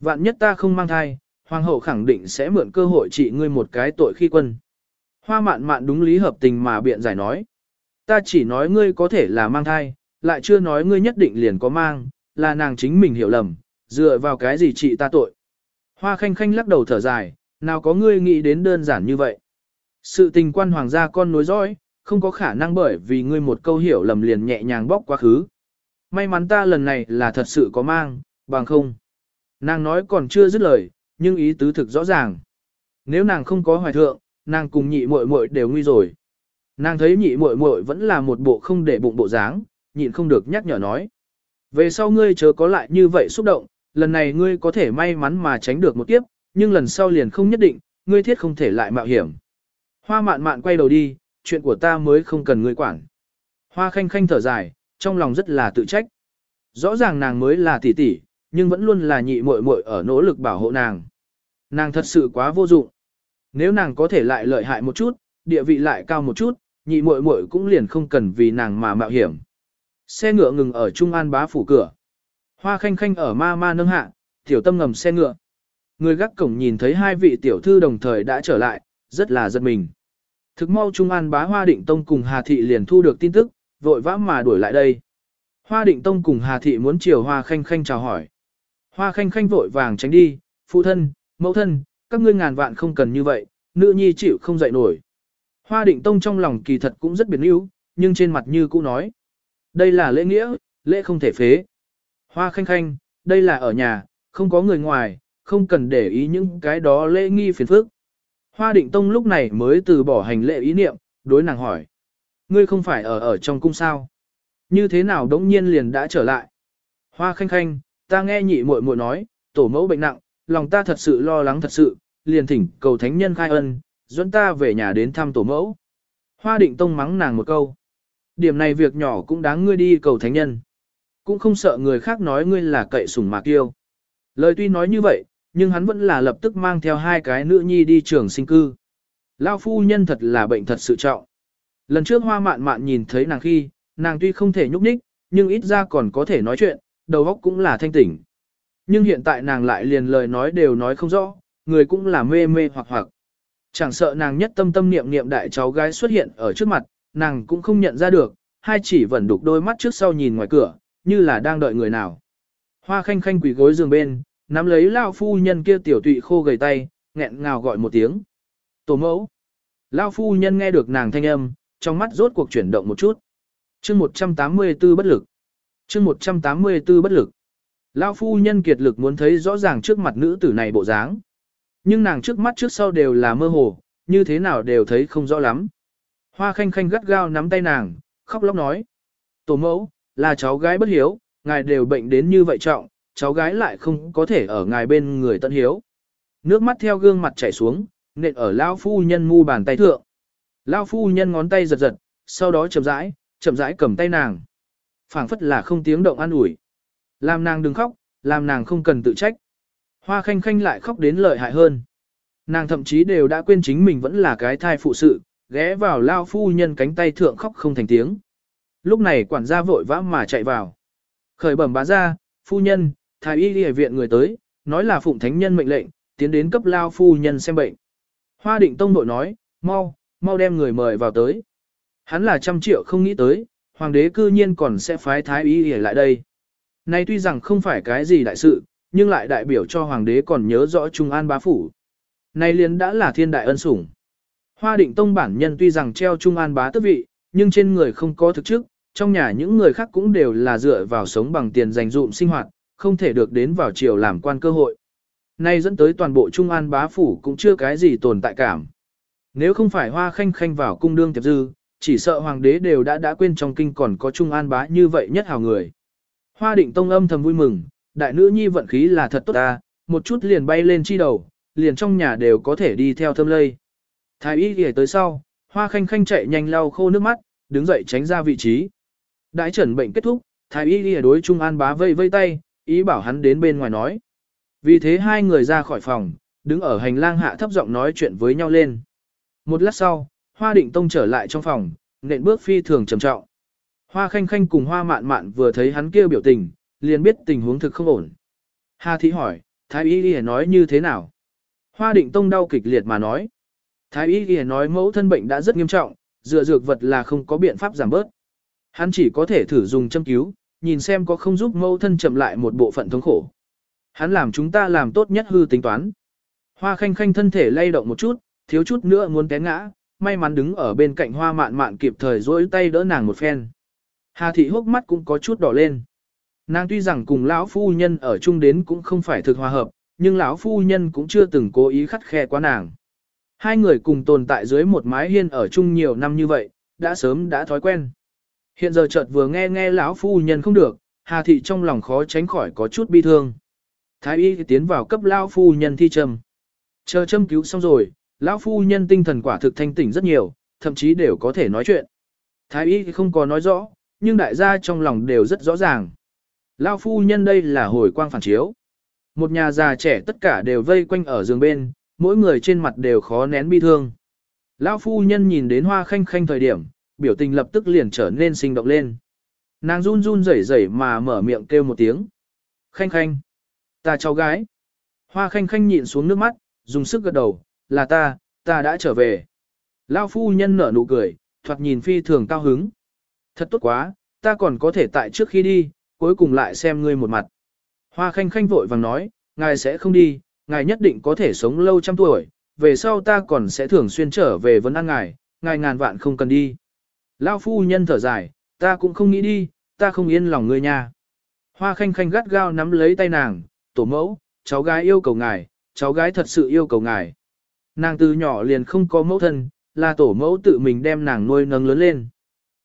Speaker 1: Vạn nhất ta không mang thai, hoàng hậu khẳng định sẽ mượn cơ hội trị ngươi một cái tội khi quân. Hoa Mạn Mạn đúng lý hợp tình mà biện giải nói. Ta chỉ nói ngươi có thể là mang thai, lại chưa nói ngươi nhất định liền có mang, là nàng chính mình hiểu lầm, dựa vào cái gì trị ta tội. Hoa khanh khanh lắc đầu thở dài, nào có ngươi nghĩ đến đơn giản như vậy. Sự tình quan hoàng gia con nối dõi, không có khả năng bởi vì ngươi một câu hiểu lầm liền nhẹ nhàng bóc quá khứ. May mắn ta lần này là thật sự có mang, bằng không. Nàng nói còn chưa dứt lời, nhưng ý tứ thực rõ ràng. Nếu nàng không có hoài thượng, nàng cùng nhị muội muội đều nguy rồi. Nàng thấy nhị muội muội vẫn là một bộ không để bụng bộ dáng, nhịn không được nhắc nhở nói. Về sau ngươi chớ có lại như vậy xúc động, lần này ngươi có thể may mắn mà tránh được một kiếp, nhưng lần sau liền không nhất định, ngươi thiết không thể lại mạo hiểm. Hoa mạn mạn quay đầu đi, chuyện của ta mới không cần ngươi quản. Hoa khanh khanh thở dài, trong lòng rất là tự trách. Rõ ràng nàng mới là tỷ tỷ, nhưng vẫn luôn là nhị muội muội ở nỗ lực bảo hộ nàng. Nàng thật sự quá vô dụng. Nếu nàng có thể lại lợi hại một chút, địa vị lại cao một chút, nhị muội muội cũng liền không cần vì nàng mà mạo hiểm. Xe ngựa ngừng ở Trung An bá phủ cửa. Hoa khanh khanh ở ma ma nâng hạ, tiểu tâm ngầm xe ngựa. Người gác cổng nhìn thấy hai vị tiểu thư đồng thời đã trở lại, rất là giật mình. Thực mau Trung An bá Hoa Định Tông cùng Hà Thị liền thu được tin tức, vội vã mà đuổi lại đây. Hoa Định Tông cùng Hà Thị muốn chiều Hoa Khanh Khanh chào hỏi. Hoa Khanh Khanh vội vàng tránh đi, phụ thân, mẫu thân, các ngươi ngàn vạn không cần như vậy, nữ nhi chịu không dậy nổi. Hoa Định Tông trong lòng kỳ thật cũng rất biến yếu, nhưng trên mặt như cũ nói. Đây là lễ nghĩa, lễ không thể phế. Hoa khanh khanh, đây là ở nhà, không có người ngoài, không cần để ý những cái đó lễ nghi phiền phức. Hoa định tông lúc này mới từ bỏ hành lệ ý niệm, đối nàng hỏi. Ngươi không phải ở ở trong cung sao? Như thế nào đống nhiên liền đã trở lại? Hoa khanh khanh, ta nghe nhị muội muội nói, tổ mẫu bệnh nặng, lòng ta thật sự lo lắng thật sự, liền thỉnh cầu thánh nhân khai ân, dẫn ta về nhà đến thăm tổ mẫu. Hoa định tông mắng nàng một câu. Điểm này việc nhỏ cũng đáng ngươi đi cầu thánh nhân. Cũng không sợ người khác nói ngươi là cậy sủng mà kiêu. Lời tuy nói như vậy, nhưng hắn vẫn là lập tức mang theo hai cái nữ nhi đi trường sinh cư. Lao phu nhân thật là bệnh thật sự trọng. Lần trước hoa mạn mạn nhìn thấy nàng khi, nàng tuy không thể nhúc nhích, nhưng ít ra còn có thể nói chuyện, đầu óc cũng là thanh tỉnh. Nhưng hiện tại nàng lại liền lời nói đều nói không rõ, người cũng là mê mê hoặc hoặc. Chẳng sợ nàng nhất tâm tâm niệm niệm đại cháu gái xuất hiện ở trước mặt, nàng cũng không nhận ra được, hai chỉ vẫn đục đôi mắt trước sau nhìn ngoài cửa, như là đang đợi người nào. Hoa khanh khanh quỳ gối giường bên, nắm lấy lao phu nhân kia tiểu tụy khô gầy tay, nghẹn ngào gọi một tiếng. Tổ mẫu. Lao phu nhân nghe được nàng thanh âm, trong mắt rốt cuộc chuyển động một chút. chương 184 bất lực. chương 184 bất lực. Lao phu nhân kiệt lực muốn thấy rõ ràng trước mặt nữ tử này bộ dáng. Nhưng nàng trước mắt trước sau đều là mơ hồ, như thế nào đều thấy không rõ lắm. Hoa khanh khanh gắt gao nắm tay nàng, khóc lóc nói. Tổ mẫu, là cháu gái bất hiếu, ngài đều bệnh đến như vậy trọng, cháu gái lại không có thể ở ngài bên người tận hiếu. Nước mắt theo gương mặt chảy xuống, nện ở lao phu nhân mu bàn tay thượng. Lao phu nhân ngón tay giật giật, sau đó chậm rãi, chậm rãi cầm tay nàng. phảng phất là không tiếng động an ủi. Làm nàng đừng khóc, làm nàng không cần tự trách. Hoa khanh khanh lại khóc đến lợi hại hơn. Nàng thậm chí đều đã quên chính mình vẫn là cái thai phụ sự, ghé vào lao phu nhân cánh tay thượng khóc không thành tiếng. Lúc này quản gia vội vã mà chạy vào. Khởi bẩm bá ra, phu nhân, thái y y viện người tới, nói là phụng thánh nhân mệnh lệnh, tiến đến cấp lao phu nhân xem bệnh. Hoa định tông đội nói, mau, mau đem người mời vào tới. Hắn là trăm triệu không nghĩ tới, hoàng đế cư nhiên còn sẽ phái thái y y lại đây. Nay tuy rằng không phải cái gì đại sự, nhưng lại đại biểu cho hoàng đế còn nhớ rõ Trung An bá phủ. Nay liền đã là thiên đại ân sủng. Hoa định tông bản nhân tuy rằng treo Trung An bá tước vị, nhưng trên người không có thực chức, trong nhà những người khác cũng đều là dựa vào sống bằng tiền dành dụm sinh hoạt, không thể được đến vào triều làm quan cơ hội. Nay dẫn tới toàn bộ Trung An bá phủ cũng chưa cái gì tồn tại cảm. Nếu không phải hoa khanh khanh vào cung đương tiệp dư, chỉ sợ hoàng đế đều đã đã quên trong kinh còn có Trung An bá như vậy nhất hào người. Hoa định tông âm thầm vui mừng, đại nữ nhi vận khí là thật tốt ta, một chút liền bay lên chi đầu, liền trong nhà đều có thể đi theo thâm lây. Thái y ghề tới sau, hoa khanh khanh chạy nhanh lau khô nước mắt, đứng dậy tránh ra vị trí. Đãi trần bệnh kết thúc, thái y ghề đối Trung An bá vây vây tay, ý bảo hắn đến bên ngoài nói. Vì thế hai người ra khỏi phòng, đứng ở hành lang hạ thấp giọng nói chuyện với nhau lên. Một lát sau, Hoa Định Tông trở lại trong phòng, nện bước phi thường trầm trọng. Hoa Khanh Khanh cùng Hoa Mạn Mạn vừa thấy hắn kia biểu tình, liền biết tình huống thực không ổn. Hà Thị hỏi, Thái Y Ghi nói như thế nào? Hoa Định Tông đau kịch liệt mà nói. Thái Y Ghi nói mẫu thân bệnh đã rất nghiêm trọng, dựa dược vật là không có biện pháp giảm bớt. Hắn chỉ có thể thử dùng châm cứu, nhìn xem có không giúp mâu thân chậm lại một bộ phận thống khổ. Hắn làm chúng ta làm tốt nhất hư tính toán. Hoa khanh khanh thân thể lay động một chút, thiếu chút nữa muốn té ngã, may mắn đứng ở bên cạnh hoa mạn mạn kịp thời dối tay đỡ nàng một phen. Hà thị hốc mắt cũng có chút đỏ lên. Nàng tuy rằng cùng lão phu nhân ở chung đến cũng không phải thực hòa hợp, nhưng lão phu nhân cũng chưa từng cố ý khắt khe quá nàng. Hai người cùng tồn tại dưới một mái hiên ở chung nhiều năm như vậy, đã sớm đã thói quen. Hiện giờ chợt vừa nghe nghe lão phu nhân không được, Hà thị trong lòng khó tránh khỏi có chút bi thương. Thái y tiến vào cấp lão phu nhân thi trầm. Chờ châm cứu xong rồi, lão phu nhân tinh thần quả thực thanh tỉnh rất nhiều, thậm chí đều có thể nói chuyện. Thái y không có nói rõ, nhưng đại gia trong lòng đều rất rõ ràng. Lão phu nhân đây là hồi quang phản chiếu. Một nhà già trẻ tất cả đều vây quanh ở giường bên, mỗi người trên mặt đều khó nén bi thương. Lão phu nhân nhìn đến hoa khanh khanh thời điểm, biểu tình lập tức liền trở nên sinh động lên. Nàng run run rẩy rẩy mà mở miệng kêu một tiếng. Khanh khanh. Ta cháu gái. Hoa khanh khanh nhịn xuống nước mắt, dùng sức gật đầu, là ta, ta đã trở về. Lao phu nhân nở nụ cười, thoạt nhìn phi thường cao hứng. Thật tốt quá, ta còn có thể tại trước khi đi, cuối cùng lại xem ngươi một mặt. Hoa khanh khanh vội vàng nói, ngài sẽ không đi, ngài nhất định có thể sống lâu trăm tuổi, về sau ta còn sẽ thường xuyên trở về vấn ăn ngài, ngài ngàn vạn không cần đi. Lao phu nhân thở dài, ta cũng không nghĩ đi, ta không yên lòng ngươi nha. Hoa khanh khanh gắt gao nắm lấy tay nàng, tổ mẫu, cháu gái yêu cầu ngài, cháu gái thật sự yêu cầu ngài. Nàng từ nhỏ liền không có mẫu thân, là tổ mẫu tự mình đem nàng nuôi nâng lớn lên.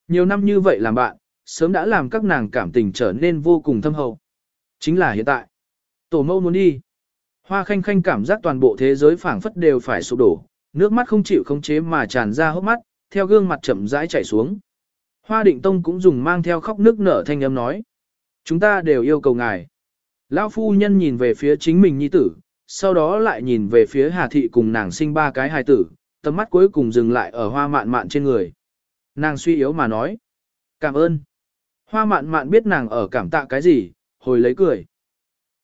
Speaker 1: Nhiều năm như vậy làm bạn, sớm đã làm các nàng cảm tình trở nên vô cùng thâm hậu. Chính là hiện tại. Tổ mẫu muốn đi. Hoa khanh khanh cảm giác toàn bộ thế giới phảng phất đều phải sụp đổ, nước mắt không chịu khống chế mà tràn ra hốc mắt, theo gương mặt chậm rãi chảy xuống. Hoa định tông cũng dùng mang theo khóc nước nở thanh âm nói. Chúng ta đều yêu cầu ngài. Lão phu nhân nhìn về phía chính mình nhi tử, sau đó lại nhìn về phía Hà Thị cùng nàng sinh ba cái hài tử, tầm mắt cuối cùng dừng lại ở hoa mạn mạn trên người. Nàng suy yếu mà nói. Cảm ơn. Hoa mạn mạn biết nàng ở cảm tạ cái gì, hồi lấy cười.